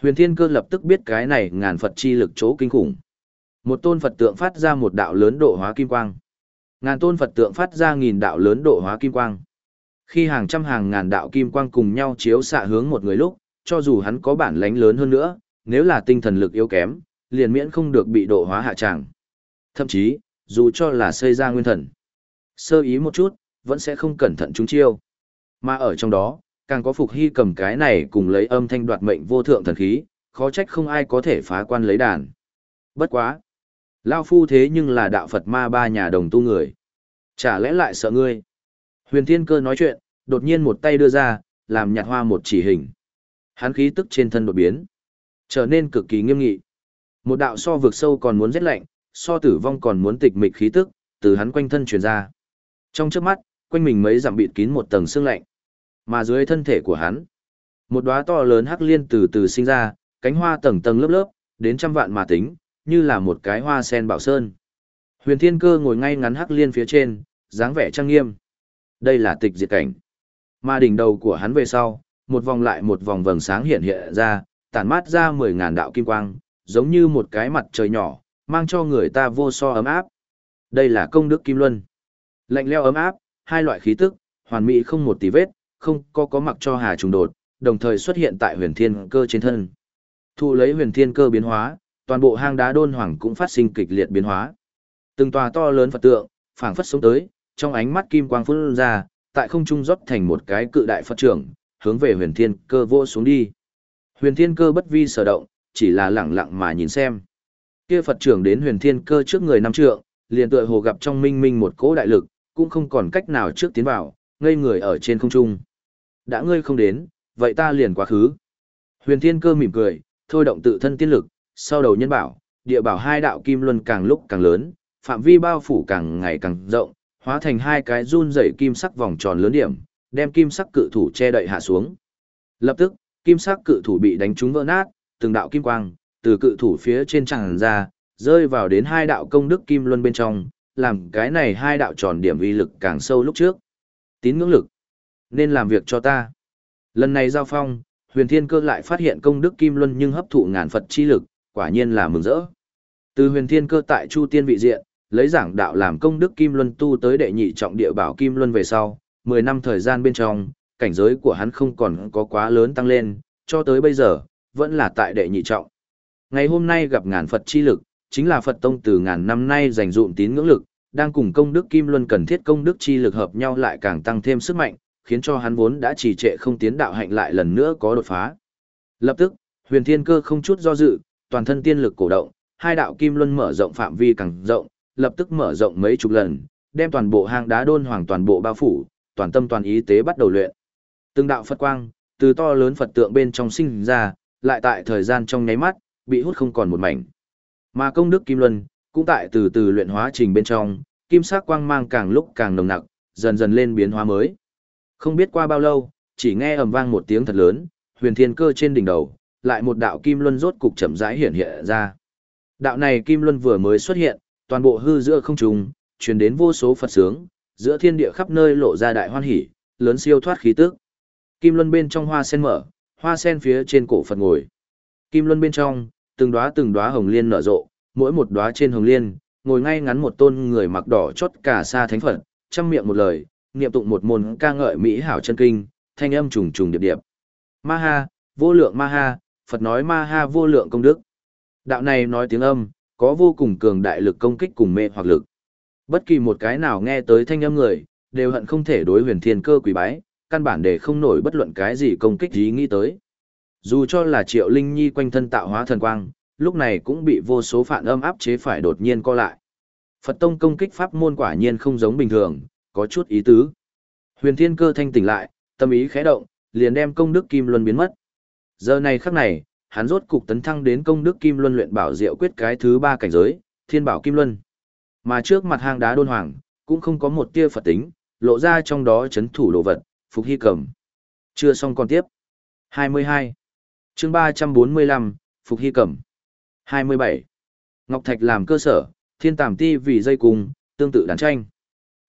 Huyền thiên cơ lập tức biết cái này ngàn Phật chi lực chỗ kinh khủng. Một tôn Phật tượng phát ra một đạo lớn độ hóa kim quang. Ngàn tôn Phật tượng phát ra nghìn đạo lớn độ hóa kim quang. Khi hàng trăm hàng ngàn đạo kim quang cùng nhau chiếu xạ hướng một người lúc, cho dù hắn có bản lãnh lớn hơn nữa, nếu là tinh thần lực yếu kém, liền miễn không được bị độ hóa hạ trạng. Thậm chí, dù cho là xây ra nguyên thần, sơ ý một chút, vẫn sẽ không cẩn thận trúng chiêu. Mà ở trong đó, càng có phục hy cầm cái này cùng lấy âm thanh đoạt mệnh vô thượng thần khí, khó trách không ai có thể phá quan lấy đàn. Bất quá. Lao phu thế nhưng là đạo Phật ma ba nhà đồng tu người. Chả lẽ lại sợ ngươi? Huyền Thiên Cơ nói chuyện, đột nhiên một tay đưa ra, làm nhạt hoa một chỉ hình. hán khí tức trên thân đột biến, trở nên cực kỳ nghiêm nghị. Một đạo so vực sâu còn muốn rét lạnh, so tử vong còn muốn tịch mịch khí tức, từ hắn quanh thân truyền ra. Trong chớp mắt, quanh mình mấy dặm bịt kín một tầng sương lạnh. Mà dưới thân thể của hắn, một đóa to lớn hắc liên từ từ sinh ra, cánh hoa tầng tầng lớp lớp, đến trăm vạn mà tính, như là một cái hoa sen bảo sơn. Huyền Thiên Cơ ngồi ngay ngắn hắc liên phía trên, dáng vẻ trang nghiêm. Đây là tịch diệt cảnh. Mà đỉnh đầu của hắn về sau, một vòng lại một vòng vầng sáng hiện hiện ra, tản mát ra mười ngàn đạo kim quang, giống như một cái mặt trời nhỏ, mang cho người ta vô so ấm áp. Đây là công đức kim luân. Lạnh leo ấm áp, hai loại khí tức, hoàn mỹ không một tí vết, không có có mặc cho hà trùng đột, đồng thời xuất hiện tại huyền thiên cơ trên thân. Thu lấy huyền thiên cơ biến hóa, toàn bộ hang đá đôn hoàng cũng phát sinh kịch liệt biến hóa. Từng tòa to lớn Phật tượng, phảng phất sống tới, trong ánh mắt kim quang phun ra, tại không trung rót thành một cái cự đại Phật trưởng, hướng về huyền thiên cơ vô xuống đi. Huyền thiên cơ bất vi sở động, chỉ là lặng lặng mà nhìn xem. Kia Phật trưởng đến huyền thiên cơ trước người năm trượng, liền tựa hồ gặp trong minh minh một cỗ đại lực, cũng không còn cách nào trước tiến vào, ngây người ở trên không trung. Đã ngươi không đến, vậy ta liền quá khứ. Huyền thiên cơ mỉm cười, thôi động tự thân tiên lực, sau đầu nhân bảo, địa bảo hai đạo kim luân càng lúc càng lớn, phạm vi bao phủ càng ngày càng rộng, hóa thành hai cái run rẩy kim sắc vòng tròn lớn điểm, đem kim sắc cự thủ che đậy hạ xuống. Lập tức, kim sắc cự thủ bị đánh trúng vỡ nát, từng đạo kim quang từ cự thủ phía trên tràn ra, rơi vào đến hai đạo công đức kim luân bên trong, làm cái này hai đạo tròn điểm uy lực càng sâu lúc trước. Tín ngưỡng lực, nên làm việc cho ta. Lần này giao phong, huyền thiên cơ lại phát hiện công đức kim luân nhưng hấp thụ ngàn Phật chi lực, quả nhiên là mừng rỡ. Từ huyền thiên cơ tại Chu Tiên vị diện, lấy giảng đạo làm công đức kim luân tu tới đệ nhị trọng địa bảo kim luân về sau, 10 năm thời gian bên trong, cảnh giới của hắn không còn có quá lớn tăng lên, cho tới bây giờ, vẫn là tại đệ nhị trọng. Ngày hôm nay gặp ngàn Phật chi lực, chính là Phật tông từ ngàn năm nay dành dụm tín ngưỡng lực, đang cùng công đức kim luân cần thiết công đức chi lực hợp nhau lại càng tăng thêm sức mạnh, khiến cho hắn vốn đã trì trệ không tiến đạo hạnh lại lần nữa có đột phá. Lập tức, huyền thiên cơ không chút do dự, toàn thân tiên lực cổ động, hai đạo kim luân mở rộng phạm vi càng rộng, lập tức mở rộng mấy chục lần, đem toàn bộ hang đá đôn hoàng toàn bộ bao phủ, toàn tâm toàn ý tế bắt đầu luyện. Từng đạo Phật quang, từ to lớn Phật tượng bên trong sinh ra, lại tại thời gian trong nháy mắt, bị hút không còn một mảnh. Mà công đức kim luân, cũng tại từ từ luyện hóa trình bên trong, kim sắc quang mang càng lúc càng nồng nặc, dần dần lên biến hóa mới. Không biết qua bao lâu, chỉ nghe ầm vang một tiếng thật lớn, huyền thiên cơ trên đỉnh đầu, lại một đạo kim luân rốt cục chậm rãi hiện hiện ra. Đạo này kim luân vừa mới xuất hiện, toàn bộ hư giữa không trung, truyền đến vô số Phật sướng, giữa thiên địa khắp nơi lộ ra đại hoan hỷ, lớn siêu thoát khí tức. Kim luân bên trong hoa sen mở, hoa sen phía trên cổ Phật ngồi. Kim luân bên trong, từng đóa từng đóa hồng liên nở rộ, mỗi một đóa trên hồng liên, ngồi ngay ngắn một tôn người mặc đỏ chót cả sa thánh Phật, trăm miệng một lời, niệm tụng một môn ca ngợi mỹ hảo chân kinh, thanh âm trùng trùng điệp điệp. Ma ha, vô lượng ma ha, Phật nói ma ha vô lượng công đức. Đạo này nói tiếng âm, có vô cùng cường đại lực công kích cùng mê hoặc lực. Bất kỳ một cái nào nghe tới thanh âm người, đều hận không thể đối huyền thiên cơ quỷ bái, căn bản để không nổi bất luận cái gì công kích ý nghĩ tới. Dù cho là triệu linh nhi quanh thân tạo hóa thần quang, lúc này cũng bị vô số phản âm áp chế phải đột nhiên co lại. Phật tông công kích pháp môn quả nhiên không giống bình thường, có chút ý tứ. Huyền thiên cơ thanh tỉnh lại, tâm ý khẽ động, liền đem công đức kim luân biến mất. Giờ này khắc này, hắn rốt cục tấn thăng đến công đức kim luân luyện bảo diệu quyết cái thứ ba cảnh giới, thiên bảo kim luân. Mà trước mặt hang đá đôn hoàng, cũng không có một tia Phật tính, lộ ra trong đó chấn thủ đồ vật, phục hy cầm. Chưa xong còn tiếp. 22 chương 345, phục hy mươi 27. Ngọc Thạch làm cơ sở, thiên tàm ti vì dây cung, tương tự đàn tranh.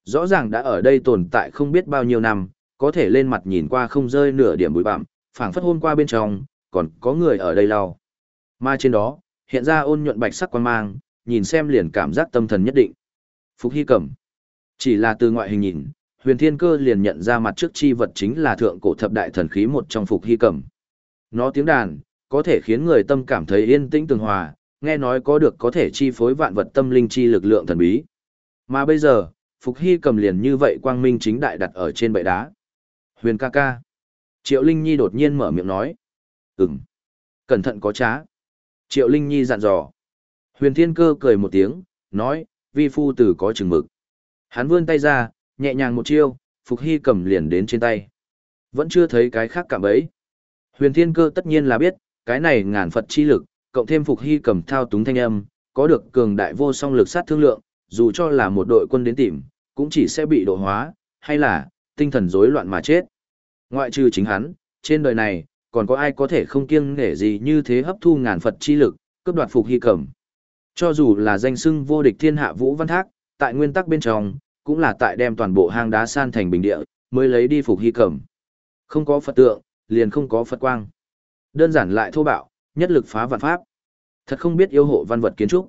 Rõ ràng đã ở đây tồn tại không biết bao nhiêu năm, có thể lên mặt nhìn qua không rơi nửa điểm bụi bặm, phảng phất hôn qua bên trong, còn có người ở đây lau. Mà trên đó, hiện ra ôn nhuận bạch sắc quan mang, nhìn xem liền cảm giác tâm thần nhất định. Phục Hy Cẩm. Chỉ là từ ngoại hình nhìn, huyền thiên cơ liền nhận ra mặt trước chi vật chính là thượng cổ thập đại thần khí một trong Phục Hy Cẩm. Nó tiếng đàn, có thể khiến người tâm cảm thấy yên tĩnh tường hòa, nghe nói có được có thể chi phối vạn vật tâm linh chi lực lượng thần bí. Mà bây giờ, Phục Hy cầm liền như vậy quang minh chính đại đặt ở trên bệ đá. Huyền ca ca. Triệu Linh Nhi đột nhiên mở miệng nói. Ừm. Cẩn thận có trá. Triệu Linh Nhi dặn dò. Huyền Thiên Cơ cười một tiếng, nói, vi phu tử có chừng mực. Hắn vươn tay ra, nhẹ nhàng một chiêu, Phục Hy cầm liền đến trên tay. Vẫn chưa thấy cái khác cả bấy. Huyền Thiên Cơ tất nhiên là biết, cái này ngàn Phật chi lực, cộng thêm Phục Hy cầm thao túng thanh âm, có được cường đại vô song lực sát thương lượng, dù cho là một đội quân đến tìm, cũng chỉ sẽ bị độ hóa, hay là tinh thần rối loạn mà chết. Ngoại trừ chính hắn, trên đời này, còn có ai có thể không kiêng nể gì như thế hấp thu ngàn Phật chi lực, cướp đoạt Phục Hy cầm. Cho dù là danh xưng vô địch thiên hạ Vũ Văn Thác, tại nguyên tắc bên trong, cũng là tại đem toàn bộ hang đá san thành bình địa, mới lấy đi Phục Hy cầm. Không có Phật tượng, liền không có Phật quang. Đơn giản lại thô bạo, nhất lực phá vạn pháp. Thật không biết yêu hộ văn vật kiến trúc.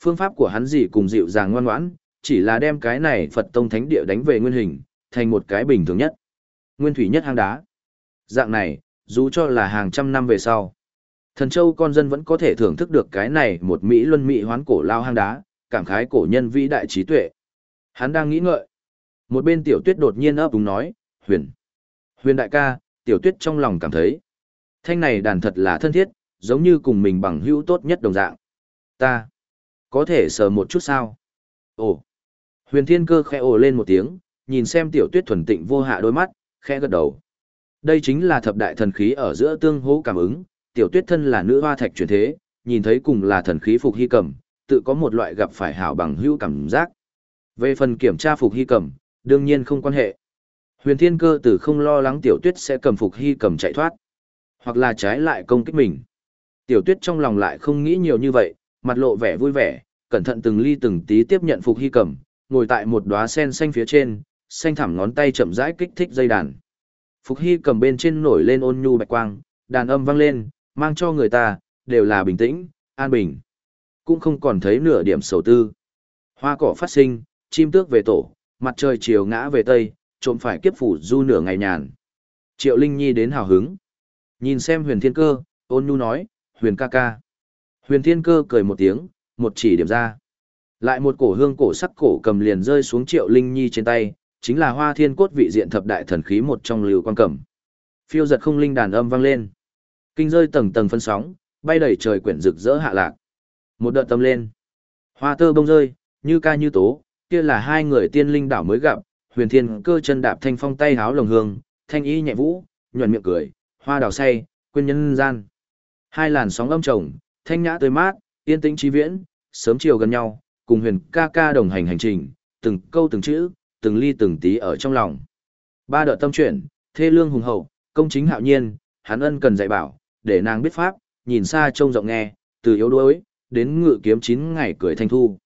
Phương pháp của hắn gì cùng dịu dàng ngoan ngoãn, chỉ là đem cái này Phật tông thánh địa đánh về nguyên hình, thành một cái bình thường nhất. Nguyên thủy nhất hang đá. Dạng này, dù cho là hàng trăm năm về sau. Thần châu con dân vẫn có thể thưởng thức được cái này một Mỹ luân Mỹ hoán cổ lao hang đá, cảm khái cổ nhân vĩ đại trí tuệ. Hắn đang nghĩ ngợi. Một bên tiểu tuyết đột nhiên ấp đúng nói, huyền. Huyền đại ca, tiểu tuyết trong lòng cảm thấy. Thanh này đàn thật là thân thiết, giống như cùng mình bằng hữu tốt nhất đồng dạng. Ta, có thể sờ một chút sao? Ồ, huyền thiên cơ khẽ ồ lên một tiếng, nhìn xem tiểu tuyết thuần tịnh vô hạ đôi mắt, khẽ gật đầu. Đây chính là thập đại thần khí ở giữa tương hỗ cảm ứng, tiểu tuyết thân là nữ hoa thạch truyền thế, nhìn thấy cùng là thần khí phục hy cầm, tự có một loại gặp phải hảo bằng hữu cảm giác. Về phần kiểm tra phục hy cầm, đương nhiên không quan hệ. Huyền thiên cơ tử không lo lắng tiểu tuyết sẽ cầm phục hy cầm chạy thoát, hoặc là trái lại công kích mình. Tiểu tuyết trong lòng lại không nghĩ nhiều như vậy, mặt lộ vẻ vui vẻ, cẩn thận từng ly từng tí tiếp nhận phục hy cầm, ngồi tại một đóa sen xanh phía trên, xanh thẳm ngón tay chậm rãi kích thích dây đàn. Phục hy cầm bên trên nổi lên ôn nhu bạch quang, đàn âm vang lên, mang cho người ta, đều là bình tĩnh, an bình. Cũng không còn thấy nửa điểm sầu tư. Hoa cỏ phát sinh, chim tước về tổ, mặt trời chiều ngã về tây, trộm phải kiếp phủ du nửa ngày nhàn. Triệu Linh Nhi đến hào hứng. Nhìn xem huyền thiên cơ, ôn nhu nói, huyền ca ca. Huyền thiên cơ cười một tiếng, một chỉ điểm ra. Lại một cổ hương cổ sắc cổ cầm liền rơi xuống triệu linh nhi trên tay, chính là hoa thiên cốt vị diện thập đại thần khí một trong lưu quan cầm. Phiêu giật không linh đàn âm vang lên. Kinh rơi tầng tầng phân sóng, bay đầy trời quyển rực rỡ hạ lạc. Một đợt tâm lên. Hoa tơ bông rơi, như ca như tố, kia là hai người tiên linh đảo mới gặp, huyền thiên cơ chân đạp thanh phong tay háo lồng hương, thanh y nhẹ vũ, nhuận miệng cười, hoa đào say, quên nhân gian. Hai làn sóng âm trồng, thanh nhã tươi mát, yên tĩnh trí viễn, sớm chiều gần nhau, cùng huyền ca ca đồng hành hành trình, từng câu từng chữ, từng ly từng tí ở trong lòng. Ba đợt tâm chuyển, thê lương hùng hậu, công chính hạo nhiên, hắn ân cần dạy bảo, để nàng biết pháp, nhìn xa trông rộng nghe, từ yếu đuối, đến ngự kiếm chín ngày cười thanh thu.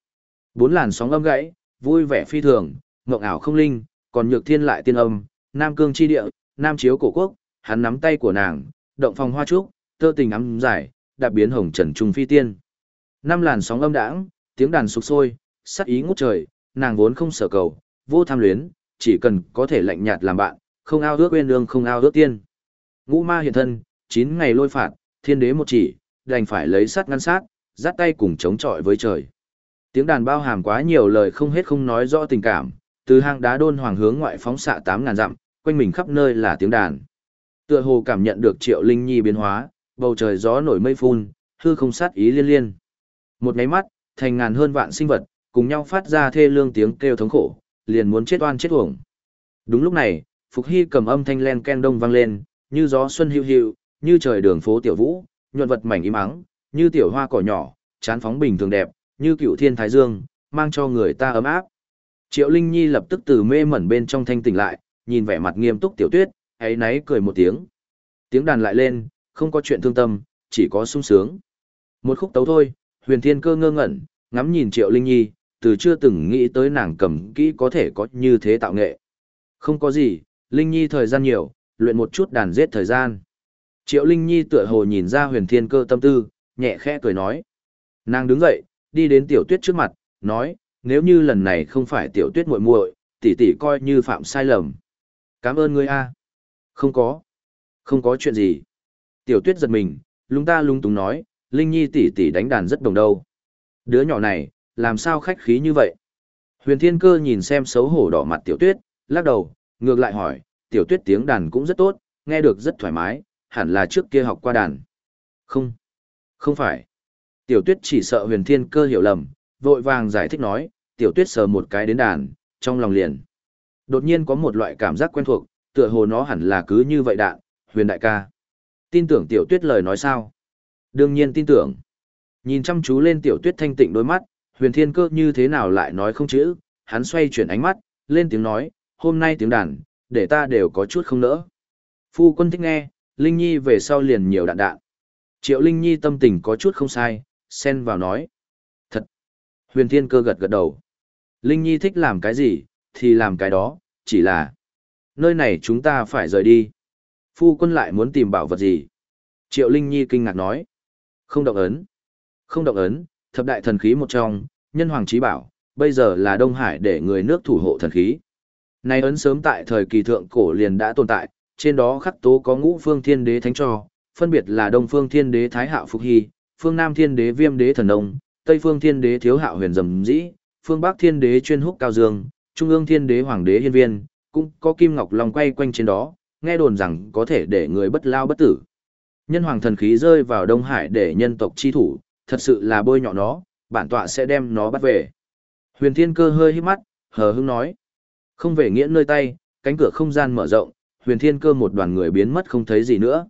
Bốn làn sóng âm gãy, vui vẻ phi thường, mộng ảo không linh, còn nhược thiên lại tiên âm, nam cương chi địa, nam chiếu cổ quốc, hắn nắm tay của nàng, động phòng hoa trúc, tơ tình ấm giải, đạp biến hồng trần trung phi tiên. Năm làn sóng âm đãng, tiếng đàn sục sôi, sắc ý ngút trời, nàng vốn không sở cầu, vô tham luyến, chỉ cần có thể lạnh nhạt làm bạn, không ao ước quên lương không ao ước tiên. Ngũ ma hiện thân, chín ngày lôi phạt, thiên đế một chỉ, đành phải lấy sắt ngăn sát, dắt tay cùng chống chọi với trời. Tiếng đàn bao hàm quá nhiều lời không hết không nói rõ tình cảm, từ hang đá đôn hoàng hướng ngoại phóng xạ tám ngàn dặm, quanh mình khắp nơi là tiếng đàn. Tựa hồ cảm nhận được Triệu Linh Nhi biến hóa, bầu trời gió nổi mây phun, hư không sát ý liên liên. Một cái mắt, thành ngàn hơn vạn sinh vật, cùng nhau phát ra thê lương tiếng kêu thống khổ, liền muốn chết oan chết uổng. Đúng lúc này, Phục Hy cầm âm thanh len ken đông vang lên, như gió xuân hiu hiu, như trời đường phố tiểu vũ, nhuận vật mảnh im ắng, như tiểu hoa cỏ nhỏ, chán phóng bình thường đẹp, như cựu thiên thái dương, mang cho người ta ấm áp. Triệu Linh Nhi lập tức từ mê mẩn bên trong thanh tỉnh lại, nhìn vẻ mặt nghiêm túc tiểu tuyết, ấy náy cười một tiếng. Tiếng đàn lại lên, không có chuyện thương tâm, chỉ có sung sướng. Một khúc tấu thôi, huyền thiên cơ ngơ ngẩn, ngắm nhìn Triệu Linh Nhi, từ chưa từng nghĩ tới nàng cầm kỹ có thể có như thế tạo nghệ. Không có gì, Linh Nhi thời gian nhiều, luyện một chút đàn giết thời gian. Triệu Linh Nhi tựa hồ nhìn ra huyền thiên cơ tâm tư, nhẹ khẽ cười nói. Nàng đứng dậy, đi đến tiểu tuyết trước mặt, nói, nếu như lần này không phải tiểu tuyết muội muội, tỷ tỷ coi như phạm sai lầm. Cảm ơn ngươi a. Không có. Không có chuyện gì. Tiểu tuyết giật mình, lúng ta lúng túng nói, Linh Nhi tỷ tỷ đánh đàn rất đồng đâu. Đứa nhỏ này, làm sao khách khí như vậy? Huyền Thiên Cơ nhìn xem xấu hổ đỏ mặt tiểu tuyết, lắc đầu, ngược lại hỏi, tiểu tuyết tiếng đàn cũng rất tốt, nghe được rất thoải mái, hẳn là trước kia học qua đàn. Không, không phải. Tiểu tuyết chỉ sợ huyền thiên cơ hiểu lầm, vội vàng giải thích nói, tiểu tuyết sờ một cái đến đàn, trong lòng liền. Đột nhiên có một loại cảm giác quen thuộc, tựa hồ nó hẳn là cứ như vậy đạn, huyền đại ca. Tin tưởng tiểu tuyết lời nói sao? Đương nhiên tin tưởng. Nhìn chăm chú lên tiểu tuyết thanh tịnh đôi mắt, huyền thiên cơ như thế nào lại nói không chữ, hắn xoay chuyển ánh mắt, lên tiếng nói, hôm nay tiếng đàn, để ta đều có chút không nỡ. Phu quân thích nghe, Linh Nhi về sau liền nhiều đạn đạn. Triệu Linh Nhi tâm tình có chút không sai, xen vào nói. Huyền Thiên Cơ gật gật đầu. Linh Nhi thích làm cái gì, thì làm cái đó, chỉ là... Nơi này chúng ta phải rời đi. Phu quân lại muốn tìm bảo vật gì? Triệu Linh Nhi kinh ngạc nói. Không động ấn. Không động ấn, thập đại thần khí một trong, nhân hoàng trí bảo, bây giờ là Đông Hải để người nước thủ hộ thần khí. Này ấn sớm tại thời kỳ thượng cổ liền đã tồn tại, trên đó khắc tố có ngũ phương thiên đế thánh cho, phân biệt là Đông phương thiên đế Thái Hạo Phục Hy, phương Nam thiên đế Viêm đế Thần Đông, Tây phương thiên đế Thiếu Hạo Huyền Dầm Dĩ, phương Bắc thiên đế Chuyên Húc Cao Dương, Trung ương thiên đế Hoàng đế Hiên Viên, cũng có kim ngọc long quay quanh trên đó, nghe đồn rằng có thể để người bất lao bất tử. Nhân hoàng thần khí rơi vào Đông Hải để nhân tộc chi thủ, thật sự là bôi nhọ nó, bản tọa sẽ đem nó bắt về. Huyền Thiên Cơ hơi hít mắt, hờ hững nói. Không về nghĩa nơi tay, cánh cửa không gian mở rộng, Huyền Thiên Cơ một đoàn người biến mất không thấy gì nữa.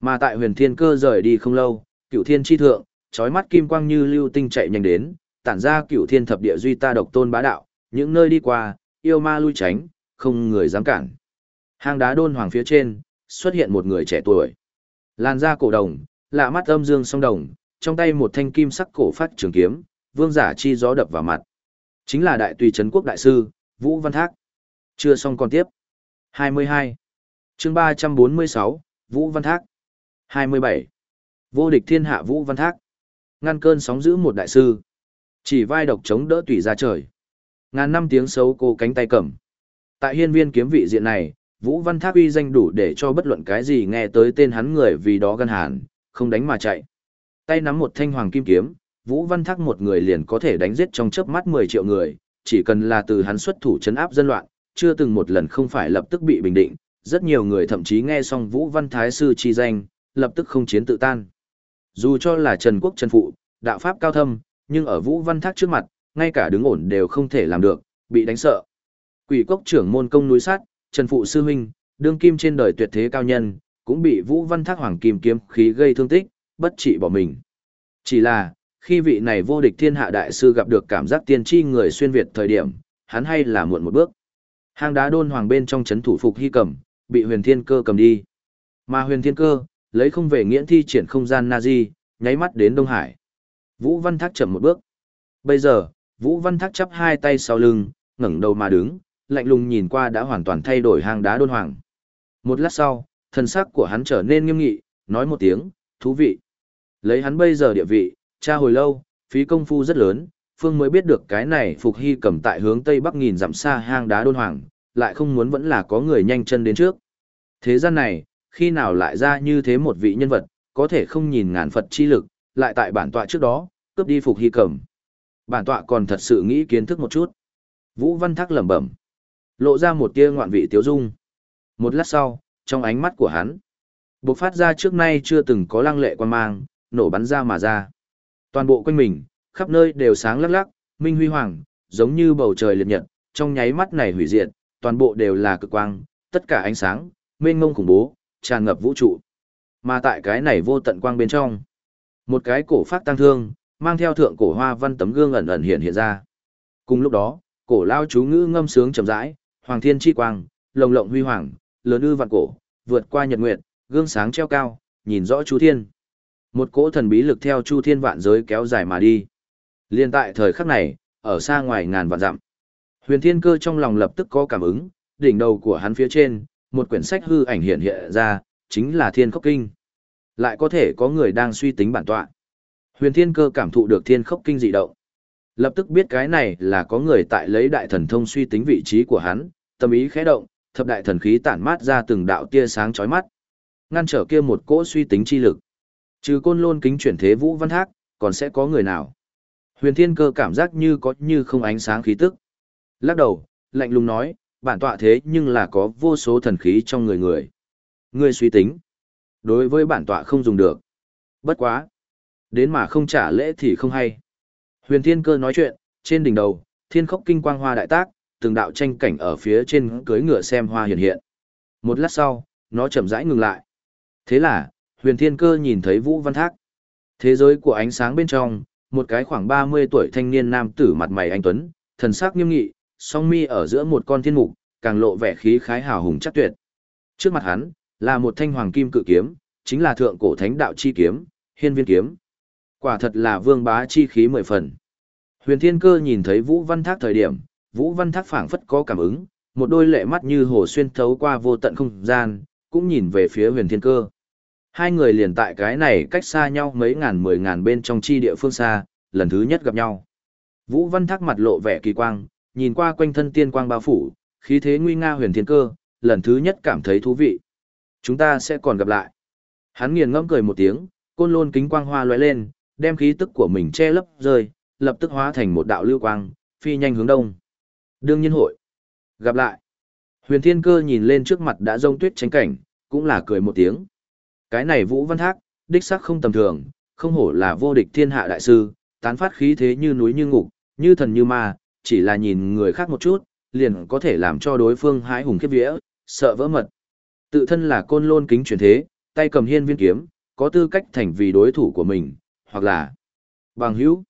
Mà tại Huyền Thiên Cơ rời đi không lâu, cửu Thiên chi thượng, chói mắt kim quang như lưu tinh chạy nhanh đến, tản ra Cựu Thiên thập địa duy ta độc tôn bá đạo, những nơi đi qua, yêu ma lui tránh, không người dám cản. Hang đá đôn hoàng phía trên, xuất hiện một người trẻ tuổi. Làn da cổ đồng, lạ mắt âm dương song đồng, trong tay một thanh kim sắc cổ phát trường kiếm, vương giả chi gió đập vào mặt. Chính là đại tùy trấn quốc đại sư, Vũ Văn Thác. Chưa xong còn tiếp. 22. chương 346, Vũ Văn Thác. 27. Vô địch thiên hạ Vũ Văn Thác. Ngăn cơn sóng giữ một đại sư. Chỉ vai độc chống đỡ tùy ra trời. Ngàn năm tiếng xấu cô cánh tay cầm. Tại hiên viên kiếm vị diện này, Vũ Văn Tháp uy danh đủ để cho bất luận cái gì nghe tới tên hắn người vì đó gân hàn, không đánh mà chạy. Tay nắm một thanh hoàng kim kiếm, Vũ Văn Thác một người liền có thể đánh giết trong chớp mắt 10 triệu người, chỉ cần là từ hắn xuất thủ chấn áp dân loạn, chưa từng một lần không phải lập tức bị bình định, rất nhiều người thậm chí nghe xong Vũ Văn Thái Sư chi danh, lập tức không chiến tự tan. Dù cho là Trần Quốc Trần Phụ, đạo pháp cao thâm, nhưng ở Vũ Văn Thác trước mặt, ngay cả đứng ổn đều không thể làm được, bị đánh sợ. Quỷ cốc trưởng môn công núi sát, Trần Phụ Sư Huynh, đương kim trên đời tuyệt thế cao nhân, cũng bị Vũ Văn Thác hoàng kim kiếm khí gây thương tích, bất trị bỏ mình. Chỉ là, khi vị này vô địch thiên hạ đại sư gặp được cảm giác tiên tri người xuyên Việt thời điểm, hắn hay là muộn một bước. Hang đá đôn hoàng bên trong chấn thủ phục hy cầm, bị huyền thiên cơ cầm đi. Mà huyền thiên cơ, lấy không về nghiễn thi triển không gian Nazi, nháy mắt đến Đông Hải. Vũ Văn Thác chậm một bước. Bây giờ, Vũ Văn Thác chắp hai tay sau lưng, ngẩng đầu mà đứng, lạnh lùng nhìn qua đã hoàn toàn thay đổi hang đá đôn hoàng. Một lát sau, thân xác của hắn trở nên nghiêm nghị, nói một tiếng, thú vị. Lấy hắn bây giờ địa vị, cha hồi lâu, phí công phu rất lớn, Phương mới biết được cái này Phục Hy cầm tại hướng Tây Bắc nghìn dặm xa hang đá đôn hoàng, lại không muốn vẫn là có người nhanh chân đến trước. Thế gian này, khi nào lại ra như thế một vị nhân vật, có thể không nhìn ngàn Phật chi lực, lại tại bản tọa trước đó, cướp đi Phục Hy cầm. Bản tọa còn thật sự nghĩ kiến thức một chút. Vũ Văn Thác lẩm bẩm, lộ ra một tia ngoạn vị tiếu dung. Một lát sau, trong ánh mắt của hắn, bộc phát ra trước nay chưa từng có lăng lệ quan mang, nổ bắn ra mà ra. Toàn bộ quanh mình, khắp nơi đều sáng lắc lắc, minh huy hoàng, giống như bầu trời liệt nhật, trong nháy mắt này hủy diệt, toàn bộ đều là cực quang, tất cả ánh sáng, mênh mông khủng bố, tràn ngập vũ trụ. Mà tại cái này vô tận quang bên trong, một cái cổ phát tăng thương, mang theo thượng cổ hoa văn tấm gương ẩn ẩn hiện hiện ra. Cùng lúc đó, cổ lao chú ngữ ngâm sướng chậm rãi, hoàng thiên chi quang, lồng lộng huy hoàng, lớn ư vạn cổ, vượt qua nhật nguyệt, gương sáng treo cao, nhìn rõ chú thiên. Một cỗ thần bí lực theo chu thiên vạn giới kéo dài mà đi. Liên tại thời khắc này, ở xa ngoài ngàn vạn dặm. Huyền thiên cơ trong lòng lập tức có cảm ứng, đỉnh đầu của hắn phía trên, một quyển sách hư ảnh hiện hiện ra, chính là thiên khốc kinh. Lại có thể có người đang suy tính bản tọa. Huyền thiên cơ cảm thụ được thiên khốc kinh dị động. Lập tức biết cái này là có người tại lấy đại thần thông suy tính vị trí của hắn, tâm ý khẽ động, thập đại thần khí tản mát ra từng đạo tia sáng chói mắt. Ngăn trở kia một cỗ suy tính chi lực. Trừ côn lôn kính chuyển thế vũ văn thác, còn sẽ có người nào? Huyền thiên cơ cảm giác như có như không ánh sáng khí tức. Lắc đầu, lạnh lùng nói, bản tọa thế nhưng là có vô số thần khí trong người người. Ngươi suy tính. Đối với bản tọa không dùng được. Bất quá. Đến mà không trả lễ thì không hay. Huyền thiên cơ nói chuyện, trên đỉnh đầu, thiên khốc kinh quang hoa đại tác, từng đạo tranh cảnh ở phía trên cưới ngựa xem hoa hiện hiện. Một lát sau, nó chậm rãi ngừng lại. Thế là, huyền thiên cơ nhìn thấy Vũ Văn Thác. Thế giới của ánh sáng bên trong, một cái khoảng 30 tuổi thanh niên nam tử mặt mày anh Tuấn, thần sắc nghiêm nghị, song mi ở giữa một con thiên mục, càng lộ vẻ khí khái hào hùng chắc tuyệt. Trước mặt hắn, là một thanh hoàng kim cự kiếm, chính là thượng cổ thánh đạo chi kiếm, hiên viên kiếm. Quả thật là vương bá chi khí mười phần. Huyền Thiên Cơ nhìn thấy Vũ Văn Thác thời điểm, Vũ Văn Thác phảng phất có cảm ứng, một đôi lệ mắt như hồ xuyên thấu qua vô tận không gian, cũng nhìn về phía Huyền Thiên Cơ. Hai người liền tại cái này cách xa nhau mấy ngàn mười ngàn bên trong chi địa phương xa, lần thứ nhất gặp nhau. Vũ Văn Thác mặt lộ vẻ kỳ quang, nhìn qua quanh thân tiên quang bao phủ, khí thế nguy nga huyền thiên cơ, lần thứ nhất cảm thấy thú vị. Chúng ta sẽ còn gặp lại. Hắn nghiền ngẫm cười một tiếng, côn lôn kính quang hoa lóe lên, đem khí tức của mình che lấp rơi, lập tức hóa thành một đạo lưu quang, phi nhanh hướng đông. Đương nhiên hội. Gặp lại. Huyền thiên cơ nhìn lên trước mặt đã rông tuyết tránh cảnh, cũng là cười một tiếng. Cái này Vũ Văn Thác, đích xác không tầm thường, không hổ là vô địch thiên hạ đại sư, tán phát khí thế như núi như ngục, như thần như ma, chỉ là nhìn người khác một chút, liền có thể làm cho đối phương hãi hùng khiếp vía, sợ vỡ mật. Tự thân là côn lôn kính chuyển thế, tay cầm hiên viên kiếm, có tư cách thành vì đối thủ của mình, hoặc là bằng hữu.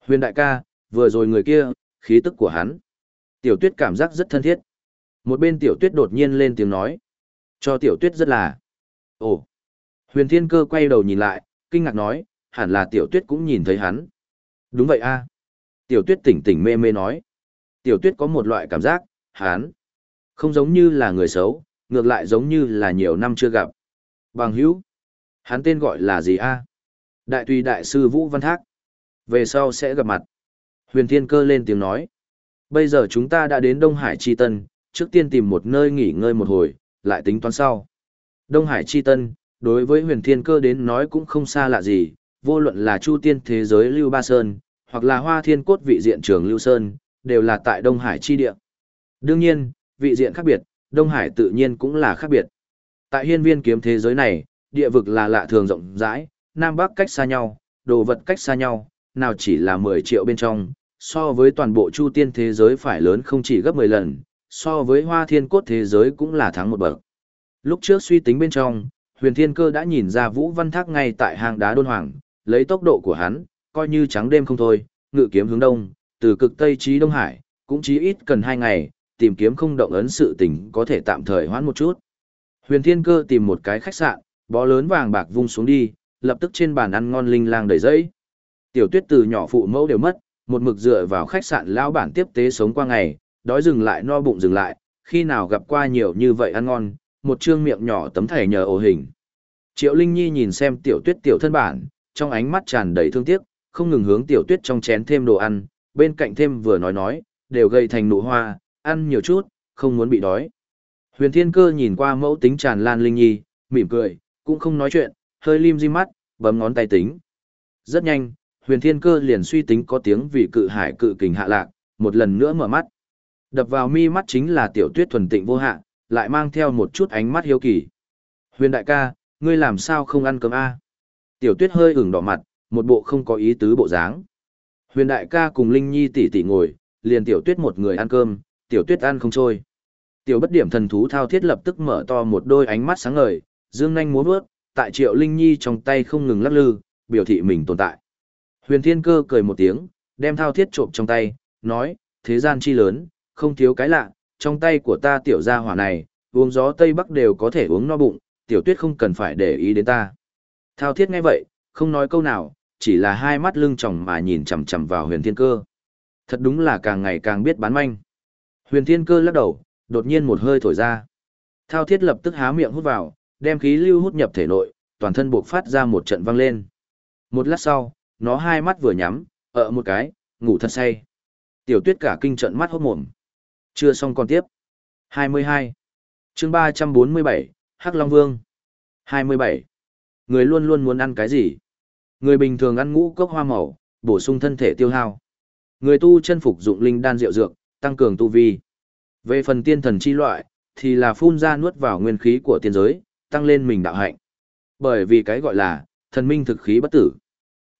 Huyền đại ca, vừa rồi người kia, khí tức của hắn. Tiểu tuyết cảm giác rất thân thiết. Một bên tiểu tuyết đột nhiên lên tiếng nói. Cho tiểu tuyết rất là. Ồ. Huyền thiên cơ quay đầu nhìn lại, kinh ngạc nói, hẳn là tiểu tuyết cũng nhìn thấy hắn. Đúng vậy a Tiểu tuyết tỉnh tỉnh mê mê nói. Tiểu tuyết có một loại cảm giác, hán. Không giống như là người xấu, ngược lại giống như là nhiều năm chưa gặp. Bằng hữu. Hắn tên gọi là gì a? Đại tùy đại sư Vũ Văn Thác. Về sau sẽ gặp mặt. Huyền Thiên Cơ lên tiếng nói. Bây giờ chúng ta đã đến Đông Hải Chi Tân, trước tiên tìm một nơi nghỉ ngơi một hồi, lại tính toán sau. Đông Hải Chi Tân, đối với huyền thiên cơ đến nói cũng không xa lạ gì, vô luận là Chu Tiên thế giới Lưu Ba Sơn, hoặc là Hoa Thiên Cốt vị diện trường Lưu Sơn, đều là tại Đông Hải chi địa. Đương nhiên, vị diện khác biệt, Đông Hải tự nhiên cũng là khác biệt. Tại hiên viên kiếm thế giới này, địa vực là lạ thường rộng rãi, Nam Bắc cách xa nhau, đồ vật cách xa nhau, nào chỉ là 10 triệu bên trong, so với toàn bộ Chu Tiên thế giới phải lớn không chỉ gấp 10 lần, so với Hoa Thiên Cốt thế giới cũng là thắng một bậc. Lúc trước suy tính bên trong, huyền thiên cơ đã nhìn ra Vũ Văn Thác ngay tại hang đá đôn hoàng, lấy tốc độ của hắn, coi như trắng đêm không thôi, ngự kiếm hướng đông, từ cực Tây chí Đông Hải, cũng chí ít cần hai ngày, tìm kiếm không động ấn sự tình có thể tạm thời hoãn một chút. Huyền Thiên Cơ tìm một cái khách sạn, bó lớn vàng bạc vung xuống đi, lập tức trên bàn ăn ngon linh lang đầy dẫy. Tiểu Tuyết từ nhỏ phụ mẫu đều mất, một mực dựa vào khách sạn lão bản tiếp tế sống qua ngày, đói dừng lại no bụng dừng lại, khi nào gặp qua nhiều như vậy ăn ngon, một trương miệng nhỏ tấm thẻ nhờ ổ hình. Triệu Linh Nhi nhìn xem Tiểu Tuyết tiểu thân bản, trong ánh mắt tràn đầy thương tiếc, không ngừng hướng Tiểu Tuyết trong chén thêm đồ ăn, bên cạnh thêm vừa nói nói, đều gây thành nụ hoa, ăn nhiều chút, không muốn bị đói. Huyền Thiên Cơ nhìn qua mẫu tính tràn lan Linh Nhi, mỉm cười, cũng không nói chuyện, hơi lim di mắt, bấm ngón tay tính. Rất nhanh, Huyền Thiên Cơ liền suy tính có tiếng vì cự hải cự kình hạ lạc, một lần nữa mở mắt. Đập vào mi mắt chính là tiểu tuyết thuần tịnh vô hạ, lại mang theo một chút ánh mắt hiếu kỳ. Huyền đại ca, ngươi làm sao không ăn cơm a? Tiểu tuyết hơi ửng đỏ mặt, một bộ không có ý tứ bộ dáng. Huyền đại ca cùng Linh Nhi tỷ tỷ ngồi, liền tiểu tuyết một người ăn cơm, tiểu tuyết ăn không trôi. Tiểu bất điểm thần thú thao thiết lập tức mở to một đôi ánh mắt sáng ngời, dương nhanh múa bước, tại triệu Linh Nhi trong tay không ngừng lắc lư, biểu thị mình tồn tại. Huyền thiên cơ cười một tiếng, đem thao thiết trộm trong tay, nói, thế gian chi lớn, không thiếu cái lạ, trong tay của ta tiểu gia hỏa này, uống gió Tây Bắc đều có thể uống no bụng, tiểu tuyết không cần phải để ý đến ta. Thao thiết nghe vậy, không nói câu nào, chỉ là hai mắt lưng tròng mà nhìn chằm chằm vào huyền thiên cơ. Thật đúng là càng ngày càng biết bán manh. Huyền thiên cơ lắc đầu, đột nhiên một hơi thổi ra. Thao thiết lập tức há miệng hút vào, đem khí lưu hút nhập thể nội, toàn thân buộc phát ra một trận vang lên. Một lát sau, nó hai mắt vừa nhắm, ở một cái, ngủ thật say. Tiểu tuyết cả kinh trận mắt hốt mồm. Chưa xong còn tiếp. 22. chương 347, Hắc Long Vương. 27. Người luôn luôn muốn ăn cái gì? Người bình thường ăn ngũ cốc hoa màu, bổ sung thân thể tiêu hao. Người tu chân phục dụng linh đan rượu dược, tăng cường tu vi. Về phần tiên thần chi loại, thì là phun ra nuốt vào nguyên khí của tiên giới, tăng lên mình đạo hạnh. Bởi vì cái gọi là, thần minh thực khí bất tử.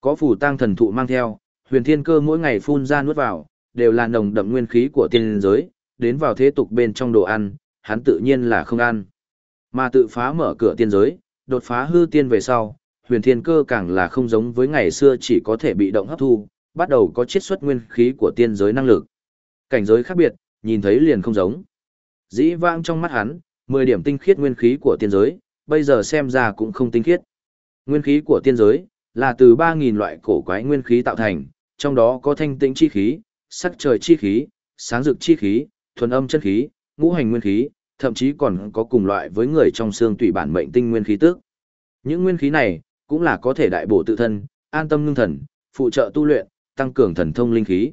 Có phù tăng thần thụ mang theo, huyền thiên cơ mỗi ngày phun ra nuốt vào, đều là nồng đậm nguyên khí của tiên giới, đến vào thế tục bên trong đồ ăn, hắn tự nhiên là không ăn. Mà tự phá mở cửa tiên giới, đột phá hư tiên về sau, huyền thiên cơ càng là không giống với ngày xưa chỉ có thể bị động hấp thu, bắt đầu có chiết xuất nguyên khí của tiên giới năng lực. Cảnh giới khác biệt, nhìn thấy liền không giống. Dĩ vãng trong mắt hắn, 10 điểm tinh khiết nguyên khí của tiên giới, bây giờ xem ra cũng không tinh khiết. Nguyên khí của tiên giới là từ 3000 loại cổ quái nguyên khí tạo thành, trong đó có thanh tĩnh chi khí, sắc trời chi khí, sáng rực chi khí, thuần âm chân khí, ngũ hành nguyên khí, thậm chí còn có cùng loại với người trong xương tủy bản mệnh tinh nguyên khí tức. Những nguyên khí này cũng là có thể đại bổ tự thân, an tâm ngưng thần, phụ trợ tu luyện, tăng cường thần thông linh khí.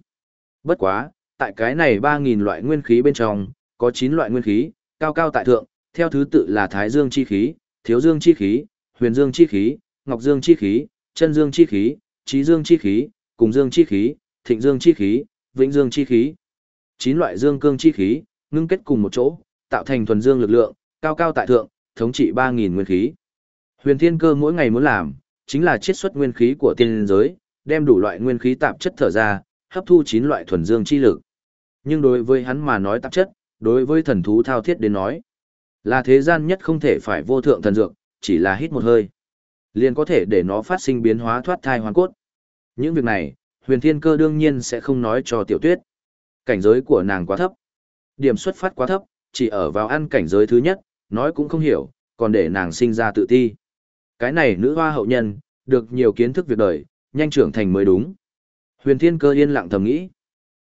Bất quá, tại cái này 3000 loại nguyên khí bên trong, có 9 loại nguyên khí, cao cao tại thượng, theo thứ tự là Thái Dương chi khí, Thiếu Dương chi khí, Huyền Dương chi khí, Ngọc Dương chi khí, Chân Dương chi khí, Trí Dương chi khí, Cùng Dương chi khí, Thịnh Dương chi khí, Vĩnh Dương chi khí. 9 loại dương cương chi khí, ngưng kết cùng một chỗ, tạo thành thuần dương lực lượng, cao cao tại thượng, thống trị 3000 nguyên khí. Huyền Thiên Cơ mỗi ngày muốn làm, chính là chiết xuất nguyên khí của tiên giới, đem đủ loại nguyên khí tạp chất thở ra, hấp thu 9 loại thuần dương chi lực. Nhưng đối với hắn mà nói tạp chất, đối với thần thú thao thiết đến nói, là thế gian nhất không thể phải vô thượng thần dược, chỉ là hít một hơi, liền có thể để nó phát sinh biến hóa thoát thai hoàn cốt. Những việc này, huyền thiên cơ đương nhiên sẽ không nói cho tiểu tuyết. Cảnh giới của nàng quá thấp. Điểm xuất phát quá thấp, chỉ ở vào ăn cảnh giới thứ nhất, nói cũng không hiểu, còn để nàng sinh ra tự ti. Cái này nữ hoa hậu nhân, được nhiều kiến thức việc đời, nhanh trưởng thành mới đúng. Huyền thiên cơ yên lặng thầm nghĩ.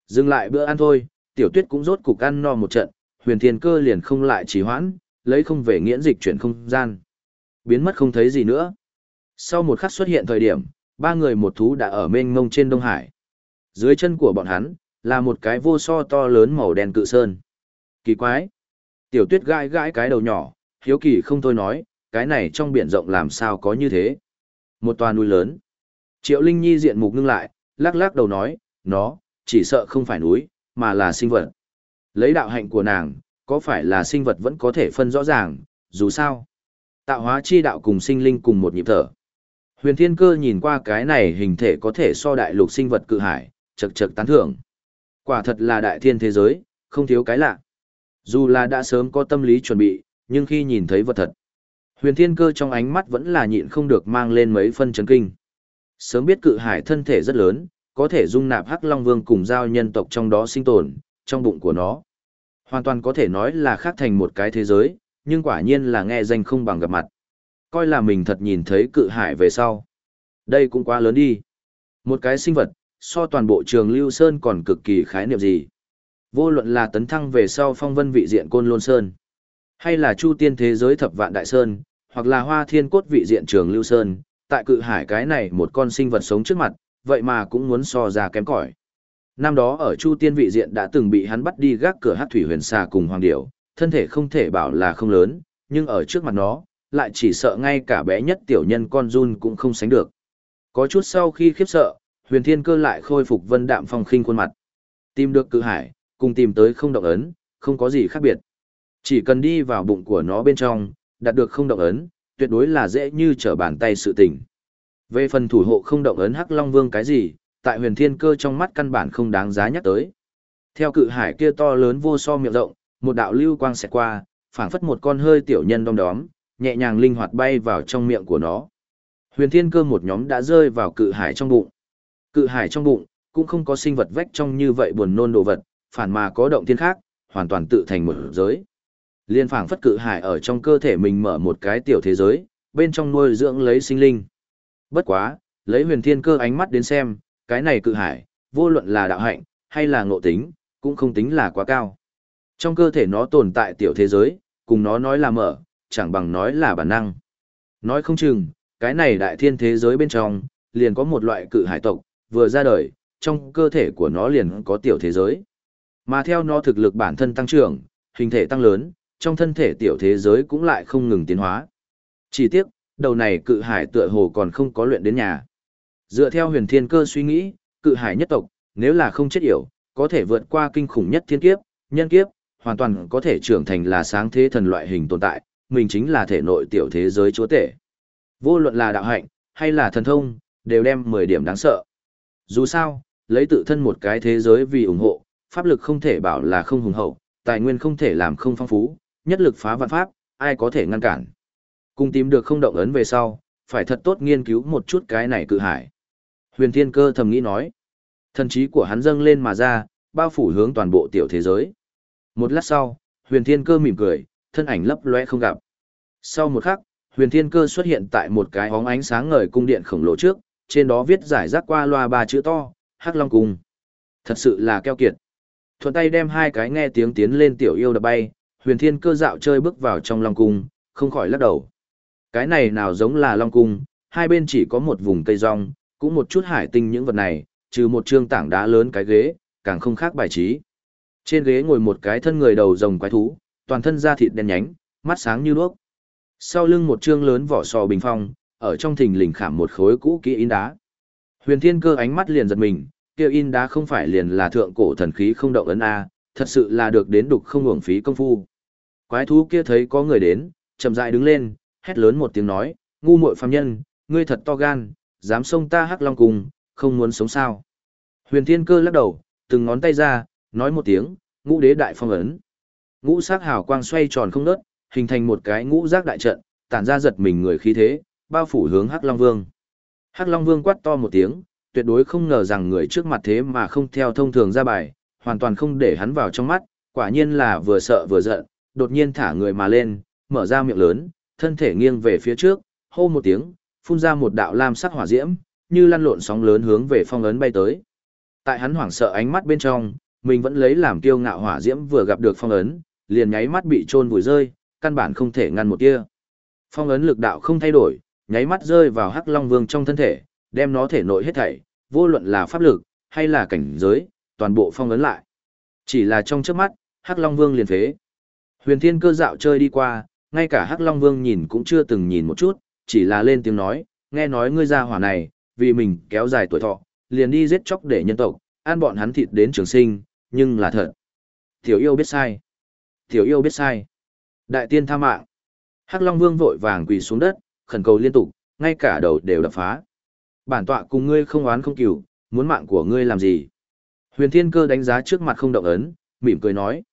Dừng lại bữa ăn thôi, tiểu tuyết cũng rốt cục ăn no một trận, huyền thiên cơ liền không lại trì hoãn, lấy không về nghiễn dịch chuyển không gian. Biến mất không thấy gì nữa. Sau một khắc xuất hiện thời điểm, ba người một thú đã ở mênh mông trên Đông Hải. Dưới chân của bọn hắn, là một cái vô so to lớn màu đen cự sơn. Kỳ quái. Tiểu tuyết gãi gãi cái đầu nhỏ, hiếu kỳ không thôi nói, cái này trong biển rộng làm sao có như thế. Một tòa núi lớn. Triệu Linh Nhi diện mục ngưng lại, lắc lắc đầu nói, nó, chỉ sợ không phải núi, mà là sinh vật. Lấy đạo hạnh của nàng, có phải là sinh vật vẫn có thể phân rõ ràng, dù sao. Tạo hóa chi đạo cùng sinh linh cùng một nhịp thở. Huyền Thiên Cơ nhìn qua cái này hình thể có thể so đại lục sinh vật cự hải, chật chật tán thưởng. Quả thật là đại thiên thế giới, không thiếu cái lạ. Dù là đã sớm có tâm lý chuẩn bị, nhưng khi nhìn thấy vật thật, Huyền Thiên Cơ trong ánh mắt vẫn là nhịn không được mang lên mấy phân chấn kinh. Sớm biết cự hải thân thể rất lớn, có thể dung nạp Hắc Long Vương cùng giao nhân tộc trong đó sinh tồn, trong bụng của nó. Hoàn toàn có thể nói là khác thành một cái thế giới, nhưng quả nhiên là nghe danh không bằng gặp mặt. Coi là mình thật nhìn thấy cự hải về sau. Đây cũng quá lớn đi. Một cái sinh vật, so toàn bộ trường Lưu Sơn còn cực kỳ khái niệm gì. Vô luận là tấn thăng về sau phong vân vị diện Côn Lôn Sơn, hay là chu tiên thế giới thập vạn đại sơn, hoặc là hoa thiên cốt vị diện trường Lưu Sơn, tại cự hải cái này một con sinh vật sống trước mặt, vậy mà cũng muốn so ra kém cỏi. Năm đó ở Chu Tiên vị diện đã từng bị hắn bắt đi gác cửa Hát thủy huyền xà cùng hoàng điểu, thân thể không thể bảo là không lớn, nhưng ở trước mặt nó, lại chỉ sợ ngay cả bé nhất tiểu nhân con run cũng không sánh được. Có chút sau khi khiếp sợ, huyền thiên cơ lại khôi phục vân đạm phong khinh khuôn mặt. Tìm được cự hải, cùng tìm tới không động ấn, không có gì khác biệt. Chỉ cần đi vào bụng của nó bên trong, đạt được không động ấn, tuyệt đối là dễ như trở bàn tay sự tình. Về phần thủ hộ không động ấn Hắc Long Vương cái gì, tại huyền thiên cơ trong mắt căn bản không đáng giá nhắc tới. Theo cự hải kia to lớn vô so miệng rộng, một đạo lưu quang xẹt qua, phảng phất một con hơi tiểu nhân đom đóm, nhẹ nhàng linh hoạt bay vào trong miệng của nó. Huyền thiên cơ một nhóm đã rơi vào cự hải trong bụng. Cự hải trong bụng, cũng không có sinh vật vách trong như vậy buồn nôn đồ vật, phản mà có động thiên khác, hoàn toàn tự thành một giới. Liên phảng phất cự hải ở trong cơ thể mình mở một cái tiểu thế giới, bên trong nuôi dưỡng lấy sinh linh. Bất quá, lấy huyền thiên cơ ánh mắt đến xem, cái này cự hải, vô luận là đạo hạnh, hay là ngộ tính, cũng không tính là quá cao. Trong cơ thể nó tồn tại tiểu thế giới, cùng nó nói là mở, chẳng bằng nói là bản năng. Nói không chừng, cái này đại thiên thế giới bên trong, liền có một loại cự hải tộc, vừa ra đời, trong cơ thể của nó liền có tiểu thế giới. Mà theo nó thực lực bản thân tăng trưởng, hình thể tăng lớn, trong thân thể tiểu thế giới cũng lại không ngừng tiến hóa. Chỉ tiếc, đầu này cự hải tựa hồ còn không có luyện đến nhà. Dựa theo huyền thiên cơ suy nghĩ, cự hải nhất tộc, nếu là không chết yểu, có thể vượt qua kinh khủng nhất thiên kiếp, nhân kiếp, hoàn toàn có thể trưởng thành là sáng thế thần loại hình tồn tại, mình chính là thể nội tiểu thế giới chúa tể. Vô luận là đạo hạnh, hay là thần thông, đều đem 10 điểm đáng sợ. Dù sao, lấy tự thân một cái thế giới vì ủng hộ, pháp lực không thể bảo là không hùng hậu, tài nguyên không thể làm không phong phú, nhất lực phá vạn pháp, ai có thể ngăn cản. Cùng tìm được không động ấn về sau, phải thật tốt nghiên cứu một chút cái này cự hải. Huyền Thiên Cơ thầm nghĩ nói. Thần trí của hắn dâng lên mà ra, bao phủ hướng toàn bộ tiểu thế giới. Một lát sau, Huyền Thiên Cơ mỉm cười, thân ảnh lấp lóe không gặp. Sau một khắc, Huyền Thiên Cơ xuất hiện tại một cái hóng ánh sáng ngời cung điện khổng lồ trước, trên đó viết giải rác qua loa ba chữ to, Hắc Long Cung. Thật sự là keo kiệt. Thuận tay đem hai cái nghe tiếng tiến lên tiểu yêu đập bay, Huyền Thiên Cơ dạo chơi bước vào trong Long Cung, không khỏi lắc đầu. Cái này nào giống là Long Cung, hai bên chỉ có một vùng cây rong, cũng một chút hải tinh những vật này, trừ một trương tảng đá lớn cái ghế, càng không khác bài trí. Trên ghế ngồi một cái thân người đầu rồng quái thú, toàn thân da thịt đen nhánh, mắt sáng như đuốc. Sau lưng một trương lớn vỏ sò bình phong, ở trong thình lình khảm một khối cũ kỹ in đá. Huyền Thiên Cơ ánh mắt liền giật mình, kia in đá không phải liền là thượng cổ thần khí không động ấn a, thật sự là được đến đục không uổng phí công phu. Quái thú kia thấy có người đến, chậm rãi đứng lên, hét lớn một tiếng nói, ngu muội phàm nhân, ngươi thật to gan, dám xông ta hắc long cùng, không muốn sống sao. Huyền thiên cơ lắc đầu, từng ngón tay ra, nói một tiếng, ngũ đế đại phong ấn. Ngũ sắc hào quang xoay tròn không nớt, hình thành một cái ngũ giác đại trận, tản ra giật mình người khí thế, bao phủ hướng hắc long vương. Hắc long vương quát to một tiếng, tuyệt đối không ngờ rằng người trước mặt thế mà không theo thông thường ra bài, hoàn toàn không để hắn vào trong mắt, quả nhiên là vừa sợ vừa giận, đột nhiên thả người mà lên, mở ra miệng lớn, thân thể nghiêng về phía trước, hô một tiếng, phun ra một đạo lam sắc hỏa diễm, như lăn lộn sóng lớn hướng về phong ấn bay tới. Tại hắn hoảng sợ ánh mắt bên trong, mình vẫn lấy làm kiêu ngạo hỏa diễm vừa gặp được phong ấn, liền nháy mắt bị trôn vùi rơi, căn bản không thể ngăn một tia. Phong ấn lực đạo không thay đổi, nháy mắt rơi vào Hắc Long Vương trong thân thể, đem nó thể nội hết thảy, vô luận là pháp lực hay là cảnh giới, toàn bộ phong ấn lại. Chỉ là trong chớp mắt, Hắc Long Vương liền phế. Huyền Thiên Cơ dạo chơi đi qua, ngay cả Hắc Long Vương nhìn cũng chưa từng nhìn một chút, chỉ là lên tiếng nói, nghe nói ngươi ra hỏa này, vì mình kéo dài tuổi thọ, liền đi giết chóc để nhân tộc, ăn bọn hắn thịt đến trường sinh, nhưng là thật. Tiểu yêu biết sai. Tiểu yêu biết sai. Đại tiên tha mạng. Hắc Long Vương vội vàng quỳ xuống đất, khẩn cầu liên tục, ngay cả đầu đều đập phá. Bản tọa cùng ngươi không oán không cửu, muốn mạng của ngươi làm gì? Huyền Thiên Cơ đánh giá trước mặt không động ấn, mỉm cười nói.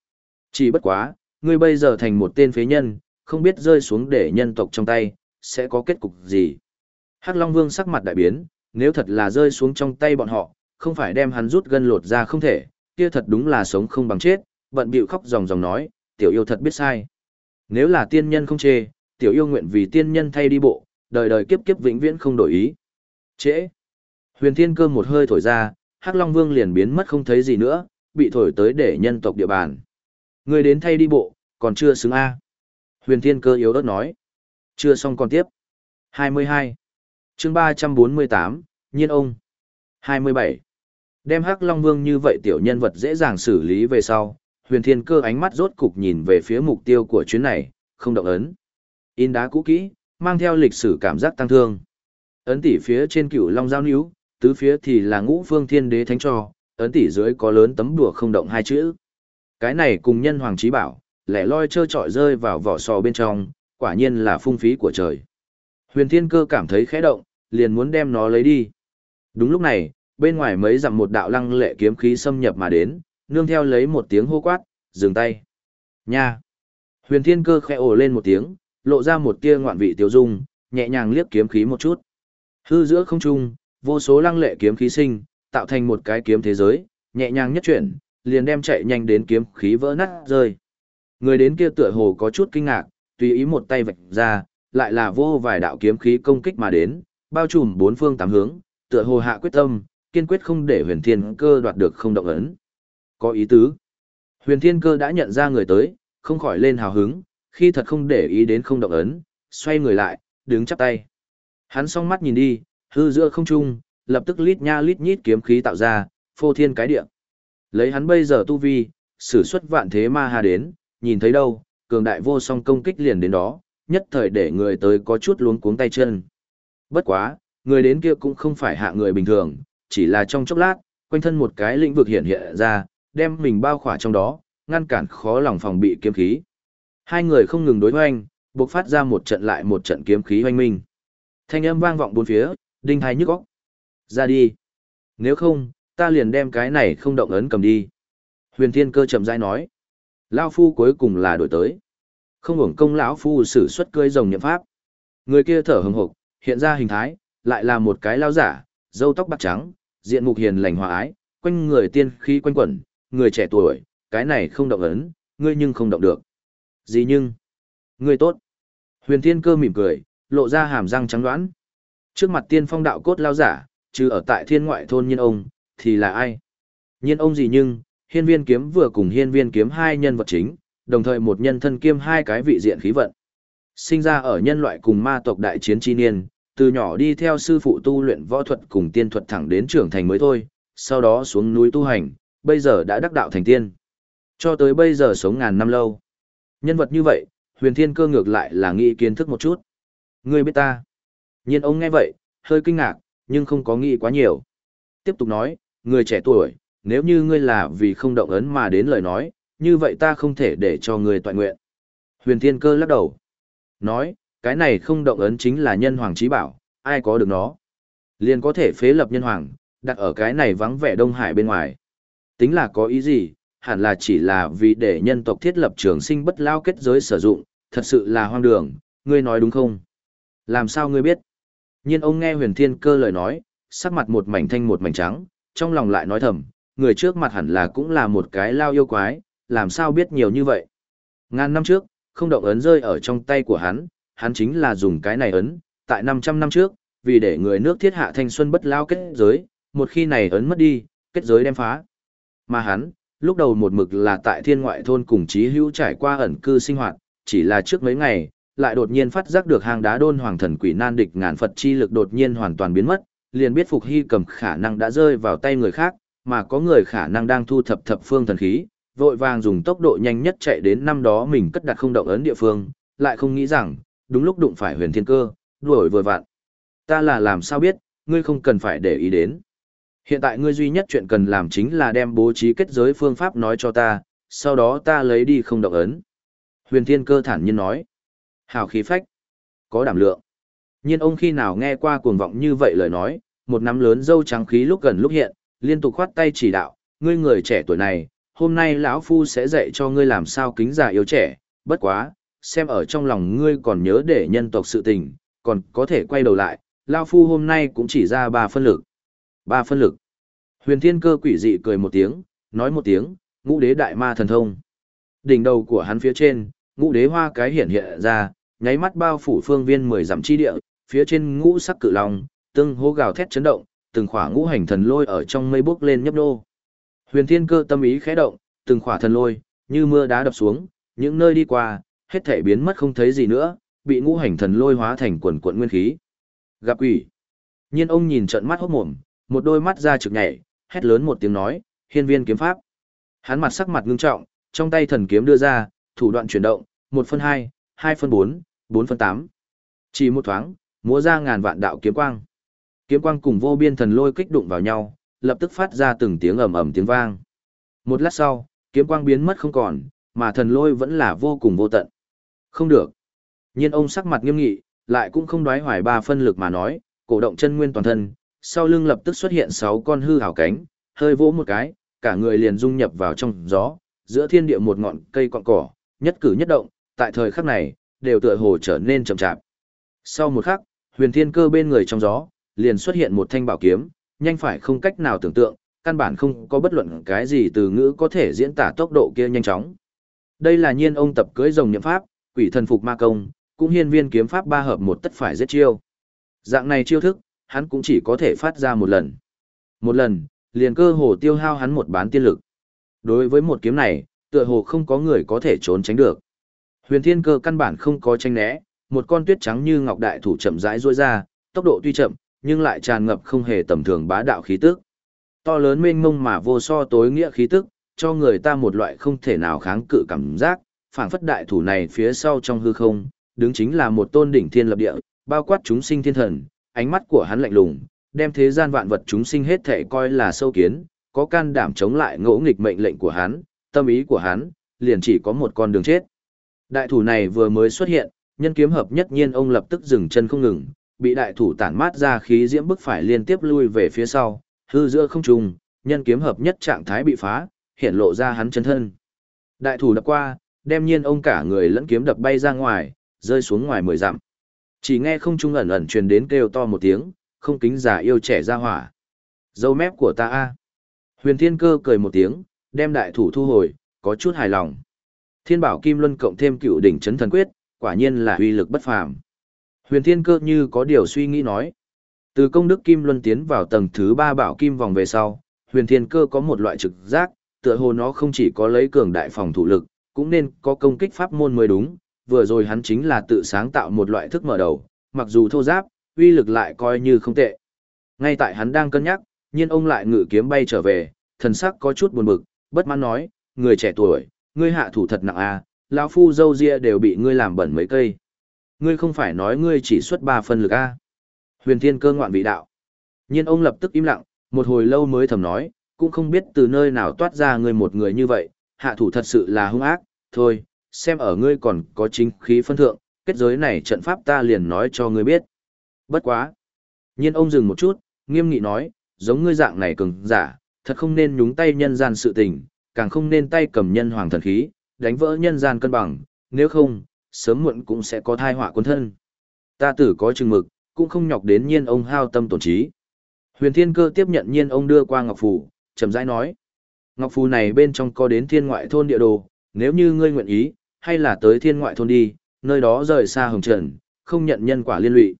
Chỉ bất quá, ngươi bây giờ thành một tên phế nhân, không biết rơi xuống để nhân tộc trong tay, sẽ có kết cục gì. Hắc Long Vương sắc mặt đại biến, nếu thật là rơi xuống trong tay bọn họ, không phải đem hắn rút gân lột ra không thể, kia thật đúng là sống không bằng chết, bận bịu khóc ròng ròng nói, tiểu yêu thật biết sai. Nếu là tiên nhân không chê, tiểu yêu nguyện vì tiên nhân thay đi bộ, đời đời kiếp kiếp vĩnh viễn không đổi ý. Trễ. Huyền Thiên Cơ một hơi thổi ra, Hắc Long Vương liền biến mất không thấy gì nữa, bị thổi tới để nhân tộc địa bàn. Người đến thay đi bộ, còn chưa xứng A. Huyền Thiên Cơ yếu ớt nói. Chưa xong còn tiếp. 22. chương 348, Nhiên ông. 27. Đem Hắc Long Vương như vậy tiểu nhân vật dễ dàng xử lý về sau, Huyền Thiên Cơ ánh mắt rốt cục nhìn về phía mục tiêu của chuyến này, không động ấn. In đá cũ kỹ, mang theo lịch sử cảm giác tăng thương. Ấn tỷ phía trên cựu long giao níu, tứ phía thì là ngũ phương thiên đế thánh trò, ấn tỷ dưới có lớn tấm đùa không động hai chữ. Cái này cùng nhân hoàng trí bảo, lẻ loi trơ trọi rơi vào vỏ sò bên trong, quả nhiên là phung phí của trời. Huyền thiên cơ cảm thấy khẽ động, liền muốn đem nó lấy đi. Đúng lúc này, bên ngoài mấy dặm một đạo lăng lệ kiếm khí xâm nhập mà đến, nương theo lấy một tiếng hô quát, dừng tay. Nha! Huyền thiên cơ khẽ ồ lên một tiếng, lộ ra một tia ngoạn vị tiêu dung, nhẹ nhàng liếc kiếm khí một chút. Hư giữa không trung, vô số lăng lệ kiếm khí sinh, tạo thành một cái kiếm thế giới, nhẹ nhàng nhất chuyển, liền đem chạy nhanh đến kiếm khí vỡ nát rơi. Người đến kia tựa hồ có chút kinh ngạc, tùy ý một tay vạch ra, lại là vô vài đạo kiếm khí công kích mà đến, bao trùm bốn phương tám hướng, tựa hồ hạ quyết tâm, kiên quyết không để huyền thiên cơ đoạt được không động ấn. Có ý tứ. Huyền thiên cơ đã nhận ra người tới, không khỏi lên hào hứng, khi thật không để ý đến không động ấn, xoay người lại, đứng chắp tay. Hắn song mắt nhìn đi, hư giữa không trung, lập tức lít nha lít nhít kiếm khí tạo ra, phô thiên cái địa. Lấy hắn bây giờ tu vi, sử xuất vạn thế ma hà đến, nhìn thấy đâu, cường đại vô song công kích liền đến đó, nhất thời để người tới có chút luống cuống tay chân. Bất quá, người đến kia cũng không phải hạ người bình thường, chỉ là trong chốc lát, quanh thân một cái lĩnh vực hiện hiện ra, đem mình bao khỏa trong đó, ngăn cản khó lòng phòng bị kiếm khí. Hai người không ngừng đối hoanh, bộc phát ra một trận lại một trận kiếm khí hoanh minh. Thanh âm vang vọng bốn phía, đinh hai nhức óc. Ra đi. Nếu không, ta liền đem cái này không động ấn cầm đi. Huyền Thiên Cơ chậm rãi nói. Lão phu cuối cùng là đổi tới. Không hưởng công lão phu sử xuất cơi rồng niệm pháp. Người kia thở hừng hực, hiện ra hình thái, lại là một cái lão giả, râu tóc bạc trắng, diện mục hiền lành hòa ái, quanh người tiên khí quanh quẩn, người trẻ tuổi, cái này không động ấn, ngươi nhưng không động được. Gì nhưng? Ngươi tốt. Huyền Thiên Cơ mỉm cười, lộ ra hàm răng trắng đoán. Trước mặt tiên phong đạo cốt lao giả, trừ ở tại thiên ngoại thôn nhân ông, thì là ai? Nhiên ông gì nhưng, hiên viên kiếm vừa cùng hiên viên kiếm hai nhân vật chính, đồng thời một nhân thân kiêm hai cái vị diện khí vận. Sinh ra ở nhân loại cùng ma tộc đại chiến chi niên, từ nhỏ đi theo sư phụ tu luyện võ thuật cùng tiên thuật thẳng đến trưởng thành mới thôi, sau đó xuống núi tu hành, bây giờ đã đắc đạo thành tiên. Cho tới bây giờ sống ngàn năm lâu. Nhân vật như vậy, huyền thiên cơ ngược lại là nghĩ kiến thức một chút. Ngươi biết ta. Nhiên ông nghe vậy, hơi kinh ngạc, nhưng không có nghĩ quá nhiều. Tiếp tục nói, người trẻ tuổi, nếu như ngươi là vì không động ấn mà đến lời nói, như vậy ta không thể để cho ngươi toàn nguyện. Huyền Thiên Cơ lắc đầu. Nói, cái này không động ấn chính là nhân hoàng trí bảo, ai có được nó. Liền có thể phế lập nhân hoàng, đặt ở cái này vắng vẻ Đông Hải bên ngoài. Tính là có ý gì, hẳn là chỉ là vì để nhân tộc thiết lập trường sinh bất lao kết giới sử dụng, thật sự là hoang đường, ngươi nói đúng không? Làm sao ngươi biết? Nhiên ông nghe huyền thiên cơ lời nói, sắc mặt một mảnh thanh một mảnh trắng, trong lòng lại nói thầm, người trước mặt hẳn là cũng là một cái lao yêu quái, làm sao biết nhiều như vậy? Ngàn năm trước, không động ấn rơi ở trong tay của hắn, hắn chính là dùng cái này ấn, tại 500 năm trước, vì để người nước thiết hạ thanh xuân bất lao kết giới, một khi này ấn mất đi, kết giới đem phá. Mà hắn, lúc đầu một mực là tại thiên ngoại thôn cùng chí hữu trải qua ẩn cư sinh hoạt, chỉ là trước mấy ngày, lại đột nhiên phát giác được hang đá đôn hoàng thần quỷ nan địch ngàn Phật chi lực đột nhiên hoàn toàn biến mất, liền biết Phục Hy cầm khả năng đã rơi vào tay người khác, mà có người khả năng đang thu thập thập phương thần khí, vội vàng dùng tốc độ nhanh nhất chạy đến năm đó mình cất đặt không động ấn địa phương, lại không nghĩ rằng, đúng lúc đụng phải huyền thiên cơ, đuổi vừa vặn. Ta là làm sao biết, ngươi không cần phải để ý đến. Hiện tại ngươi duy nhất chuyện cần làm chính là đem bố trí kết giới phương pháp nói cho ta, sau đó ta lấy đi không động ấn. Huyền thiên cơ thản nhiên nói. Hào khí phách. Có đảm lượng. Nhiên ông khi nào nghe qua cuồng vọng như vậy lời nói, một nắm lớn dâu trắng khí lúc gần lúc hiện, liên tục khoát tay chỉ đạo, ngươi người trẻ tuổi này, hôm nay lão phu sẽ dạy cho ngươi làm sao kính già yêu trẻ, bất quá, xem ở trong lòng ngươi còn nhớ để nhân tộc sự tình, còn có thể quay đầu lại, lão phu hôm nay cũng chỉ ra ba phân lực. Ba phân lực. Huyền thiên cơ quỷ dị cười một tiếng, nói một tiếng, ngũ đế đại ma thần thông. Đỉnh đầu của hắn phía trên, ngũ đế hoa cái hiện hiện ra, nháy mắt bao phủ phương viên mười dặm chi địa, phía trên ngũ sắc cự long, tương hô gào thét chấn động, từng khỏa ngũ hành thần lôi ở trong mây bốc lên nhấp nô. Huyền Thiên Cơ tâm ý khẽ động, từng khỏa thần lôi như mưa đá đập xuống, những nơi đi qua, hết thể biến mất không thấy gì nữa, bị ngũ hành thần lôi hóa thành quần quận nguyên khí. Gặp quỷ. Nhiên ông nhìn trận mắt hốt mồm, một đôi mắt ra trực nhảy, hét lớn một tiếng nói, hiên viên kiếm pháp. Hắn mặt sắc mặt ngưng trọng, trong tay thần kiếm đưa ra, thủ đoạn chuyển động, một phân hai, hai phân bốn, bốn phân tám. Chỉ một thoáng, múa ra ngàn vạn đạo kiếm quang. Kiếm quang cùng vô biên thần lôi kích đụng vào nhau, lập tức phát ra từng tiếng ầm ầm tiếng vang. Một lát sau, kiếm quang biến mất không còn, mà thần lôi vẫn là vô cùng vô tận. Không được. Nhiên ông sắc mặt nghiêm nghị, lại cũng không đoái hoài ba phân lực mà nói, cổ động chân nguyên toàn thân, sau lưng lập tức xuất hiện sáu con hư hảo cánh, hơi vỗ một cái, cả người liền dung nhập vào trong gió, giữa thiên địa một ngọn cây cọn cỏ, nhất cử nhất động, tại thời khắc này, đều tựa hồ trở nên chậm chạp. Sau một khắc, huyền thiên cơ bên người trong gió, liền xuất hiện một thanh bảo kiếm, nhanh phải không cách nào tưởng tượng, căn bản không có bất luận cái gì từ ngữ có thể diễn tả tốc độ kia nhanh chóng. Đây là nhiên ông tập cưới rồng niệm pháp, quỷ thần phục ma công, cũng hiên viên kiếm pháp ba hợp một tất phải giết chiêu. Dạng này chiêu thức, hắn cũng chỉ có thể phát ra một lần. Một lần, liền cơ hồ tiêu hao hắn một bán tiên lực. Đối với một kiếm này, tựa hồ không có người có thể trốn tránh được. Huyền Thiên Cơ căn bản không có tranh né, một con tuyết trắng như ngọc đại thủ chậm rãi duỗi ra, tốc độ tuy chậm, nhưng lại tràn ngập không hề tầm thường bá đạo khí tức. To lớn mênh mông mà vô so tối nghĩa khí tức, cho người ta một loại không thể nào kháng cự cảm giác, phảng phất đại thủ này phía sau trong hư không, đứng chính là một tôn đỉnh thiên lập địa, bao quát chúng sinh thiên thần, ánh mắt của hắn lạnh lùng, đem thế gian vạn vật chúng sinh hết thể coi là sâu kiến, có can đảm chống lại ngỗ nghịch mệnh lệnh của hắn, tâm ý của hắn, liền chỉ có một con đường chết. Đại thủ này vừa mới xuất hiện, nhân kiếm hợp nhất nhiên ông lập tức dừng chân không ngừng, bị đại thủ tản mát ra khí diễm bức phải liên tiếp lui về phía sau, hư giữa không trùng, nhân kiếm hợp nhất trạng thái bị phá, hiện lộ ra hắn chân thân. Đại thủ đập qua, đem nhiên ông cả người lẫn kiếm đập bay ra ngoài, rơi xuống ngoài mười dặm. Chỉ nghe không trung ẩn ẩn truyền đến kêu to một tiếng, không kính giả yêu trẻ ra hỏa. Dâu mép của ta a. Huyền Thiên Cơ cười một tiếng, đem đại thủ thu hồi, có chút hài lòng. Thiên Bảo Kim Luân cộng thêm cựu đỉnh chấn thần quyết, quả nhiên là uy lực bất phàm. Huyền Thiên Cơ như có điều suy nghĩ nói. Từ công đức Kim Luân tiến vào tầng thứ ba bảo kim vòng về sau, Huyền Thiên Cơ có một loại trực giác, tựa hồ nó không chỉ có lấy cường đại phòng thủ lực, cũng nên có công kích pháp môn mới đúng, vừa rồi hắn chính là tự sáng tạo một loại thức mở đầu, mặc dù thô giáp, uy lực lại coi như không tệ. Ngay tại hắn đang cân nhắc, nhiên ông lại ngự kiếm bay trở về, thần sắc có chút buồn bực, bất mãn nói, người trẻ tuổi, ngươi hạ thủ thật nặng à, lão phu dâu ria đều bị ngươi làm bẩn mấy cây. Ngươi không phải nói ngươi chỉ xuất ba phân lực a, Huyền thiên cơ ngoạn vị đạo. Nhiên ông lập tức im lặng, một hồi lâu mới thầm nói, cũng không biết từ nơi nào toát ra ngươi một người như vậy, hạ thủ thật sự là hung ác, thôi, xem ở ngươi còn có chính khí phân thượng, kết giới này trận pháp ta liền nói cho ngươi biết. Bất quá. Nhiên ông dừng một chút, nghiêm nghị nói, giống ngươi dạng này cường giả, thật không nên nhúng tay nhân gian sự tình, càng không nên tay cầm nhân hoàng thần khí, đánh vỡ nhân gian cân bằng, nếu không, sớm muộn cũng sẽ có thai họa quân thân. Ta tử có chừng mực, cũng không nhọc đến nhiên ông hao tâm tổn trí. Huyền Thiên Cơ tiếp nhận nhiên ông đưa qua Ngọc Phù, chậm rãi nói. Ngọc Phù này bên trong có đến thiên ngoại thôn địa đồ, nếu như ngươi nguyện ý, hay là tới thiên ngoại thôn đi, nơi đó rời xa hồng trần, không nhận nhân quả liên lụy.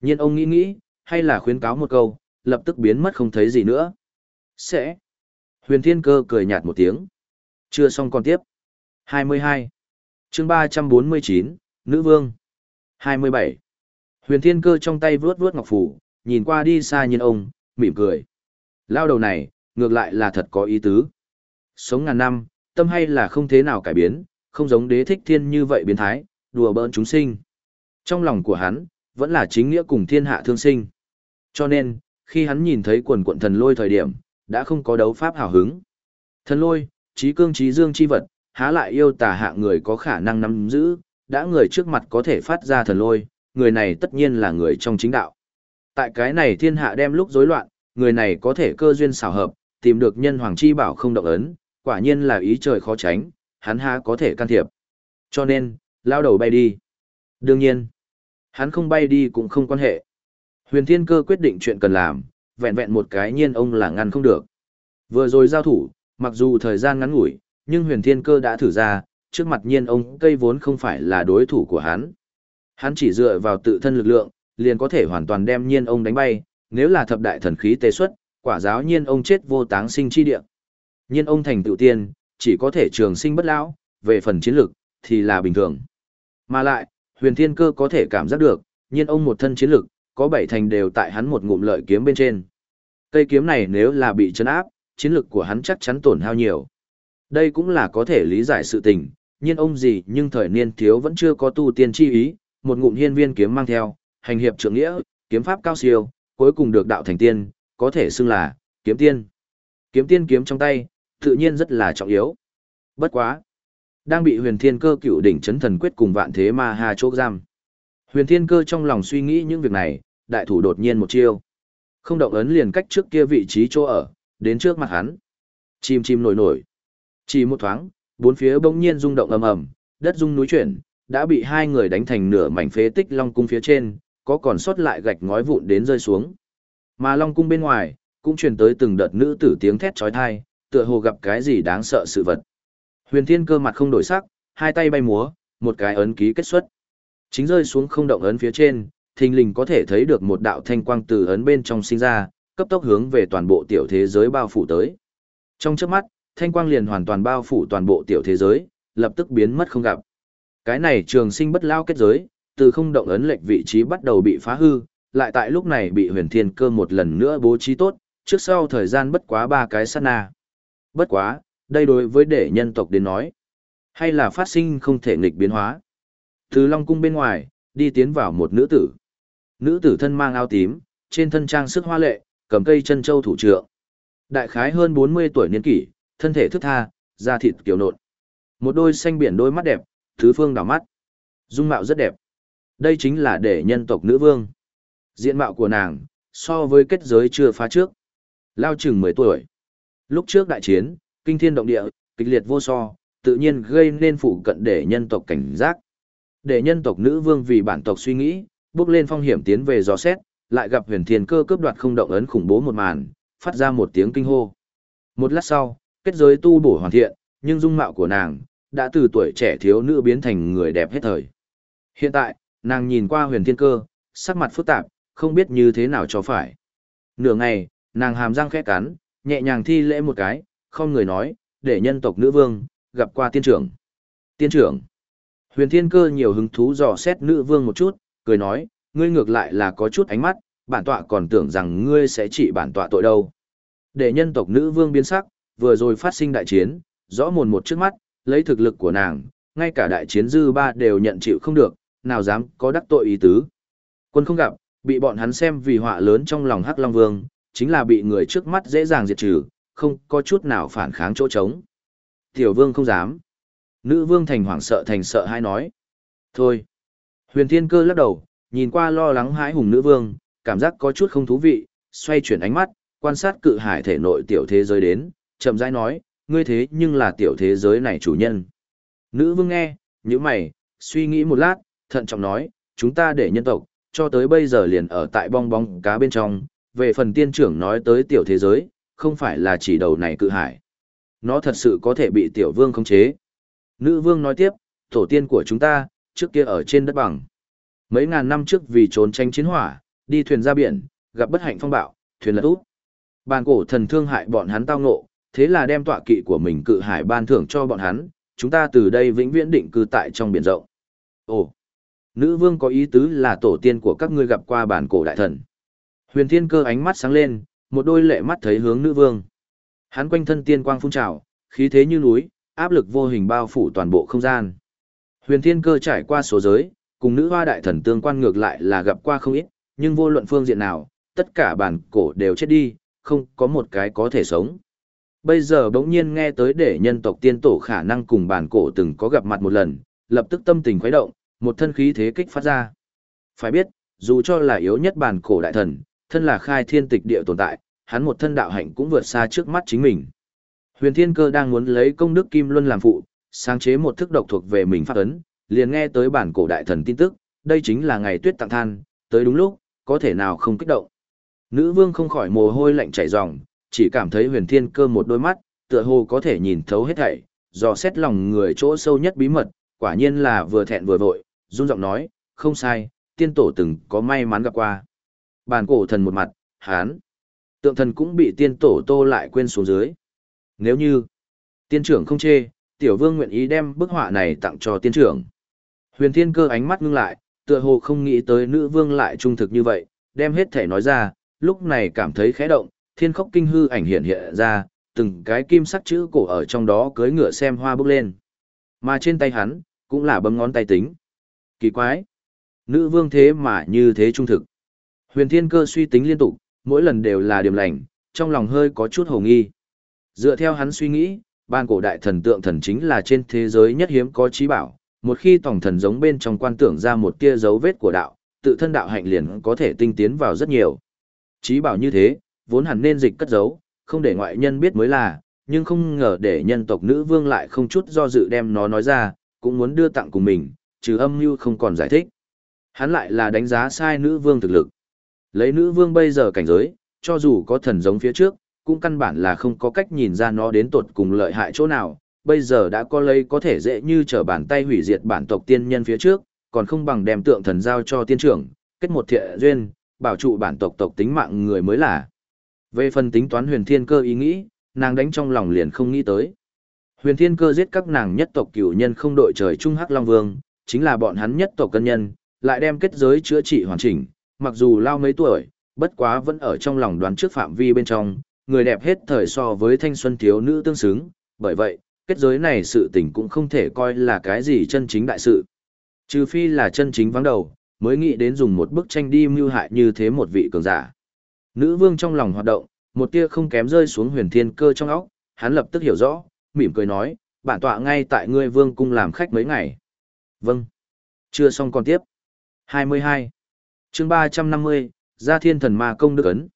Nhiên ông nghĩ nghĩ, hay là khuyến cáo một câu, lập tức biến mất không thấy gì nữa. Sẽ. Huyền Thiên Cơ cười nhạt một tiếng. Chưa xong còn tiếp. 22. chương 349, Nữ Vương. 27. Huyền Thiên Cơ trong tay vướt vướt ngọc phủ, nhìn qua đi xa nhìn ông, mỉm cười. Lao đầu này, ngược lại là thật có ý tứ. Sống ngàn năm, tâm hay là không thế nào cải biến, không giống đế thích thiên như vậy biến thái, đùa bỡn chúng sinh. Trong lòng của hắn, vẫn là chính nghĩa cùng thiên hạ thương sinh. Cho nên, khi hắn nhìn thấy quần quận thần lôi thời điểm, đã không có đấu pháp hào hứng. Thần lôi, trí cương trí dương chi vật, há lại yêu tà hạ người có khả năng nắm giữ, đã người trước mặt có thể phát ra thần lôi, người này tất nhiên là người trong chính đạo. Tại cái này thiên hạ đem lúc rối loạn, người này có thể cơ duyên xảo hợp, tìm được nhân hoàng chi bảo không động ấn, quả nhiên là ý trời khó tránh, hắn há có thể can thiệp. Cho nên, lao đầu bay đi. Đương nhiên, hắn không bay đi cũng không quan hệ. Huyền Thiên Cơ quyết định chuyện cần làm, vẹn vẹn một cái nhiên ông là ngăn không được. Vừa rồi giao thủ, Mặc dù thời gian ngắn ngủi, nhưng huyền thiên cơ đã thử ra, trước mặt nhiên ông cây vốn không phải là đối thủ của hắn. Hắn chỉ dựa vào tự thân lực lượng, liền có thể hoàn toàn đem nhiên ông đánh bay, nếu là thập đại thần khí tế xuất, quả giáo nhiên ông chết vô táng sinh chi địa. Nhiên ông thành tựu tiên, chỉ có thể trường sinh bất lão, về phần chiến lực, thì là bình thường. Mà lại, huyền thiên cơ có thể cảm giác được, nhiên ông một thân chiến lực, có bảy thành đều tại hắn một ngụm lợi kiếm bên trên. Cây kiếm này nếu là bị chấn áp, chiến lực của hắn chắc chắn tổn hao nhiều. Đây cũng là có thể lý giải sự tình, nhiên ông gì nhưng thời niên thiếu vẫn chưa có tu tiên chi ý, một ngụm hiên viên kiếm mang theo, hành hiệp trưởng nghĩa, kiếm pháp cao siêu, cuối cùng được đạo thành tiên, có thể xưng là kiếm tiên. Kiếm tiên kiếm trong tay, tự nhiên rất là trọng yếu. Bất quá, đang bị Huyền Thiên Cơ cựu đỉnh chấn thần quyết cùng vạn thế ma hà chốt giam. Huyền Thiên Cơ trong lòng suy nghĩ những việc này, đại thủ đột nhiên một chiêu. Không động ấn liền cách trước kia vị trí chỗ ở, đến trước mặt hắn. Chim chim nổi nổi. Chỉ một thoáng, bốn phía bỗng nhiên rung động ầm ầm, đất rung núi chuyển, đã bị hai người đánh thành nửa mảnh phế tích long cung phía trên, có còn sót lại gạch ngói vụn đến rơi xuống. Mà long cung bên ngoài, cũng truyền tới từng đợt nữ tử tiếng thét chói tai, tựa hồ gặp cái gì đáng sợ sự vật. Huyền Thiên cơ mặt không đổi sắc, hai tay bay múa, một cái ấn ký kết xuất. Chính rơi xuống không động ấn phía trên, thình lình có thể thấy được một đạo thanh quang từ ấn bên trong sinh ra, cấp tốc hướng về toàn bộ tiểu thế giới bao phủ tới. Trong chớp mắt, thanh quang liền hoàn toàn bao phủ toàn bộ tiểu thế giới, lập tức biến mất không gặp. Cái này trường sinh bất lao kết giới, từ không động ấn lệch vị trí bắt đầu bị phá hư, lại tại lúc này bị huyền thiên cơ một lần nữa bố trí tốt, trước sau thời gian bất quá ba cái sát na. Bất quá, đây đối với để nhân tộc đến nói, hay là phát sinh không thể nghịch biến hóa. Từ Long Cung bên ngoài, đi tiến vào một nữ tử. Nữ tử thân mang áo tím, trên thân trang sức hoa lệ, cầm cây chân châu thủ trượng. Đại khái hơn 40 tuổi niên kỷ, thân thể thức tha, da thịt kiều nộn. Một đôi xanh biển đôi mắt đẹp, thứ phương đảo mắt. Dung mạo rất đẹp. Đây chính là để nhân tộc nữ vương. Diện mạo của nàng, so với kết giới chưa phá trước. Lao chừng 10 tuổi. Lúc trước đại chiến, kinh thiên động địa, kịch liệt vô so, tự nhiên gây nên phụ cận để nhân tộc cảnh giác. Để nhân tộc nữ vương vì bản tộc suy nghĩ, bước lên phong hiểm tiến về dò xét, lại gặp huyền thiên cơ cướp đoạt không động ấn khủng bố một màn, phát ra một tiếng kinh hô. Một lát sau, kết giới tu bổ hoàn thiện, nhưng dung mạo của nàng, đã từ tuổi trẻ thiếu nữ biến thành người đẹp hết thời. Hiện tại, nàng nhìn qua huyền thiên cơ, sắc mặt phức tạp, không biết như thế nào cho phải. Nửa ngày, nàng hàm răng khẽ cắn, nhẹ nhàng thi lễ một cái, không người nói, để nhân tộc nữ vương, gặp qua tiên trưởng. Tiên trưởng. Huyền thiên cơ nhiều hứng thú dò xét nữ vương một chút, cười nói, ngươi ngược lại là có chút ánh mắt, bản tọa còn tưởng rằng ngươi sẽ trị bản tọa tội đâu. Để nhân tộc nữ vương biến sắc, vừa rồi phát sinh đại chiến, rõ mồn một trước mắt, lấy thực lực của nàng, ngay cả đại chiến dư ba đều nhận chịu không được, nào dám có đắc tội ý tứ. Quân không gặp, bị bọn hắn xem vì họa lớn trong lòng Hắc Long Vương, chính là bị người trước mắt dễ dàng diệt trừ, không có chút nào phản kháng chỗ trống. Tiểu Vương không dám. Nữ Vương thành hoảng sợ thành sợ hai nói. Thôi. Huyền Thiên Cơ lắc đầu, nhìn qua lo lắng hãi hùng nữ Vương, cảm giác có chút không thú vị, xoay chuyển ánh mắt, quan sát cự hải thể nội tiểu thế giới đến, chậm rãi nói, ngươi thế nhưng là tiểu thế giới này chủ nhân. Nữ vương nghe, như mày, suy nghĩ một lát, thận trọng nói, chúng ta để nhân tộc, cho tới bây giờ liền ở tại bong bóng cá bên trong, về phần tiên trưởng nói tới tiểu thế giới, không phải là chỉ đầu này cự hải. Nó thật sự có thể bị tiểu vương khống chế. Nữ vương nói tiếp, tổ tiên của chúng ta, trước kia ở trên đất bằng. Mấy ngàn năm trước vì trốn tranh chiến hỏa, đi thuyền ra biển, gặp bất hạnh phong bạo, thuyền lật út. Bàn cổ thần thương hại bọn hắn tao ngộ, thế là đem tọa kỵ của mình cự hải ban thưởng cho bọn hắn, chúng ta từ đây vĩnh viễn định cư tại trong biển rộng. Ồ, nữ vương có ý tứ là tổ tiên của các ngươi gặp qua bản cổ đại thần. Huyền thiên cơ ánh mắt sáng lên, một đôi lệ mắt thấy hướng nữ vương. Hắn quanh thân tiên quang phun trào, khí thế như núi, áp lực vô hình bao phủ toàn bộ không gian. Huyền thiên cơ trải qua số giới, cùng nữ hoa đại thần tương quan ngược lại là gặp qua không ít, nhưng vô luận phương diện nào, tất cả bản cổ đều chết đi, không có một cái có thể sống. Bây giờ bỗng nhiên nghe tới để nhân tộc tiên tổ khả năng cùng bản cổ từng có gặp mặt một lần, lập tức tâm tình khuấy động, một thân khí thế kích phát ra. Phải biết, dù cho là yếu nhất bản cổ đại thần, thân là khai thiên tịch địa tồn tại, hắn một thân đạo hạnh cũng vượt xa trước mắt chính mình. Huyền Thiên Cơ đang muốn lấy công đức Kim Luân làm phụ, sáng chế một thức độc thuộc về mình phát ấn, liền nghe tới bản cổ đại thần tin tức, đây chính là ngày tuyết tặng than, tới đúng lúc, có thể nào không kích động. Nữ vương không khỏi mồ hôi lạnh chảy ròng, chỉ cảm thấy huyền thiên cơ một đôi mắt, tựa hồ có thể nhìn thấu hết thảy, dò xét lòng người chỗ sâu nhất bí mật, quả nhiên là vừa thẹn vừa vội, run giọng nói, không sai, tiên tổ từng có may mắn gặp qua. Bàn cổ thần một mặt, hán. Tượng thần cũng bị tiên tổ tô lại quên xuống dưới. Nếu như, tiên trưởng không chê, tiểu vương nguyện ý đem bức họa này tặng cho tiên trưởng. Huyền thiên cơ ánh mắt ngưng lại, tựa hồ không nghĩ tới nữ vương lại trung thực như vậy, đem hết thể nói ra, lúc này cảm thấy khẽ động, thiên khốc kinh hư ảnh hiện hiện ra, từng cái kim sắc chữ cổ ở trong đó cưới ngựa xem hoa bước lên. Mà trên tay hắn, cũng là bấm ngón tay tính. Kỳ quái! Nữ vương thế mà như thế trung thực. Huyền thiên cơ suy tính liên tục, mỗi lần đều là điểm lành, trong lòng hơi có chút hồ nghi. Dựa theo hắn suy nghĩ, ban cổ đại thần tượng thần chính là trên thế giới nhất hiếm có trí bảo. Một khi tổng thần giống bên trong quan tưởng ra một tia dấu vết của đạo, tự thân đạo hạnh liền có thể tinh tiến vào rất nhiều. Trí bảo như thế, vốn hẳn nên dịch cất giấu, không để ngoại nhân biết mới là, nhưng không ngờ để nhân tộc nữ vương lại không chút do dự đem nó nói ra, cũng muốn đưa tặng cùng mình, trừ âm mưu không còn giải thích. Hắn lại là đánh giá sai nữ vương thực lực. Lấy nữ vương bây giờ cảnh giới, cho dù có thần giống phía trước, cũng căn bản là không có cách nhìn ra nó đến tột cùng lợi hại chỗ nào. Bây giờ đã có lấy có thể dễ như trở bàn tay hủy diệt bản tộc tiên nhân phía trước, còn không bằng đem tượng thần giao cho tiên trưởng, kết một thiện duyên, bảo trụ bản tộc tộc tính mạng người mới là. Về phần tính toán huyền thiên cơ ý nghĩ, nàng đánh trong lòng liền không nghĩ tới. Huyền thiên cơ giết các nàng nhất tộc cửu nhân không đội trời Trung Hắc Long Vương, chính là bọn hắn nhất tộc cân nhân, lại đem kết giới chữa trị hoàn chỉnh, mặc dù lao mấy tuổi, bất quá vẫn ở trong lòng đoán trước phạm vi bên trong, người đẹp hết thời so với thanh xuân thiếu nữ tương xứng, bởi vậy, kết giới này sự tình cũng không thể coi là cái gì chân chính đại sự. Trừ phi là chân chính vắng đầu, mới nghĩ đến dùng một bức tranh đi mưu hại như thế một vị cường giả. Nữ vương trong lòng hoạt động, một tia không kém rơi xuống huyền thiên cơ trong óc, hắn lập tức hiểu rõ, mỉm cười nói, bản tọa ngay tại ngươi vương cung làm khách mấy ngày. Vâng. Chưa xong còn tiếp. 22. chương 350, Gia Thiên Thần Ma Công Đức Ấn.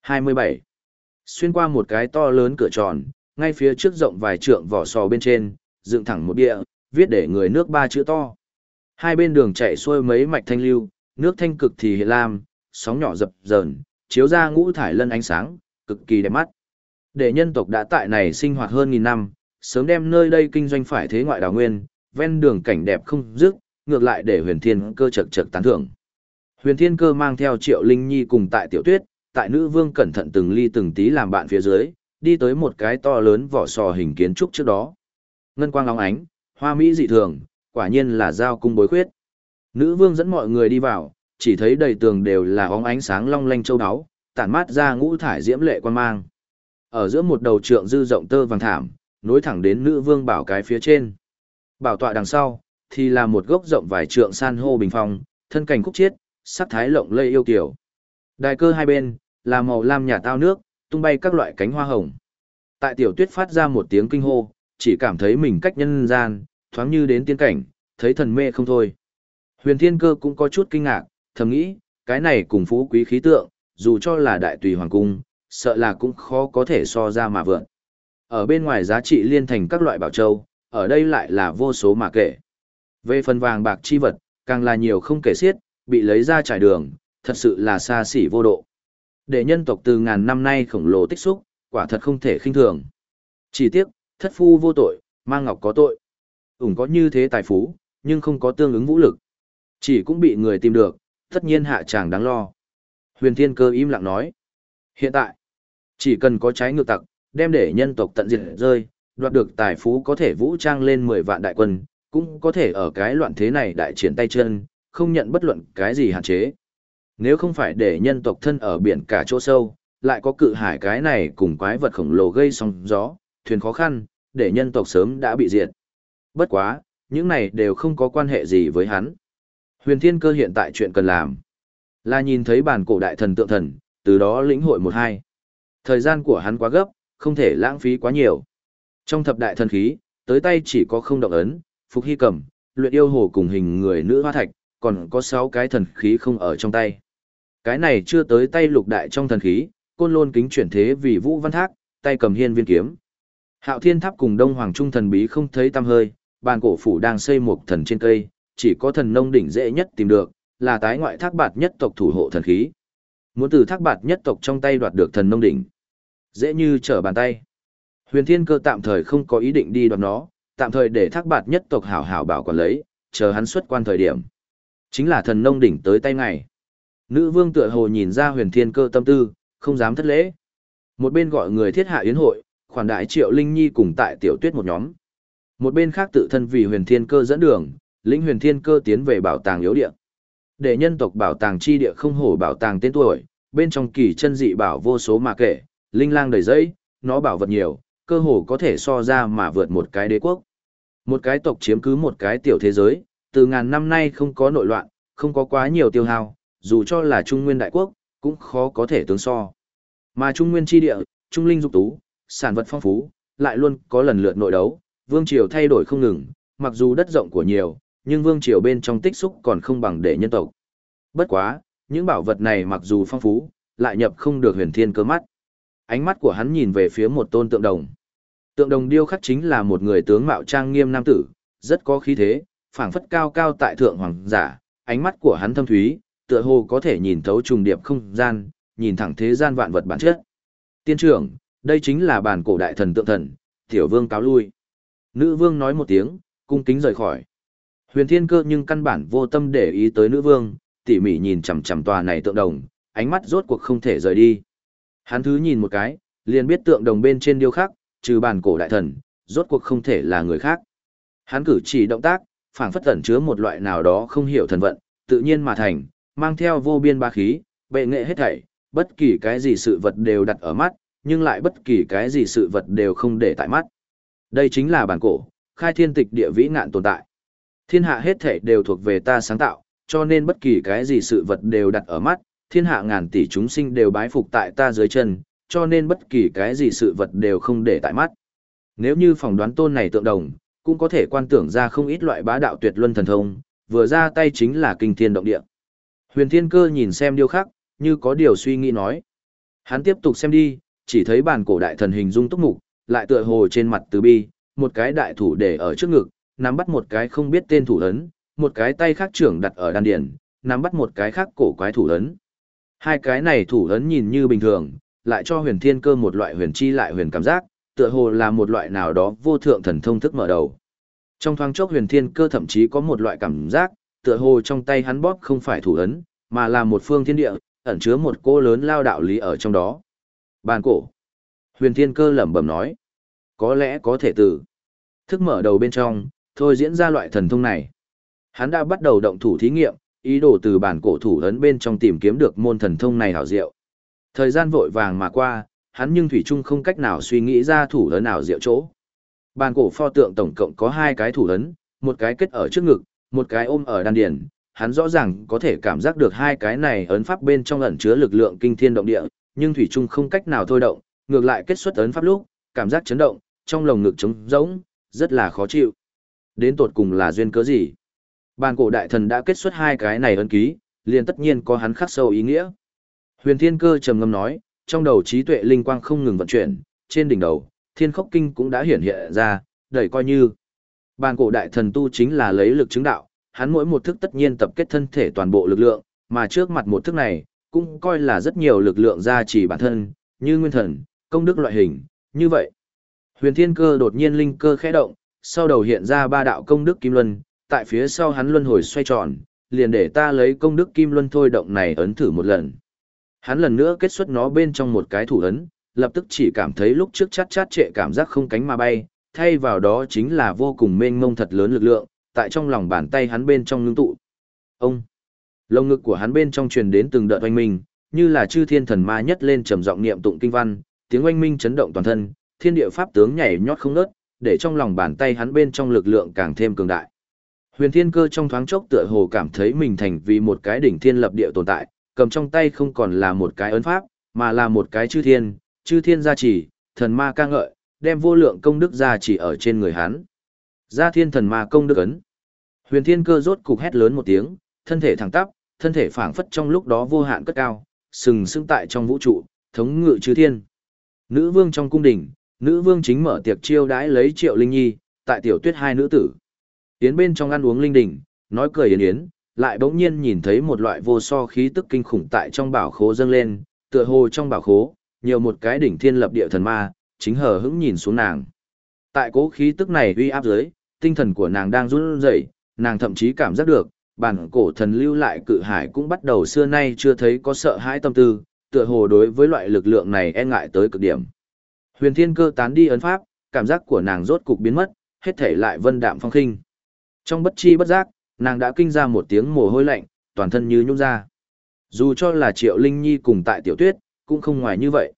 27. Xuyên qua một cái to lớn cửa tròn, ngay phía trước rộng vài trượng vỏ sò bên trên, dựng thẳng một địa, viết để người nước ba chữ to. Hai bên đường chạy xuôi mấy mạch thanh lưu, nước thanh cực thì hiện lam, sóng nhỏ dập dờn, chiếu ra ngũ thải lân ánh sáng, cực kỳ đẹp mắt. Để nhân tộc đã tại này sinh hoạt hơn nghìn năm, sớm đem nơi đây kinh doanh phải thế ngoại đào nguyên, ven đường cảnh đẹp không dứt, ngược lại để huyền thiên cơ chật chật tán thưởng. Huyền thiên cơ mang theo triệu linh nhi cùng tại tiểu tuyết, tại nữ vương cẩn thận từng ly từng tí làm bạn phía dưới, đi tới một cái to lớn vỏ sò hình kiến trúc trước đó. Ngân quang long ánh, hoa mỹ dị thường, quả nhiên là giao cung bối khuyết. Nữ vương dẫn mọi người đi vào, chỉ thấy đầy tường đều là óng ánh sáng long lanh châu đáo, tản mát ra ngũ thải diễm lệ quan mang. Ở giữa một đầu trượng dư rộng tơ vàng thảm, nối thẳng đến nữ vương bảo cái phía trên. Bảo tọa đằng sau, thì là một gốc rộng vài trượng san hô bình phong, thân cảnh khúc chiết, sắc thái lộng lây yêu kiểu. Đài cơ hai bên, là màu lam nhà tao nước, tung bay các loại cánh hoa hồng. Tại tiểu tuyết phát ra một tiếng kinh hô, chỉ cảm thấy mình cách nhân gian, thoáng như đến tiên cảnh, thấy thần mê không thôi. Huyền thiên cơ cũng có chút kinh ngạc, thầm nghĩ, cái này cùng phú quý khí tượng, dù cho là đại tùy hoàng cung, sợ là cũng khó có thể so ra mà vượn. Ở bên ngoài giá trị liên thành các loại bảo châu, ở đây lại là vô số mà kể. Về phần vàng bạc chi vật, càng là nhiều không kể xiết, bị lấy ra trải đường, thật sự là xa xỉ vô độ. Để nhân tộc từ ngàn năm nay khổng lồ tích xúc, quả thật không thể khinh thường. Chỉ tiếc, thất phu vô tội, mang ngọc có tội. Ủng có như thế tài phú, nhưng không có tương ứng vũ lực. Chỉ cũng bị người tìm được, tất nhiên hạ chàng đáng lo. Huyền Thiên Cơ im lặng nói. Hiện tại, chỉ cần có trái ngược tặc, đem để nhân tộc tận diệt rơi, đoạt được tài phú có thể vũ trang lên 10 vạn đại quân, cũng có thể ở cái loạn thế này đại triển tay chân, không nhận bất luận cái gì hạn chế. Nếu không phải để nhân tộc thân ở biển cả chỗ sâu, lại có cự hải cái này cùng quái vật khổng lồ gây sóng gió, thuyền khó khăn, để nhân tộc sớm đã bị diệt. Bất quá, những này đều không có quan hệ gì với hắn. Huyền Thiên Cơ hiện tại chuyện cần làm là nhìn thấy bản cổ đại thần tượng thần, từ đó lĩnh hội một hai. Thời gian của hắn quá gấp, không thể lãng phí quá nhiều. Trong thập đại thần khí, tới tay chỉ có không động ấn, phục hy cầm, luyện yêu hồ cùng hình người nữ hoa thạch, còn có 6 cái thần khí không ở trong tay. Cái này chưa tới tay lục đại trong thần khí, côn lôn kính chuyển thế vì vũ văn thác, tay cầm hiên viên kiếm. Hạo thiên tháp cùng đông hoàng trung thần bí không thấy tăm hơi, bàn cổ phủ đang xây một thần trên cây, chỉ có thần nông đỉnh dễ nhất tìm được, là tái ngoại thác bạt nhất tộc thủ hộ thần khí. Muốn từ thác bạt nhất tộc trong tay đoạt được thần nông đỉnh. Dễ như trở bàn tay. Huyền Thiên Cơ tạm thời không có ý định đi đoạt nó, tạm thời để thác bạt nhất tộc hảo hảo bảo quản lấy, chờ hắn xuất quan thời điểm. Chính là thần nông đỉnh tới tay ngày. Nữ vương tựa hồ nhìn ra huyền thiên cơ tâm tư, không dám thất lễ. Một bên gọi người thiết hạ yến hội, khoản đại triệu linh nhi cùng tại tiểu tuyết một nhóm. Một bên khác tự thân vì huyền thiên cơ dẫn đường, lĩnh huyền thiên cơ tiến về bảo tàng yếu địa. Để nhân tộc bảo tàng chi địa không hổ bảo tàng tên tuổi, bên trong kỳ chân dị bảo vô số mà kể, linh lang đầy dẫy, nó bảo vật nhiều, cơ hồ có thể so ra mà vượt một cái đế quốc. Một cái tộc chiếm cứ một cái tiểu thế giới, từ ngàn năm nay không có nội loạn, không có quá nhiều tiêu hao, dù cho là Trung Nguyên đại quốc, cũng khó có thể tương so. Mà Trung Nguyên chi địa, Trung Linh dục tú, sản vật phong phú, lại luôn có lần lượt nội đấu, vương triều thay đổi không ngừng, mặc dù đất rộng của nhiều, nhưng vương triều bên trong tích xúc còn không bằng để nhân tộc. Bất quá, những bảo vật này mặc dù phong phú, lại nhập không được huyền thiên cơ mắt. Ánh mắt của hắn nhìn về phía một tôn tượng đồng. Tượng đồng điêu khắc chính là một người tướng mạo trang nghiêm nam tử, rất có khí thế, phảng phất cao cao tại thượng hoàng giả, ánh mắt của hắn thâm thúy, tựa hồ có thể nhìn thấu trùng điệp không gian, nhìn thẳng thế gian vạn vật bản chất. Tiên trưởng, đây chính là bản cổ đại thần tượng thần, tiểu vương cáo lui. Nữ vương nói một tiếng, cung kính rời khỏi. Huyền thiên cơ nhưng căn bản vô tâm để ý tới nữ vương, tỉ mỉ nhìn chằm chằm tòa này tượng đồng, ánh mắt rốt cuộc không thể rời đi. Hắn thứ nhìn một cái, liền biết tượng đồng bên trên điêu khắc, trừ bản cổ đại thần, rốt cuộc không thể là người khác. Hắn cử chỉ động tác, phảng phất tẩn chứa một loại nào đó không hiểu thần vận, tự nhiên mà thành, mang theo vô biên ba khí, bệ nghệ hết thảy, bất kỳ cái gì sự vật đều đặt ở mắt, nhưng lại bất kỳ cái gì sự vật đều không để tại mắt. Đây chính là bản cổ, khai thiên tịch địa vĩ ngạn tồn tại. Thiên hạ hết thảy đều thuộc về ta sáng tạo, cho nên bất kỳ cái gì sự vật đều đặt ở mắt, thiên hạ ngàn tỷ chúng sinh đều bái phục tại ta dưới chân, cho nên bất kỳ cái gì sự vật đều không để tại mắt. Nếu như phỏng đoán tôn này tượng đồng, cũng có thể quan tưởng ra không ít loại bá đạo tuyệt luân thần thông, vừa ra tay chính là kinh thiên động địa. Huyền Thiên Cơ nhìn xem điêu khắc, như có điều suy nghĩ nói. Hắn tiếp tục xem đi, chỉ thấy bản cổ đại thần hình dung túc mục, lại tựa hồ trên mặt từ bi, một cái đại thủ để ở trước ngực, nắm bắt một cái không biết tên thủ ấn, một cái tay khác trưởng đặt ở đan điền, nắm bắt một cái khác cổ quái thủ ấn. Hai cái này thủ ấn nhìn như bình thường, lại cho huyền thiên cơ một loại huyền chi lại huyền cảm giác, tựa hồ là một loại nào đó vô thượng thần thông thức mở đầu. Trong thoáng chốc huyền thiên cơ thậm chí có một loại cảm giác, tựa hồ trong tay hắn bóp không phải thủ ấn, mà là một phương thiên địa, ẩn chứa một cô lớn lao đạo lý ở trong đó. Bàn cổ. Huyền thiên cơ lẩm bẩm nói. Có lẽ có thể từ. Thức mở đầu bên trong, thôi diễn ra loại thần thông này. Hắn đã bắt đầu động thủ thí nghiệm, ý đồ từ bản cổ thủ ấn bên trong tìm kiếm được môn thần thông này hảo diệu. Thời gian vội vàng mà qua, hắn nhưng thủy chung không cách nào suy nghĩ ra thủ ấn nào diệu chỗ. Bản cổ pho tượng tổng cộng có hai cái thủ ấn, một cái kết ở trước ngực, một cái ôm ở đan điền. Hắn rõ ràng có thể cảm giác được hai cái này ấn pháp bên trong ẩn chứa lực lượng kinh thiên động địa, nhưng thủy chung không cách nào thôi động, ngược lại kết xuất ấn pháp lúc, cảm giác chấn động, trong lồng ngực trống rỗng, rất là khó chịu. Đến tột cùng là duyên cớ gì? Bàn cổ đại thần đã kết xuất hai cái này ấn ký, liền tất nhiên có hắn khắc sâu ý nghĩa. Huyền Thiên Cơ trầm ngâm nói, trong đầu trí tuệ linh quang không ngừng vận chuyển, trên đỉnh đầu, Thiên Khốc Kinh cũng đã hiển hiện ra, đầy coi như. Bàn cổ đại thần tu chính là lấy lực chứng đạo, hắn mỗi một thức tất nhiên tập kết thân thể toàn bộ lực lượng, mà trước mặt một thức này, cũng coi là rất nhiều lực lượng gia trì bản thân, như nguyên thần, công đức loại hình, như vậy. Huyền Thiên Cơ đột nhiên linh cơ khẽ động, sau đầu hiện ra ba đạo công đức kim luân, tại phía sau hắn luân hồi xoay tròn, liền để ta lấy công đức kim luân thôi động này ấn thử một lần. Hắn lần nữa kết xuất nó bên trong một cái thủ ấn, lập tức chỉ cảm thấy lúc trước chát chát trệ cảm giác không cánh mà bay, thay vào đó chính là vô cùng mênh mông thật lớn lực lượng, tại trong lòng bàn tay hắn bên trong ngưng tụ. Ông! Lông ngực của hắn bên trong truyền đến từng đợt oanh minh, như là chư thiên thần ma nhất lên trầm giọng niệm tụng kinh văn, tiếng oanh minh chấn động toàn thân, thiên địa pháp tướng nhảy nhót không ngớt, để trong lòng bàn tay hắn bên trong lực lượng càng thêm cường đại. Huyền Thiên Cơ trong thoáng chốc tựa hồ cảm thấy mình thành vì một cái đỉnh thiên lập địa tồn tại, cầm trong tay không còn là một cái ấn pháp, mà là một cái chư thiên, chư thiên gia trì, thần ma ca ngợi, đem vô lượng công đức gia trì ở trên người hắn. Gia thiên thần ma công đức ấn. Huyền Thiên Cơ rốt cục hét lớn một tiếng, thân thể thẳng tắp, thân thể phảng phất trong lúc đó vô hạn cất cao, sừng sững tại trong vũ trụ, thống ngự chư thiên. Nữ vương trong cung đình, nữ vương chính mở tiệc chiêu đãi lấy Triệu Linh Nhi, tại tiểu tuyết hai nữ tử. Yến bên trong ăn uống linh đình, nói cười yến yến, lại bỗng nhiên nhìn thấy một loại vô so khí tức kinh khủng tại trong bảo khố dâng lên, tựa hồ trong bảo khố, nhiều một cái đỉnh thiên lập địa thần ma, chính hờ hững nhìn xuống nàng. Tại cố khí tức này uy áp dưới, tinh thần của nàng đang run rẩy, nàng thậm chí cảm giác được, bản cổ thần lưu lại cự hải cũng bắt đầu xưa nay chưa thấy có sợ hãi tâm tư, tựa hồ đối với loại lực lượng này e ngại tới cực điểm. Huyền Thiên Cơ tán đi ấn pháp, cảm giác của nàng rốt cục biến mất, hết thể lại vân đạm phong khinh. Trong bất chi bất giác, nàng đã kinh ra một tiếng mồ hôi lạnh, toàn thân như nhũn ra. Dù cho là Triệu Linh Nhi cùng tại Tiểu Tuyết, cũng không ngoài như vậy.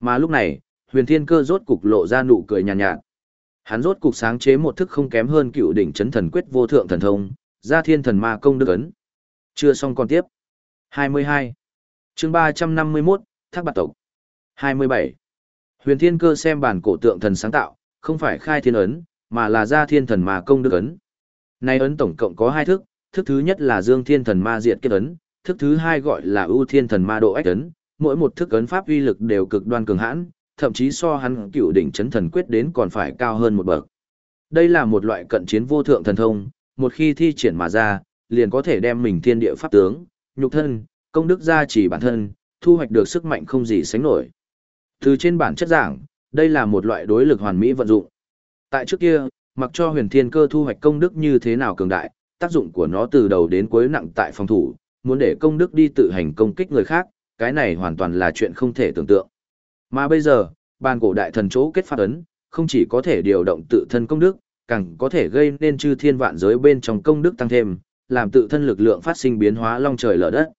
Mà lúc này, Huyền Thiên Cơ rốt cục lộ ra nụ cười nhàn nhạt, nhạt. Hắn rốt cục sáng chế một thức không kém hơn cựu đỉnh chấn thần quyết vô thượng thần thông, gia thiên thần ma công đức ấn. Chưa xong còn tiếp. 22. chương 351, Thác Bạt Tộc. 27. Huyền Thiên Cơ xem bản cổ tượng thần sáng tạo, không phải khai thiên ấn, mà là gia thiên thần mà công đức ấn. Này ấn tổng cộng có hai thức, thức thứ nhất là dương thiên thần ma diệt kết ấn, thức thứ hai gọi là ưu thiên thần ma độ ách ấn, mỗi một thức ấn pháp uy lực đều cực đoan cường hãn, thậm chí so hắn cựu đỉnh chấn thần quyết đến còn phải cao hơn một bậc. Đây là một loại cận chiến vô thượng thần thông, một khi thi triển mà ra, liền có thể đem mình thiên địa pháp tướng, nhục thân, công đức gia trì bản thân, thu hoạch được sức mạnh không gì sánh nổi. Từ trên bản chất giảng, đây là một loại đối lực hoàn mỹ vận dụng. Tại trước kia, mặc cho huyền thiên cơ thu hoạch công đức như thế nào cường đại, tác dụng của nó từ đầu đến cuối nặng tại phòng thủ, muốn để công đức đi tự hành công kích người khác, cái này hoàn toàn là chuyện không thể tưởng tượng. Mà bây giờ, bàn cổ đại thần chỗ kết phát ấn, không chỉ có thể điều động tự thân công đức, càng có thể gây nên chư thiên vạn giới bên trong công đức tăng thêm, làm tự thân lực lượng phát sinh biến hóa long trời lở đất.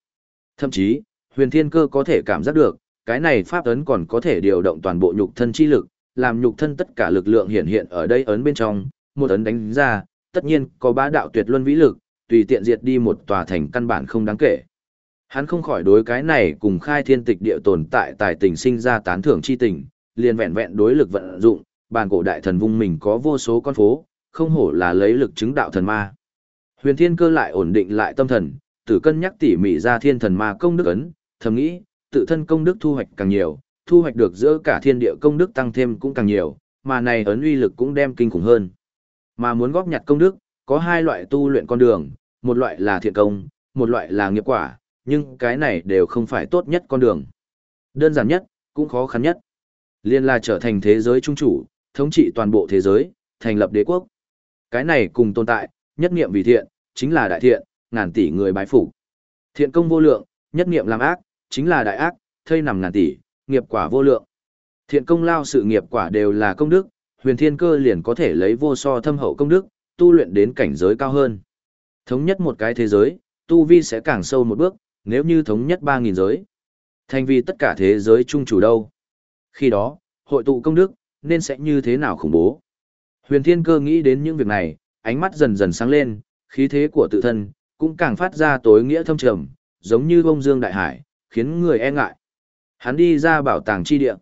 Thậm chí, huyền thiên cơ có thể cảm giác được, cái này pháp ấn còn có thể điều động toàn bộ nhục thân chi lực, làm nhục thân tất cả lực lượng hiện hiện ở đây ấn bên trong, một ấn đánh ra, tất nhiên có bá đạo tuyệt luân vĩ lực, tùy tiện diệt đi một tòa thành căn bản không đáng kể. Hắn không khỏi đối cái này cùng khai thiên tịch địa tồn tại tài tình sinh ra tán thưởng chi tình, liền vẹn vẹn đối lực vận dụng, bàn cổ đại thần vung mình có vô số con phố, không hổ là lấy lực chứng đạo thần ma. Huyền Thiên Cơ lại ổn định lại tâm thần, tử cân nhắc tỉ mỉ ra thiên thần ma công đức ấn, thầm nghĩ, tự thân công đức thu hoạch càng nhiều, thu hoạch được giữa cả thiên địa công đức tăng thêm cũng càng nhiều, mà này ấn uy lực cũng đem kinh khủng hơn. Mà muốn góp nhặt công đức, có hai loại tu luyện con đường, một loại là thiện công, một loại là nghiệp quả, nhưng cái này đều không phải tốt nhất con đường. Đơn giản nhất, cũng khó khăn nhất. Liên là trở thành thế giới trung chủ, thống trị toàn bộ thế giới, thành lập đế quốc. Cái này cùng tồn tại, nhất niệm vì thiện, chính là đại thiện, ngàn tỷ người bái phục. Thiện công vô lượng, nhất niệm làm ác, chính là đại ác, thây nằm ngàn tỷ, nghiệp quả vô lượng. Thiện công lao sự nghiệp quả đều là công đức, huyền thiên cơ liền có thể lấy vô so thâm hậu công đức, tu luyện đến cảnh giới cao hơn. Thống nhất một cái thế giới, tu vi sẽ càng sâu một bước, nếu như thống nhất 3.000 giới. Thành vì tất cả thế giới chung chủ đâu. Khi đó, hội tụ công đức, nên sẽ như thế nào khủng bố. Huyền Thiên Cơ nghĩ đến những việc này, ánh mắt dần dần sáng lên, khí thế của tự thân, cũng càng phát ra tối nghĩa thâm trầm, giống như bông dương đại hải, khiến người e ngại. Hắn đi ra bảo tàng chi địa.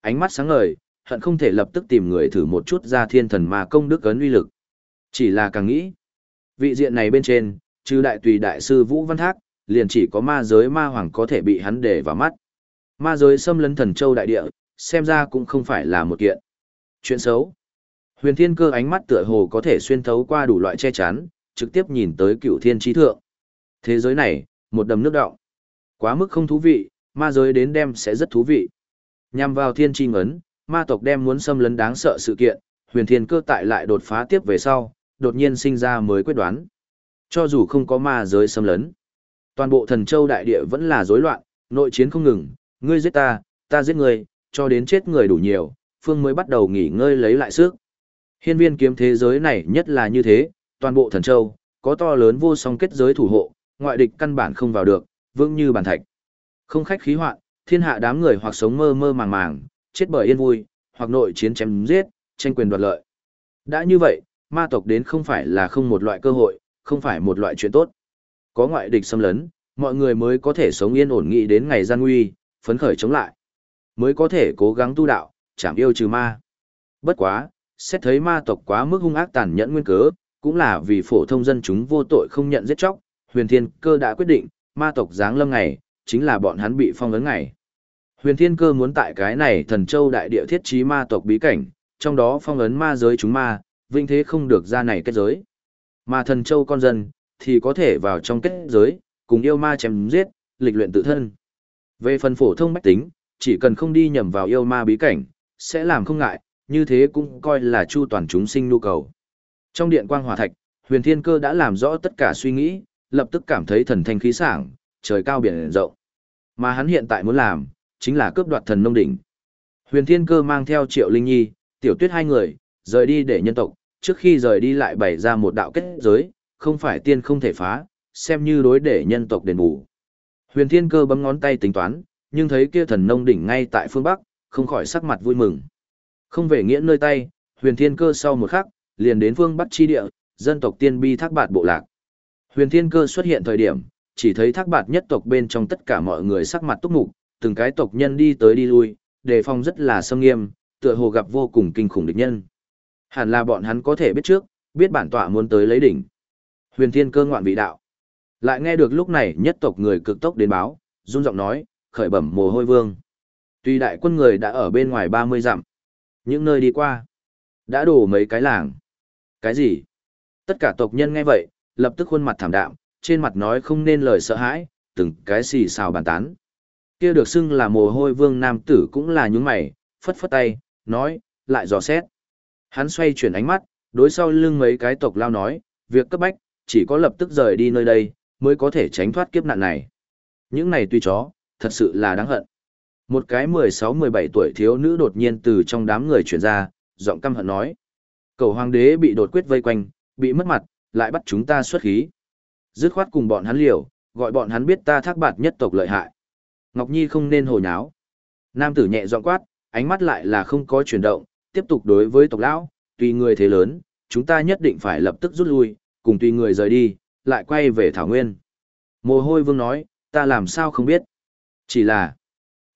Ánh mắt sáng ngời, hận không thể lập tức tìm người thử một chút ra thiên thần mà công đức ấn uy lực. Chỉ là càng nghĩ. Vị diện này bên trên, trừ đại tùy đại sư Vũ Văn Thác, liền chỉ có ma giới ma hoàng có thể bị hắn để vào mắt. Ma giới xâm lấn thần châu đại địa, xem ra cũng không phải là một kiện. Chuyện xấu. Huyền thiên cơ ánh mắt tựa hồ có thể xuyên thấu qua đủ loại che chắn, trực tiếp nhìn tới cựu thiên trí thượng. Thế giới này, một đầm nước đọng. Quá mức không thú vị, ma giới đến đem sẽ rất thú vị. Nhằm vào thiên tri ngấn, ma tộc đem muốn xâm lấn đáng sợ sự kiện, huyền thiên cơ tại lại đột phá tiếp về sau, đột nhiên sinh ra mới quyết đoán. Cho dù không có ma giới xâm lấn, toàn bộ thần châu đại địa vẫn là rối loạn, nội chiến không ngừng, ngươi giết ta, ta giết ngươi, cho đến chết người đủ nhiều, phương mới bắt đầu nghỉ ngơi lấy lại sức. Hiên viên kiếm thế giới này nhất là như thế, toàn bộ thần châu, có to lớn vô song kết giới thủ hộ, ngoại địch căn bản không vào được, vững như bàn thạch. Không khách khí hoạn, thiên hạ đám người hoặc sống mơ mơ màng màng, chết bởi yên vui, hoặc nội chiến chém giết, tranh quyền đoạt lợi. Đã như vậy, ma tộc đến không phải là không một loại cơ hội, không phải một loại chuyện tốt. Có ngoại địch xâm lấn, mọi người mới có thể sống yên ổn nghị đến ngày gian nguy, phấn khởi chống lại. Mới có thể cố gắng tu đạo, chảm yêu trừ ma. Bất quá, xét thấy ma tộc quá mức hung ác tàn nhẫn nguyên cớ, cũng là vì phổ thông dân chúng vô tội không nhận giết chóc, huyền thiên cơ đã quyết định, ma tộc giáng lâm ngày, chính là bọn hắn bị phong ấn ngày. Huyền thiên cơ muốn tại cái này thần châu đại địa thiết trí ma tộc bí cảnh, trong đó phong ấn ma giới chúng ma, vinh thế không được ra này kết giới. Mà thần châu con dân, thì có thể vào trong kết giới, cùng yêu ma chém giết, lịch luyện tự thân. Về phần phổ thông bách tính, chỉ cần không đi nhầm vào yêu ma bí cảnh, sẽ làm không ngại, như thế cũng coi là chu toàn chúng sinh nhu cầu. Trong điện quang hòa thạch, huyền thiên cơ đã làm rõ tất cả suy nghĩ, lập tức cảm thấy thần thanh khí sảng, trời cao biển rộng. Mà hắn hiện tại muốn làm, chính là cướp đoạt thần nông đỉnh. Huyền thiên cơ mang theo triệu linh nhi, tiểu tuyết hai người, rời đi để nhân tộc, trước khi rời đi lại bày ra một đạo kết giới, không phải tiên không thể phá, xem như đối để nhân tộc đền bù. Huyền thiên cơ bấm ngón tay tính toán, nhưng thấy kia thần nông đỉnh ngay tại phương Bắc, không khỏi sắc mặt vui mừng. Không về nghĩa nơi tay, huyền thiên cơ sau một khắc, liền đến phương Bắc chi địa, dân tộc tiên bi thác bạt bộ lạc. Huyền thiên cơ xuất hiện thời điểm, chỉ thấy thác bạt nhất tộc bên trong tất cả mọi người sắc mặt túc mục, từng cái tộc nhân đi tới đi lui, đề phòng rất là sâm nghiêm, tựa hồ gặp vô cùng kinh khủng địch nhân. Hẳn là bọn hắn có thể biết trước, biết bản tọa muốn tới lấy đỉnh. Huyền thiên cơ ngoạn vị đạo. Lại nghe được lúc này nhất tộc người cực tốc đến báo, run giọng nói, khởi bẩm mồ hôi vương. Tuy đại quân người đã ở bên ngoài 30 dặm. Những nơi đi qua, đã đổ mấy cái làng. Cái gì? Tất cả tộc nhân nghe vậy, lập tức khuôn mặt thảm đạm, trên mặt nói không nên lời sợ hãi, từng cái xì xào bàn tán. Kia được xưng là mồ hôi vương nam tử cũng là những mày, phất phất tay, nói, lại dò xét. Hắn xoay chuyển ánh mắt, đối sau lưng mấy cái tộc lao nói, việc cấp bách, chỉ có lập tức rời đi nơi đây, mới có thể tránh thoát kiếp nạn này. Những này tuy chó, thật sự là đáng hận. Một cái 16-17 tuổi thiếu nữ đột nhiên từ trong đám người chuyển ra, giọng căm hận nói. Cầu hoàng đế bị đột quyết vây quanh, bị mất mặt, lại bắt chúng ta xuất khí. Dứt khoát cùng bọn hắn liều, gọi bọn hắn biết ta thác bạt nhất tộc lợi hại. Ngọc Nhi không nên hồ nháo. Nam tử nhẹ giọng quát, ánh mắt lại là không có chuyển động, tiếp tục đối với tộc lão, tùy người thế lớn, chúng ta nhất định phải lập tức rút lui, cùng tùy người rời đi, lại quay về Thảo Nguyên. Mồ hôi vương nói, ta làm sao không biết. Chỉ là,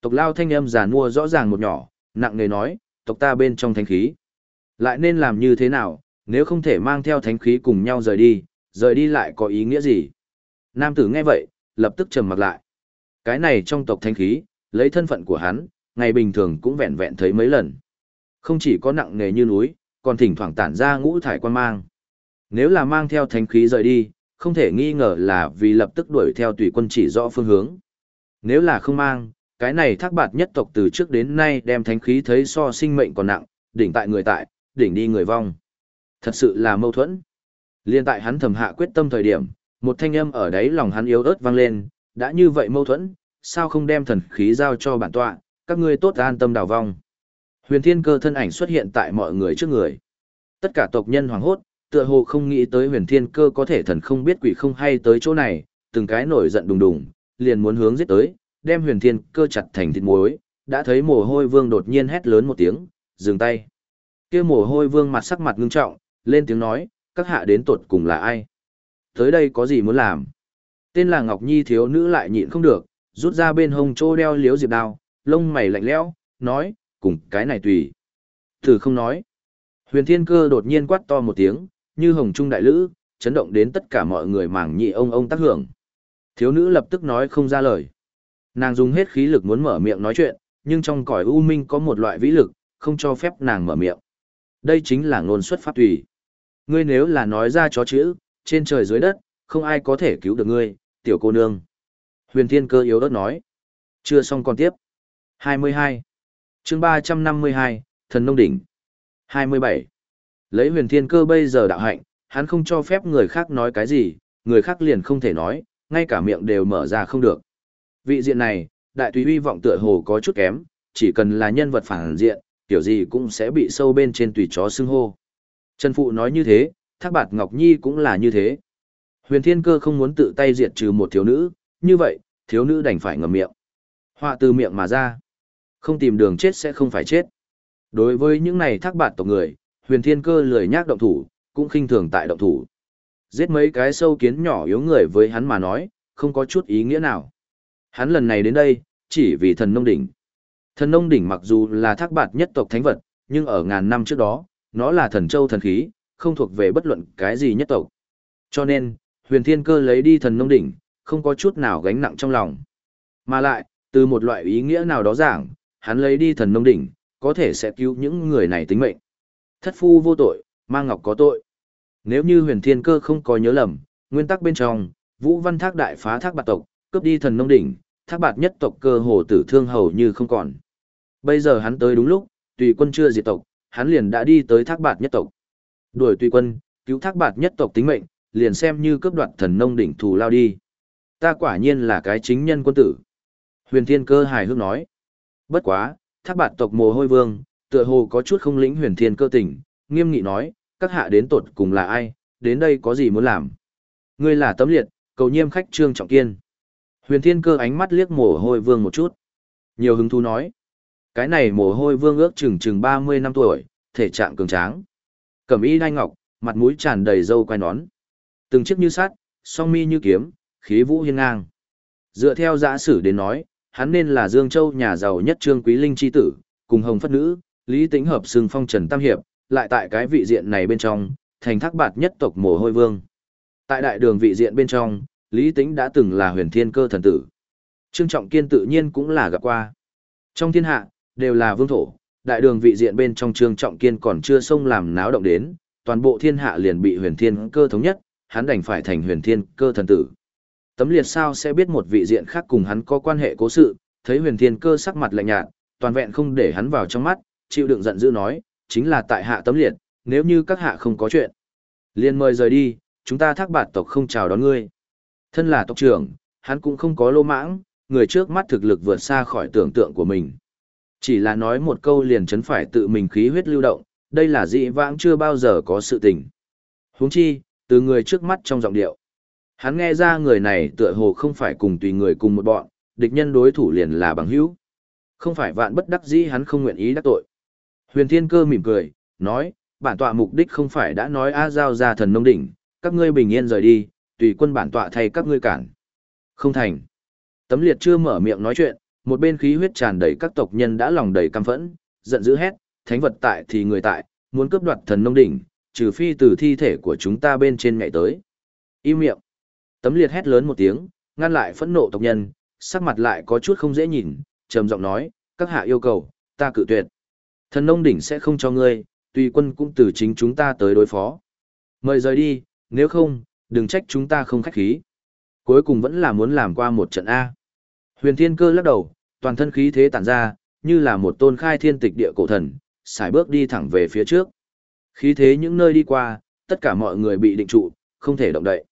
tộc lao thanh âm giàn mua rõ ràng một nhỏ, nặng nề nói, tộc ta bên trong thánh khí. Lại nên làm như thế nào, nếu không thể mang theo thánh khí cùng nhau rời đi, rời đi lại có ý nghĩa gì? Nam tử nghe vậy, lập tức trầm mặt lại. Cái này trong tộc thánh khí, lấy thân phận của hắn, ngày bình thường cũng vẹn vẹn thấy mấy lần. Không chỉ có nặng nề như núi, còn thỉnh thoảng tản ra ngũ thải quan mang. Nếu là mang theo thánh khí rời đi, không thể nghi ngờ là vì lập tức đuổi theo tùy quân chỉ rõ phương hướng. Nếu là không mang, cái này thác bạt nhất tộc từ trước đến nay đem thánh khí thấy so sinh mệnh còn nặng, đỉnh tại người tại, đỉnh đi người vong. Thật sự là mâu thuẫn. Liên tại hắn thầm hạ quyết tâm thời điểm, một thanh âm ở đấy lòng hắn yếu ớt vang lên, đã như vậy mâu thuẫn, sao không đem thần khí giao cho bản tọa, các ngươi tốt an tâm đào vong. Huyền thiên cơ thân ảnh xuất hiện tại mọi người trước người. Tất cả tộc nhân hoảng hốt, tựa hồ không nghĩ tới huyền thiên cơ có thể thần không biết quỷ không hay tới chỗ này, từng cái nổi giận đùng đùng, liền muốn hướng giết tới, đem huyền thiên cơ chặt thành thịt muối, đã thấy mồ hôi vương đột nhiên hét lớn một tiếng, dừng tay. kia mồ hôi vương mặt sắc mặt ngưng trọng, lên tiếng nói, các hạ đến tột cùng là ai? Tới đây có gì muốn làm? Tên là Ngọc Nhi thiếu nữ lại nhịn không được, rút ra bên hông trô đeo liếu diệp đao, lông mày lạnh lẽo, nói, cùng cái này tùy. Thử không nói. Huyền Thiên Cơ đột nhiên quát to một tiếng, như hồng trung đại lữ, chấn động đến tất cả mọi người mảng nhị ông ông tác hưởng. Thiếu nữ lập tức nói không ra lời. Nàng dùng hết khí lực muốn mở miệng nói chuyện, nhưng trong cõi u minh có một loại vĩ lực, không cho phép nàng mở miệng. Đây chính là ngôn xuất pháp tùy. Ngươi nếu là nói ra chó chữ, trên trời dưới đất, không ai có thể cứu được ngươi, tiểu cô nương. Huyền Thiên Cơ yếu ớt nói. Chưa xong còn tiếp. 22. chương 352, Thần Nông Đỉnh. 27. Lấy huyền thiên cơ bây giờ đạo hạnh, hắn không cho phép người khác nói cái gì, người khác liền không thể nói, ngay cả miệng đều mở ra không được. Vị diện này, đại tùy hy vọng tựa hồ có chút kém, chỉ cần là nhân vật phản diện, tiểu gì cũng sẽ bị sâu bên trên tùy chó xưng hô. Trần Phụ nói như thế, Thác Bạt Ngọc Nhi cũng là như thế. Huyền Thiên Cơ không muốn tự tay diệt trừ một thiếu nữ, như vậy, thiếu nữ đành phải ngậm miệng. Họa từ miệng mà ra. Không tìm đường chết sẽ không phải chết. Đối với những này thác bạt tộc người, huyền thiên cơ lười nhác động thủ, cũng khinh thường tại động thủ. Giết mấy cái sâu kiến nhỏ yếu người với hắn mà nói, không có chút ý nghĩa nào. Hắn lần này đến đây, chỉ vì thần nông đỉnh. Thần nông đỉnh mặc dù là thác bạt nhất tộc thánh vật, nhưng ở ngàn năm trước đó, nó là thần châu thần khí, không thuộc về bất luận cái gì nhất tộc. Cho nên, huyền thiên cơ lấy đi thần nông đỉnh, không có chút nào gánh nặng trong lòng. Mà lại, từ một loại ý nghĩa nào đó giảng, hắn lấy đi thần nông đỉnh, có thể sẽ cứu những người này tính mệnh. Thất phu vô tội, mang ngọc có tội. Nếu như huyền thiên cơ không có nhớ lầm, nguyên tắc bên trong, Vũ Văn Thác đại phá thác bạt tộc, cướp đi thần nông đỉnh, thác bạt nhất tộc cơ hồ tử thương hầu như không còn. Bây giờ hắn tới đúng lúc, tùy quân chưa diệt tộc, hắn liền đã đi tới thác bạt nhất tộc. Đuổi tùy quân, cứu thác bạt nhất tộc tính mệnh, liền xem như cướp đoạt thần nông đỉnh thù lao đi. Ta quả nhiên là cái chính nhân quân tử. Huyền Thiên Cơ hài hước nói. Bất quá, thác bạt tộc mồ hôi vương, tựa hồ có chút không lĩnh huyền thiên cơ tỉnh nghiêm nghị nói, các hạ đến tột cùng là ai, đến đây có gì muốn làm. Ngươi là tấm liệt, cầu nhiêm khách trương trọng kiên. Huyền thiên cơ ánh mắt liếc mồ hôi vương một chút. Nhiều hứng thú nói. Cái này mồ hôi vương ước chừng chừng 30 năm tuổi, thể trạng cường tráng. Cẩm y đai ngọc, mặt mũi tràn đầy râu quai nón. Từng chiếc như sắt, song mi như kiếm, khí vũ hiên ngang. Dựa theo giã sử đến nói, hắn nên là Dương Châu nhà giàu nhất Trương Quý Linh chi tử, cùng Hồng Phất Nữ, Lý Tĩnh hợp xưng phong trần tam hiệp, lại tại cái vị diện này bên trong, thành thác bạt nhất tộc mồ hôi vương. Tại đại đường vị diện bên trong, Lý Tĩnh đã từng là huyền thiên cơ thần tử. Trương Trọng Kiên tự nhiên cũng là gặp qua. Trong thiên hạ, đều là vương thổ, đại đường vị diện bên trong Trương Trọng Kiên còn chưa xông làm náo động đến, toàn bộ thiên hạ liền bị huyền thiên cơ thống nhất, hắn đành phải thành huyền thiên cơ thần tử. Tấm liệt sao sẽ biết một vị diện khác cùng hắn có quan hệ cố sự, thấy huyền thiên cơ sắc mặt lạnh nhạt, toàn vẹn không để hắn vào trong mắt, chịu đựng giận dữ nói, chính là tại hạ tấm liệt, nếu như các hạ không có chuyện. liền mời rời đi, chúng ta thác bạt tộc không chào đón ngươi. Thân là tộc trưởng, hắn cũng không có lô mãng, người trước mắt thực lực vượt xa khỏi tưởng tượng của mình. Chỉ là nói một câu liền chấn phải tự mình khí huyết lưu động, đây là dị vãng chưa bao giờ có sự tình. huống chi, từ người trước mắt trong giọng điệu. Hắn nghe ra người này tựa hồ không phải cùng tùy người cùng một bọn, địch nhân đối thủ liền là bằng hữu. Không phải vạn bất đắc dĩ hắn không nguyện ý đắc tội. Huyền Thiên Cơ mỉm cười, nói, bản tọa mục đích không phải đã nói A Giao ra thần nông đỉnh, các ngươi bình yên rời đi, tùy quân bản tọa thay các ngươi cản. Không thành. Tấm liệt chưa mở miệng nói chuyện, một bên khí huyết tràn đầy các tộc nhân đã lòng đầy căm phẫn, giận dữ hét, thánh vật tại thì người tại, muốn cướp đoạt thần nông đỉnh, trừ phi từ thi thể của chúng ta bên trên ngày tới. Im miệng. Tấm liệt hét lớn một tiếng, ngăn lại phẫn nộ tộc nhân, sắc mặt lại có chút không dễ nhìn, trầm giọng nói, các hạ yêu cầu, ta cự tuyệt. Thần nông đỉnh sẽ không cho ngươi, tùy quân cũng từ chính chúng ta tới đối phó. Mời rời đi, nếu không, đừng trách chúng ta không khách khí. Cuối cùng vẫn là muốn làm qua một trận A. Huyền thiên cơ lắc đầu, toàn thân khí thế tản ra, như là một tôn khai thiên tịch địa cổ thần, xài bước đi thẳng về phía trước. Khí thế những nơi đi qua, tất cả mọi người bị định trụ, không thể động đậy.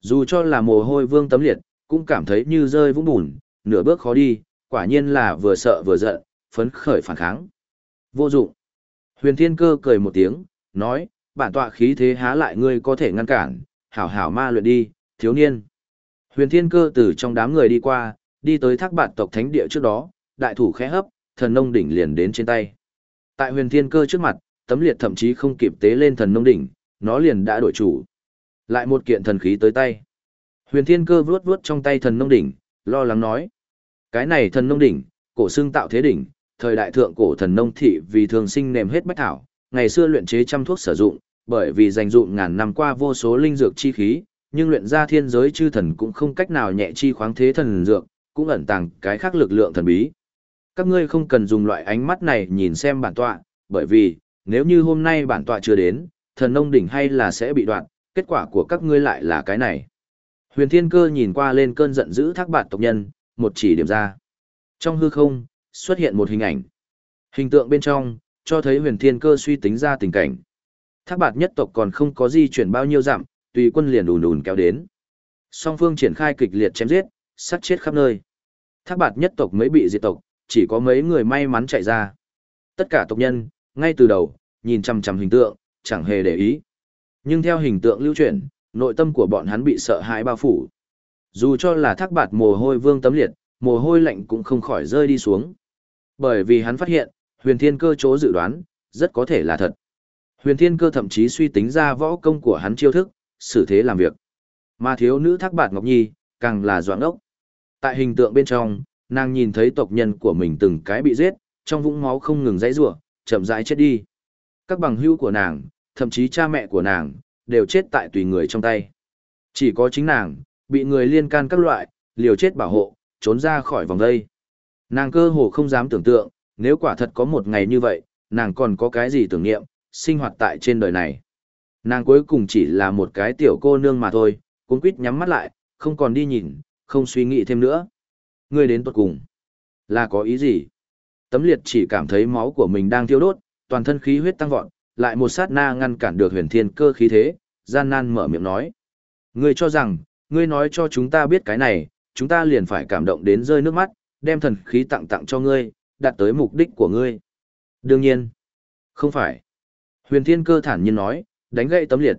Dù cho là mồ hôi vương tấm liệt, cũng cảm thấy như rơi vũng bùn, nửa bước khó đi, quả nhiên là vừa sợ vừa giận, phấn khởi phản kháng. Vô dụng. Huyền Thiên Cơ cười một tiếng, nói, bản tọa khí thế há lại ngươi có thể ngăn cản, hảo hảo ma luyện đi, thiếu niên. Huyền Thiên Cơ từ trong đám người đi qua, đi tới thác bạt tộc thánh địa trước đó, đại thủ khẽ hấp, thần nông đỉnh liền đến trên tay. Tại Huyền Thiên Cơ trước mặt, tấm liệt thậm chí không kịp tế lên thần nông đỉnh, nó liền đã đổi chủ. Lại một kiện thần khí tới tay. Huyền Thiên Cơ vuốt vuốt trong tay thần nông đỉnh, lo lắng nói: "Cái này thần nông đỉnh, cổ xương tạo thế đỉnh, thời đại thượng cổ thần nông thị vì thường sinh nềm hết bách thảo, ngày xưa luyện chế trăm thuốc sử dụng, bởi vì dành dụng ngàn năm qua vô số linh dược chi khí, nhưng luyện ra thiên giới chư thần cũng không cách nào nhẹ chi khoáng thế thần dược, cũng ẩn tàng cái khác lực lượng thần bí. Các ngươi không cần dùng loại ánh mắt này nhìn xem bản tọa, bởi vì, nếu như hôm nay bản tọa chưa đến, thần nông đỉnh hay là sẽ bị đoạn, kết quả của các ngươi lại là cái này. Huyền Thiên Cơ nhìn qua lên cơn giận dữ thác bạt tộc nhân, một chỉ điểm ra. Trong hư không, xuất hiện một hình ảnh. Hình tượng bên trong, cho thấy huyền thiên cơ suy tính ra tình cảnh. Thác bạt nhất tộc còn không có di chuyển bao nhiêu dặm, tùy quân liền đùn đùn kéo đến. Song phương triển khai kịch liệt chém giết, sát chết khắp nơi. Thác bạt nhất tộc mới bị diệt tộc, chỉ có mấy người may mắn chạy ra. Tất cả tộc nhân, ngay từ đầu, nhìn chằm chằm hình tượng, chẳng hề để ý. Nhưng theo hình tượng lưu chuyển, nội tâm của bọn hắn bị sợ hãi bao phủ. Dù cho là thác bạt mồ hôi vương tấm liệt, mồ hôi lạnh cũng không khỏi rơi đi xuống. Bởi vì hắn phát hiện, huyền thiên cơ chỗ dự đoán, rất có thể là thật. Huyền thiên cơ thậm chí suy tính ra võ công của hắn chiêu thức, xử thế làm việc. Mà thiếu nữ thác bạt Ngọc Nhi, càng là doãn ốc. Tại hình tượng bên trong, nàng nhìn thấy tộc nhân của mình từng cái bị giết, trong vũng máu không ngừng dãy rủa, chậm rãi chết đi. Các bằng hữu của nàng, thậm chí cha mẹ của nàng, đều chết tại tùy người trong tay. Chỉ có chính nàng, bị người liên can các loại, liều chết bảo hộ, trốn ra khỏi vòng đây. Nàng cơ hồ không dám tưởng tượng, nếu quả thật có một ngày như vậy, nàng còn có cái gì tưởng niệm, sinh hoạt tại trên đời này. Nàng cuối cùng chỉ là một cái tiểu cô nương mà thôi, cuốn quýt nhắm mắt lại, không còn đi nhìn, không suy nghĩ thêm nữa. Ngươi đến tuột cùng, là có ý gì? Tấm liệt chỉ cảm thấy máu của mình đang thiêu đốt, toàn thân khí huyết tăng vọt, lại một sát na ngăn cản được huyền thiên cơ khí thế, gian nan mở miệng nói. Ngươi cho rằng, ngươi nói cho chúng ta biết cái này, chúng ta liền phải cảm động đến rơi nước mắt, đem thần khí tặng tặng cho ngươi, đạt tới mục đích của ngươi. Đương nhiên, không phải. Huyền thiên cơ thản nhiên nói, đánh gậy tấm liệt.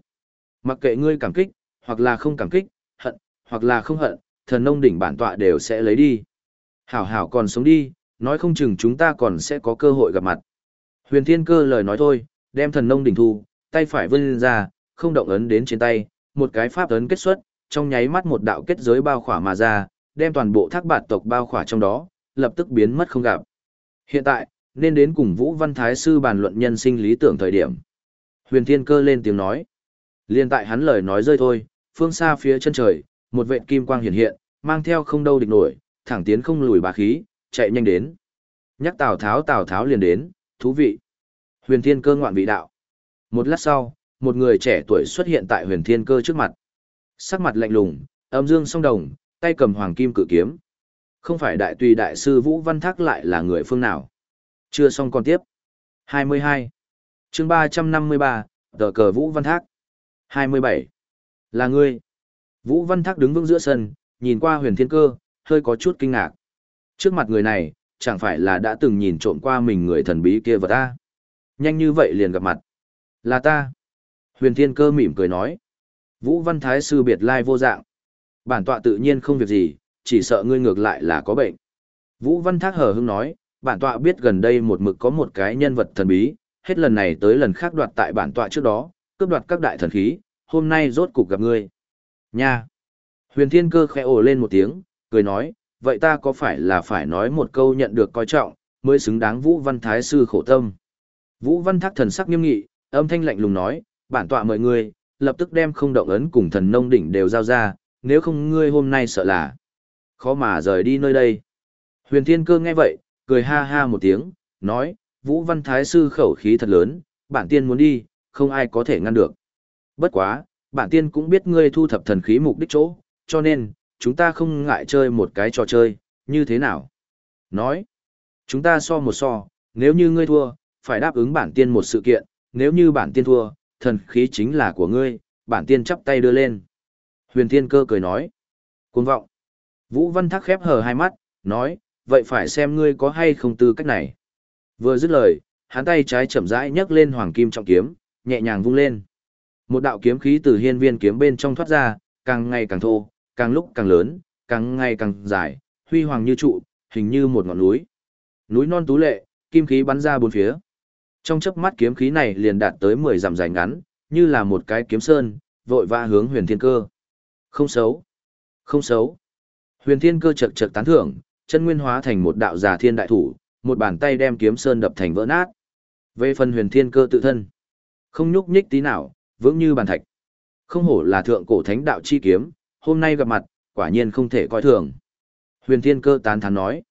Mặc kệ ngươi cảm kích, hoặc là không cảm kích, hận, hoặc là không hận, thần nông đỉnh bản tọa đều sẽ lấy đi. Hảo hảo còn sống đi, nói không chừng chúng ta còn sẽ có cơ hội gặp mặt. Huyền thiên cơ lời nói thôi, đem thần nông đỉnh thu, tay phải vươn ra, không động ấn đến trên tay, một cái pháp ấn kết xuất, trong nháy mắt một đạo kết giới bao khỏa mà ra, đem toàn bộ thác bạt tộc bao khỏa trong đó, lập tức biến mất không gặp. Hiện tại, nên đến cùng Vũ Văn Thái Sư bàn luận nhân sinh lý tưởng thời điểm. Huyền Thiên Cơ lên tiếng nói. Liên tại hắn lời nói rơi thôi, phương xa phía chân trời, một vệ kim quang hiện hiện, mang theo không đâu địch nổi, thẳng tiến không lùi bá khí, chạy nhanh đến. Nhắc Tào Tháo Tào Tháo liền đến, thú vị. Huyền Thiên Cơ ngoạn vị đạo. Một lát sau, một người trẻ tuổi xuất hiện tại Huyền Thiên Cơ trước mặt. Sắc mặt lạnh lùng, âm dương song đồng, tay cầm hoàng kim cự kiếm. Không phải đại tùy đại sư Vũ Văn Thác lại là người phương nào. Chưa xong còn tiếp. 22. chương 353, tờ cờ Vũ Văn Thác. 27. Là ngươi. Vũ Văn Thác đứng vững giữa sân, nhìn qua huyền thiên cơ, hơi có chút kinh ngạc. Trước mặt người này, chẳng phải là đã từng nhìn trộm qua mình người thần bí kia vật ta. Nhanh như vậy liền gặp mặt. Là ta. Huyền thiên cơ mỉm cười nói. Vũ Văn Thái sư biệt lai vô dạng. Bản tọa tự nhiên không việc gì, chỉ sợ ngươi ngược lại là có bệnh. Vũ Văn Thác hờ hững nói, bản tọa biết gần đây một mực có một cái nhân vật thần bí, hết lần này tới lần khác đoạt tại bản tọa trước đó, cướp đoạt các đại thần khí, hôm nay rốt cục gặp ngươi. Nha! Huyền Thiên Cơ khẽ ồ lên một tiếng, cười nói, vậy ta có phải là phải nói một câu nhận được coi trọng, mới xứng đáng Vũ Văn Thái Sư khổ tâm. Vũ Văn Thác thần sắc nghiêm nghị, âm thanh lạnh lùng nói, bản tọa mời ngươi, lập tức đem không động ấn cùng thần nông đỉnh đều giao ra, nếu không ngươi hôm nay sợ là khó mà rời đi nơi đây. Huyền Thiên Cơ nghe vậy, cười ha ha một tiếng, nói, Vũ Văn Thái Sư khẩu khí thật lớn, bản tiên muốn đi, không ai có thể ngăn được. Bất quá, bản tiên cũng biết ngươi thu thập thần khí mục đích chỗ, cho nên, chúng ta không ngại chơi một cái trò chơi, như thế nào? Nói, chúng ta so một so, nếu như ngươi thua, phải đáp ứng bản tiên một sự kiện, nếu như bản tiên thua, thần khí chính là của ngươi, bản tiên chắp tay đưa lên. Huyền Thiên Cơ cười nói, cuồng vọng. Vũ Văn Thác khép hờ hai mắt, nói, vậy phải xem ngươi có hay không tư cách này. Vừa dứt lời, hắn tay trái chậm rãi nhấc lên hoàng kim trọng kiếm, nhẹ nhàng vung lên. Một đạo kiếm khí từ hiên viên kiếm bên trong thoát ra, càng ngày càng thô, càng lúc càng lớn, càng ngày càng dài, huy hoàng như trụ, hình như một ngọn núi. Núi non tú lệ, kim khí bắn ra bốn phía. Trong chớp mắt kiếm khí này liền đạt tới 10 dặm dài ngắn, như là một cái kiếm sơn, vội vã hướng huyền thiên cơ. Không xấu. Không xấu. Huyền thiên cơ chật chật tán thưởng, chân nguyên hóa thành một đạo giả thiên đại thủ, một bàn tay đem kiếm sơn đập thành vỡ nát. Về phần huyền thiên cơ tự thân, không nhúc nhích tí nào, vững như bàn thạch. Không hổ là thượng cổ thánh đạo chi kiếm, hôm nay gặp mặt, quả nhiên không thể coi thường. Huyền thiên cơ tán thán nói,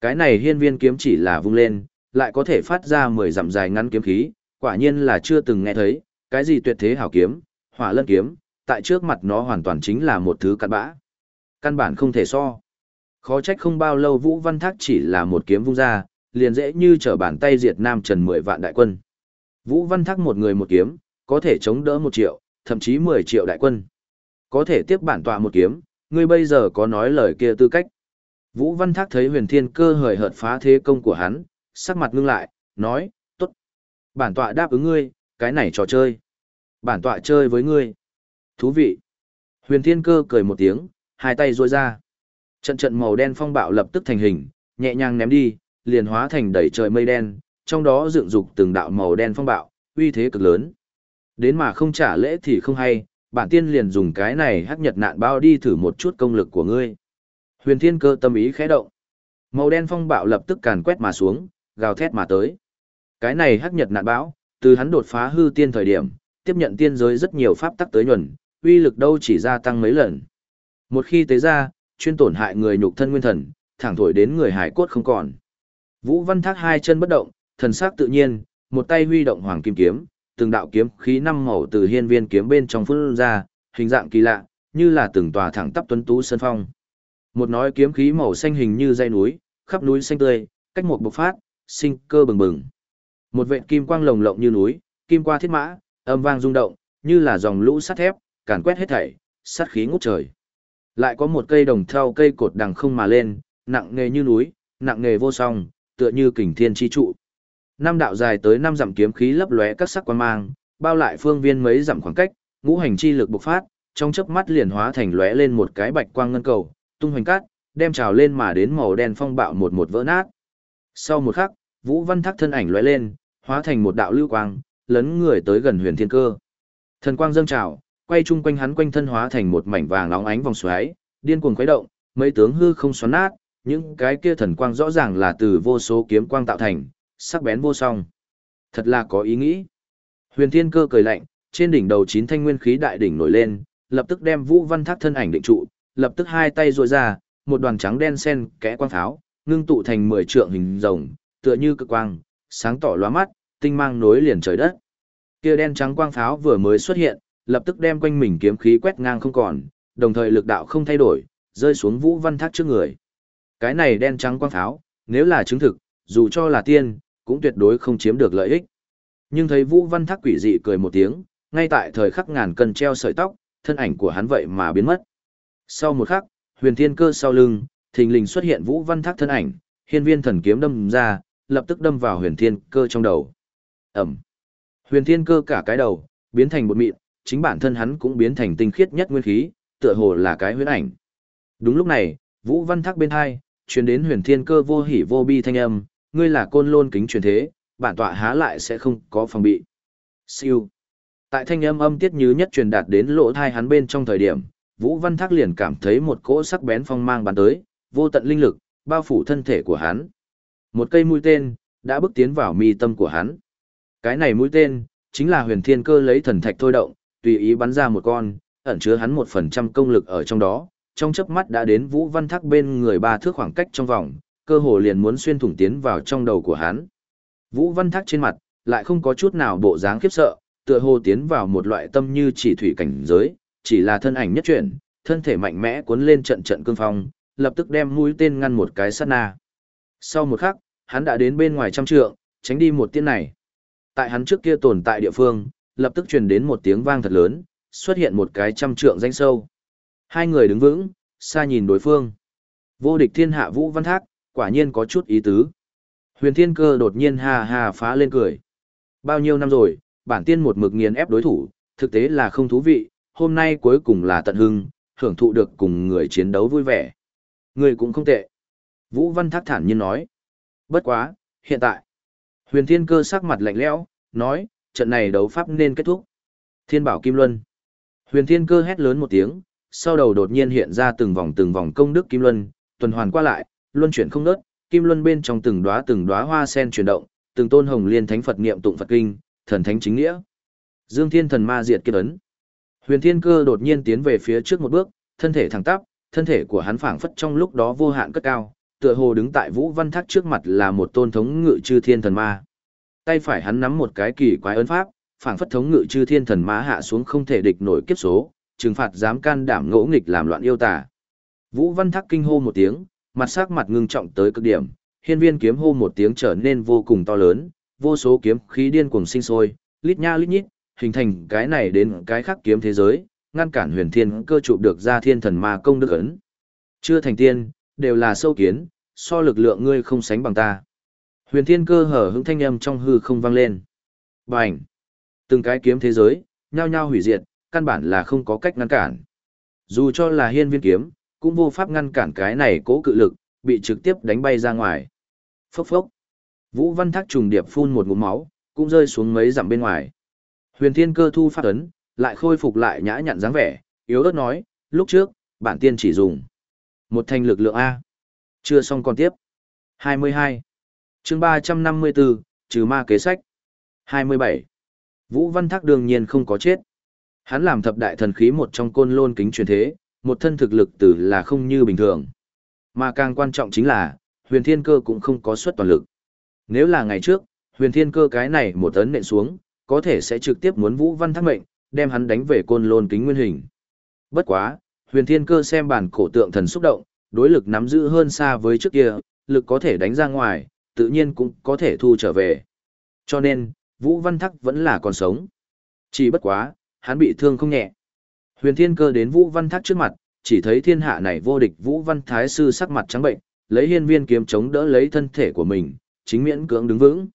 cái này hiên viên kiếm chỉ là vung lên, lại có thể phát ra 10 dặm dài ngắn kiếm khí, quả nhiên là chưa từng nghe thấy, cái gì tuyệt thế hảo kiếm, hỏa lân kiếm, tại trước mặt nó hoàn toàn chính là một thứ cặn bã. Căn bản không thể so. Khó trách không bao lâu Vũ Văn Thác chỉ là một kiếm vung ra, liền dễ như trở bàn tay diệt Nam Trần 10 vạn đại quân. Vũ Văn Thác một người một kiếm, có thể chống đỡ một triệu, thậm chí 10 triệu đại quân. Có thể tiếp bản tọa một kiếm, ngươi bây giờ có nói lời kia tư cách. Vũ Văn Thác thấy huyền thiên cơ hời hợt phá thế công của hắn, sắc mặt ngưng lại, nói, tốt. Bản tọa đáp ứng ngươi, cái này trò chơi. Bản tọa chơi với ngươi. Thú vị. Huyền thiên cơ cười một tiếng, hai tay ruôi ra. Trận trận màu đen phong bạo lập tức thành hình, nhẹ nhàng ném đi, liền hóa thành đầy trời mây đen, trong đó dựng dục từng đạo màu đen phong bạo, uy thế cực lớn. Đến mà không trả lễ thì không hay, bản tiên liền dùng cái này hắc nhật nạn bao đi thử một chút công lực của ngươi. Huyền thiên cơ tâm ý khẽ động. Màu đen phong bạo lập tức càn quét mà xuống, gào thét mà tới. Cái này hắc nhật nạn bão, từ hắn đột phá hư tiên thời điểm, tiếp nhận tiên giới rất nhiều pháp tắc tới nhuần, uy lực đâu chỉ gia tăng mấy lần. Một khi tế ra, chuyên tổn hại người nhục thân nguyên thần, thẳng thổi đến người hải cốt không còn. Vũ Văn Thác hai chân bất động, thần sắc tự nhiên, một tay huy động hoàng kim kiếm, từng đạo kiếm khí năm màu từ hiên viên kiếm bên trong phun ra, hình dạng kỳ lạ, như là từng tòa thẳng tắp tuấn tú sơn phong. Một nói kiếm khí màu xanh hình như dây núi, khắp núi xanh tươi, cách một bộc phát, sinh cơ bừng bừng. Một vệt kim quang lồng lộng như núi, kim qua thiết mã, âm vang rung động, như là dòng lũ sắt thép, càn quét hết thảy, sát khí ngút trời. Lại có một cây đồng theo cây cột đằng không mà lên, nặng nghề như núi, nặng nghề vô song, tựa như kình thiên chi trụ. Năm đạo dài tới năm dặm kiếm khí lấp lóe các sắc quang mang, bao lại phương viên mấy dặm khoảng cách, ngũ hành chi lực bộc phát, trong chớp mắt liền hóa thành lóe lên một cái bạch quang ngân cầu, tung hoành cát, đem trào lên mà đến màu đen phong bạo một một vỡ nát. Sau một khắc, Vũ Văn Thác thân ảnh lóe lên, hóa thành một đạo lưu quang, lấn người tới gần Huyền Thiên Cơ. Thần quang dâng trào, quay chung quanh hắn quanh thân hóa thành một mảnh vàng óng ánh vòng xoáy, điên cuồng khuấy động, mấy tướng hư không xoắn nát, những cái kia thần quang rõ ràng là từ vô số kiếm quang tạo thành, sắc bén vô song. Thật là có ý nghĩ. Huyền Thiên Cơ cười lạnh, trên đỉnh đầu chín thanh nguyên khí đại đỉnh nổi lên, lập tức đem Vũ Văn Thác thân ảnh định trụ, lập tức hai tay duỗi ra, một đoàn trắng đen sen kẽ quang pháo, ngưng tụ thành mười trượng hình rồng, tựa như cực quang, sáng tỏ lóa mắt, tinh mang nối liền trời đất. Kia đen trắng quang pháo vừa mới xuất hiện, lập tức đem quanh mình kiếm khí quét ngang không còn, đồng thời lực đạo không thay đổi, rơi xuống Vũ Văn Thác trước người. Cái này đen trắng quang pháo, nếu là chứng thực, dù cho là tiên, cũng tuyệt đối không chiếm được lợi ích. Nhưng thấy Vũ Văn Thác quỷ dị cười một tiếng, ngay tại thời khắc ngàn cân treo sợi tóc, thân ảnh của hắn vậy mà biến mất. Sau một khắc, huyền thiên cơ sau lưng, thình lình xuất hiện Vũ Văn Thác thân ảnh, hiên viên thần kiếm đâm ra, lập tức đâm vào huyền thiên cơ trong đầu. ầm! Huyền thiên cơ cả cái đầu, biến thành một mịn, chính bản thân hắn cũng biến thành tinh khiết nhất nguyên khí, tựa hồ là cái huyễn ảnh. Đúng lúc này, Vũ Văn Thác bên hai, truyền đến huyền thiên cơ vô hỉ vô bi thanh âm, ngươi là côn lôn kính truyền thế, bản tọa há lại sẽ không có phòng bị. Siêu. Tại thanh âm âm tiết như nhất truyền đạt đến lỗ thai hắn bên trong thời điểm, Vũ Văn Thác liền cảm thấy một cỗ sắc bén phong mang bắn tới, vô tận linh lực, bao phủ thân thể của hắn. Một cây mũi tên, đã bước tiến vào mi tâm của hắn. Cái này mũi tên, chính là huyền thiên cơ lấy thần thạch thôi động, tùy ý bắn ra một con, ẩn chứa hắn một phần trăm công lực ở trong đó, trong chớp mắt đã đến Vũ Văn Thác bên người ba thước khoảng cách trong vòng, cơ hồ liền muốn xuyên thủng tiến vào trong đầu của hắn. Vũ Văn Thác trên mặt, lại không có chút nào bộ dáng khiếp sợ, tựa hồ tiến vào một loại tâm như chỉ thủy cảnh giới, chỉ là thân ảnh nhất chuyển, thân thể mạnh mẽ cuốn lên trận trận cương phong, lập tức đem mũi tên ngăn một cái sát na. Sau một khắc, hắn đã đến bên ngoài trăm trượng, tránh đi một tiếng này. Tại hắn trước kia tồn tại địa phương, lập tức truyền đến một tiếng vang thật lớn, xuất hiện một cái trăm trượng danh sâu. Hai người đứng vững, xa nhìn đối phương. Vô địch thiên hạ vũ văn thác, quả nhiên có chút ý tứ. Huyền thiên cơ đột nhiên ha ha phá lên cười. Bao nhiêu năm rồi, bản tiên một mực nghiền ép đối thủ, thực tế là không thú vị, hôm nay cuối cùng là tận hưng, hưởng thụ được cùng người chiến đấu vui vẻ. Người cũng không tệ. Vũ Văn Thác thản nhiên nói. Bất quá, hiện tại. Huyền Thiên Cơ sắc mặt lạnh lẽo, nói, trận này đấu pháp nên kết thúc. Thiên Bảo Kim Luân. Huyền Thiên Cơ hét lớn một tiếng, sau đầu đột nhiên hiện ra từng vòng từng vòng công đức Kim Luân, tuần hoàn qua lại, luân chuyển không ngớt, Kim Luân bên trong từng đóa từng đóa hoa sen chuyển động, từng tôn hồng liên thánh Phật niệm tụng Phật kinh, thần thánh chính nghĩa. Dương Thiên thần ma diệt kiếp ấn. Huyền Thiên Cơ đột nhiên tiến về phía trước một bước, thân thể thẳng tắp, thân thể của hắn phảng phất trong lúc đó vô hạn cất cao, tựa hồ đứng tại Vũ Văn Thác trước mặt là một tôn thống ngự chư thiên thần ma. Tay phải hắn nắm một cái kỳ quái ấn pháp, phảng phất thống ngự chư thiên thần ma hạ xuống không thể địch nổi kiếp số, trừng phạt dám can đảm ngỗ nghịch làm loạn yêu tà. Vũ Văn Thác kinh hô một tiếng, mặt sắc mặt ngưng trọng tới cực điểm, hiên viên kiếm hô một tiếng trở nên vô cùng to lớn, vô số kiếm khí điên cuồng sinh sôi, lít nha lít nhít, hình thành cái này đến cái khác kiếm thế giới, ngăn cản huyền thiên cơ trụ được ra thiên thần ma công đức ấn. Chưa thành tiên, đều là sâu kiến, so lực lượng ngươi không sánh bằng ta. Huyền thiên cơ hở hững thanh âm trong hư không vang lên. Bành! Từng cái kiếm thế giới, nhao nhao hủy diệt, căn bản là không có cách ngăn cản. Dù cho là hiên viên kiếm, cũng vô pháp ngăn cản cái này cố cự lực, bị trực tiếp đánh bay ra ngoài. Phốc phốc! Vũ văn thác trùng điệp phun một ngụm máu, cũng rơi xuống mấy dặm bên ngoài. Huyền thiên cơ thu phát ấn, lại khôi phục lại nhã nhặn dáng vẻ, yếu ớt nói, lúc trước, bản tiên chỉ dùng một thành lực lượng A. Chưa xong còn tiếp. 22. chương 354, trừ ma kế sách. 27. Vũ Văn Thác đương nhiên không có chết. Hắn làm thập đại thần khí một trong côn lôn kính truyền thế, một thân thực lực tử là không như bình thường. Mà càng quan trọng chính là, huyền thiên cơ cũng không có suất toàn lực. Nếu là ngày trước, huyền thiên cơ cái này một tấn nện xuống, có thể sẽ trực tiếp muốn Vũ Văn Thác mệnh, đem hắn đánh về côn lôn kính nguyên hình. Bất quá, huyền thiên cơ xem bản cổ tượng thần xúc động, đối lực nắm giữ hơn xa với trước kia, lực có thể đánh ra ngoài, tự nhiên cũng có thể thu trở về. Cho nên, Vũ Văn Thắc vẫn là còn sống. Chỉ bất quá, hắn bị thương không nhẹ. Huyền Thiên Cơ đến Vũ Văn Thác trước mặt, chỉ thấy thiên hạ này vô địch Vũ Văn Thái sư sắc mặt trắng bệnh, lấy hiên viên kiếm chống đỡ lấy thân thể của mình, chính miễn cưỡng đứng vững.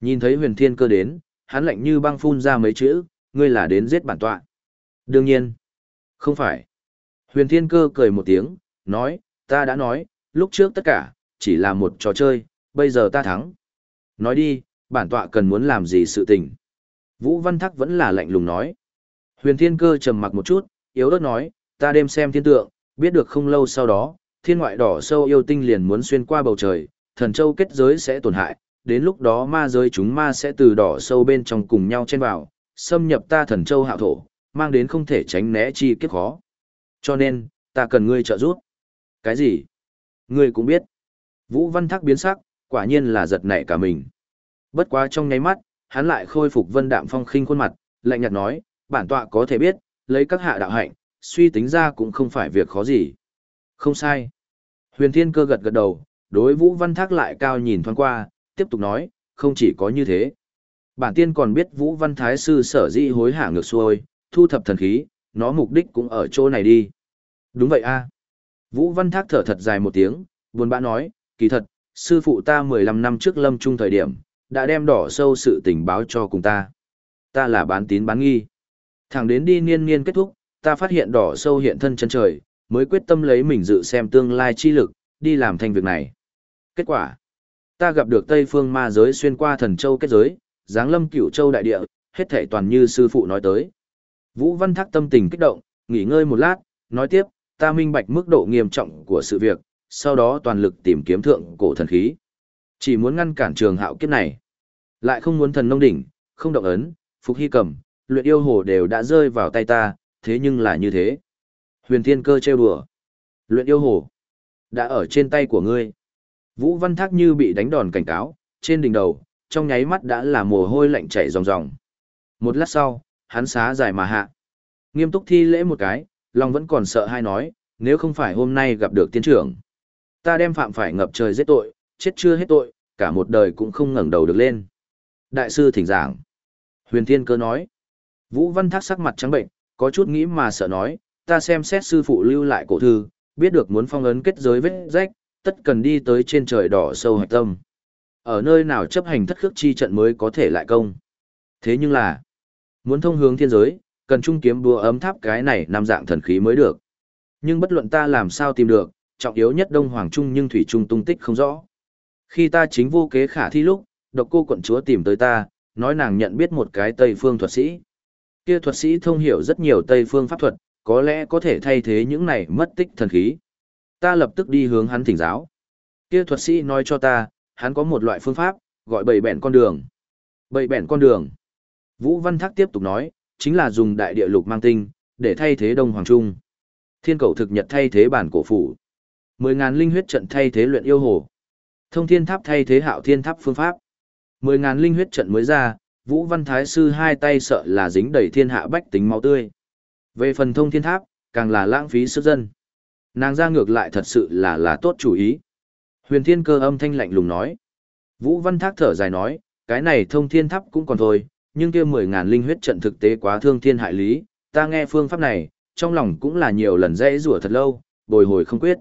Nhìn thấy Huyền Thiên Cơ đến, hắn lạnh như băng phun ra mấy chữ, ngươi là đến giết bản tọa. Đương nhiên, không phải. Huyền Thiên Cơ cười một tiếng, nói, ta đã nói, lúc trước tất cả, chỉ là một trò chơi, bây giờ ta thắng. Nói đi, bản tọa cần muốn làm gì sự tình. Vũ Văn Thác vẫn là lạnh lùng nói. Huyền Thiên Cơ trầm mặc một chút, yếu ớt nói, ta đêm xem thiên tượng, biết được không lâu sau đó, thiên ngoại đỏ sâu yêu tinh liền muốn xuyên qua bầu trời, thần châu kết giới sẽ tổn hại, đến lúc đó ma giới chúng ma sẽ từ đỏ sâu bên trong cùng nhau chen vào, xâm nhập ta thần châu hạo thổ, mang đến không thể tránh né chi kiếp khó. Cho nên, ta cần ngươi trợ giúp. Cái gì? Ngươi cũng biết. Vũ Văn Thác biến sắc, quả nhiên là giật nảy cả mình. Bất quá trong nháy mắt, hắn lại khôi phục vân đạm phong khinh khuôn mặt, lạnh nhạt nói, bản tọa có thể biết, lấy các hạ đạo hạnh, suy tính ra cũng không phải việc khó gì. Không sai. Huyền Thiên Cơ gật gật đầu, đối Vũ Văn Thác lại cao nhìn thoáng qua, tiếp tục nói, không chỉ có như thế. Bản tiên còn biết Vũ Văn Thái Sư sở dĩ hối hả ngược xuôi, thu thập thần khí, nó mục đích cũng ở chỗ này đi. Đúng vậy a. Vũ Văn Thác thở thật dài một tiếng, buồn bã nói, kỳ thật, sư phụ ta 15 năm trước lâm trung thời điểm, đã đem đỏ sâu sự tình báo cho cùng ta. Ta là bán tín bán nghi. Thẳng đến đi niên niên kết thúc, ta phát hiện đỏ sâu hiện thân chân trời, mới quyết tâm lấy mình dự xem tương lai chi lực, đi làm thành việc này. Kết quả, ta gặp được Tây phương ma giới xuyên qua thần châu kết giới, giáng lâm cửu châu đại địa, hết thảy toàn như sư phụ nói tới. Vũ Văn Thác tâm tình kích động, nghỉ ngơi một lát, nói tiếp, ta minh bạch mức độ nghiêm trọng của sự việc, sau đó toàn lực tìm kiếm thượng cổ thần khí. Chỉ muốn ngăn cản trường hạo kiếp này. Lại không muốn thần nông đỉnh, không động ấn, phục hy cầm, luyện yêu hồ đều đã rơi vào tay ta, thế nhưng là như thế. Huyền thiên cơ trêu đùa. Luyện yêu hồ. Đã ở trên tay của ngươi. Vũ văn thác như bị đánh đòn cảnh cáo, trên đỉnh đầu, trong nháy mắt đã là mồ hôi lạnh chảy ròng ròng. Một lát sau, hắn xá dài mà hạ. Nghiêm túc thi lễ một cái, lòng vẫn còn sợ hai nói, nếu không phải hôm nay gặp được tiên trưởng. Ta đem phạm phải ngập trời giết tội, chết chưa hết tội, cả một đời cũng không ngẩng đầu được lên. Đại sư thỉnh giảng. Huyền Thiên Cơ nói. Vũ Văn Thác sắc mặt trắng bệnh, có chút nghĩ mà sợ nói, ta xem xét sư phụ lưu lại cổ thư, biết được muốn phong ấn kết giới vết rách, tất cần đi tới trên trời đỏ sâu hạch tâm. Ở nơi nào chấp hành thất khước chi trận mới có thể lại công. Thế nhưng là, muốn thông hướng thiên giới, cần trung kiếm đùa ấm tháp cái này nằm dạng thần khí mới được. Nhưng bất luận ta làm sao tìm được, trọng yếu nhất Đông Hoàng Trung nhưng Thủy Trung tung tích không rõ. Khi ta chính vô kế khả thi lúc, độc cô quận chúa tìm tới ta, nói nàng nhận biết một cái Tây phương thuật sĩ. Kia thuật sĩ thông hiểu rất nhiều Tây phương pháp thuật, có lẽ có thể thay thế những này mất tích thần khí. Ta lập tức đi hướng hắn thỉnh giáo. Kia thuật sĩ nói cho ta, hắn có một loại phương pháp, gọi bầy bẹn con đường. Bầy bẹn con đường. Vũ Văn Thác tiếp tục nói, chính là dùng đại địa lục mang tinh, để thay thế Đông Hoàng Trung. Thiên cầu thực nhật thay thế bản cổ phủ. Mười ngàn linh huyết trận thay thế luyện yêu hồ. Thông thiên tháp thay thế hạo thiên tháp phương pháp. Mười ngàn linh huyết trận mới ra, Vũ Văn Thái Sư hai tay sợ là dính đầy thiên hạ bách tính máu tươi. Về phần thông thiên tháp, càng là lãng phí sức dân. Nàng ra ngược lại thật sự là là tốt chủ ý. Huyền thiên cơ âm thanh lạnh lùng nói. Vũ Văn Thác thở dài nói, cái này thông thiên tháp cũng còn thôi, nhưng kia mười ngàn linh huyết trận thực tế quá thương thiên hại lý, ta nghe phương pháp này, trong lòng cũng là nhiều lần dễ rủa thật lâu, bồi hồi không quyết.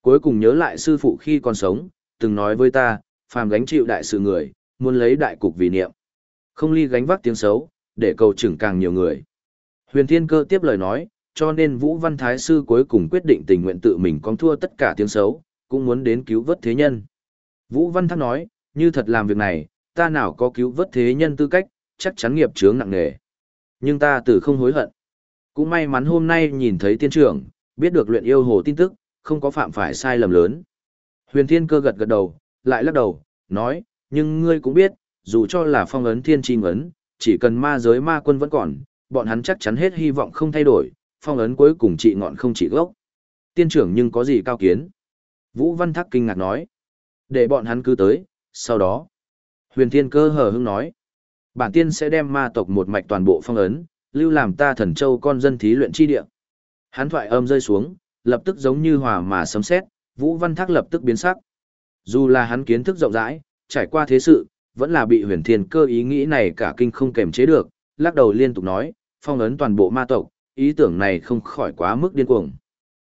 Cuối cùng nhớ lại sư phụ khi còn sống, từng nói với ta, phàm gánh chịu đại sự người, muốn lấy đại cục vì niệm. Không ly gánh vác tiếng xấu, để cầu chừng càng nhiều người. Huyền Thiên Cơ tiếp lời nói, cho nên Vũ Văn Thái Sư cuối cùng quyết định tình nguyện tự mình con thua tất cả tiếng xấu, cũng muốn đến cứu vớt thế nhân. Vũ Văn Thác nói, như thật làm việc này, ta nào có cứu vớt thế nhân tư cách, chắc chắn nghiệp chướng nặng nề. Nhưng ta từ không hối hận. Cũng may mắn hôm nay nhìn thấy tiên trưởng, biết được luyện yêu hồ tin tức, không có phạm phải sai lầm lớn. Huyền Thiên Cơ gật gật đầu, lại lắc đầu, nói, nhưng ngươi cũng biết, dù cho là phong ấn thiên chi ấn, chỉ cần ma giới ma quân vẫn còn, bọn hắn chắc chắn hết hy vọng không thay đổi, phong ấn cuối cùng trị ngọn không trị gốc. Tiên trưởng nhưng có gì cao kiến? Vũ Văn Thác kinh ngạc nói. Để bọn hắn cứ tới, sau đó. Huyền Thiên Cơ hờ hững nói. Bản tiên sẽ đem ma tộc một mạch toàn bộ phong ấn, lưu làm ta thần châu con dân thí luyện chi địa. Hắn thoại âm rơi xuống, lập tức giống như hòa mà sấm sét, Vũ Văn Thác lập tức biến sắc. Dù là hắn kiến thức rộng rãi, trải qua thế sự, vẫn là bị huyền thiên cơ ý nghĩ này cả kinh không kềm chế được, lắc đầu liên tục nói, phong ấn toàn bộ ma tộc, ý tưởng này không khỏi quá mức điên cuồng.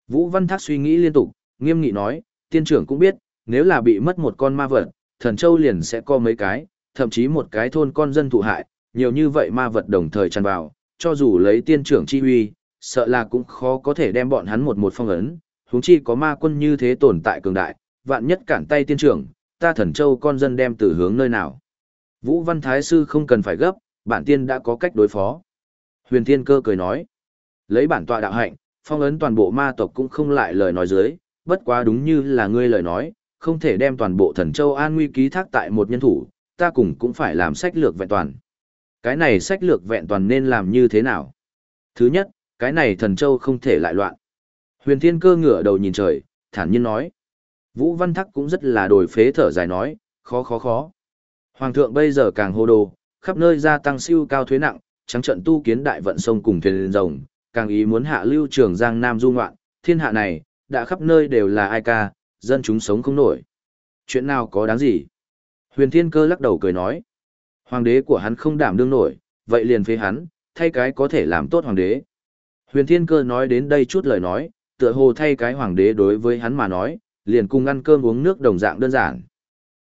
Vũ Văn Thác suy nghĩ liên tục, nghiêm nghị nói, tiên trưởng cũng biết, nếu là bị mất một con ma vật, thần châu liền sẽ có mấy cái, thậm chí một cái thôn con dân thụ hại, nhiều như vậy ma vật đồng thời tràn vào, cho dù lấy tiên trưởng chi huy, sợ là cũng khó có thể đem bọn hắn một một phong ấn, huống chi có ma quân như thế tồn tại cường đại, vạn nhất cản tay tiên trưởng, ta thần châu con dân đem từ hướng nơi nào. Vũ Văn Thái Sư không cần phải gấp, bản tiên đã có cách đối phó. Huyền Thiên Cơ cười nói, lấy bản tọa đạo hạnh, phong ấn toàn bộ ma tộc cũng không lại lời nói dưới, bất quá đúng như là ngươi lời nói, không thể đem toàn bộ thần châu an nguy ký thác tại một nhân thủ, ta cùng cũng phải làm sách lược vẹn toàn. Cái này sách lược vẹn toàn nên làm như thế nào? Thứ nhất, cái này thần châu không thể lại loạn. Huyền Thiên Cơ ngửa đầu nhìn trời, thản nhiên nói. Vũ Văn Thắc cũng rất là đổi phế thở dài nói, khó khó khó. Hoàng thượng bây giờ càng hô đồ, khắp nơi gia tăng siêu cao thuế nặng, trắng trận tu kiến đại vận sông cùng thuyền rồng, càng ý muốn hạ lưu trường Giang Nam du ngoạn, thiên hạ này, đã khắp nơi đều là ai ca, dân chúng sống không nổi. Chuyện nào có đáng gì? Huyền Thiên Cơ lắc đầu cười nói. Hoàng đế của hắn không đảm đương nổi, vậy liền phế hắn, thay cái có thể làm tốt hoàng đế. Huyền Thiên Cơ nói đến đây chút lời nói, tựa hồ thay cái hoàng đế đối với hắn mà nói, liền cùng ăn cơm uống nước đồng dạng đơn giản.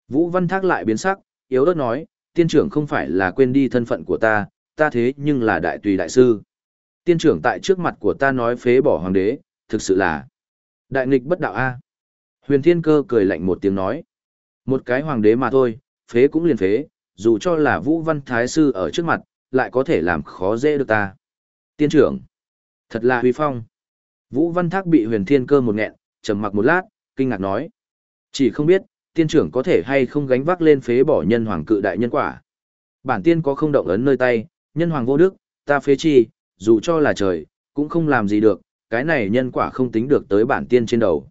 Vũ Văn Thác lại biến sắc, yếu ớt nói, tiên trưởng không phải là quên đi thân phận của ta, ta thế nhưng là đại tùy đại sư. Tiên trưởng tại trước mặt của ta nói phế bỏ hoàng đế, thực sự là đại nghịch bất đạo a. Huyền Thiên Cơ cười lạnh một tiếng nói, một cái hoàng đế mà thôi, phế cũng liền phế, dù cho là Vũ Văn Thái sư ở trước mặt, lại có thể làm khó dễ được ta. Tiên trưởng, thật là huy phong. Vũ Văn Thác bị Huyền Thiên Cơ một nghẹn, trầm mặc một lát, kinh ngạc nói, chỉ không biết, tiên trưởng có thể hay không gánh vác lên phế bỏ nhân hoàng cự đại nhân quả. Bản tiên có không động ấn nơi tay, nhân hoàng vô đức, ta phế chi, dù cho là trời, cũng không làm gì được, cái này nhân quả không tính được tới bản tiên trên đầu.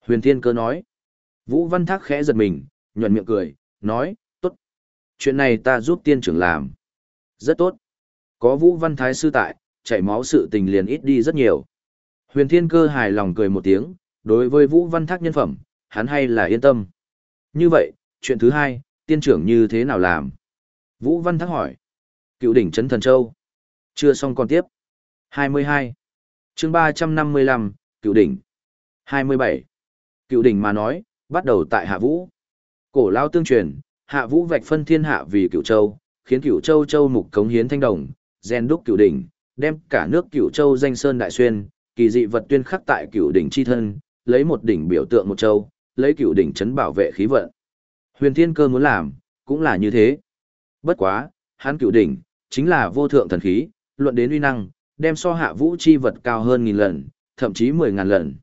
Huyền Thiên Cơ nói. Vũ Văn Thác khẽ giật mình, nhuận miệng cười, nói, tốt. Chuyện này ta giúp tiên trưởng làm. Rất tốt. Có Vũ Văn Thái sư tại, chảy máu sự tình liền ít đi rất nhiều. Huyền Thiên Cơ hài lòng cười một tiếng, đối với Vũ Văn Thác nhân phẩm, hắn hay là yên tâm. Như vậy, chuyện thứ hai, tiên trưởng như thế nào làm? Vũ Văn Thác hỏi. Cựu đỉnh Trấn Thần Châu. Chưa xong còn tiếp. 22. chương 355, Cựu đỉnh. 27. Cựu đỉnh mà nói, bắt đầu tại Hạ Vũ. Cổ lao tương truyền, Hạ Vũ vạch phân thiên hạ vì Cựu Châu, khiến Cựu Châu Châu mục cống hiến thanh đồng, gen đúc Cựu đỉnh, đem cả nước Cựu Châu danh sơn đại xuyên, kỳ dị vật tuyên khắc tại Cựu đỉnh chi thân, lấy một đỉnh biểu tượng một châu, lấy Cựu đỉnh chấn bảo vệ khí vận. Huyền Thiên Cơ muốn làm, cũng là như thế. Bất quá, hắn Cựu đỉnh chính là vô thượng thần khí, luận đến uy năng, đem so hạ vũ chi vật cao hơn nghìn lần, thậm chí mười ngàn lần.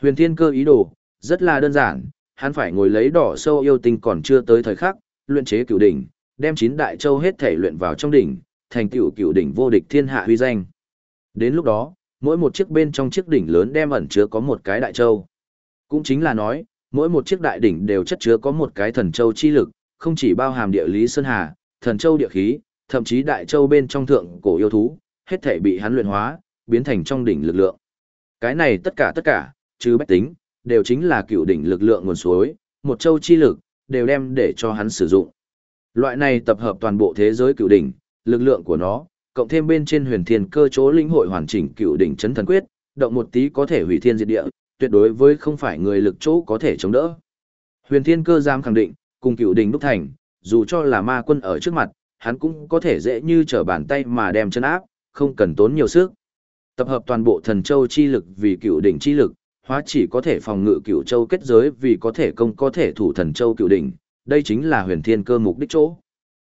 Huyền Thiên Cơ ý đồ, rất là đơn giản, hắn phải ngồi lấy đỏ sâu yêu tinh còn chưa tới thời khắc, luyện chế cửu đỉnh, đem chín đại châu hết thể luyện vào trong đỉnh, thành tựu cửu đỉnh vô địch thiên hạ huy danh. Đến lúc đó, mỗi một chiếc bên trong chiếc đỉnh lớn đem ẩn chứa có một cái đại châu. Cũng chính là nói, mỗi một chiếc đại đỉnh đều chất chứa có một cái thần châu chi lực, không chỉ bao hàm địa lý sơn hà, thần châu địa khí, thậm chí đại châu bên trong thượng cổ yêu thú, hết thể bị hắn luyện hóa, biến thành trong đỉnh lực lượng. Cái này tất cả tất cả, chứ bách tính, đều chính là cựu đỉnh lực lượng nguồn suối, một châu chi lực, đều đem để cho hắn sử dụng. Loại này tập hợp toàn bộ thế giới cựu đỉnh, lực lượng của nó, cộng thêm bên trên huyền thiên cơ chỗ linh hội hoàn chỉnh cựu đỉnh chấn thần quyết, động một tí có thể hủy thiên diệt địa, tuyệt đối với không phải người lực chỗ có thể chống đỡ. Huyền thiên cơ dám khẳng định, cùng cựu đỉnh đúc thành, dù cho là ma quân ở trước mặt, hắn cũng có thể dễ như trở bàn tay mà đem chân áp, không cần tốn nhiều sức. Tập hợp toàn bộ thần châu chi lực vì cựu đỉnh chi lực, hóa chỉ có thể phòng ngự cựu châu kết giới vì có thể công có thể thủ thần châu cựu đỉnh, đây chính là huyền thiên cơ mục đích chỗ.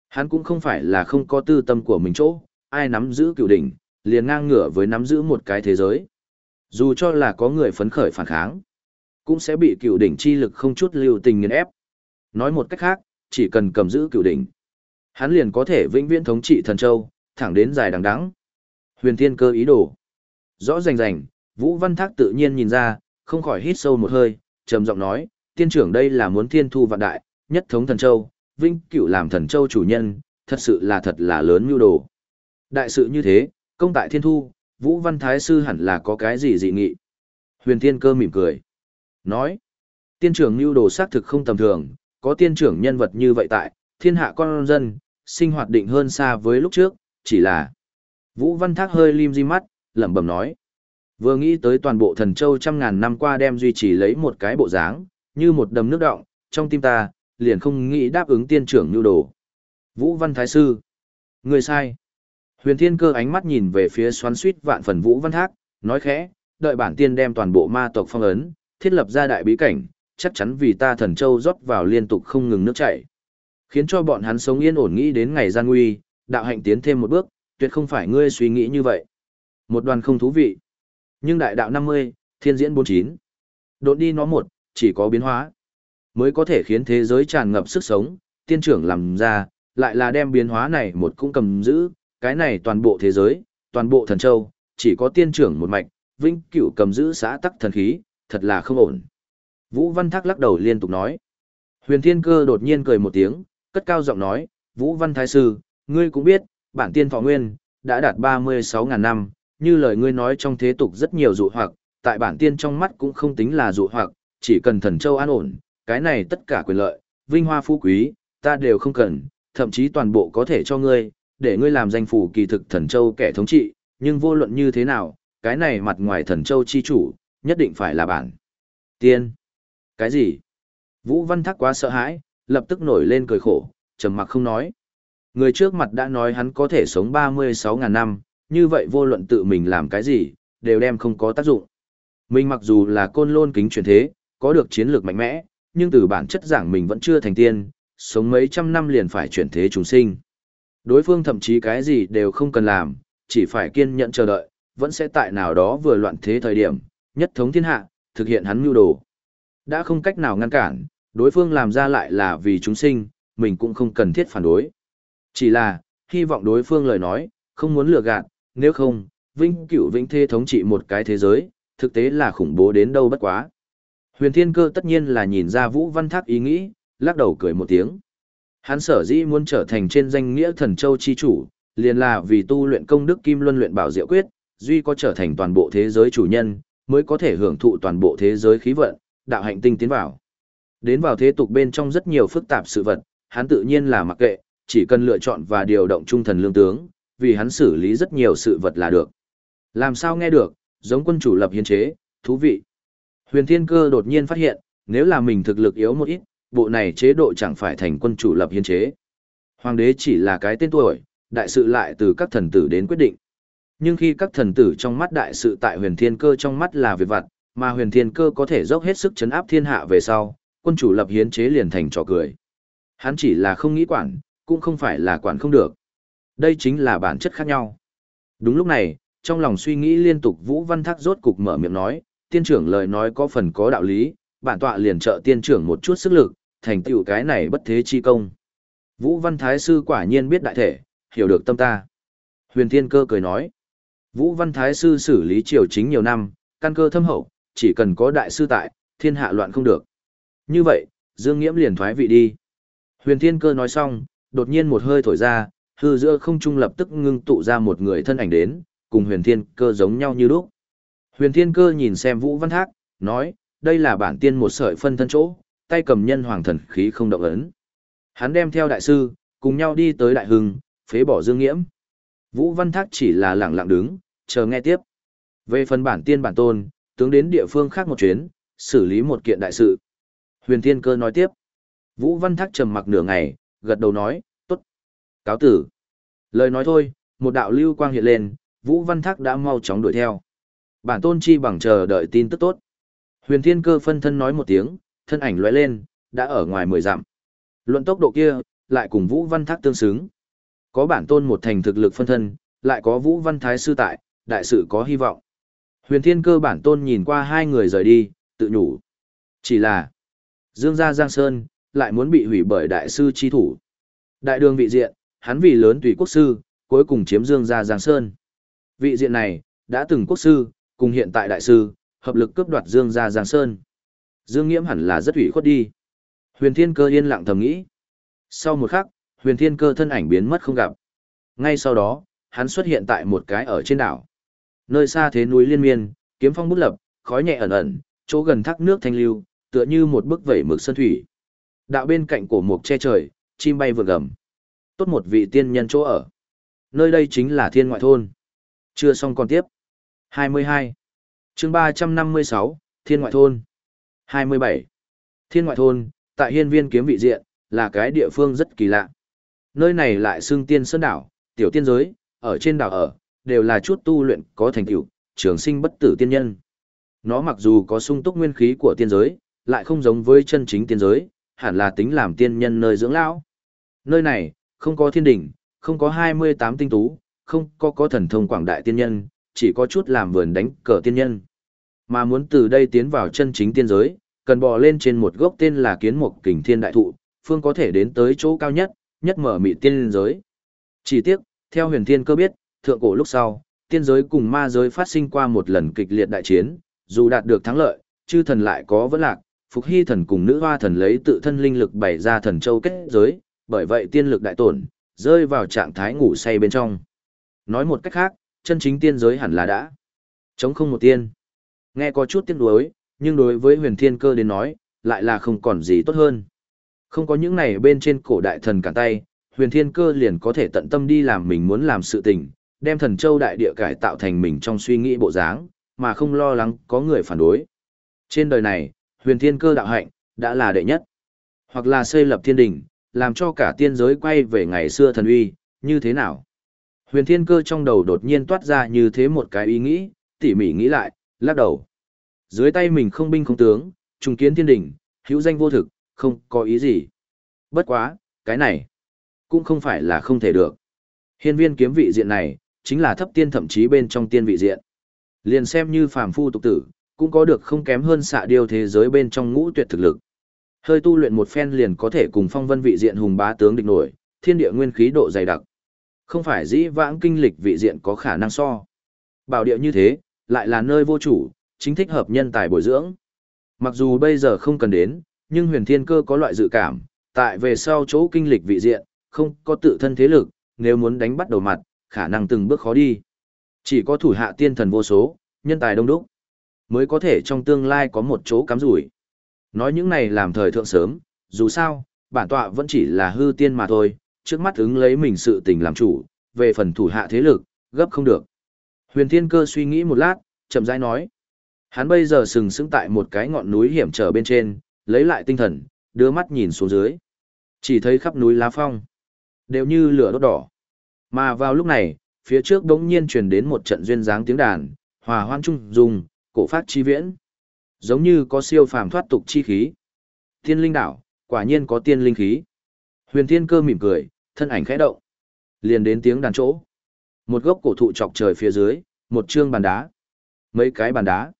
Hắn cũng không phải là không có tư tâm của mình chỗ, ai nắm giữ cựu đỉnh, liền ngang ngửa với nắm giữ một cái thế giới. Dù cho là có người phấn khởi phản kháng, cũng sẽ bị cựu đỉnh chi lực không chút lưu tình nghiền ép. Nói một cách khác, chỉ cần cầm giữ cựu đỉnh, hắn liền có thể vĩnh viễn thống trị thần châu, thẳng đến dài đằng đẵng. Huyền Thiên Cơ ý đồ. Rõ rành rành, Vũ Văn Thác tự nhiên nhìn ra, không khỏi hít sâu một hơi, trầm giọng nói, tiên trưởng đây là muốn thiên thu vạn đại, nhất thống thần châu, vinh cửu làm thần châu chủ nhân, thật sự là thật là lớn mưu đồ. Đại sự như thế, công tại thiên thu, Vũ Văn Thái Sư hẳn là có cái gì dị nghị. Huyền Thiên Cơ mỉm cười. Nói, tiên trưởng mưu đồ xác thực không tầm thường, có tiên trưởng nhân vật như vậy tại, thiên hạ con dân, sinh hoạt định hơn xa với lúc trước, chỉ là... Vũ Văn Thác hơi lim di mắt, lẩm bẩm nói. Vừa nghĩ tới toàn bộ thần châu trăm ngàn năm qua đem duy trì lấy một cái bộ dáng, như một đầm nước động, trong tim ta, liền không nghĩ đáp ứng tiên trưởng nhu đồ. Vũ Văn Thái Sư. Người sai. Huyền Thiên Cơ ánh mắt nhìn về phía xoắn suýt vạn phần Vũ Văn Thác, nói khẽ, đợi bản tiên đem toàn bộ ma tộc phong ấn, thiết lập ra đại bí cảnh, chắc chắn vì ta thần châu rót vào liên tục không ngừng nước chảy. Khiến cho bọn hắn sống yên ổn nghĩ đến ngày gian nguy, đạo hạnh tiến thêm một bước, tuyệt không phải ngươi suy nghĩ như vậy. Một đoàn không thú vị. Nhưng đại đạo 50, thiên diễn 49. Đột đi nó một, chỉ có biến hóa. Mới có thể khiến thế giới tràn ngập sức sống, tiên trưởng làm ra, lại là đem biến hóa này một cũng cầm giữ, cái này toàn bộ thế giới, toàn bộ thần châu, chỉ có tiên trưởng một mạch, vĩnh cửu cầm giữ xã tắc thần khí, thật là không ổn. Vũ Văn Thác lắc đầu liên tục nói. Huyền Thiên Cơ đột nhiên cười một tiếng, cất cao giọng nói, Vũ Văn Thái Sư, ngươi cũng biết, bản tiên thọ nguyên, đã đạt 36.000 năm, như lời ngươi nói trong thế tục rất nhiều dụ hoặc, tại bản tiên trong mắt cũng không tính là dụ hoặc, chỉ cần thần châu an ổn, cái này tất cả quyền lợi, vinh hoa phú quý, ta đều không cần, thậm chí toàn bộ có thể cho ngươi, để ngươi làm danh phủ kỳ thực thần châu kẻ thống trị, nhưng vô luận như thế nào, cái này mặt ngoài thần châu chi chủ, nhất định phải là bản. Tiên. Cái gì? Vũ Văn Thác quá sợ hãi, lập tức nổi lên cười khổ, trầm mặc không nói. Người trước mặt đã nói hắn có thể sống 36.000 năm, như vậy vô luận tự mình làm cái gì, đều đem không có tác dụng. Mình mặc dù là côn lôn kính chuyển thế, có được chiến lược mạnh mẽ, nhưng từ bản chất giảng mình vẫn chưa thành tiên, sống mấy trăm năm liền phải chuyển thế chúng sinh. Đối phương thậm chí cái gì đều không cần làm, chỉ phải kiên nhẫn chờ đợi, vẫn sẽ tại nào đó vừa loạn thế thời điểm, nhất thống thiên hạ, thực hiện hắn mưu đồ. Đã không cách nào ngăn cản, đối phương làm ra lại là vì chúng sinh, mình cũng không cần thiết phản đối. Chỉ là, hy vọng đối phương lời nói, không muốn lừa gạt, nếu không, vinh cửu vĩnh thế thống trị một cái thế giới, thực tế là khủng bố đến đâu bất quá. Huyền Thiên Cơ tất nhiên là nhìn ra Vũ Văn Thác ý nghĩ, lắc đầu cười một tiếng. Hắn sở dĩ muốn trở thành trên danh nghĩa thần châu chi chủ, liền là vì tu luyện công đức kim luân luyện bảo diệu quyết, duy có trở thành toàn bộ thế giới chủ nhân, mới có thể hưởng thụ toàn bộ thế giới khí vận, đạo hạnh tinh tiến vào. Đến vào thế tục bên trong rất nhiều phức tạp sự vật, hắn tự nhiên là mặc kệ, chỉ cần lựa chọn và điều động trung thần lương tướng, vì hắn xử lý rất nhiều sự vật là được. Làm sao nghe được, giống quân chủ lập hiến chế, thú vị. Huyền Thiên Cơ đột nhiên phát hiện, nếu là mình thực lực yếu một ít, bộ này chế độ chẳng phải thành quân chủ lập hiến chế. Hoàng đế chỉ là cái tên tuổi, đại sự lại từ các thần tử đến quyết định. Nhưng khi các thần tử trong mắt đại sự tại huyền thiên cơ trong mắt là việc vặt, mà huyền thiên cơ có thể dốc hết sức chấn áp thiên hạ về sau, quân chủ lập hiến chế liền thành trò cười. Hắn chỉ là không nghĩ quản, cũng không phải là quản không được. Đây chính là bản chất khác nhau. Đúng lúc này, trong lòng suy nghĩ liên tục Vũ Văn Thác rốt cục mở miệng nói, tiên trưởng lời nói có phần có đạo lý, bản tọa liền trợ tiên trưởng một chút sức lực, thành tựu cái này bất thế chi công. Vũ Văn Thái Sư quả nhiên biết đại thể, hiểu được tâm ta. Huyền Thiên Cơ cười nói, Vũ Văn Thái Sư xử lý triều chính nhiều năm, căn cơ thâm hậu, chỉ cần có đại sư tại, thiên hạ loạn không được. Như vậy, Dương Nghiễm liền thoái vị đi. Huyền Thiên Cơ nói xong, đột nhiên một hơi thổi ra, hư giữa không trung lập tức ngưng tụ ra một người thân ảnh đến, cùng Huyền Thiên Cơ giống nhau như lúc. Huyền Thiên Cơ nhìn xem Vũ Văn Thác, nói, đây là bản tiên một sợi phân thân chỗ, tay cầm nhân hoàng thần khí không động ấn. Hắn đem theo đại sư, cùng nhau đi tới đại hưng, phế bỏ Dương Nghiễm. Vũ Văn Thác chỉ là lặng lặng đứng, chờ nghe tiếp. Về phần bản tiên bản tôn, tướng đến địa phương khác một chuyến, xử lý một kiện đại sự. Huyền Thiên Cơ nói tiếp. Vũ Văn Thác trầm mặc nửa ngày, gật đầu nói, tốt. Cáo tử. Lời nói thôi, một đạo lưu quang hiện lên, Vũ Văn Thác đã mau chóng đuổi theo. Bản tôn chi bằng chờ đợi tin tức tốt. Huyền Thiên Cơ phân thân nói một tiếng, thân ảnh lóe lên, đã ở ngoài mười dặm. Luận tốc độ kia, lại cùng Vũ Văn Thác tương xứng. Có bản tôn một thành thực lực phân thân, lại có Vũ Văn Thái sư tại, đại sự có hy vọng. Huyền Thiên Cơ bản tôn nhìn qua hai người rời đi, tự nhủ. Chỉ là, Dương gia Giang Sơn, lại muốn bị hủy bởi đại sư chi thủ. Đại đường vị diện, hắn vì lớn tùy quốc sư, cuối cùng chiếm Dương gia Giang Sơn. Vị diện này, đã từng quốc sư, cùng hiện tại đại sư, hợp lực cướp đoạt Dương gia Giang Sơn. Dương Nghiễm hẳn là rất ủy khuất đi. Huyền Thiên Cơ yên lặng thầm nghĩ. Sau một khắc, Huyền Thiên Cơ thân ảnh biến mất không gặp. Ngay sau đó, hắn xuất hiện tại một cái ở trên đảo. Nơi xa thế núi liên miên, kiếm phong bút lập, khói nhẹ ẩn ẩn, chỗ gần thác nước thanh lưu, tựa như một bức vẩy mực sơn thủy. Đạo bên cạnh cổ mục che trời, chim bay vượt gầm. Tốt một vị tiên nhân chỗ ở. Nơi đây chính là thiên ngoại thôn. Chưa xong còn tiếp. 22. chương 356, Thiên ngoại thôn. 27. Thiên ngoại thôn, tại hiên viên kiếm vị diện, là cái địa phương rất kỳ lạ. Nơi này lại xưng tiên sơn đảo, tiểu tiên giới, ở trên đảo ở, đều là chút tu luyện có thành tựu, trường sinh bất tử tiên nhân. Nó mặc dù có sung túc nguyên khí của tiên giới, lại không giống với chân chính tiên giới, hẳn là tính làm tiên nhân nơi dưỡng lão. Nơi này, không có thiên đỉnh, không có 28 tinh tú, không có có thần thông quảng đại tiên nhân, chỉ có chút làm vườn đánh cờ tiên nhân. Mà muốn từ đây tiến vào chân chính tiên giới, cần bò lên trên một gốc tên là kiến mục kình thiên đại thụ, phương có thể đến tới chỗ cao nhất, nhất mở mị tiên giới. Chỉ tiếc, theo huyền thiên cơ biết, thượng cổ lúc sau, tiên giới cùng ma giới phát sinh qua một lần kịch liệt đại chiến, dù đạt được thắng lợi, chư thần lại có vấn lạc, phục hy thần cùng nữ hoa thần lấy tự thân linh lực bày ra thần châu kết giới, bởi vậy tiên lực đại tổn, rơi vào trạng thái ngủ say bên trong. Nói một cách khác, chân chính tiên giới hẳn là đã chống không một tiên. Nghe có chút tiếc nuối, nhưng đối với huyền thiên cơ đến nói, lại là không còn gì tốt hơn. Không có những này bên trên cổ đại thần cản tay, huyền thiên cơ liền có thể tận tâm đi làm mình muốn làm sự tình, đem thần châu đại địa cải tạo thành mình trong suy nghĩ bộ dáng, mà không lo lắng có người phản đối. Trên đời này, huyền thiên cơ đạo hạnh, đã là đệ nhất. Hoặc là xây lập thiên đình, làm cho cả tiên giới quay về ngày xưa thần uy, như thế nào? Huyền thiên cơ trong đầu đột nhiên toát ra như thế một cái ý nghĩ, tỉ mỉ nghĩ lại, lắc đầu. Dưới tay mình không binh không tướng, trùng kiến thiên đình, hữu danh vô thực, không có ý gì. Bất quá, cái này, cũng không phải là không thể được. Hiên viên kiếm vị diện này, chính là thấp tiên thậm chí bên trong tiên vị diện. Liền xem như phàm phu tục tử, cũng có được không kém hơn xạ điêu thế giới bên trong ngũ tuyệt thực lực. Hơi tu luyện một phen liền có thể cùng phong vân vị diện hùng bá tướng địch nổi, thiên địa nguyên khí độ dày đặc. Không phải dĩ vãng kinh lịch vị diện có khả năng so. Bảo địa như thế, lại là nơi vô chủ, chính thích hợp nhân tài bồi dưỡng. Mặc dù bây giờ không cần đến, nhưng huyền thiên cơ có loại dự cảm, tại về sau chỗ kinh lịch vị diện, không có tự thân thế lực, nếu muốn đánh bắt đầu mặt, khả năng từng bước khó đi. Chỉ có thủ hạ tiên thần vô số, nhân tài đông đúc, mới có thể trong tương lai có một chỗ cắm rủi. Nói những này làm thời thượng sớm, dù sao, bản tọa vẫn chỉ là hư tiên mà thôi, trước mắt ứng lấy mình sự tình làm chủ, về phần thủ hạ thế lực, gấp không được. Huyền Thiên Cơ suy nghĩ một lát, chậm rãi nói. Hắn bây giờ sừng sững tại một cái ngọn núi hiểm trở bên trên, lấy lại tinh thần, đưa mắt nhìn xuống dưới. Chỉ thấy khắp núi lá phong, đều như lửa đốt đỏ. Mà vào lúc này, phía trước đống nhiên truyền đến một trận duyên dáng tiếng đàn, hòa hoan trung dùng, cổ phát chi viễn. Giống như có siêu phàm thoát tục chi khí. Tiên linh đảo, quả nhiên có tiên linh khí. Huyền Thiên Cơ mỉm cười, thân ảnh khẽ động. Liền đến tiếng đàn chỗ. Một gốc cổ thụ chọc trời phía dưới, một chương bàn đá. Mấy cái bàn đá.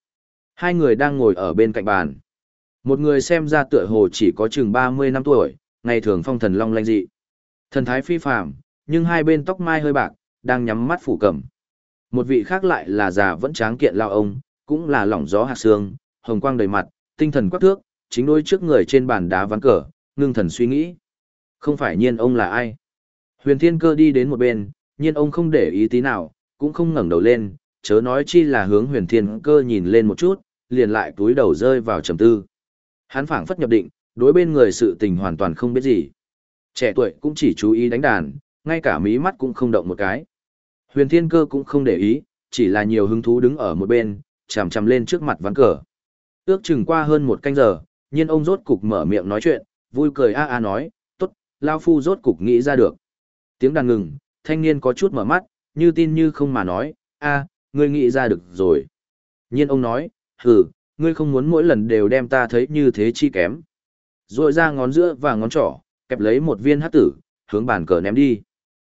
Hai người đang ngồi ở bên cạnh bàn. Một người xem ra tựa hồ chỉ có chừng 30 năm tuổi, ngày thường phong thần long lanh dị. Thần thái phi phàm, nhưng hai bên tóc mai hơi bạc, đang nhắm mắt phủ cầm. Một vị khác lại là già vẫn tráng kiện lao ông, cũng là lỏng gió hạt xương, hồng quang đầy mặt, tinh thần quắc thước, chính đôi trước người trên bàn đá ván cờ, ngưng thần suy nghĩ. Không phải nhiên ông là ai? Huyền Thiên Cơ đi đến một bên, nhiên ông không để ý tí nào, cũng không ngẩng đầu lên, chớ nói chi là hướng Huyền Thiên Cơ nhìn lên một chút, liền lại túi đầu rơi vào trầm tư. Hắn phảng phất nhập định, đối bên người sự tình hoàn toàn không biết gì. Trẻ tuổi cũng chỉ chú ý đánh đàn, ngay cả mí mắt cũng không động một cái. Huyền Thiên Cơ cũng không để ý, chỉ là nhiều hứng thú đứng ở một bên, chằm chằm lên trước mặt ván cờ. Ước chừng qua hơn một canh giờ, nhiên ông rốt cục mở miệng nói chuyện, vui cười a a nói, tốt, Lao Phu rốt cục nghĩ ra được. Tiếng đàn ngừng, thanh niên có chút mở mắt, như tin như không mà nói, a, ngươi nghĩ ra được rồi. Nhiên ông nói, hừ, ngươi không muốn mỗi lần đều đem ta thấy như thế chi kém. Rồi ra ngón giữa và ngón trỏ, kẹp lấy một viên hát tử, hướng bàn cờ ném đi.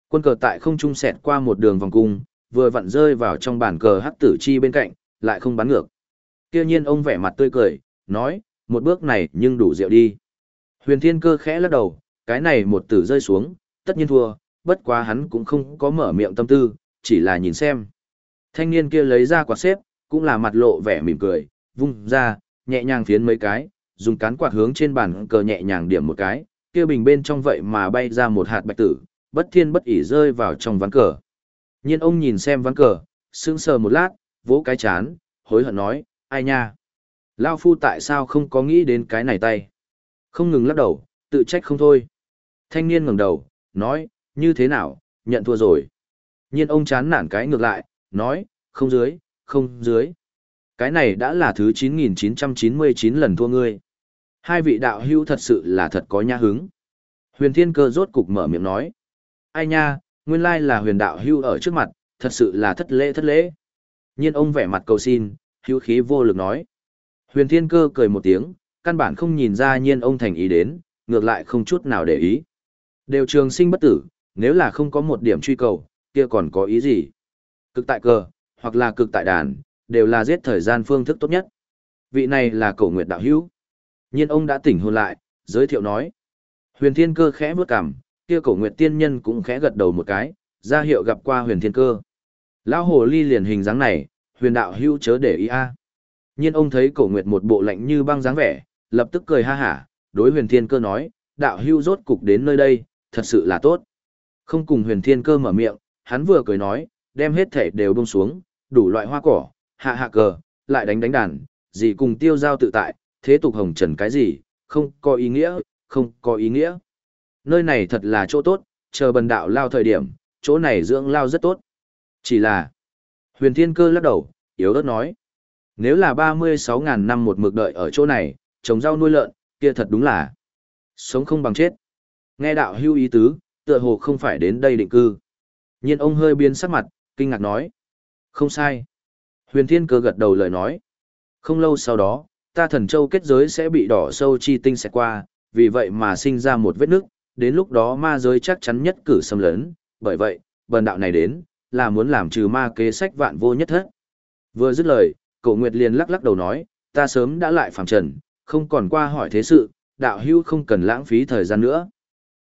Quân cờ tại không trung xẹt qua một đường vòng cung, vừa vặn rơi vào trong bàn cờ hát tử chi bên cạnh, lại không bắn ngược. Kia nhiên ông vẻ mặt tươi cười, nói, một bước này nhưng đủ rượu đi. Huyền thiên cơ khẽ lắc đầu, cái này một tử rơi xuống, tất nhiên thua, bất quá hắn cũng không có mở miệng tâm tư, chỉ là nhìn xem. Thanh niên kia lấy ra quạt xếp, cũng là mặt lộ vẻ mỉm cười, vung ra, nhẹ nhàng phiến mấy cái, dùng cán quạt hướng trên bàn cờ nhẹ nhàng điểm một cái, kia bình bên trong vậy mà bay ra một hạt bạch tử, bất thiên bất ỉ rơi vào trong ván cờ. Nhiên ông nhìn xem ván cờ, sững sờ một lát, vỗ cái chán, hối hận nói, ai nha? Lao phu tại sao không có nghĩ đến cái này tay? Không ngừng lắc đầu, Tự trách không thôi. Thanh niên ngẩng đầu, nói, như thế nào, nhận thua rồi. Nhiên ông chán nản cái ngược lại, nói, không dưới, không dưới. Cái này đã là thứ 9.999 lần thua ngươi. Hai vị đạo hữu thật sự là thật có nha hứng. Huyền Thiên Cơ rốt cục mở miệng nói. Ai nha, nguyên lai là huyền đạo hữu ở trước mặt, thật sự là thất lễ thất lễ. Nhiên ông vẻ mặt cầu xin, hữu khí vô lực nói. Huyền Thiên Cơ cười một tiếng, căn bản không nhìn ra nhiên ông thành ý đến, ngược lại không chút nào để ý. Đều trường sinh bất tử, nếu là không có một điểm truy cầu, kia còn có ý gì? Cực tại cờ, hoặc là cực tại đàn, đều là giết thời gian phương thức tốt nhất. Vị này là cổ nguyệt đạo hữu. Nhiên ông đã tỉnh hồn lại, giới thiệu nói. Huyền thiên cơ khẽ bước cằm, kia cổ nguyệt tiên nhân cũng khẽ gật đầu một cái, ra hiệu gặp qua huyền thiên cơ. Lão hồ ly liền hình dáng này, huyền đạo hữu chớ để ý a. Nhiên ông thấy cổ nguyệt một bộ lạnh như băng dáng vẻ, lập tức cười ha hả, đối huyền thiên cơ nói, đạo hữu rốt cục đến nơi đây, thật sự là tốt. Không cùng huyền thiên cơ mở miệng, hắn vừa cười nói, đem hết thể đều buông xuống, đủ loại hoa cỏ, hạ hạ cờ, lại đánh đánh đàn, gì cùng tiêu giao tự tại, thế tục hồng trần cái gì, không có ý nghĩa, không có ý nghĩa. Nơi này thật là chỗ tốt, chờ bần đạo lao thời điểm, chỗ này dưỡng lao rất tốt. Chỉ là, huyền thiên cơ lắc đầu, yếu đất nói, nếu là 36.000 năm một mực đợi ở chỗ này, trồng rau nuôi lợn, kia thật đúng là sống không bằng chết. Nghe đạo hưu ý tứ, tựa hồ không phải đến đây định cư. Nhiên ông hơi biến sắc mặt, kinh ngạc nói. Không sai. Huyền Thiên Cơ gật đầu lời nói. Không lâu sau đó, ta thần châu kết giới sẽ bị đỏ sâu chi tinh sẽ qua, vì vậy mà sinh ra một vết nước, đến lúc đó ma giới chắc chắn nhất cử xâm lấn, bởi vậy, bần đạo này đến, là muốn làm trừ ma kế sách vạn vô nhất thất. Vừa dứt lời, cậu Nguyệt liền lắc lắc đầu nói, ta sớm đã lại phàm trần, không còn qua hỏi thế sự, đạo hữu không cần lãng phí thời gian nữa.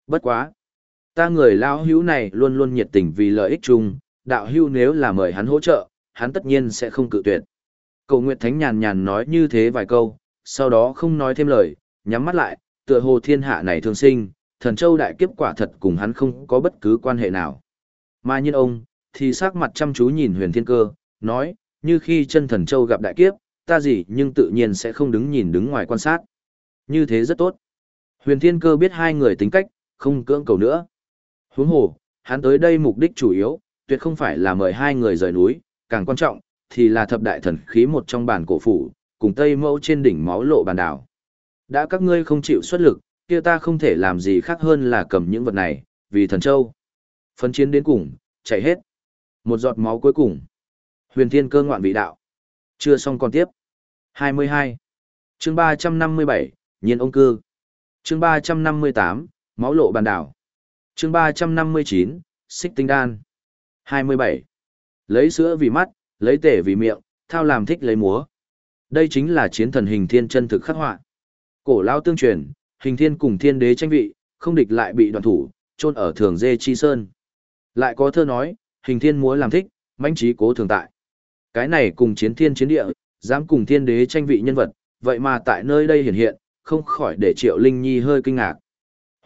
Bất quá. Ta người Lão hữu này luôn luôn nhiệt tình vì lợi ích chung, đạo Hưu nếu là mời hắn hỗ trợ, hắn tất nhiên sẽ không cự tuyệt. Cầu Nguyệt Thánh nhàn nhàn nói như thế vài câu, sau đó không nói thêm lời, nhắm mắt lại, tựa hồ thiên hạ này thương sinh, thần châu đại kiếp quả thật cùng hắn không có bất cứ quan hệ nào. Mà nhiên ông, thì sắc mặt chăm chú nhìn huyền thiên cơ, nói, như khi chân thần châu gặp đại kiếp, ta gì nhưng tự nhiên sẽ không đứng nhìn đứng ngoài quan sát. Như thế rất tốt. Huyền thiên cơ biết hai người tính cách, không cưỡng cầu nữa. Huống hồ, hắn tới đây mục đích chủ yếu, tuyệt không phải là mời hai người rời núi, càng quan trọng, thì là thập đại thần khí một trong bản cổ phủ, cùng tây mẫu trên đỉnh máu lộ bàn đảo. Đã các ngươi không chịu xuất lực, kia ta không thể làm gì khác hơn là cầm những vật này, vì thần châu. Phân chiến đến cùng, chạy hết. Một giọt máu cuối cùng. Huyền thiên cơ ngoạn vị đạo. Chưa xong còn tiếp. 22. chương 357, nhiên ông cư. chương 358, máu lộ bàn đảo. chương 359, xích tinh đan. 27. Lấy sữa vì mắt, lấy tể vì miệng, thao làm thích lấy múa. Đây chính là chiến thần hình thiên chân thực khắc họa. Cổ lao tương truyền, hình thiên cùng thiên đế tranh vị, không địch lại bị đoàn thủ, chôn ở thường dê chi sơn. Lại có thơ nói, hình thiên múa làm thích, mãnh trí cố thường tại. Cái này cùng chiến thiên chiến địa, dám cùng thiên đế tranh vị nhân vật, vậy mà tại nơi đây hiện hiện, không khỏi để triệu linh nhi hơi kinh ngạc.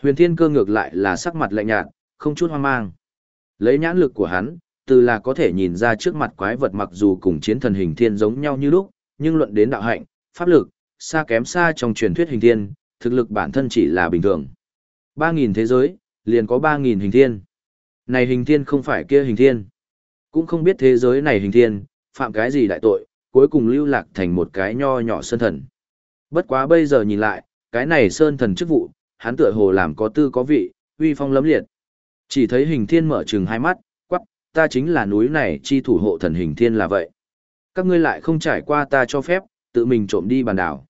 Huyền thiên cơ ngược lại là sắc mặt lạnh nhạt, không chút hoang mang. Lấy nhãn lực của hắn, từ là có thể nhìn ra trước mặt quái vật mặc dù cùng chiến thần hình thiên giống nhau như lúc, nhưng luận đến đạo hạnh, pháp lực, xa kém xa trong truyền thuyết hình thiên, thực lực bản thân chỉ là bình thường. 3.000 thế giới, liền có 3.000 hình thiên. Này hình thiên không phải kia hình thiên. Cũng không biết thế giới này hình thiên, phạm cái gì đại tội, cuối cùng lưu lạc thành một cái nho nhỏ sơn thần. Bất quá bây giờ nhìn lại, cái này sơn thần chức vụ, hắn tựa hồ làm có tư có vị, uy phong lấm liệt. Chỉ thấy hình thiên mở trừng hai mắt, quắc, ta chính là núi này chi thủ hộ thần hình thiên là vậy. Các ngươi lại không trải qua ta cho phép, tự mình trộm đi bàn đảo.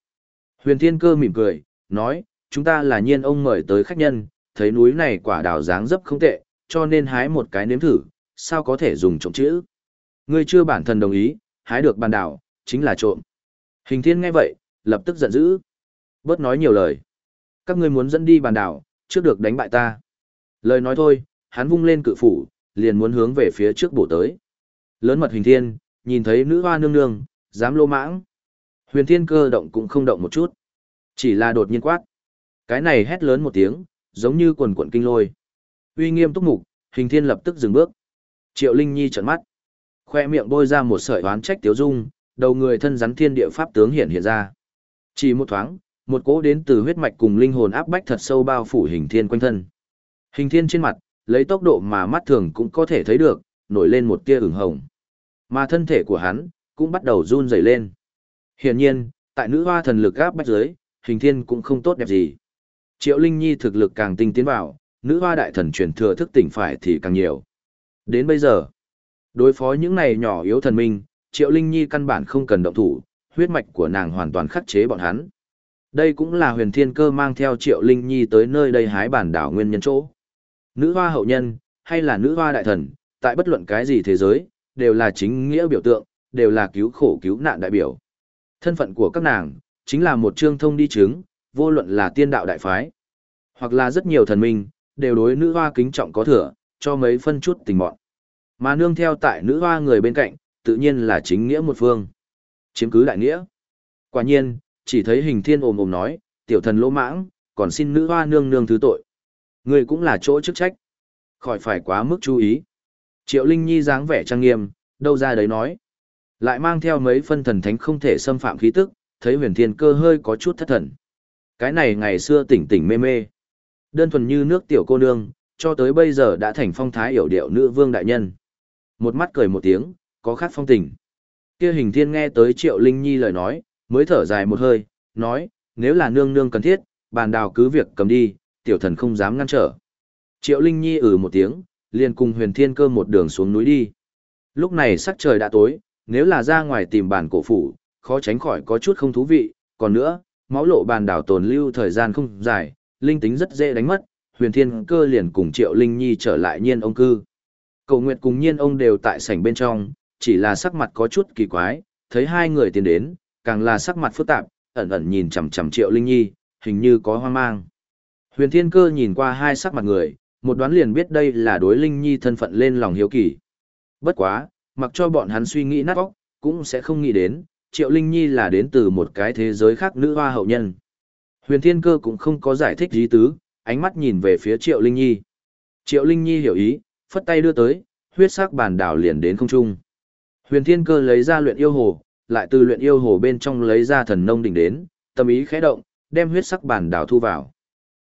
Huyền thiên cơ mỉm cười, nói, chúng ta là nhiên ông mời tới khách nhân, thấy núi này quả đào dáng dấp không tệ, cho nên hái một cái nếm thử, sao có thể dùng trộm chữ. Ngươi chưa bản thân đồng ý, hái được bàn đảo, chính là trộm. Hình thiên nghe vậy, lập tức giận dữ. Bớt nói nhiều lời. Các ngươi muốn dẫn đi bàn đảo, trước được đánh bại ta. Lời nói thôi, hắn vung lên cự phủ, liền muốn hướng về phía trước bổ tới. Lớn mật hình thiên, nhìn thấy nữ hoa nương nương, dám lô mãng. Huyền thiên cơ động cũng không động một chút. Chỉ là đột nhiên quát. Cái này hét lớn một tiếng, giống như quần quận kinh lôi. Uy nghiêm túc mục, hình thiên lập tức dừng bước. Triệu Linh Nhi trợn mắt. Khoe miệng bôi ra một sợi oán trách tiếu dung, đầu người thân rắn thiên địa pháp tướng hiện hiện ra. Chỉ một thoáng, Một cỗ đến từ huyết mạch cùng linh hồn áp bách thật sâu bao phủ hình thiên quanh thân. Hình thiên trên mặt, lấy tốc độ mà mắt thường cũng có thể thấy được, nổi lên một tia ửng hồng. Mà thân thể của hắn, cũng bắt đầu run rẩy lên. Hiển nhiên, tại nữ hoa thần lực áp bách dưới, hình thiên cũng không tốt đẹp gì. Triệu Linh Nhi thực lực càng tinh tiến vào, nữ hoa đại thần truyền thừa thức tỉnh phải thì càng nhiều. Đến bây giờ, đối phó những này nhỏ yếu thần minh, Triệu Linh Nhi căn bản không cần động thủ, huyết mạch của nàng hoàn toàn khắc chế bọn hắn. Đây cũng là huyền thiên cơ mang theo Triệu Linh Nhi tới nơi đây hái bản đảo nguyên nhân chỗ. Nữ hoa hậu nhân, hay là nữ hoa đại thần, tại bất luận cái gì thế giới, đều là chính nghĩa biểu tượng, đều là cứu khổ cứu nạn đại biểu. Thân phận của các nàng, chính là một trương thông đi chứng, vô luận là tiên đạo đại phái, hoặc là rất nhiều thần minh, đều đối nữ hoa kính trọng có thừa, cho mấy phân chút tình bọn. Mà nương theo tại nữ hoa người bên cạnh, tự nhiên là chính nghĩa một phương. Chiếm cứ đại nghĩa. Quả nhiên, chỉ thấy hình thiên ồm ồm nói, tiểu thần lỗ mãng, còn xin nữ hoa nương nương thứ tội. Người cũng là chỗ chức trách. Khỏi phải quá mức chú ý. Triệu Linh Nhi dáng vẻ trang nghiêm, đâu ra đấy nói. Lại mang theo mấy phân thần thánh không thể xâm phạm khí tức, thấy huyền thiên cơ hơi có chút thất thần. Cái này ngày xưa tỉnh tỉnh mê mê. Đơn thuần như nước tiểu cô nương, cho tới bây giờ đã thành phong thái hiểu điệu nữ vương đại nhân. Một mắt cười một tiếng, có khát phong tình. Kia hình thiên nghe tới triệu linh nhi lời nói, mới thở dài một hơi, nói, nếu là nương nương cần thiết, bàn đào cứ việc cầm đi, tiểu thần không dám ngăn trở. Triệu linh nhi ừ một tiếng, liền cùng huyền thiên cơ một đường xuống núi đi. Lúc này sắc trời đã tối, nếu là ra ngoài tìm bản cổ phủ, khó tránh khỏi có chút không thú vị, còn nữa, máu lộ bàn đảo tồn lưu thời gian không dài, linh tính rất dễ đánh mất, huyền thiên cơ liền cùng triệu linh nhi trở lại nhiên ông cư. Cầu Nguyệt cùng nhiên ông đều tại sảnh bên trong, chỉ là sắc mặt có chút kỳ quái, thấy hai người tiến đến, càng là sắc mặt phức tạp, ẩn ẩn nhìn chằm chằm triệu linh nhi, hình như có hoang mang. Huyền thiên cơ nhìn qua hai sắc mặt người, một đoán liền biết đây là đối linh nhi thân phận lên lòng hiếu kỳ. Bất quá, mặc cho bọn hắn suy nghĩ nát óc, cũng sẽ không nghĩ đến, triệu linh nhi là đến từ một cái thế giới khác nữ hoa hậu nhân. Huyền Thiên Cơ cũng không có giải thích gì tứ, ánh mắt nhìn về phía Triệu Linh Nhi. Triệu Linh Nhi hiểu ý, phất tay đưa tới, huyết sắc bản đảo liền đến không trung. Huyền Thiên Cơ lấy ra luyện yêu hồ, lại từ luyện yêu hồ bên trong lấy ra thần nông đỉnh đến, tâm ý khẽ động, đem huyết sắc bản đảo thu vào.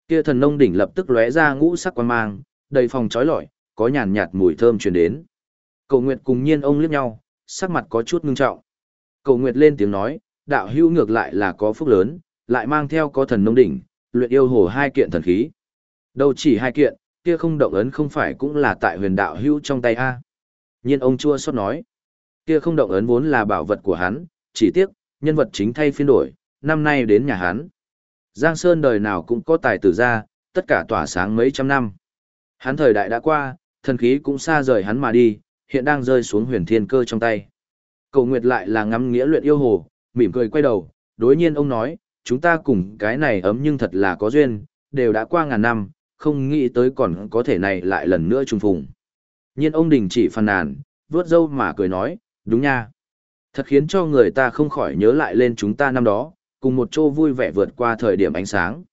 Kia thần nông đỉnh lập tức lóe ra ngũ sắc quang mang, đầy phòng trói lọi, có nhàn nhạt mùi thơm truyền đến. Cầu Nguyệt cùng Nhiên ông liếc nhau, sắc mặt có chút ngưng trọng. Cầu Nguyệt lên tiếng nói, đạo hữu ngược lại là có phúc lớn, lại mang theo có thần nông đỉnh, luyện yêu hồ hai kiện thần khí. Đâu chỉ hai kiện, kia không động ấn không phải cũng là tại huyền đạo hữu trong tay a. Nhiên ông chua xót nói, kia không động ấn vốn là bảo vật của hắn, chỉ tiếc, nhân vật chính thay phiên đổi, năm nay đến nhà hắn. Giang Sơn đời nào cũng có tài tử ra, tất cả tỏa sáng mấy trăm năm. Hắn thời đại đã qua, thần khí cũng xa rời hắn mà đi, hiện đang rơi xuống huyền thiên cơ trong tay. Cầu Nguyệt lại là ngắm nghĩa luyện yêu hồ, mỉm cười quay đầu, đối nhiên ông nói, chúng ta cùng cái này ấm nhưng thật là có duyên, đều đã qua ngàn năm, không nghĩ tới còn có thể này lại lần nữa trùng phùng. Nhiên ông đình chỉ phàn nàn, vớt dâu mà cười nói, đúng nha. Thật khiến cho người ta không khỏi nhớ lại lên chúng ta năm đó, cùng một chỗ vui vẻ vượt qua thời điểm ánh sáng.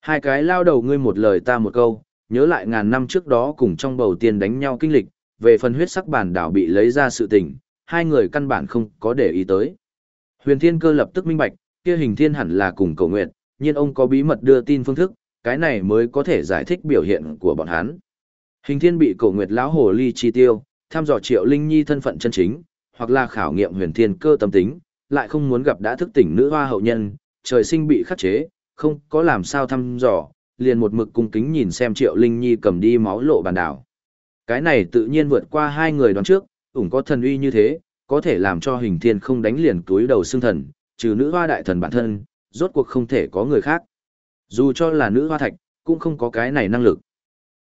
Hai cái lao đầu ngươi một lời ta một câu, nhớ lại ngàn năm trước đó cùng trong bầu tiên đánh nhau kinh lịch, về phần huyết sắc bản đảo bị lấy ra sự tình, hai người căn bản không có để ý tới. Huyền Thiên Cơ lập tức minh bạch, kia hình thiên hẳn là cùng cầu nguyện, nhưng ông có bí mật đưa tin phương thức, cái này mới có thể giải thích biểu hiện của bọn hắn. Hình thiên bị cầu nguyệt lão hồ ly chi tiêu, tham dò triệu linh nhi thân phận chân chính, hoặc là khảo nghiệm huyền thiên cơ tâm tính, lại không muốn gặp đã thức tỉnh nữ hoa hậu nhân, trời sinh bị khắc chế, không có làm sao thăm dò, liền một mực cung kính nhìn xem triệu linh nhi cầm đi máu lộ bàn đảo. Cái này tự nhiên vượt qua hai người đoán trước, ủng có thần uy như thế, có thể làm cho hình thiên không đánh liền túi đầu xương thần, trừ nữ hoa đại thần bản thân, rốt cuộc không thể có người khác. Dù cho là nữ hoa thạch, cũng không có cái này năng lực.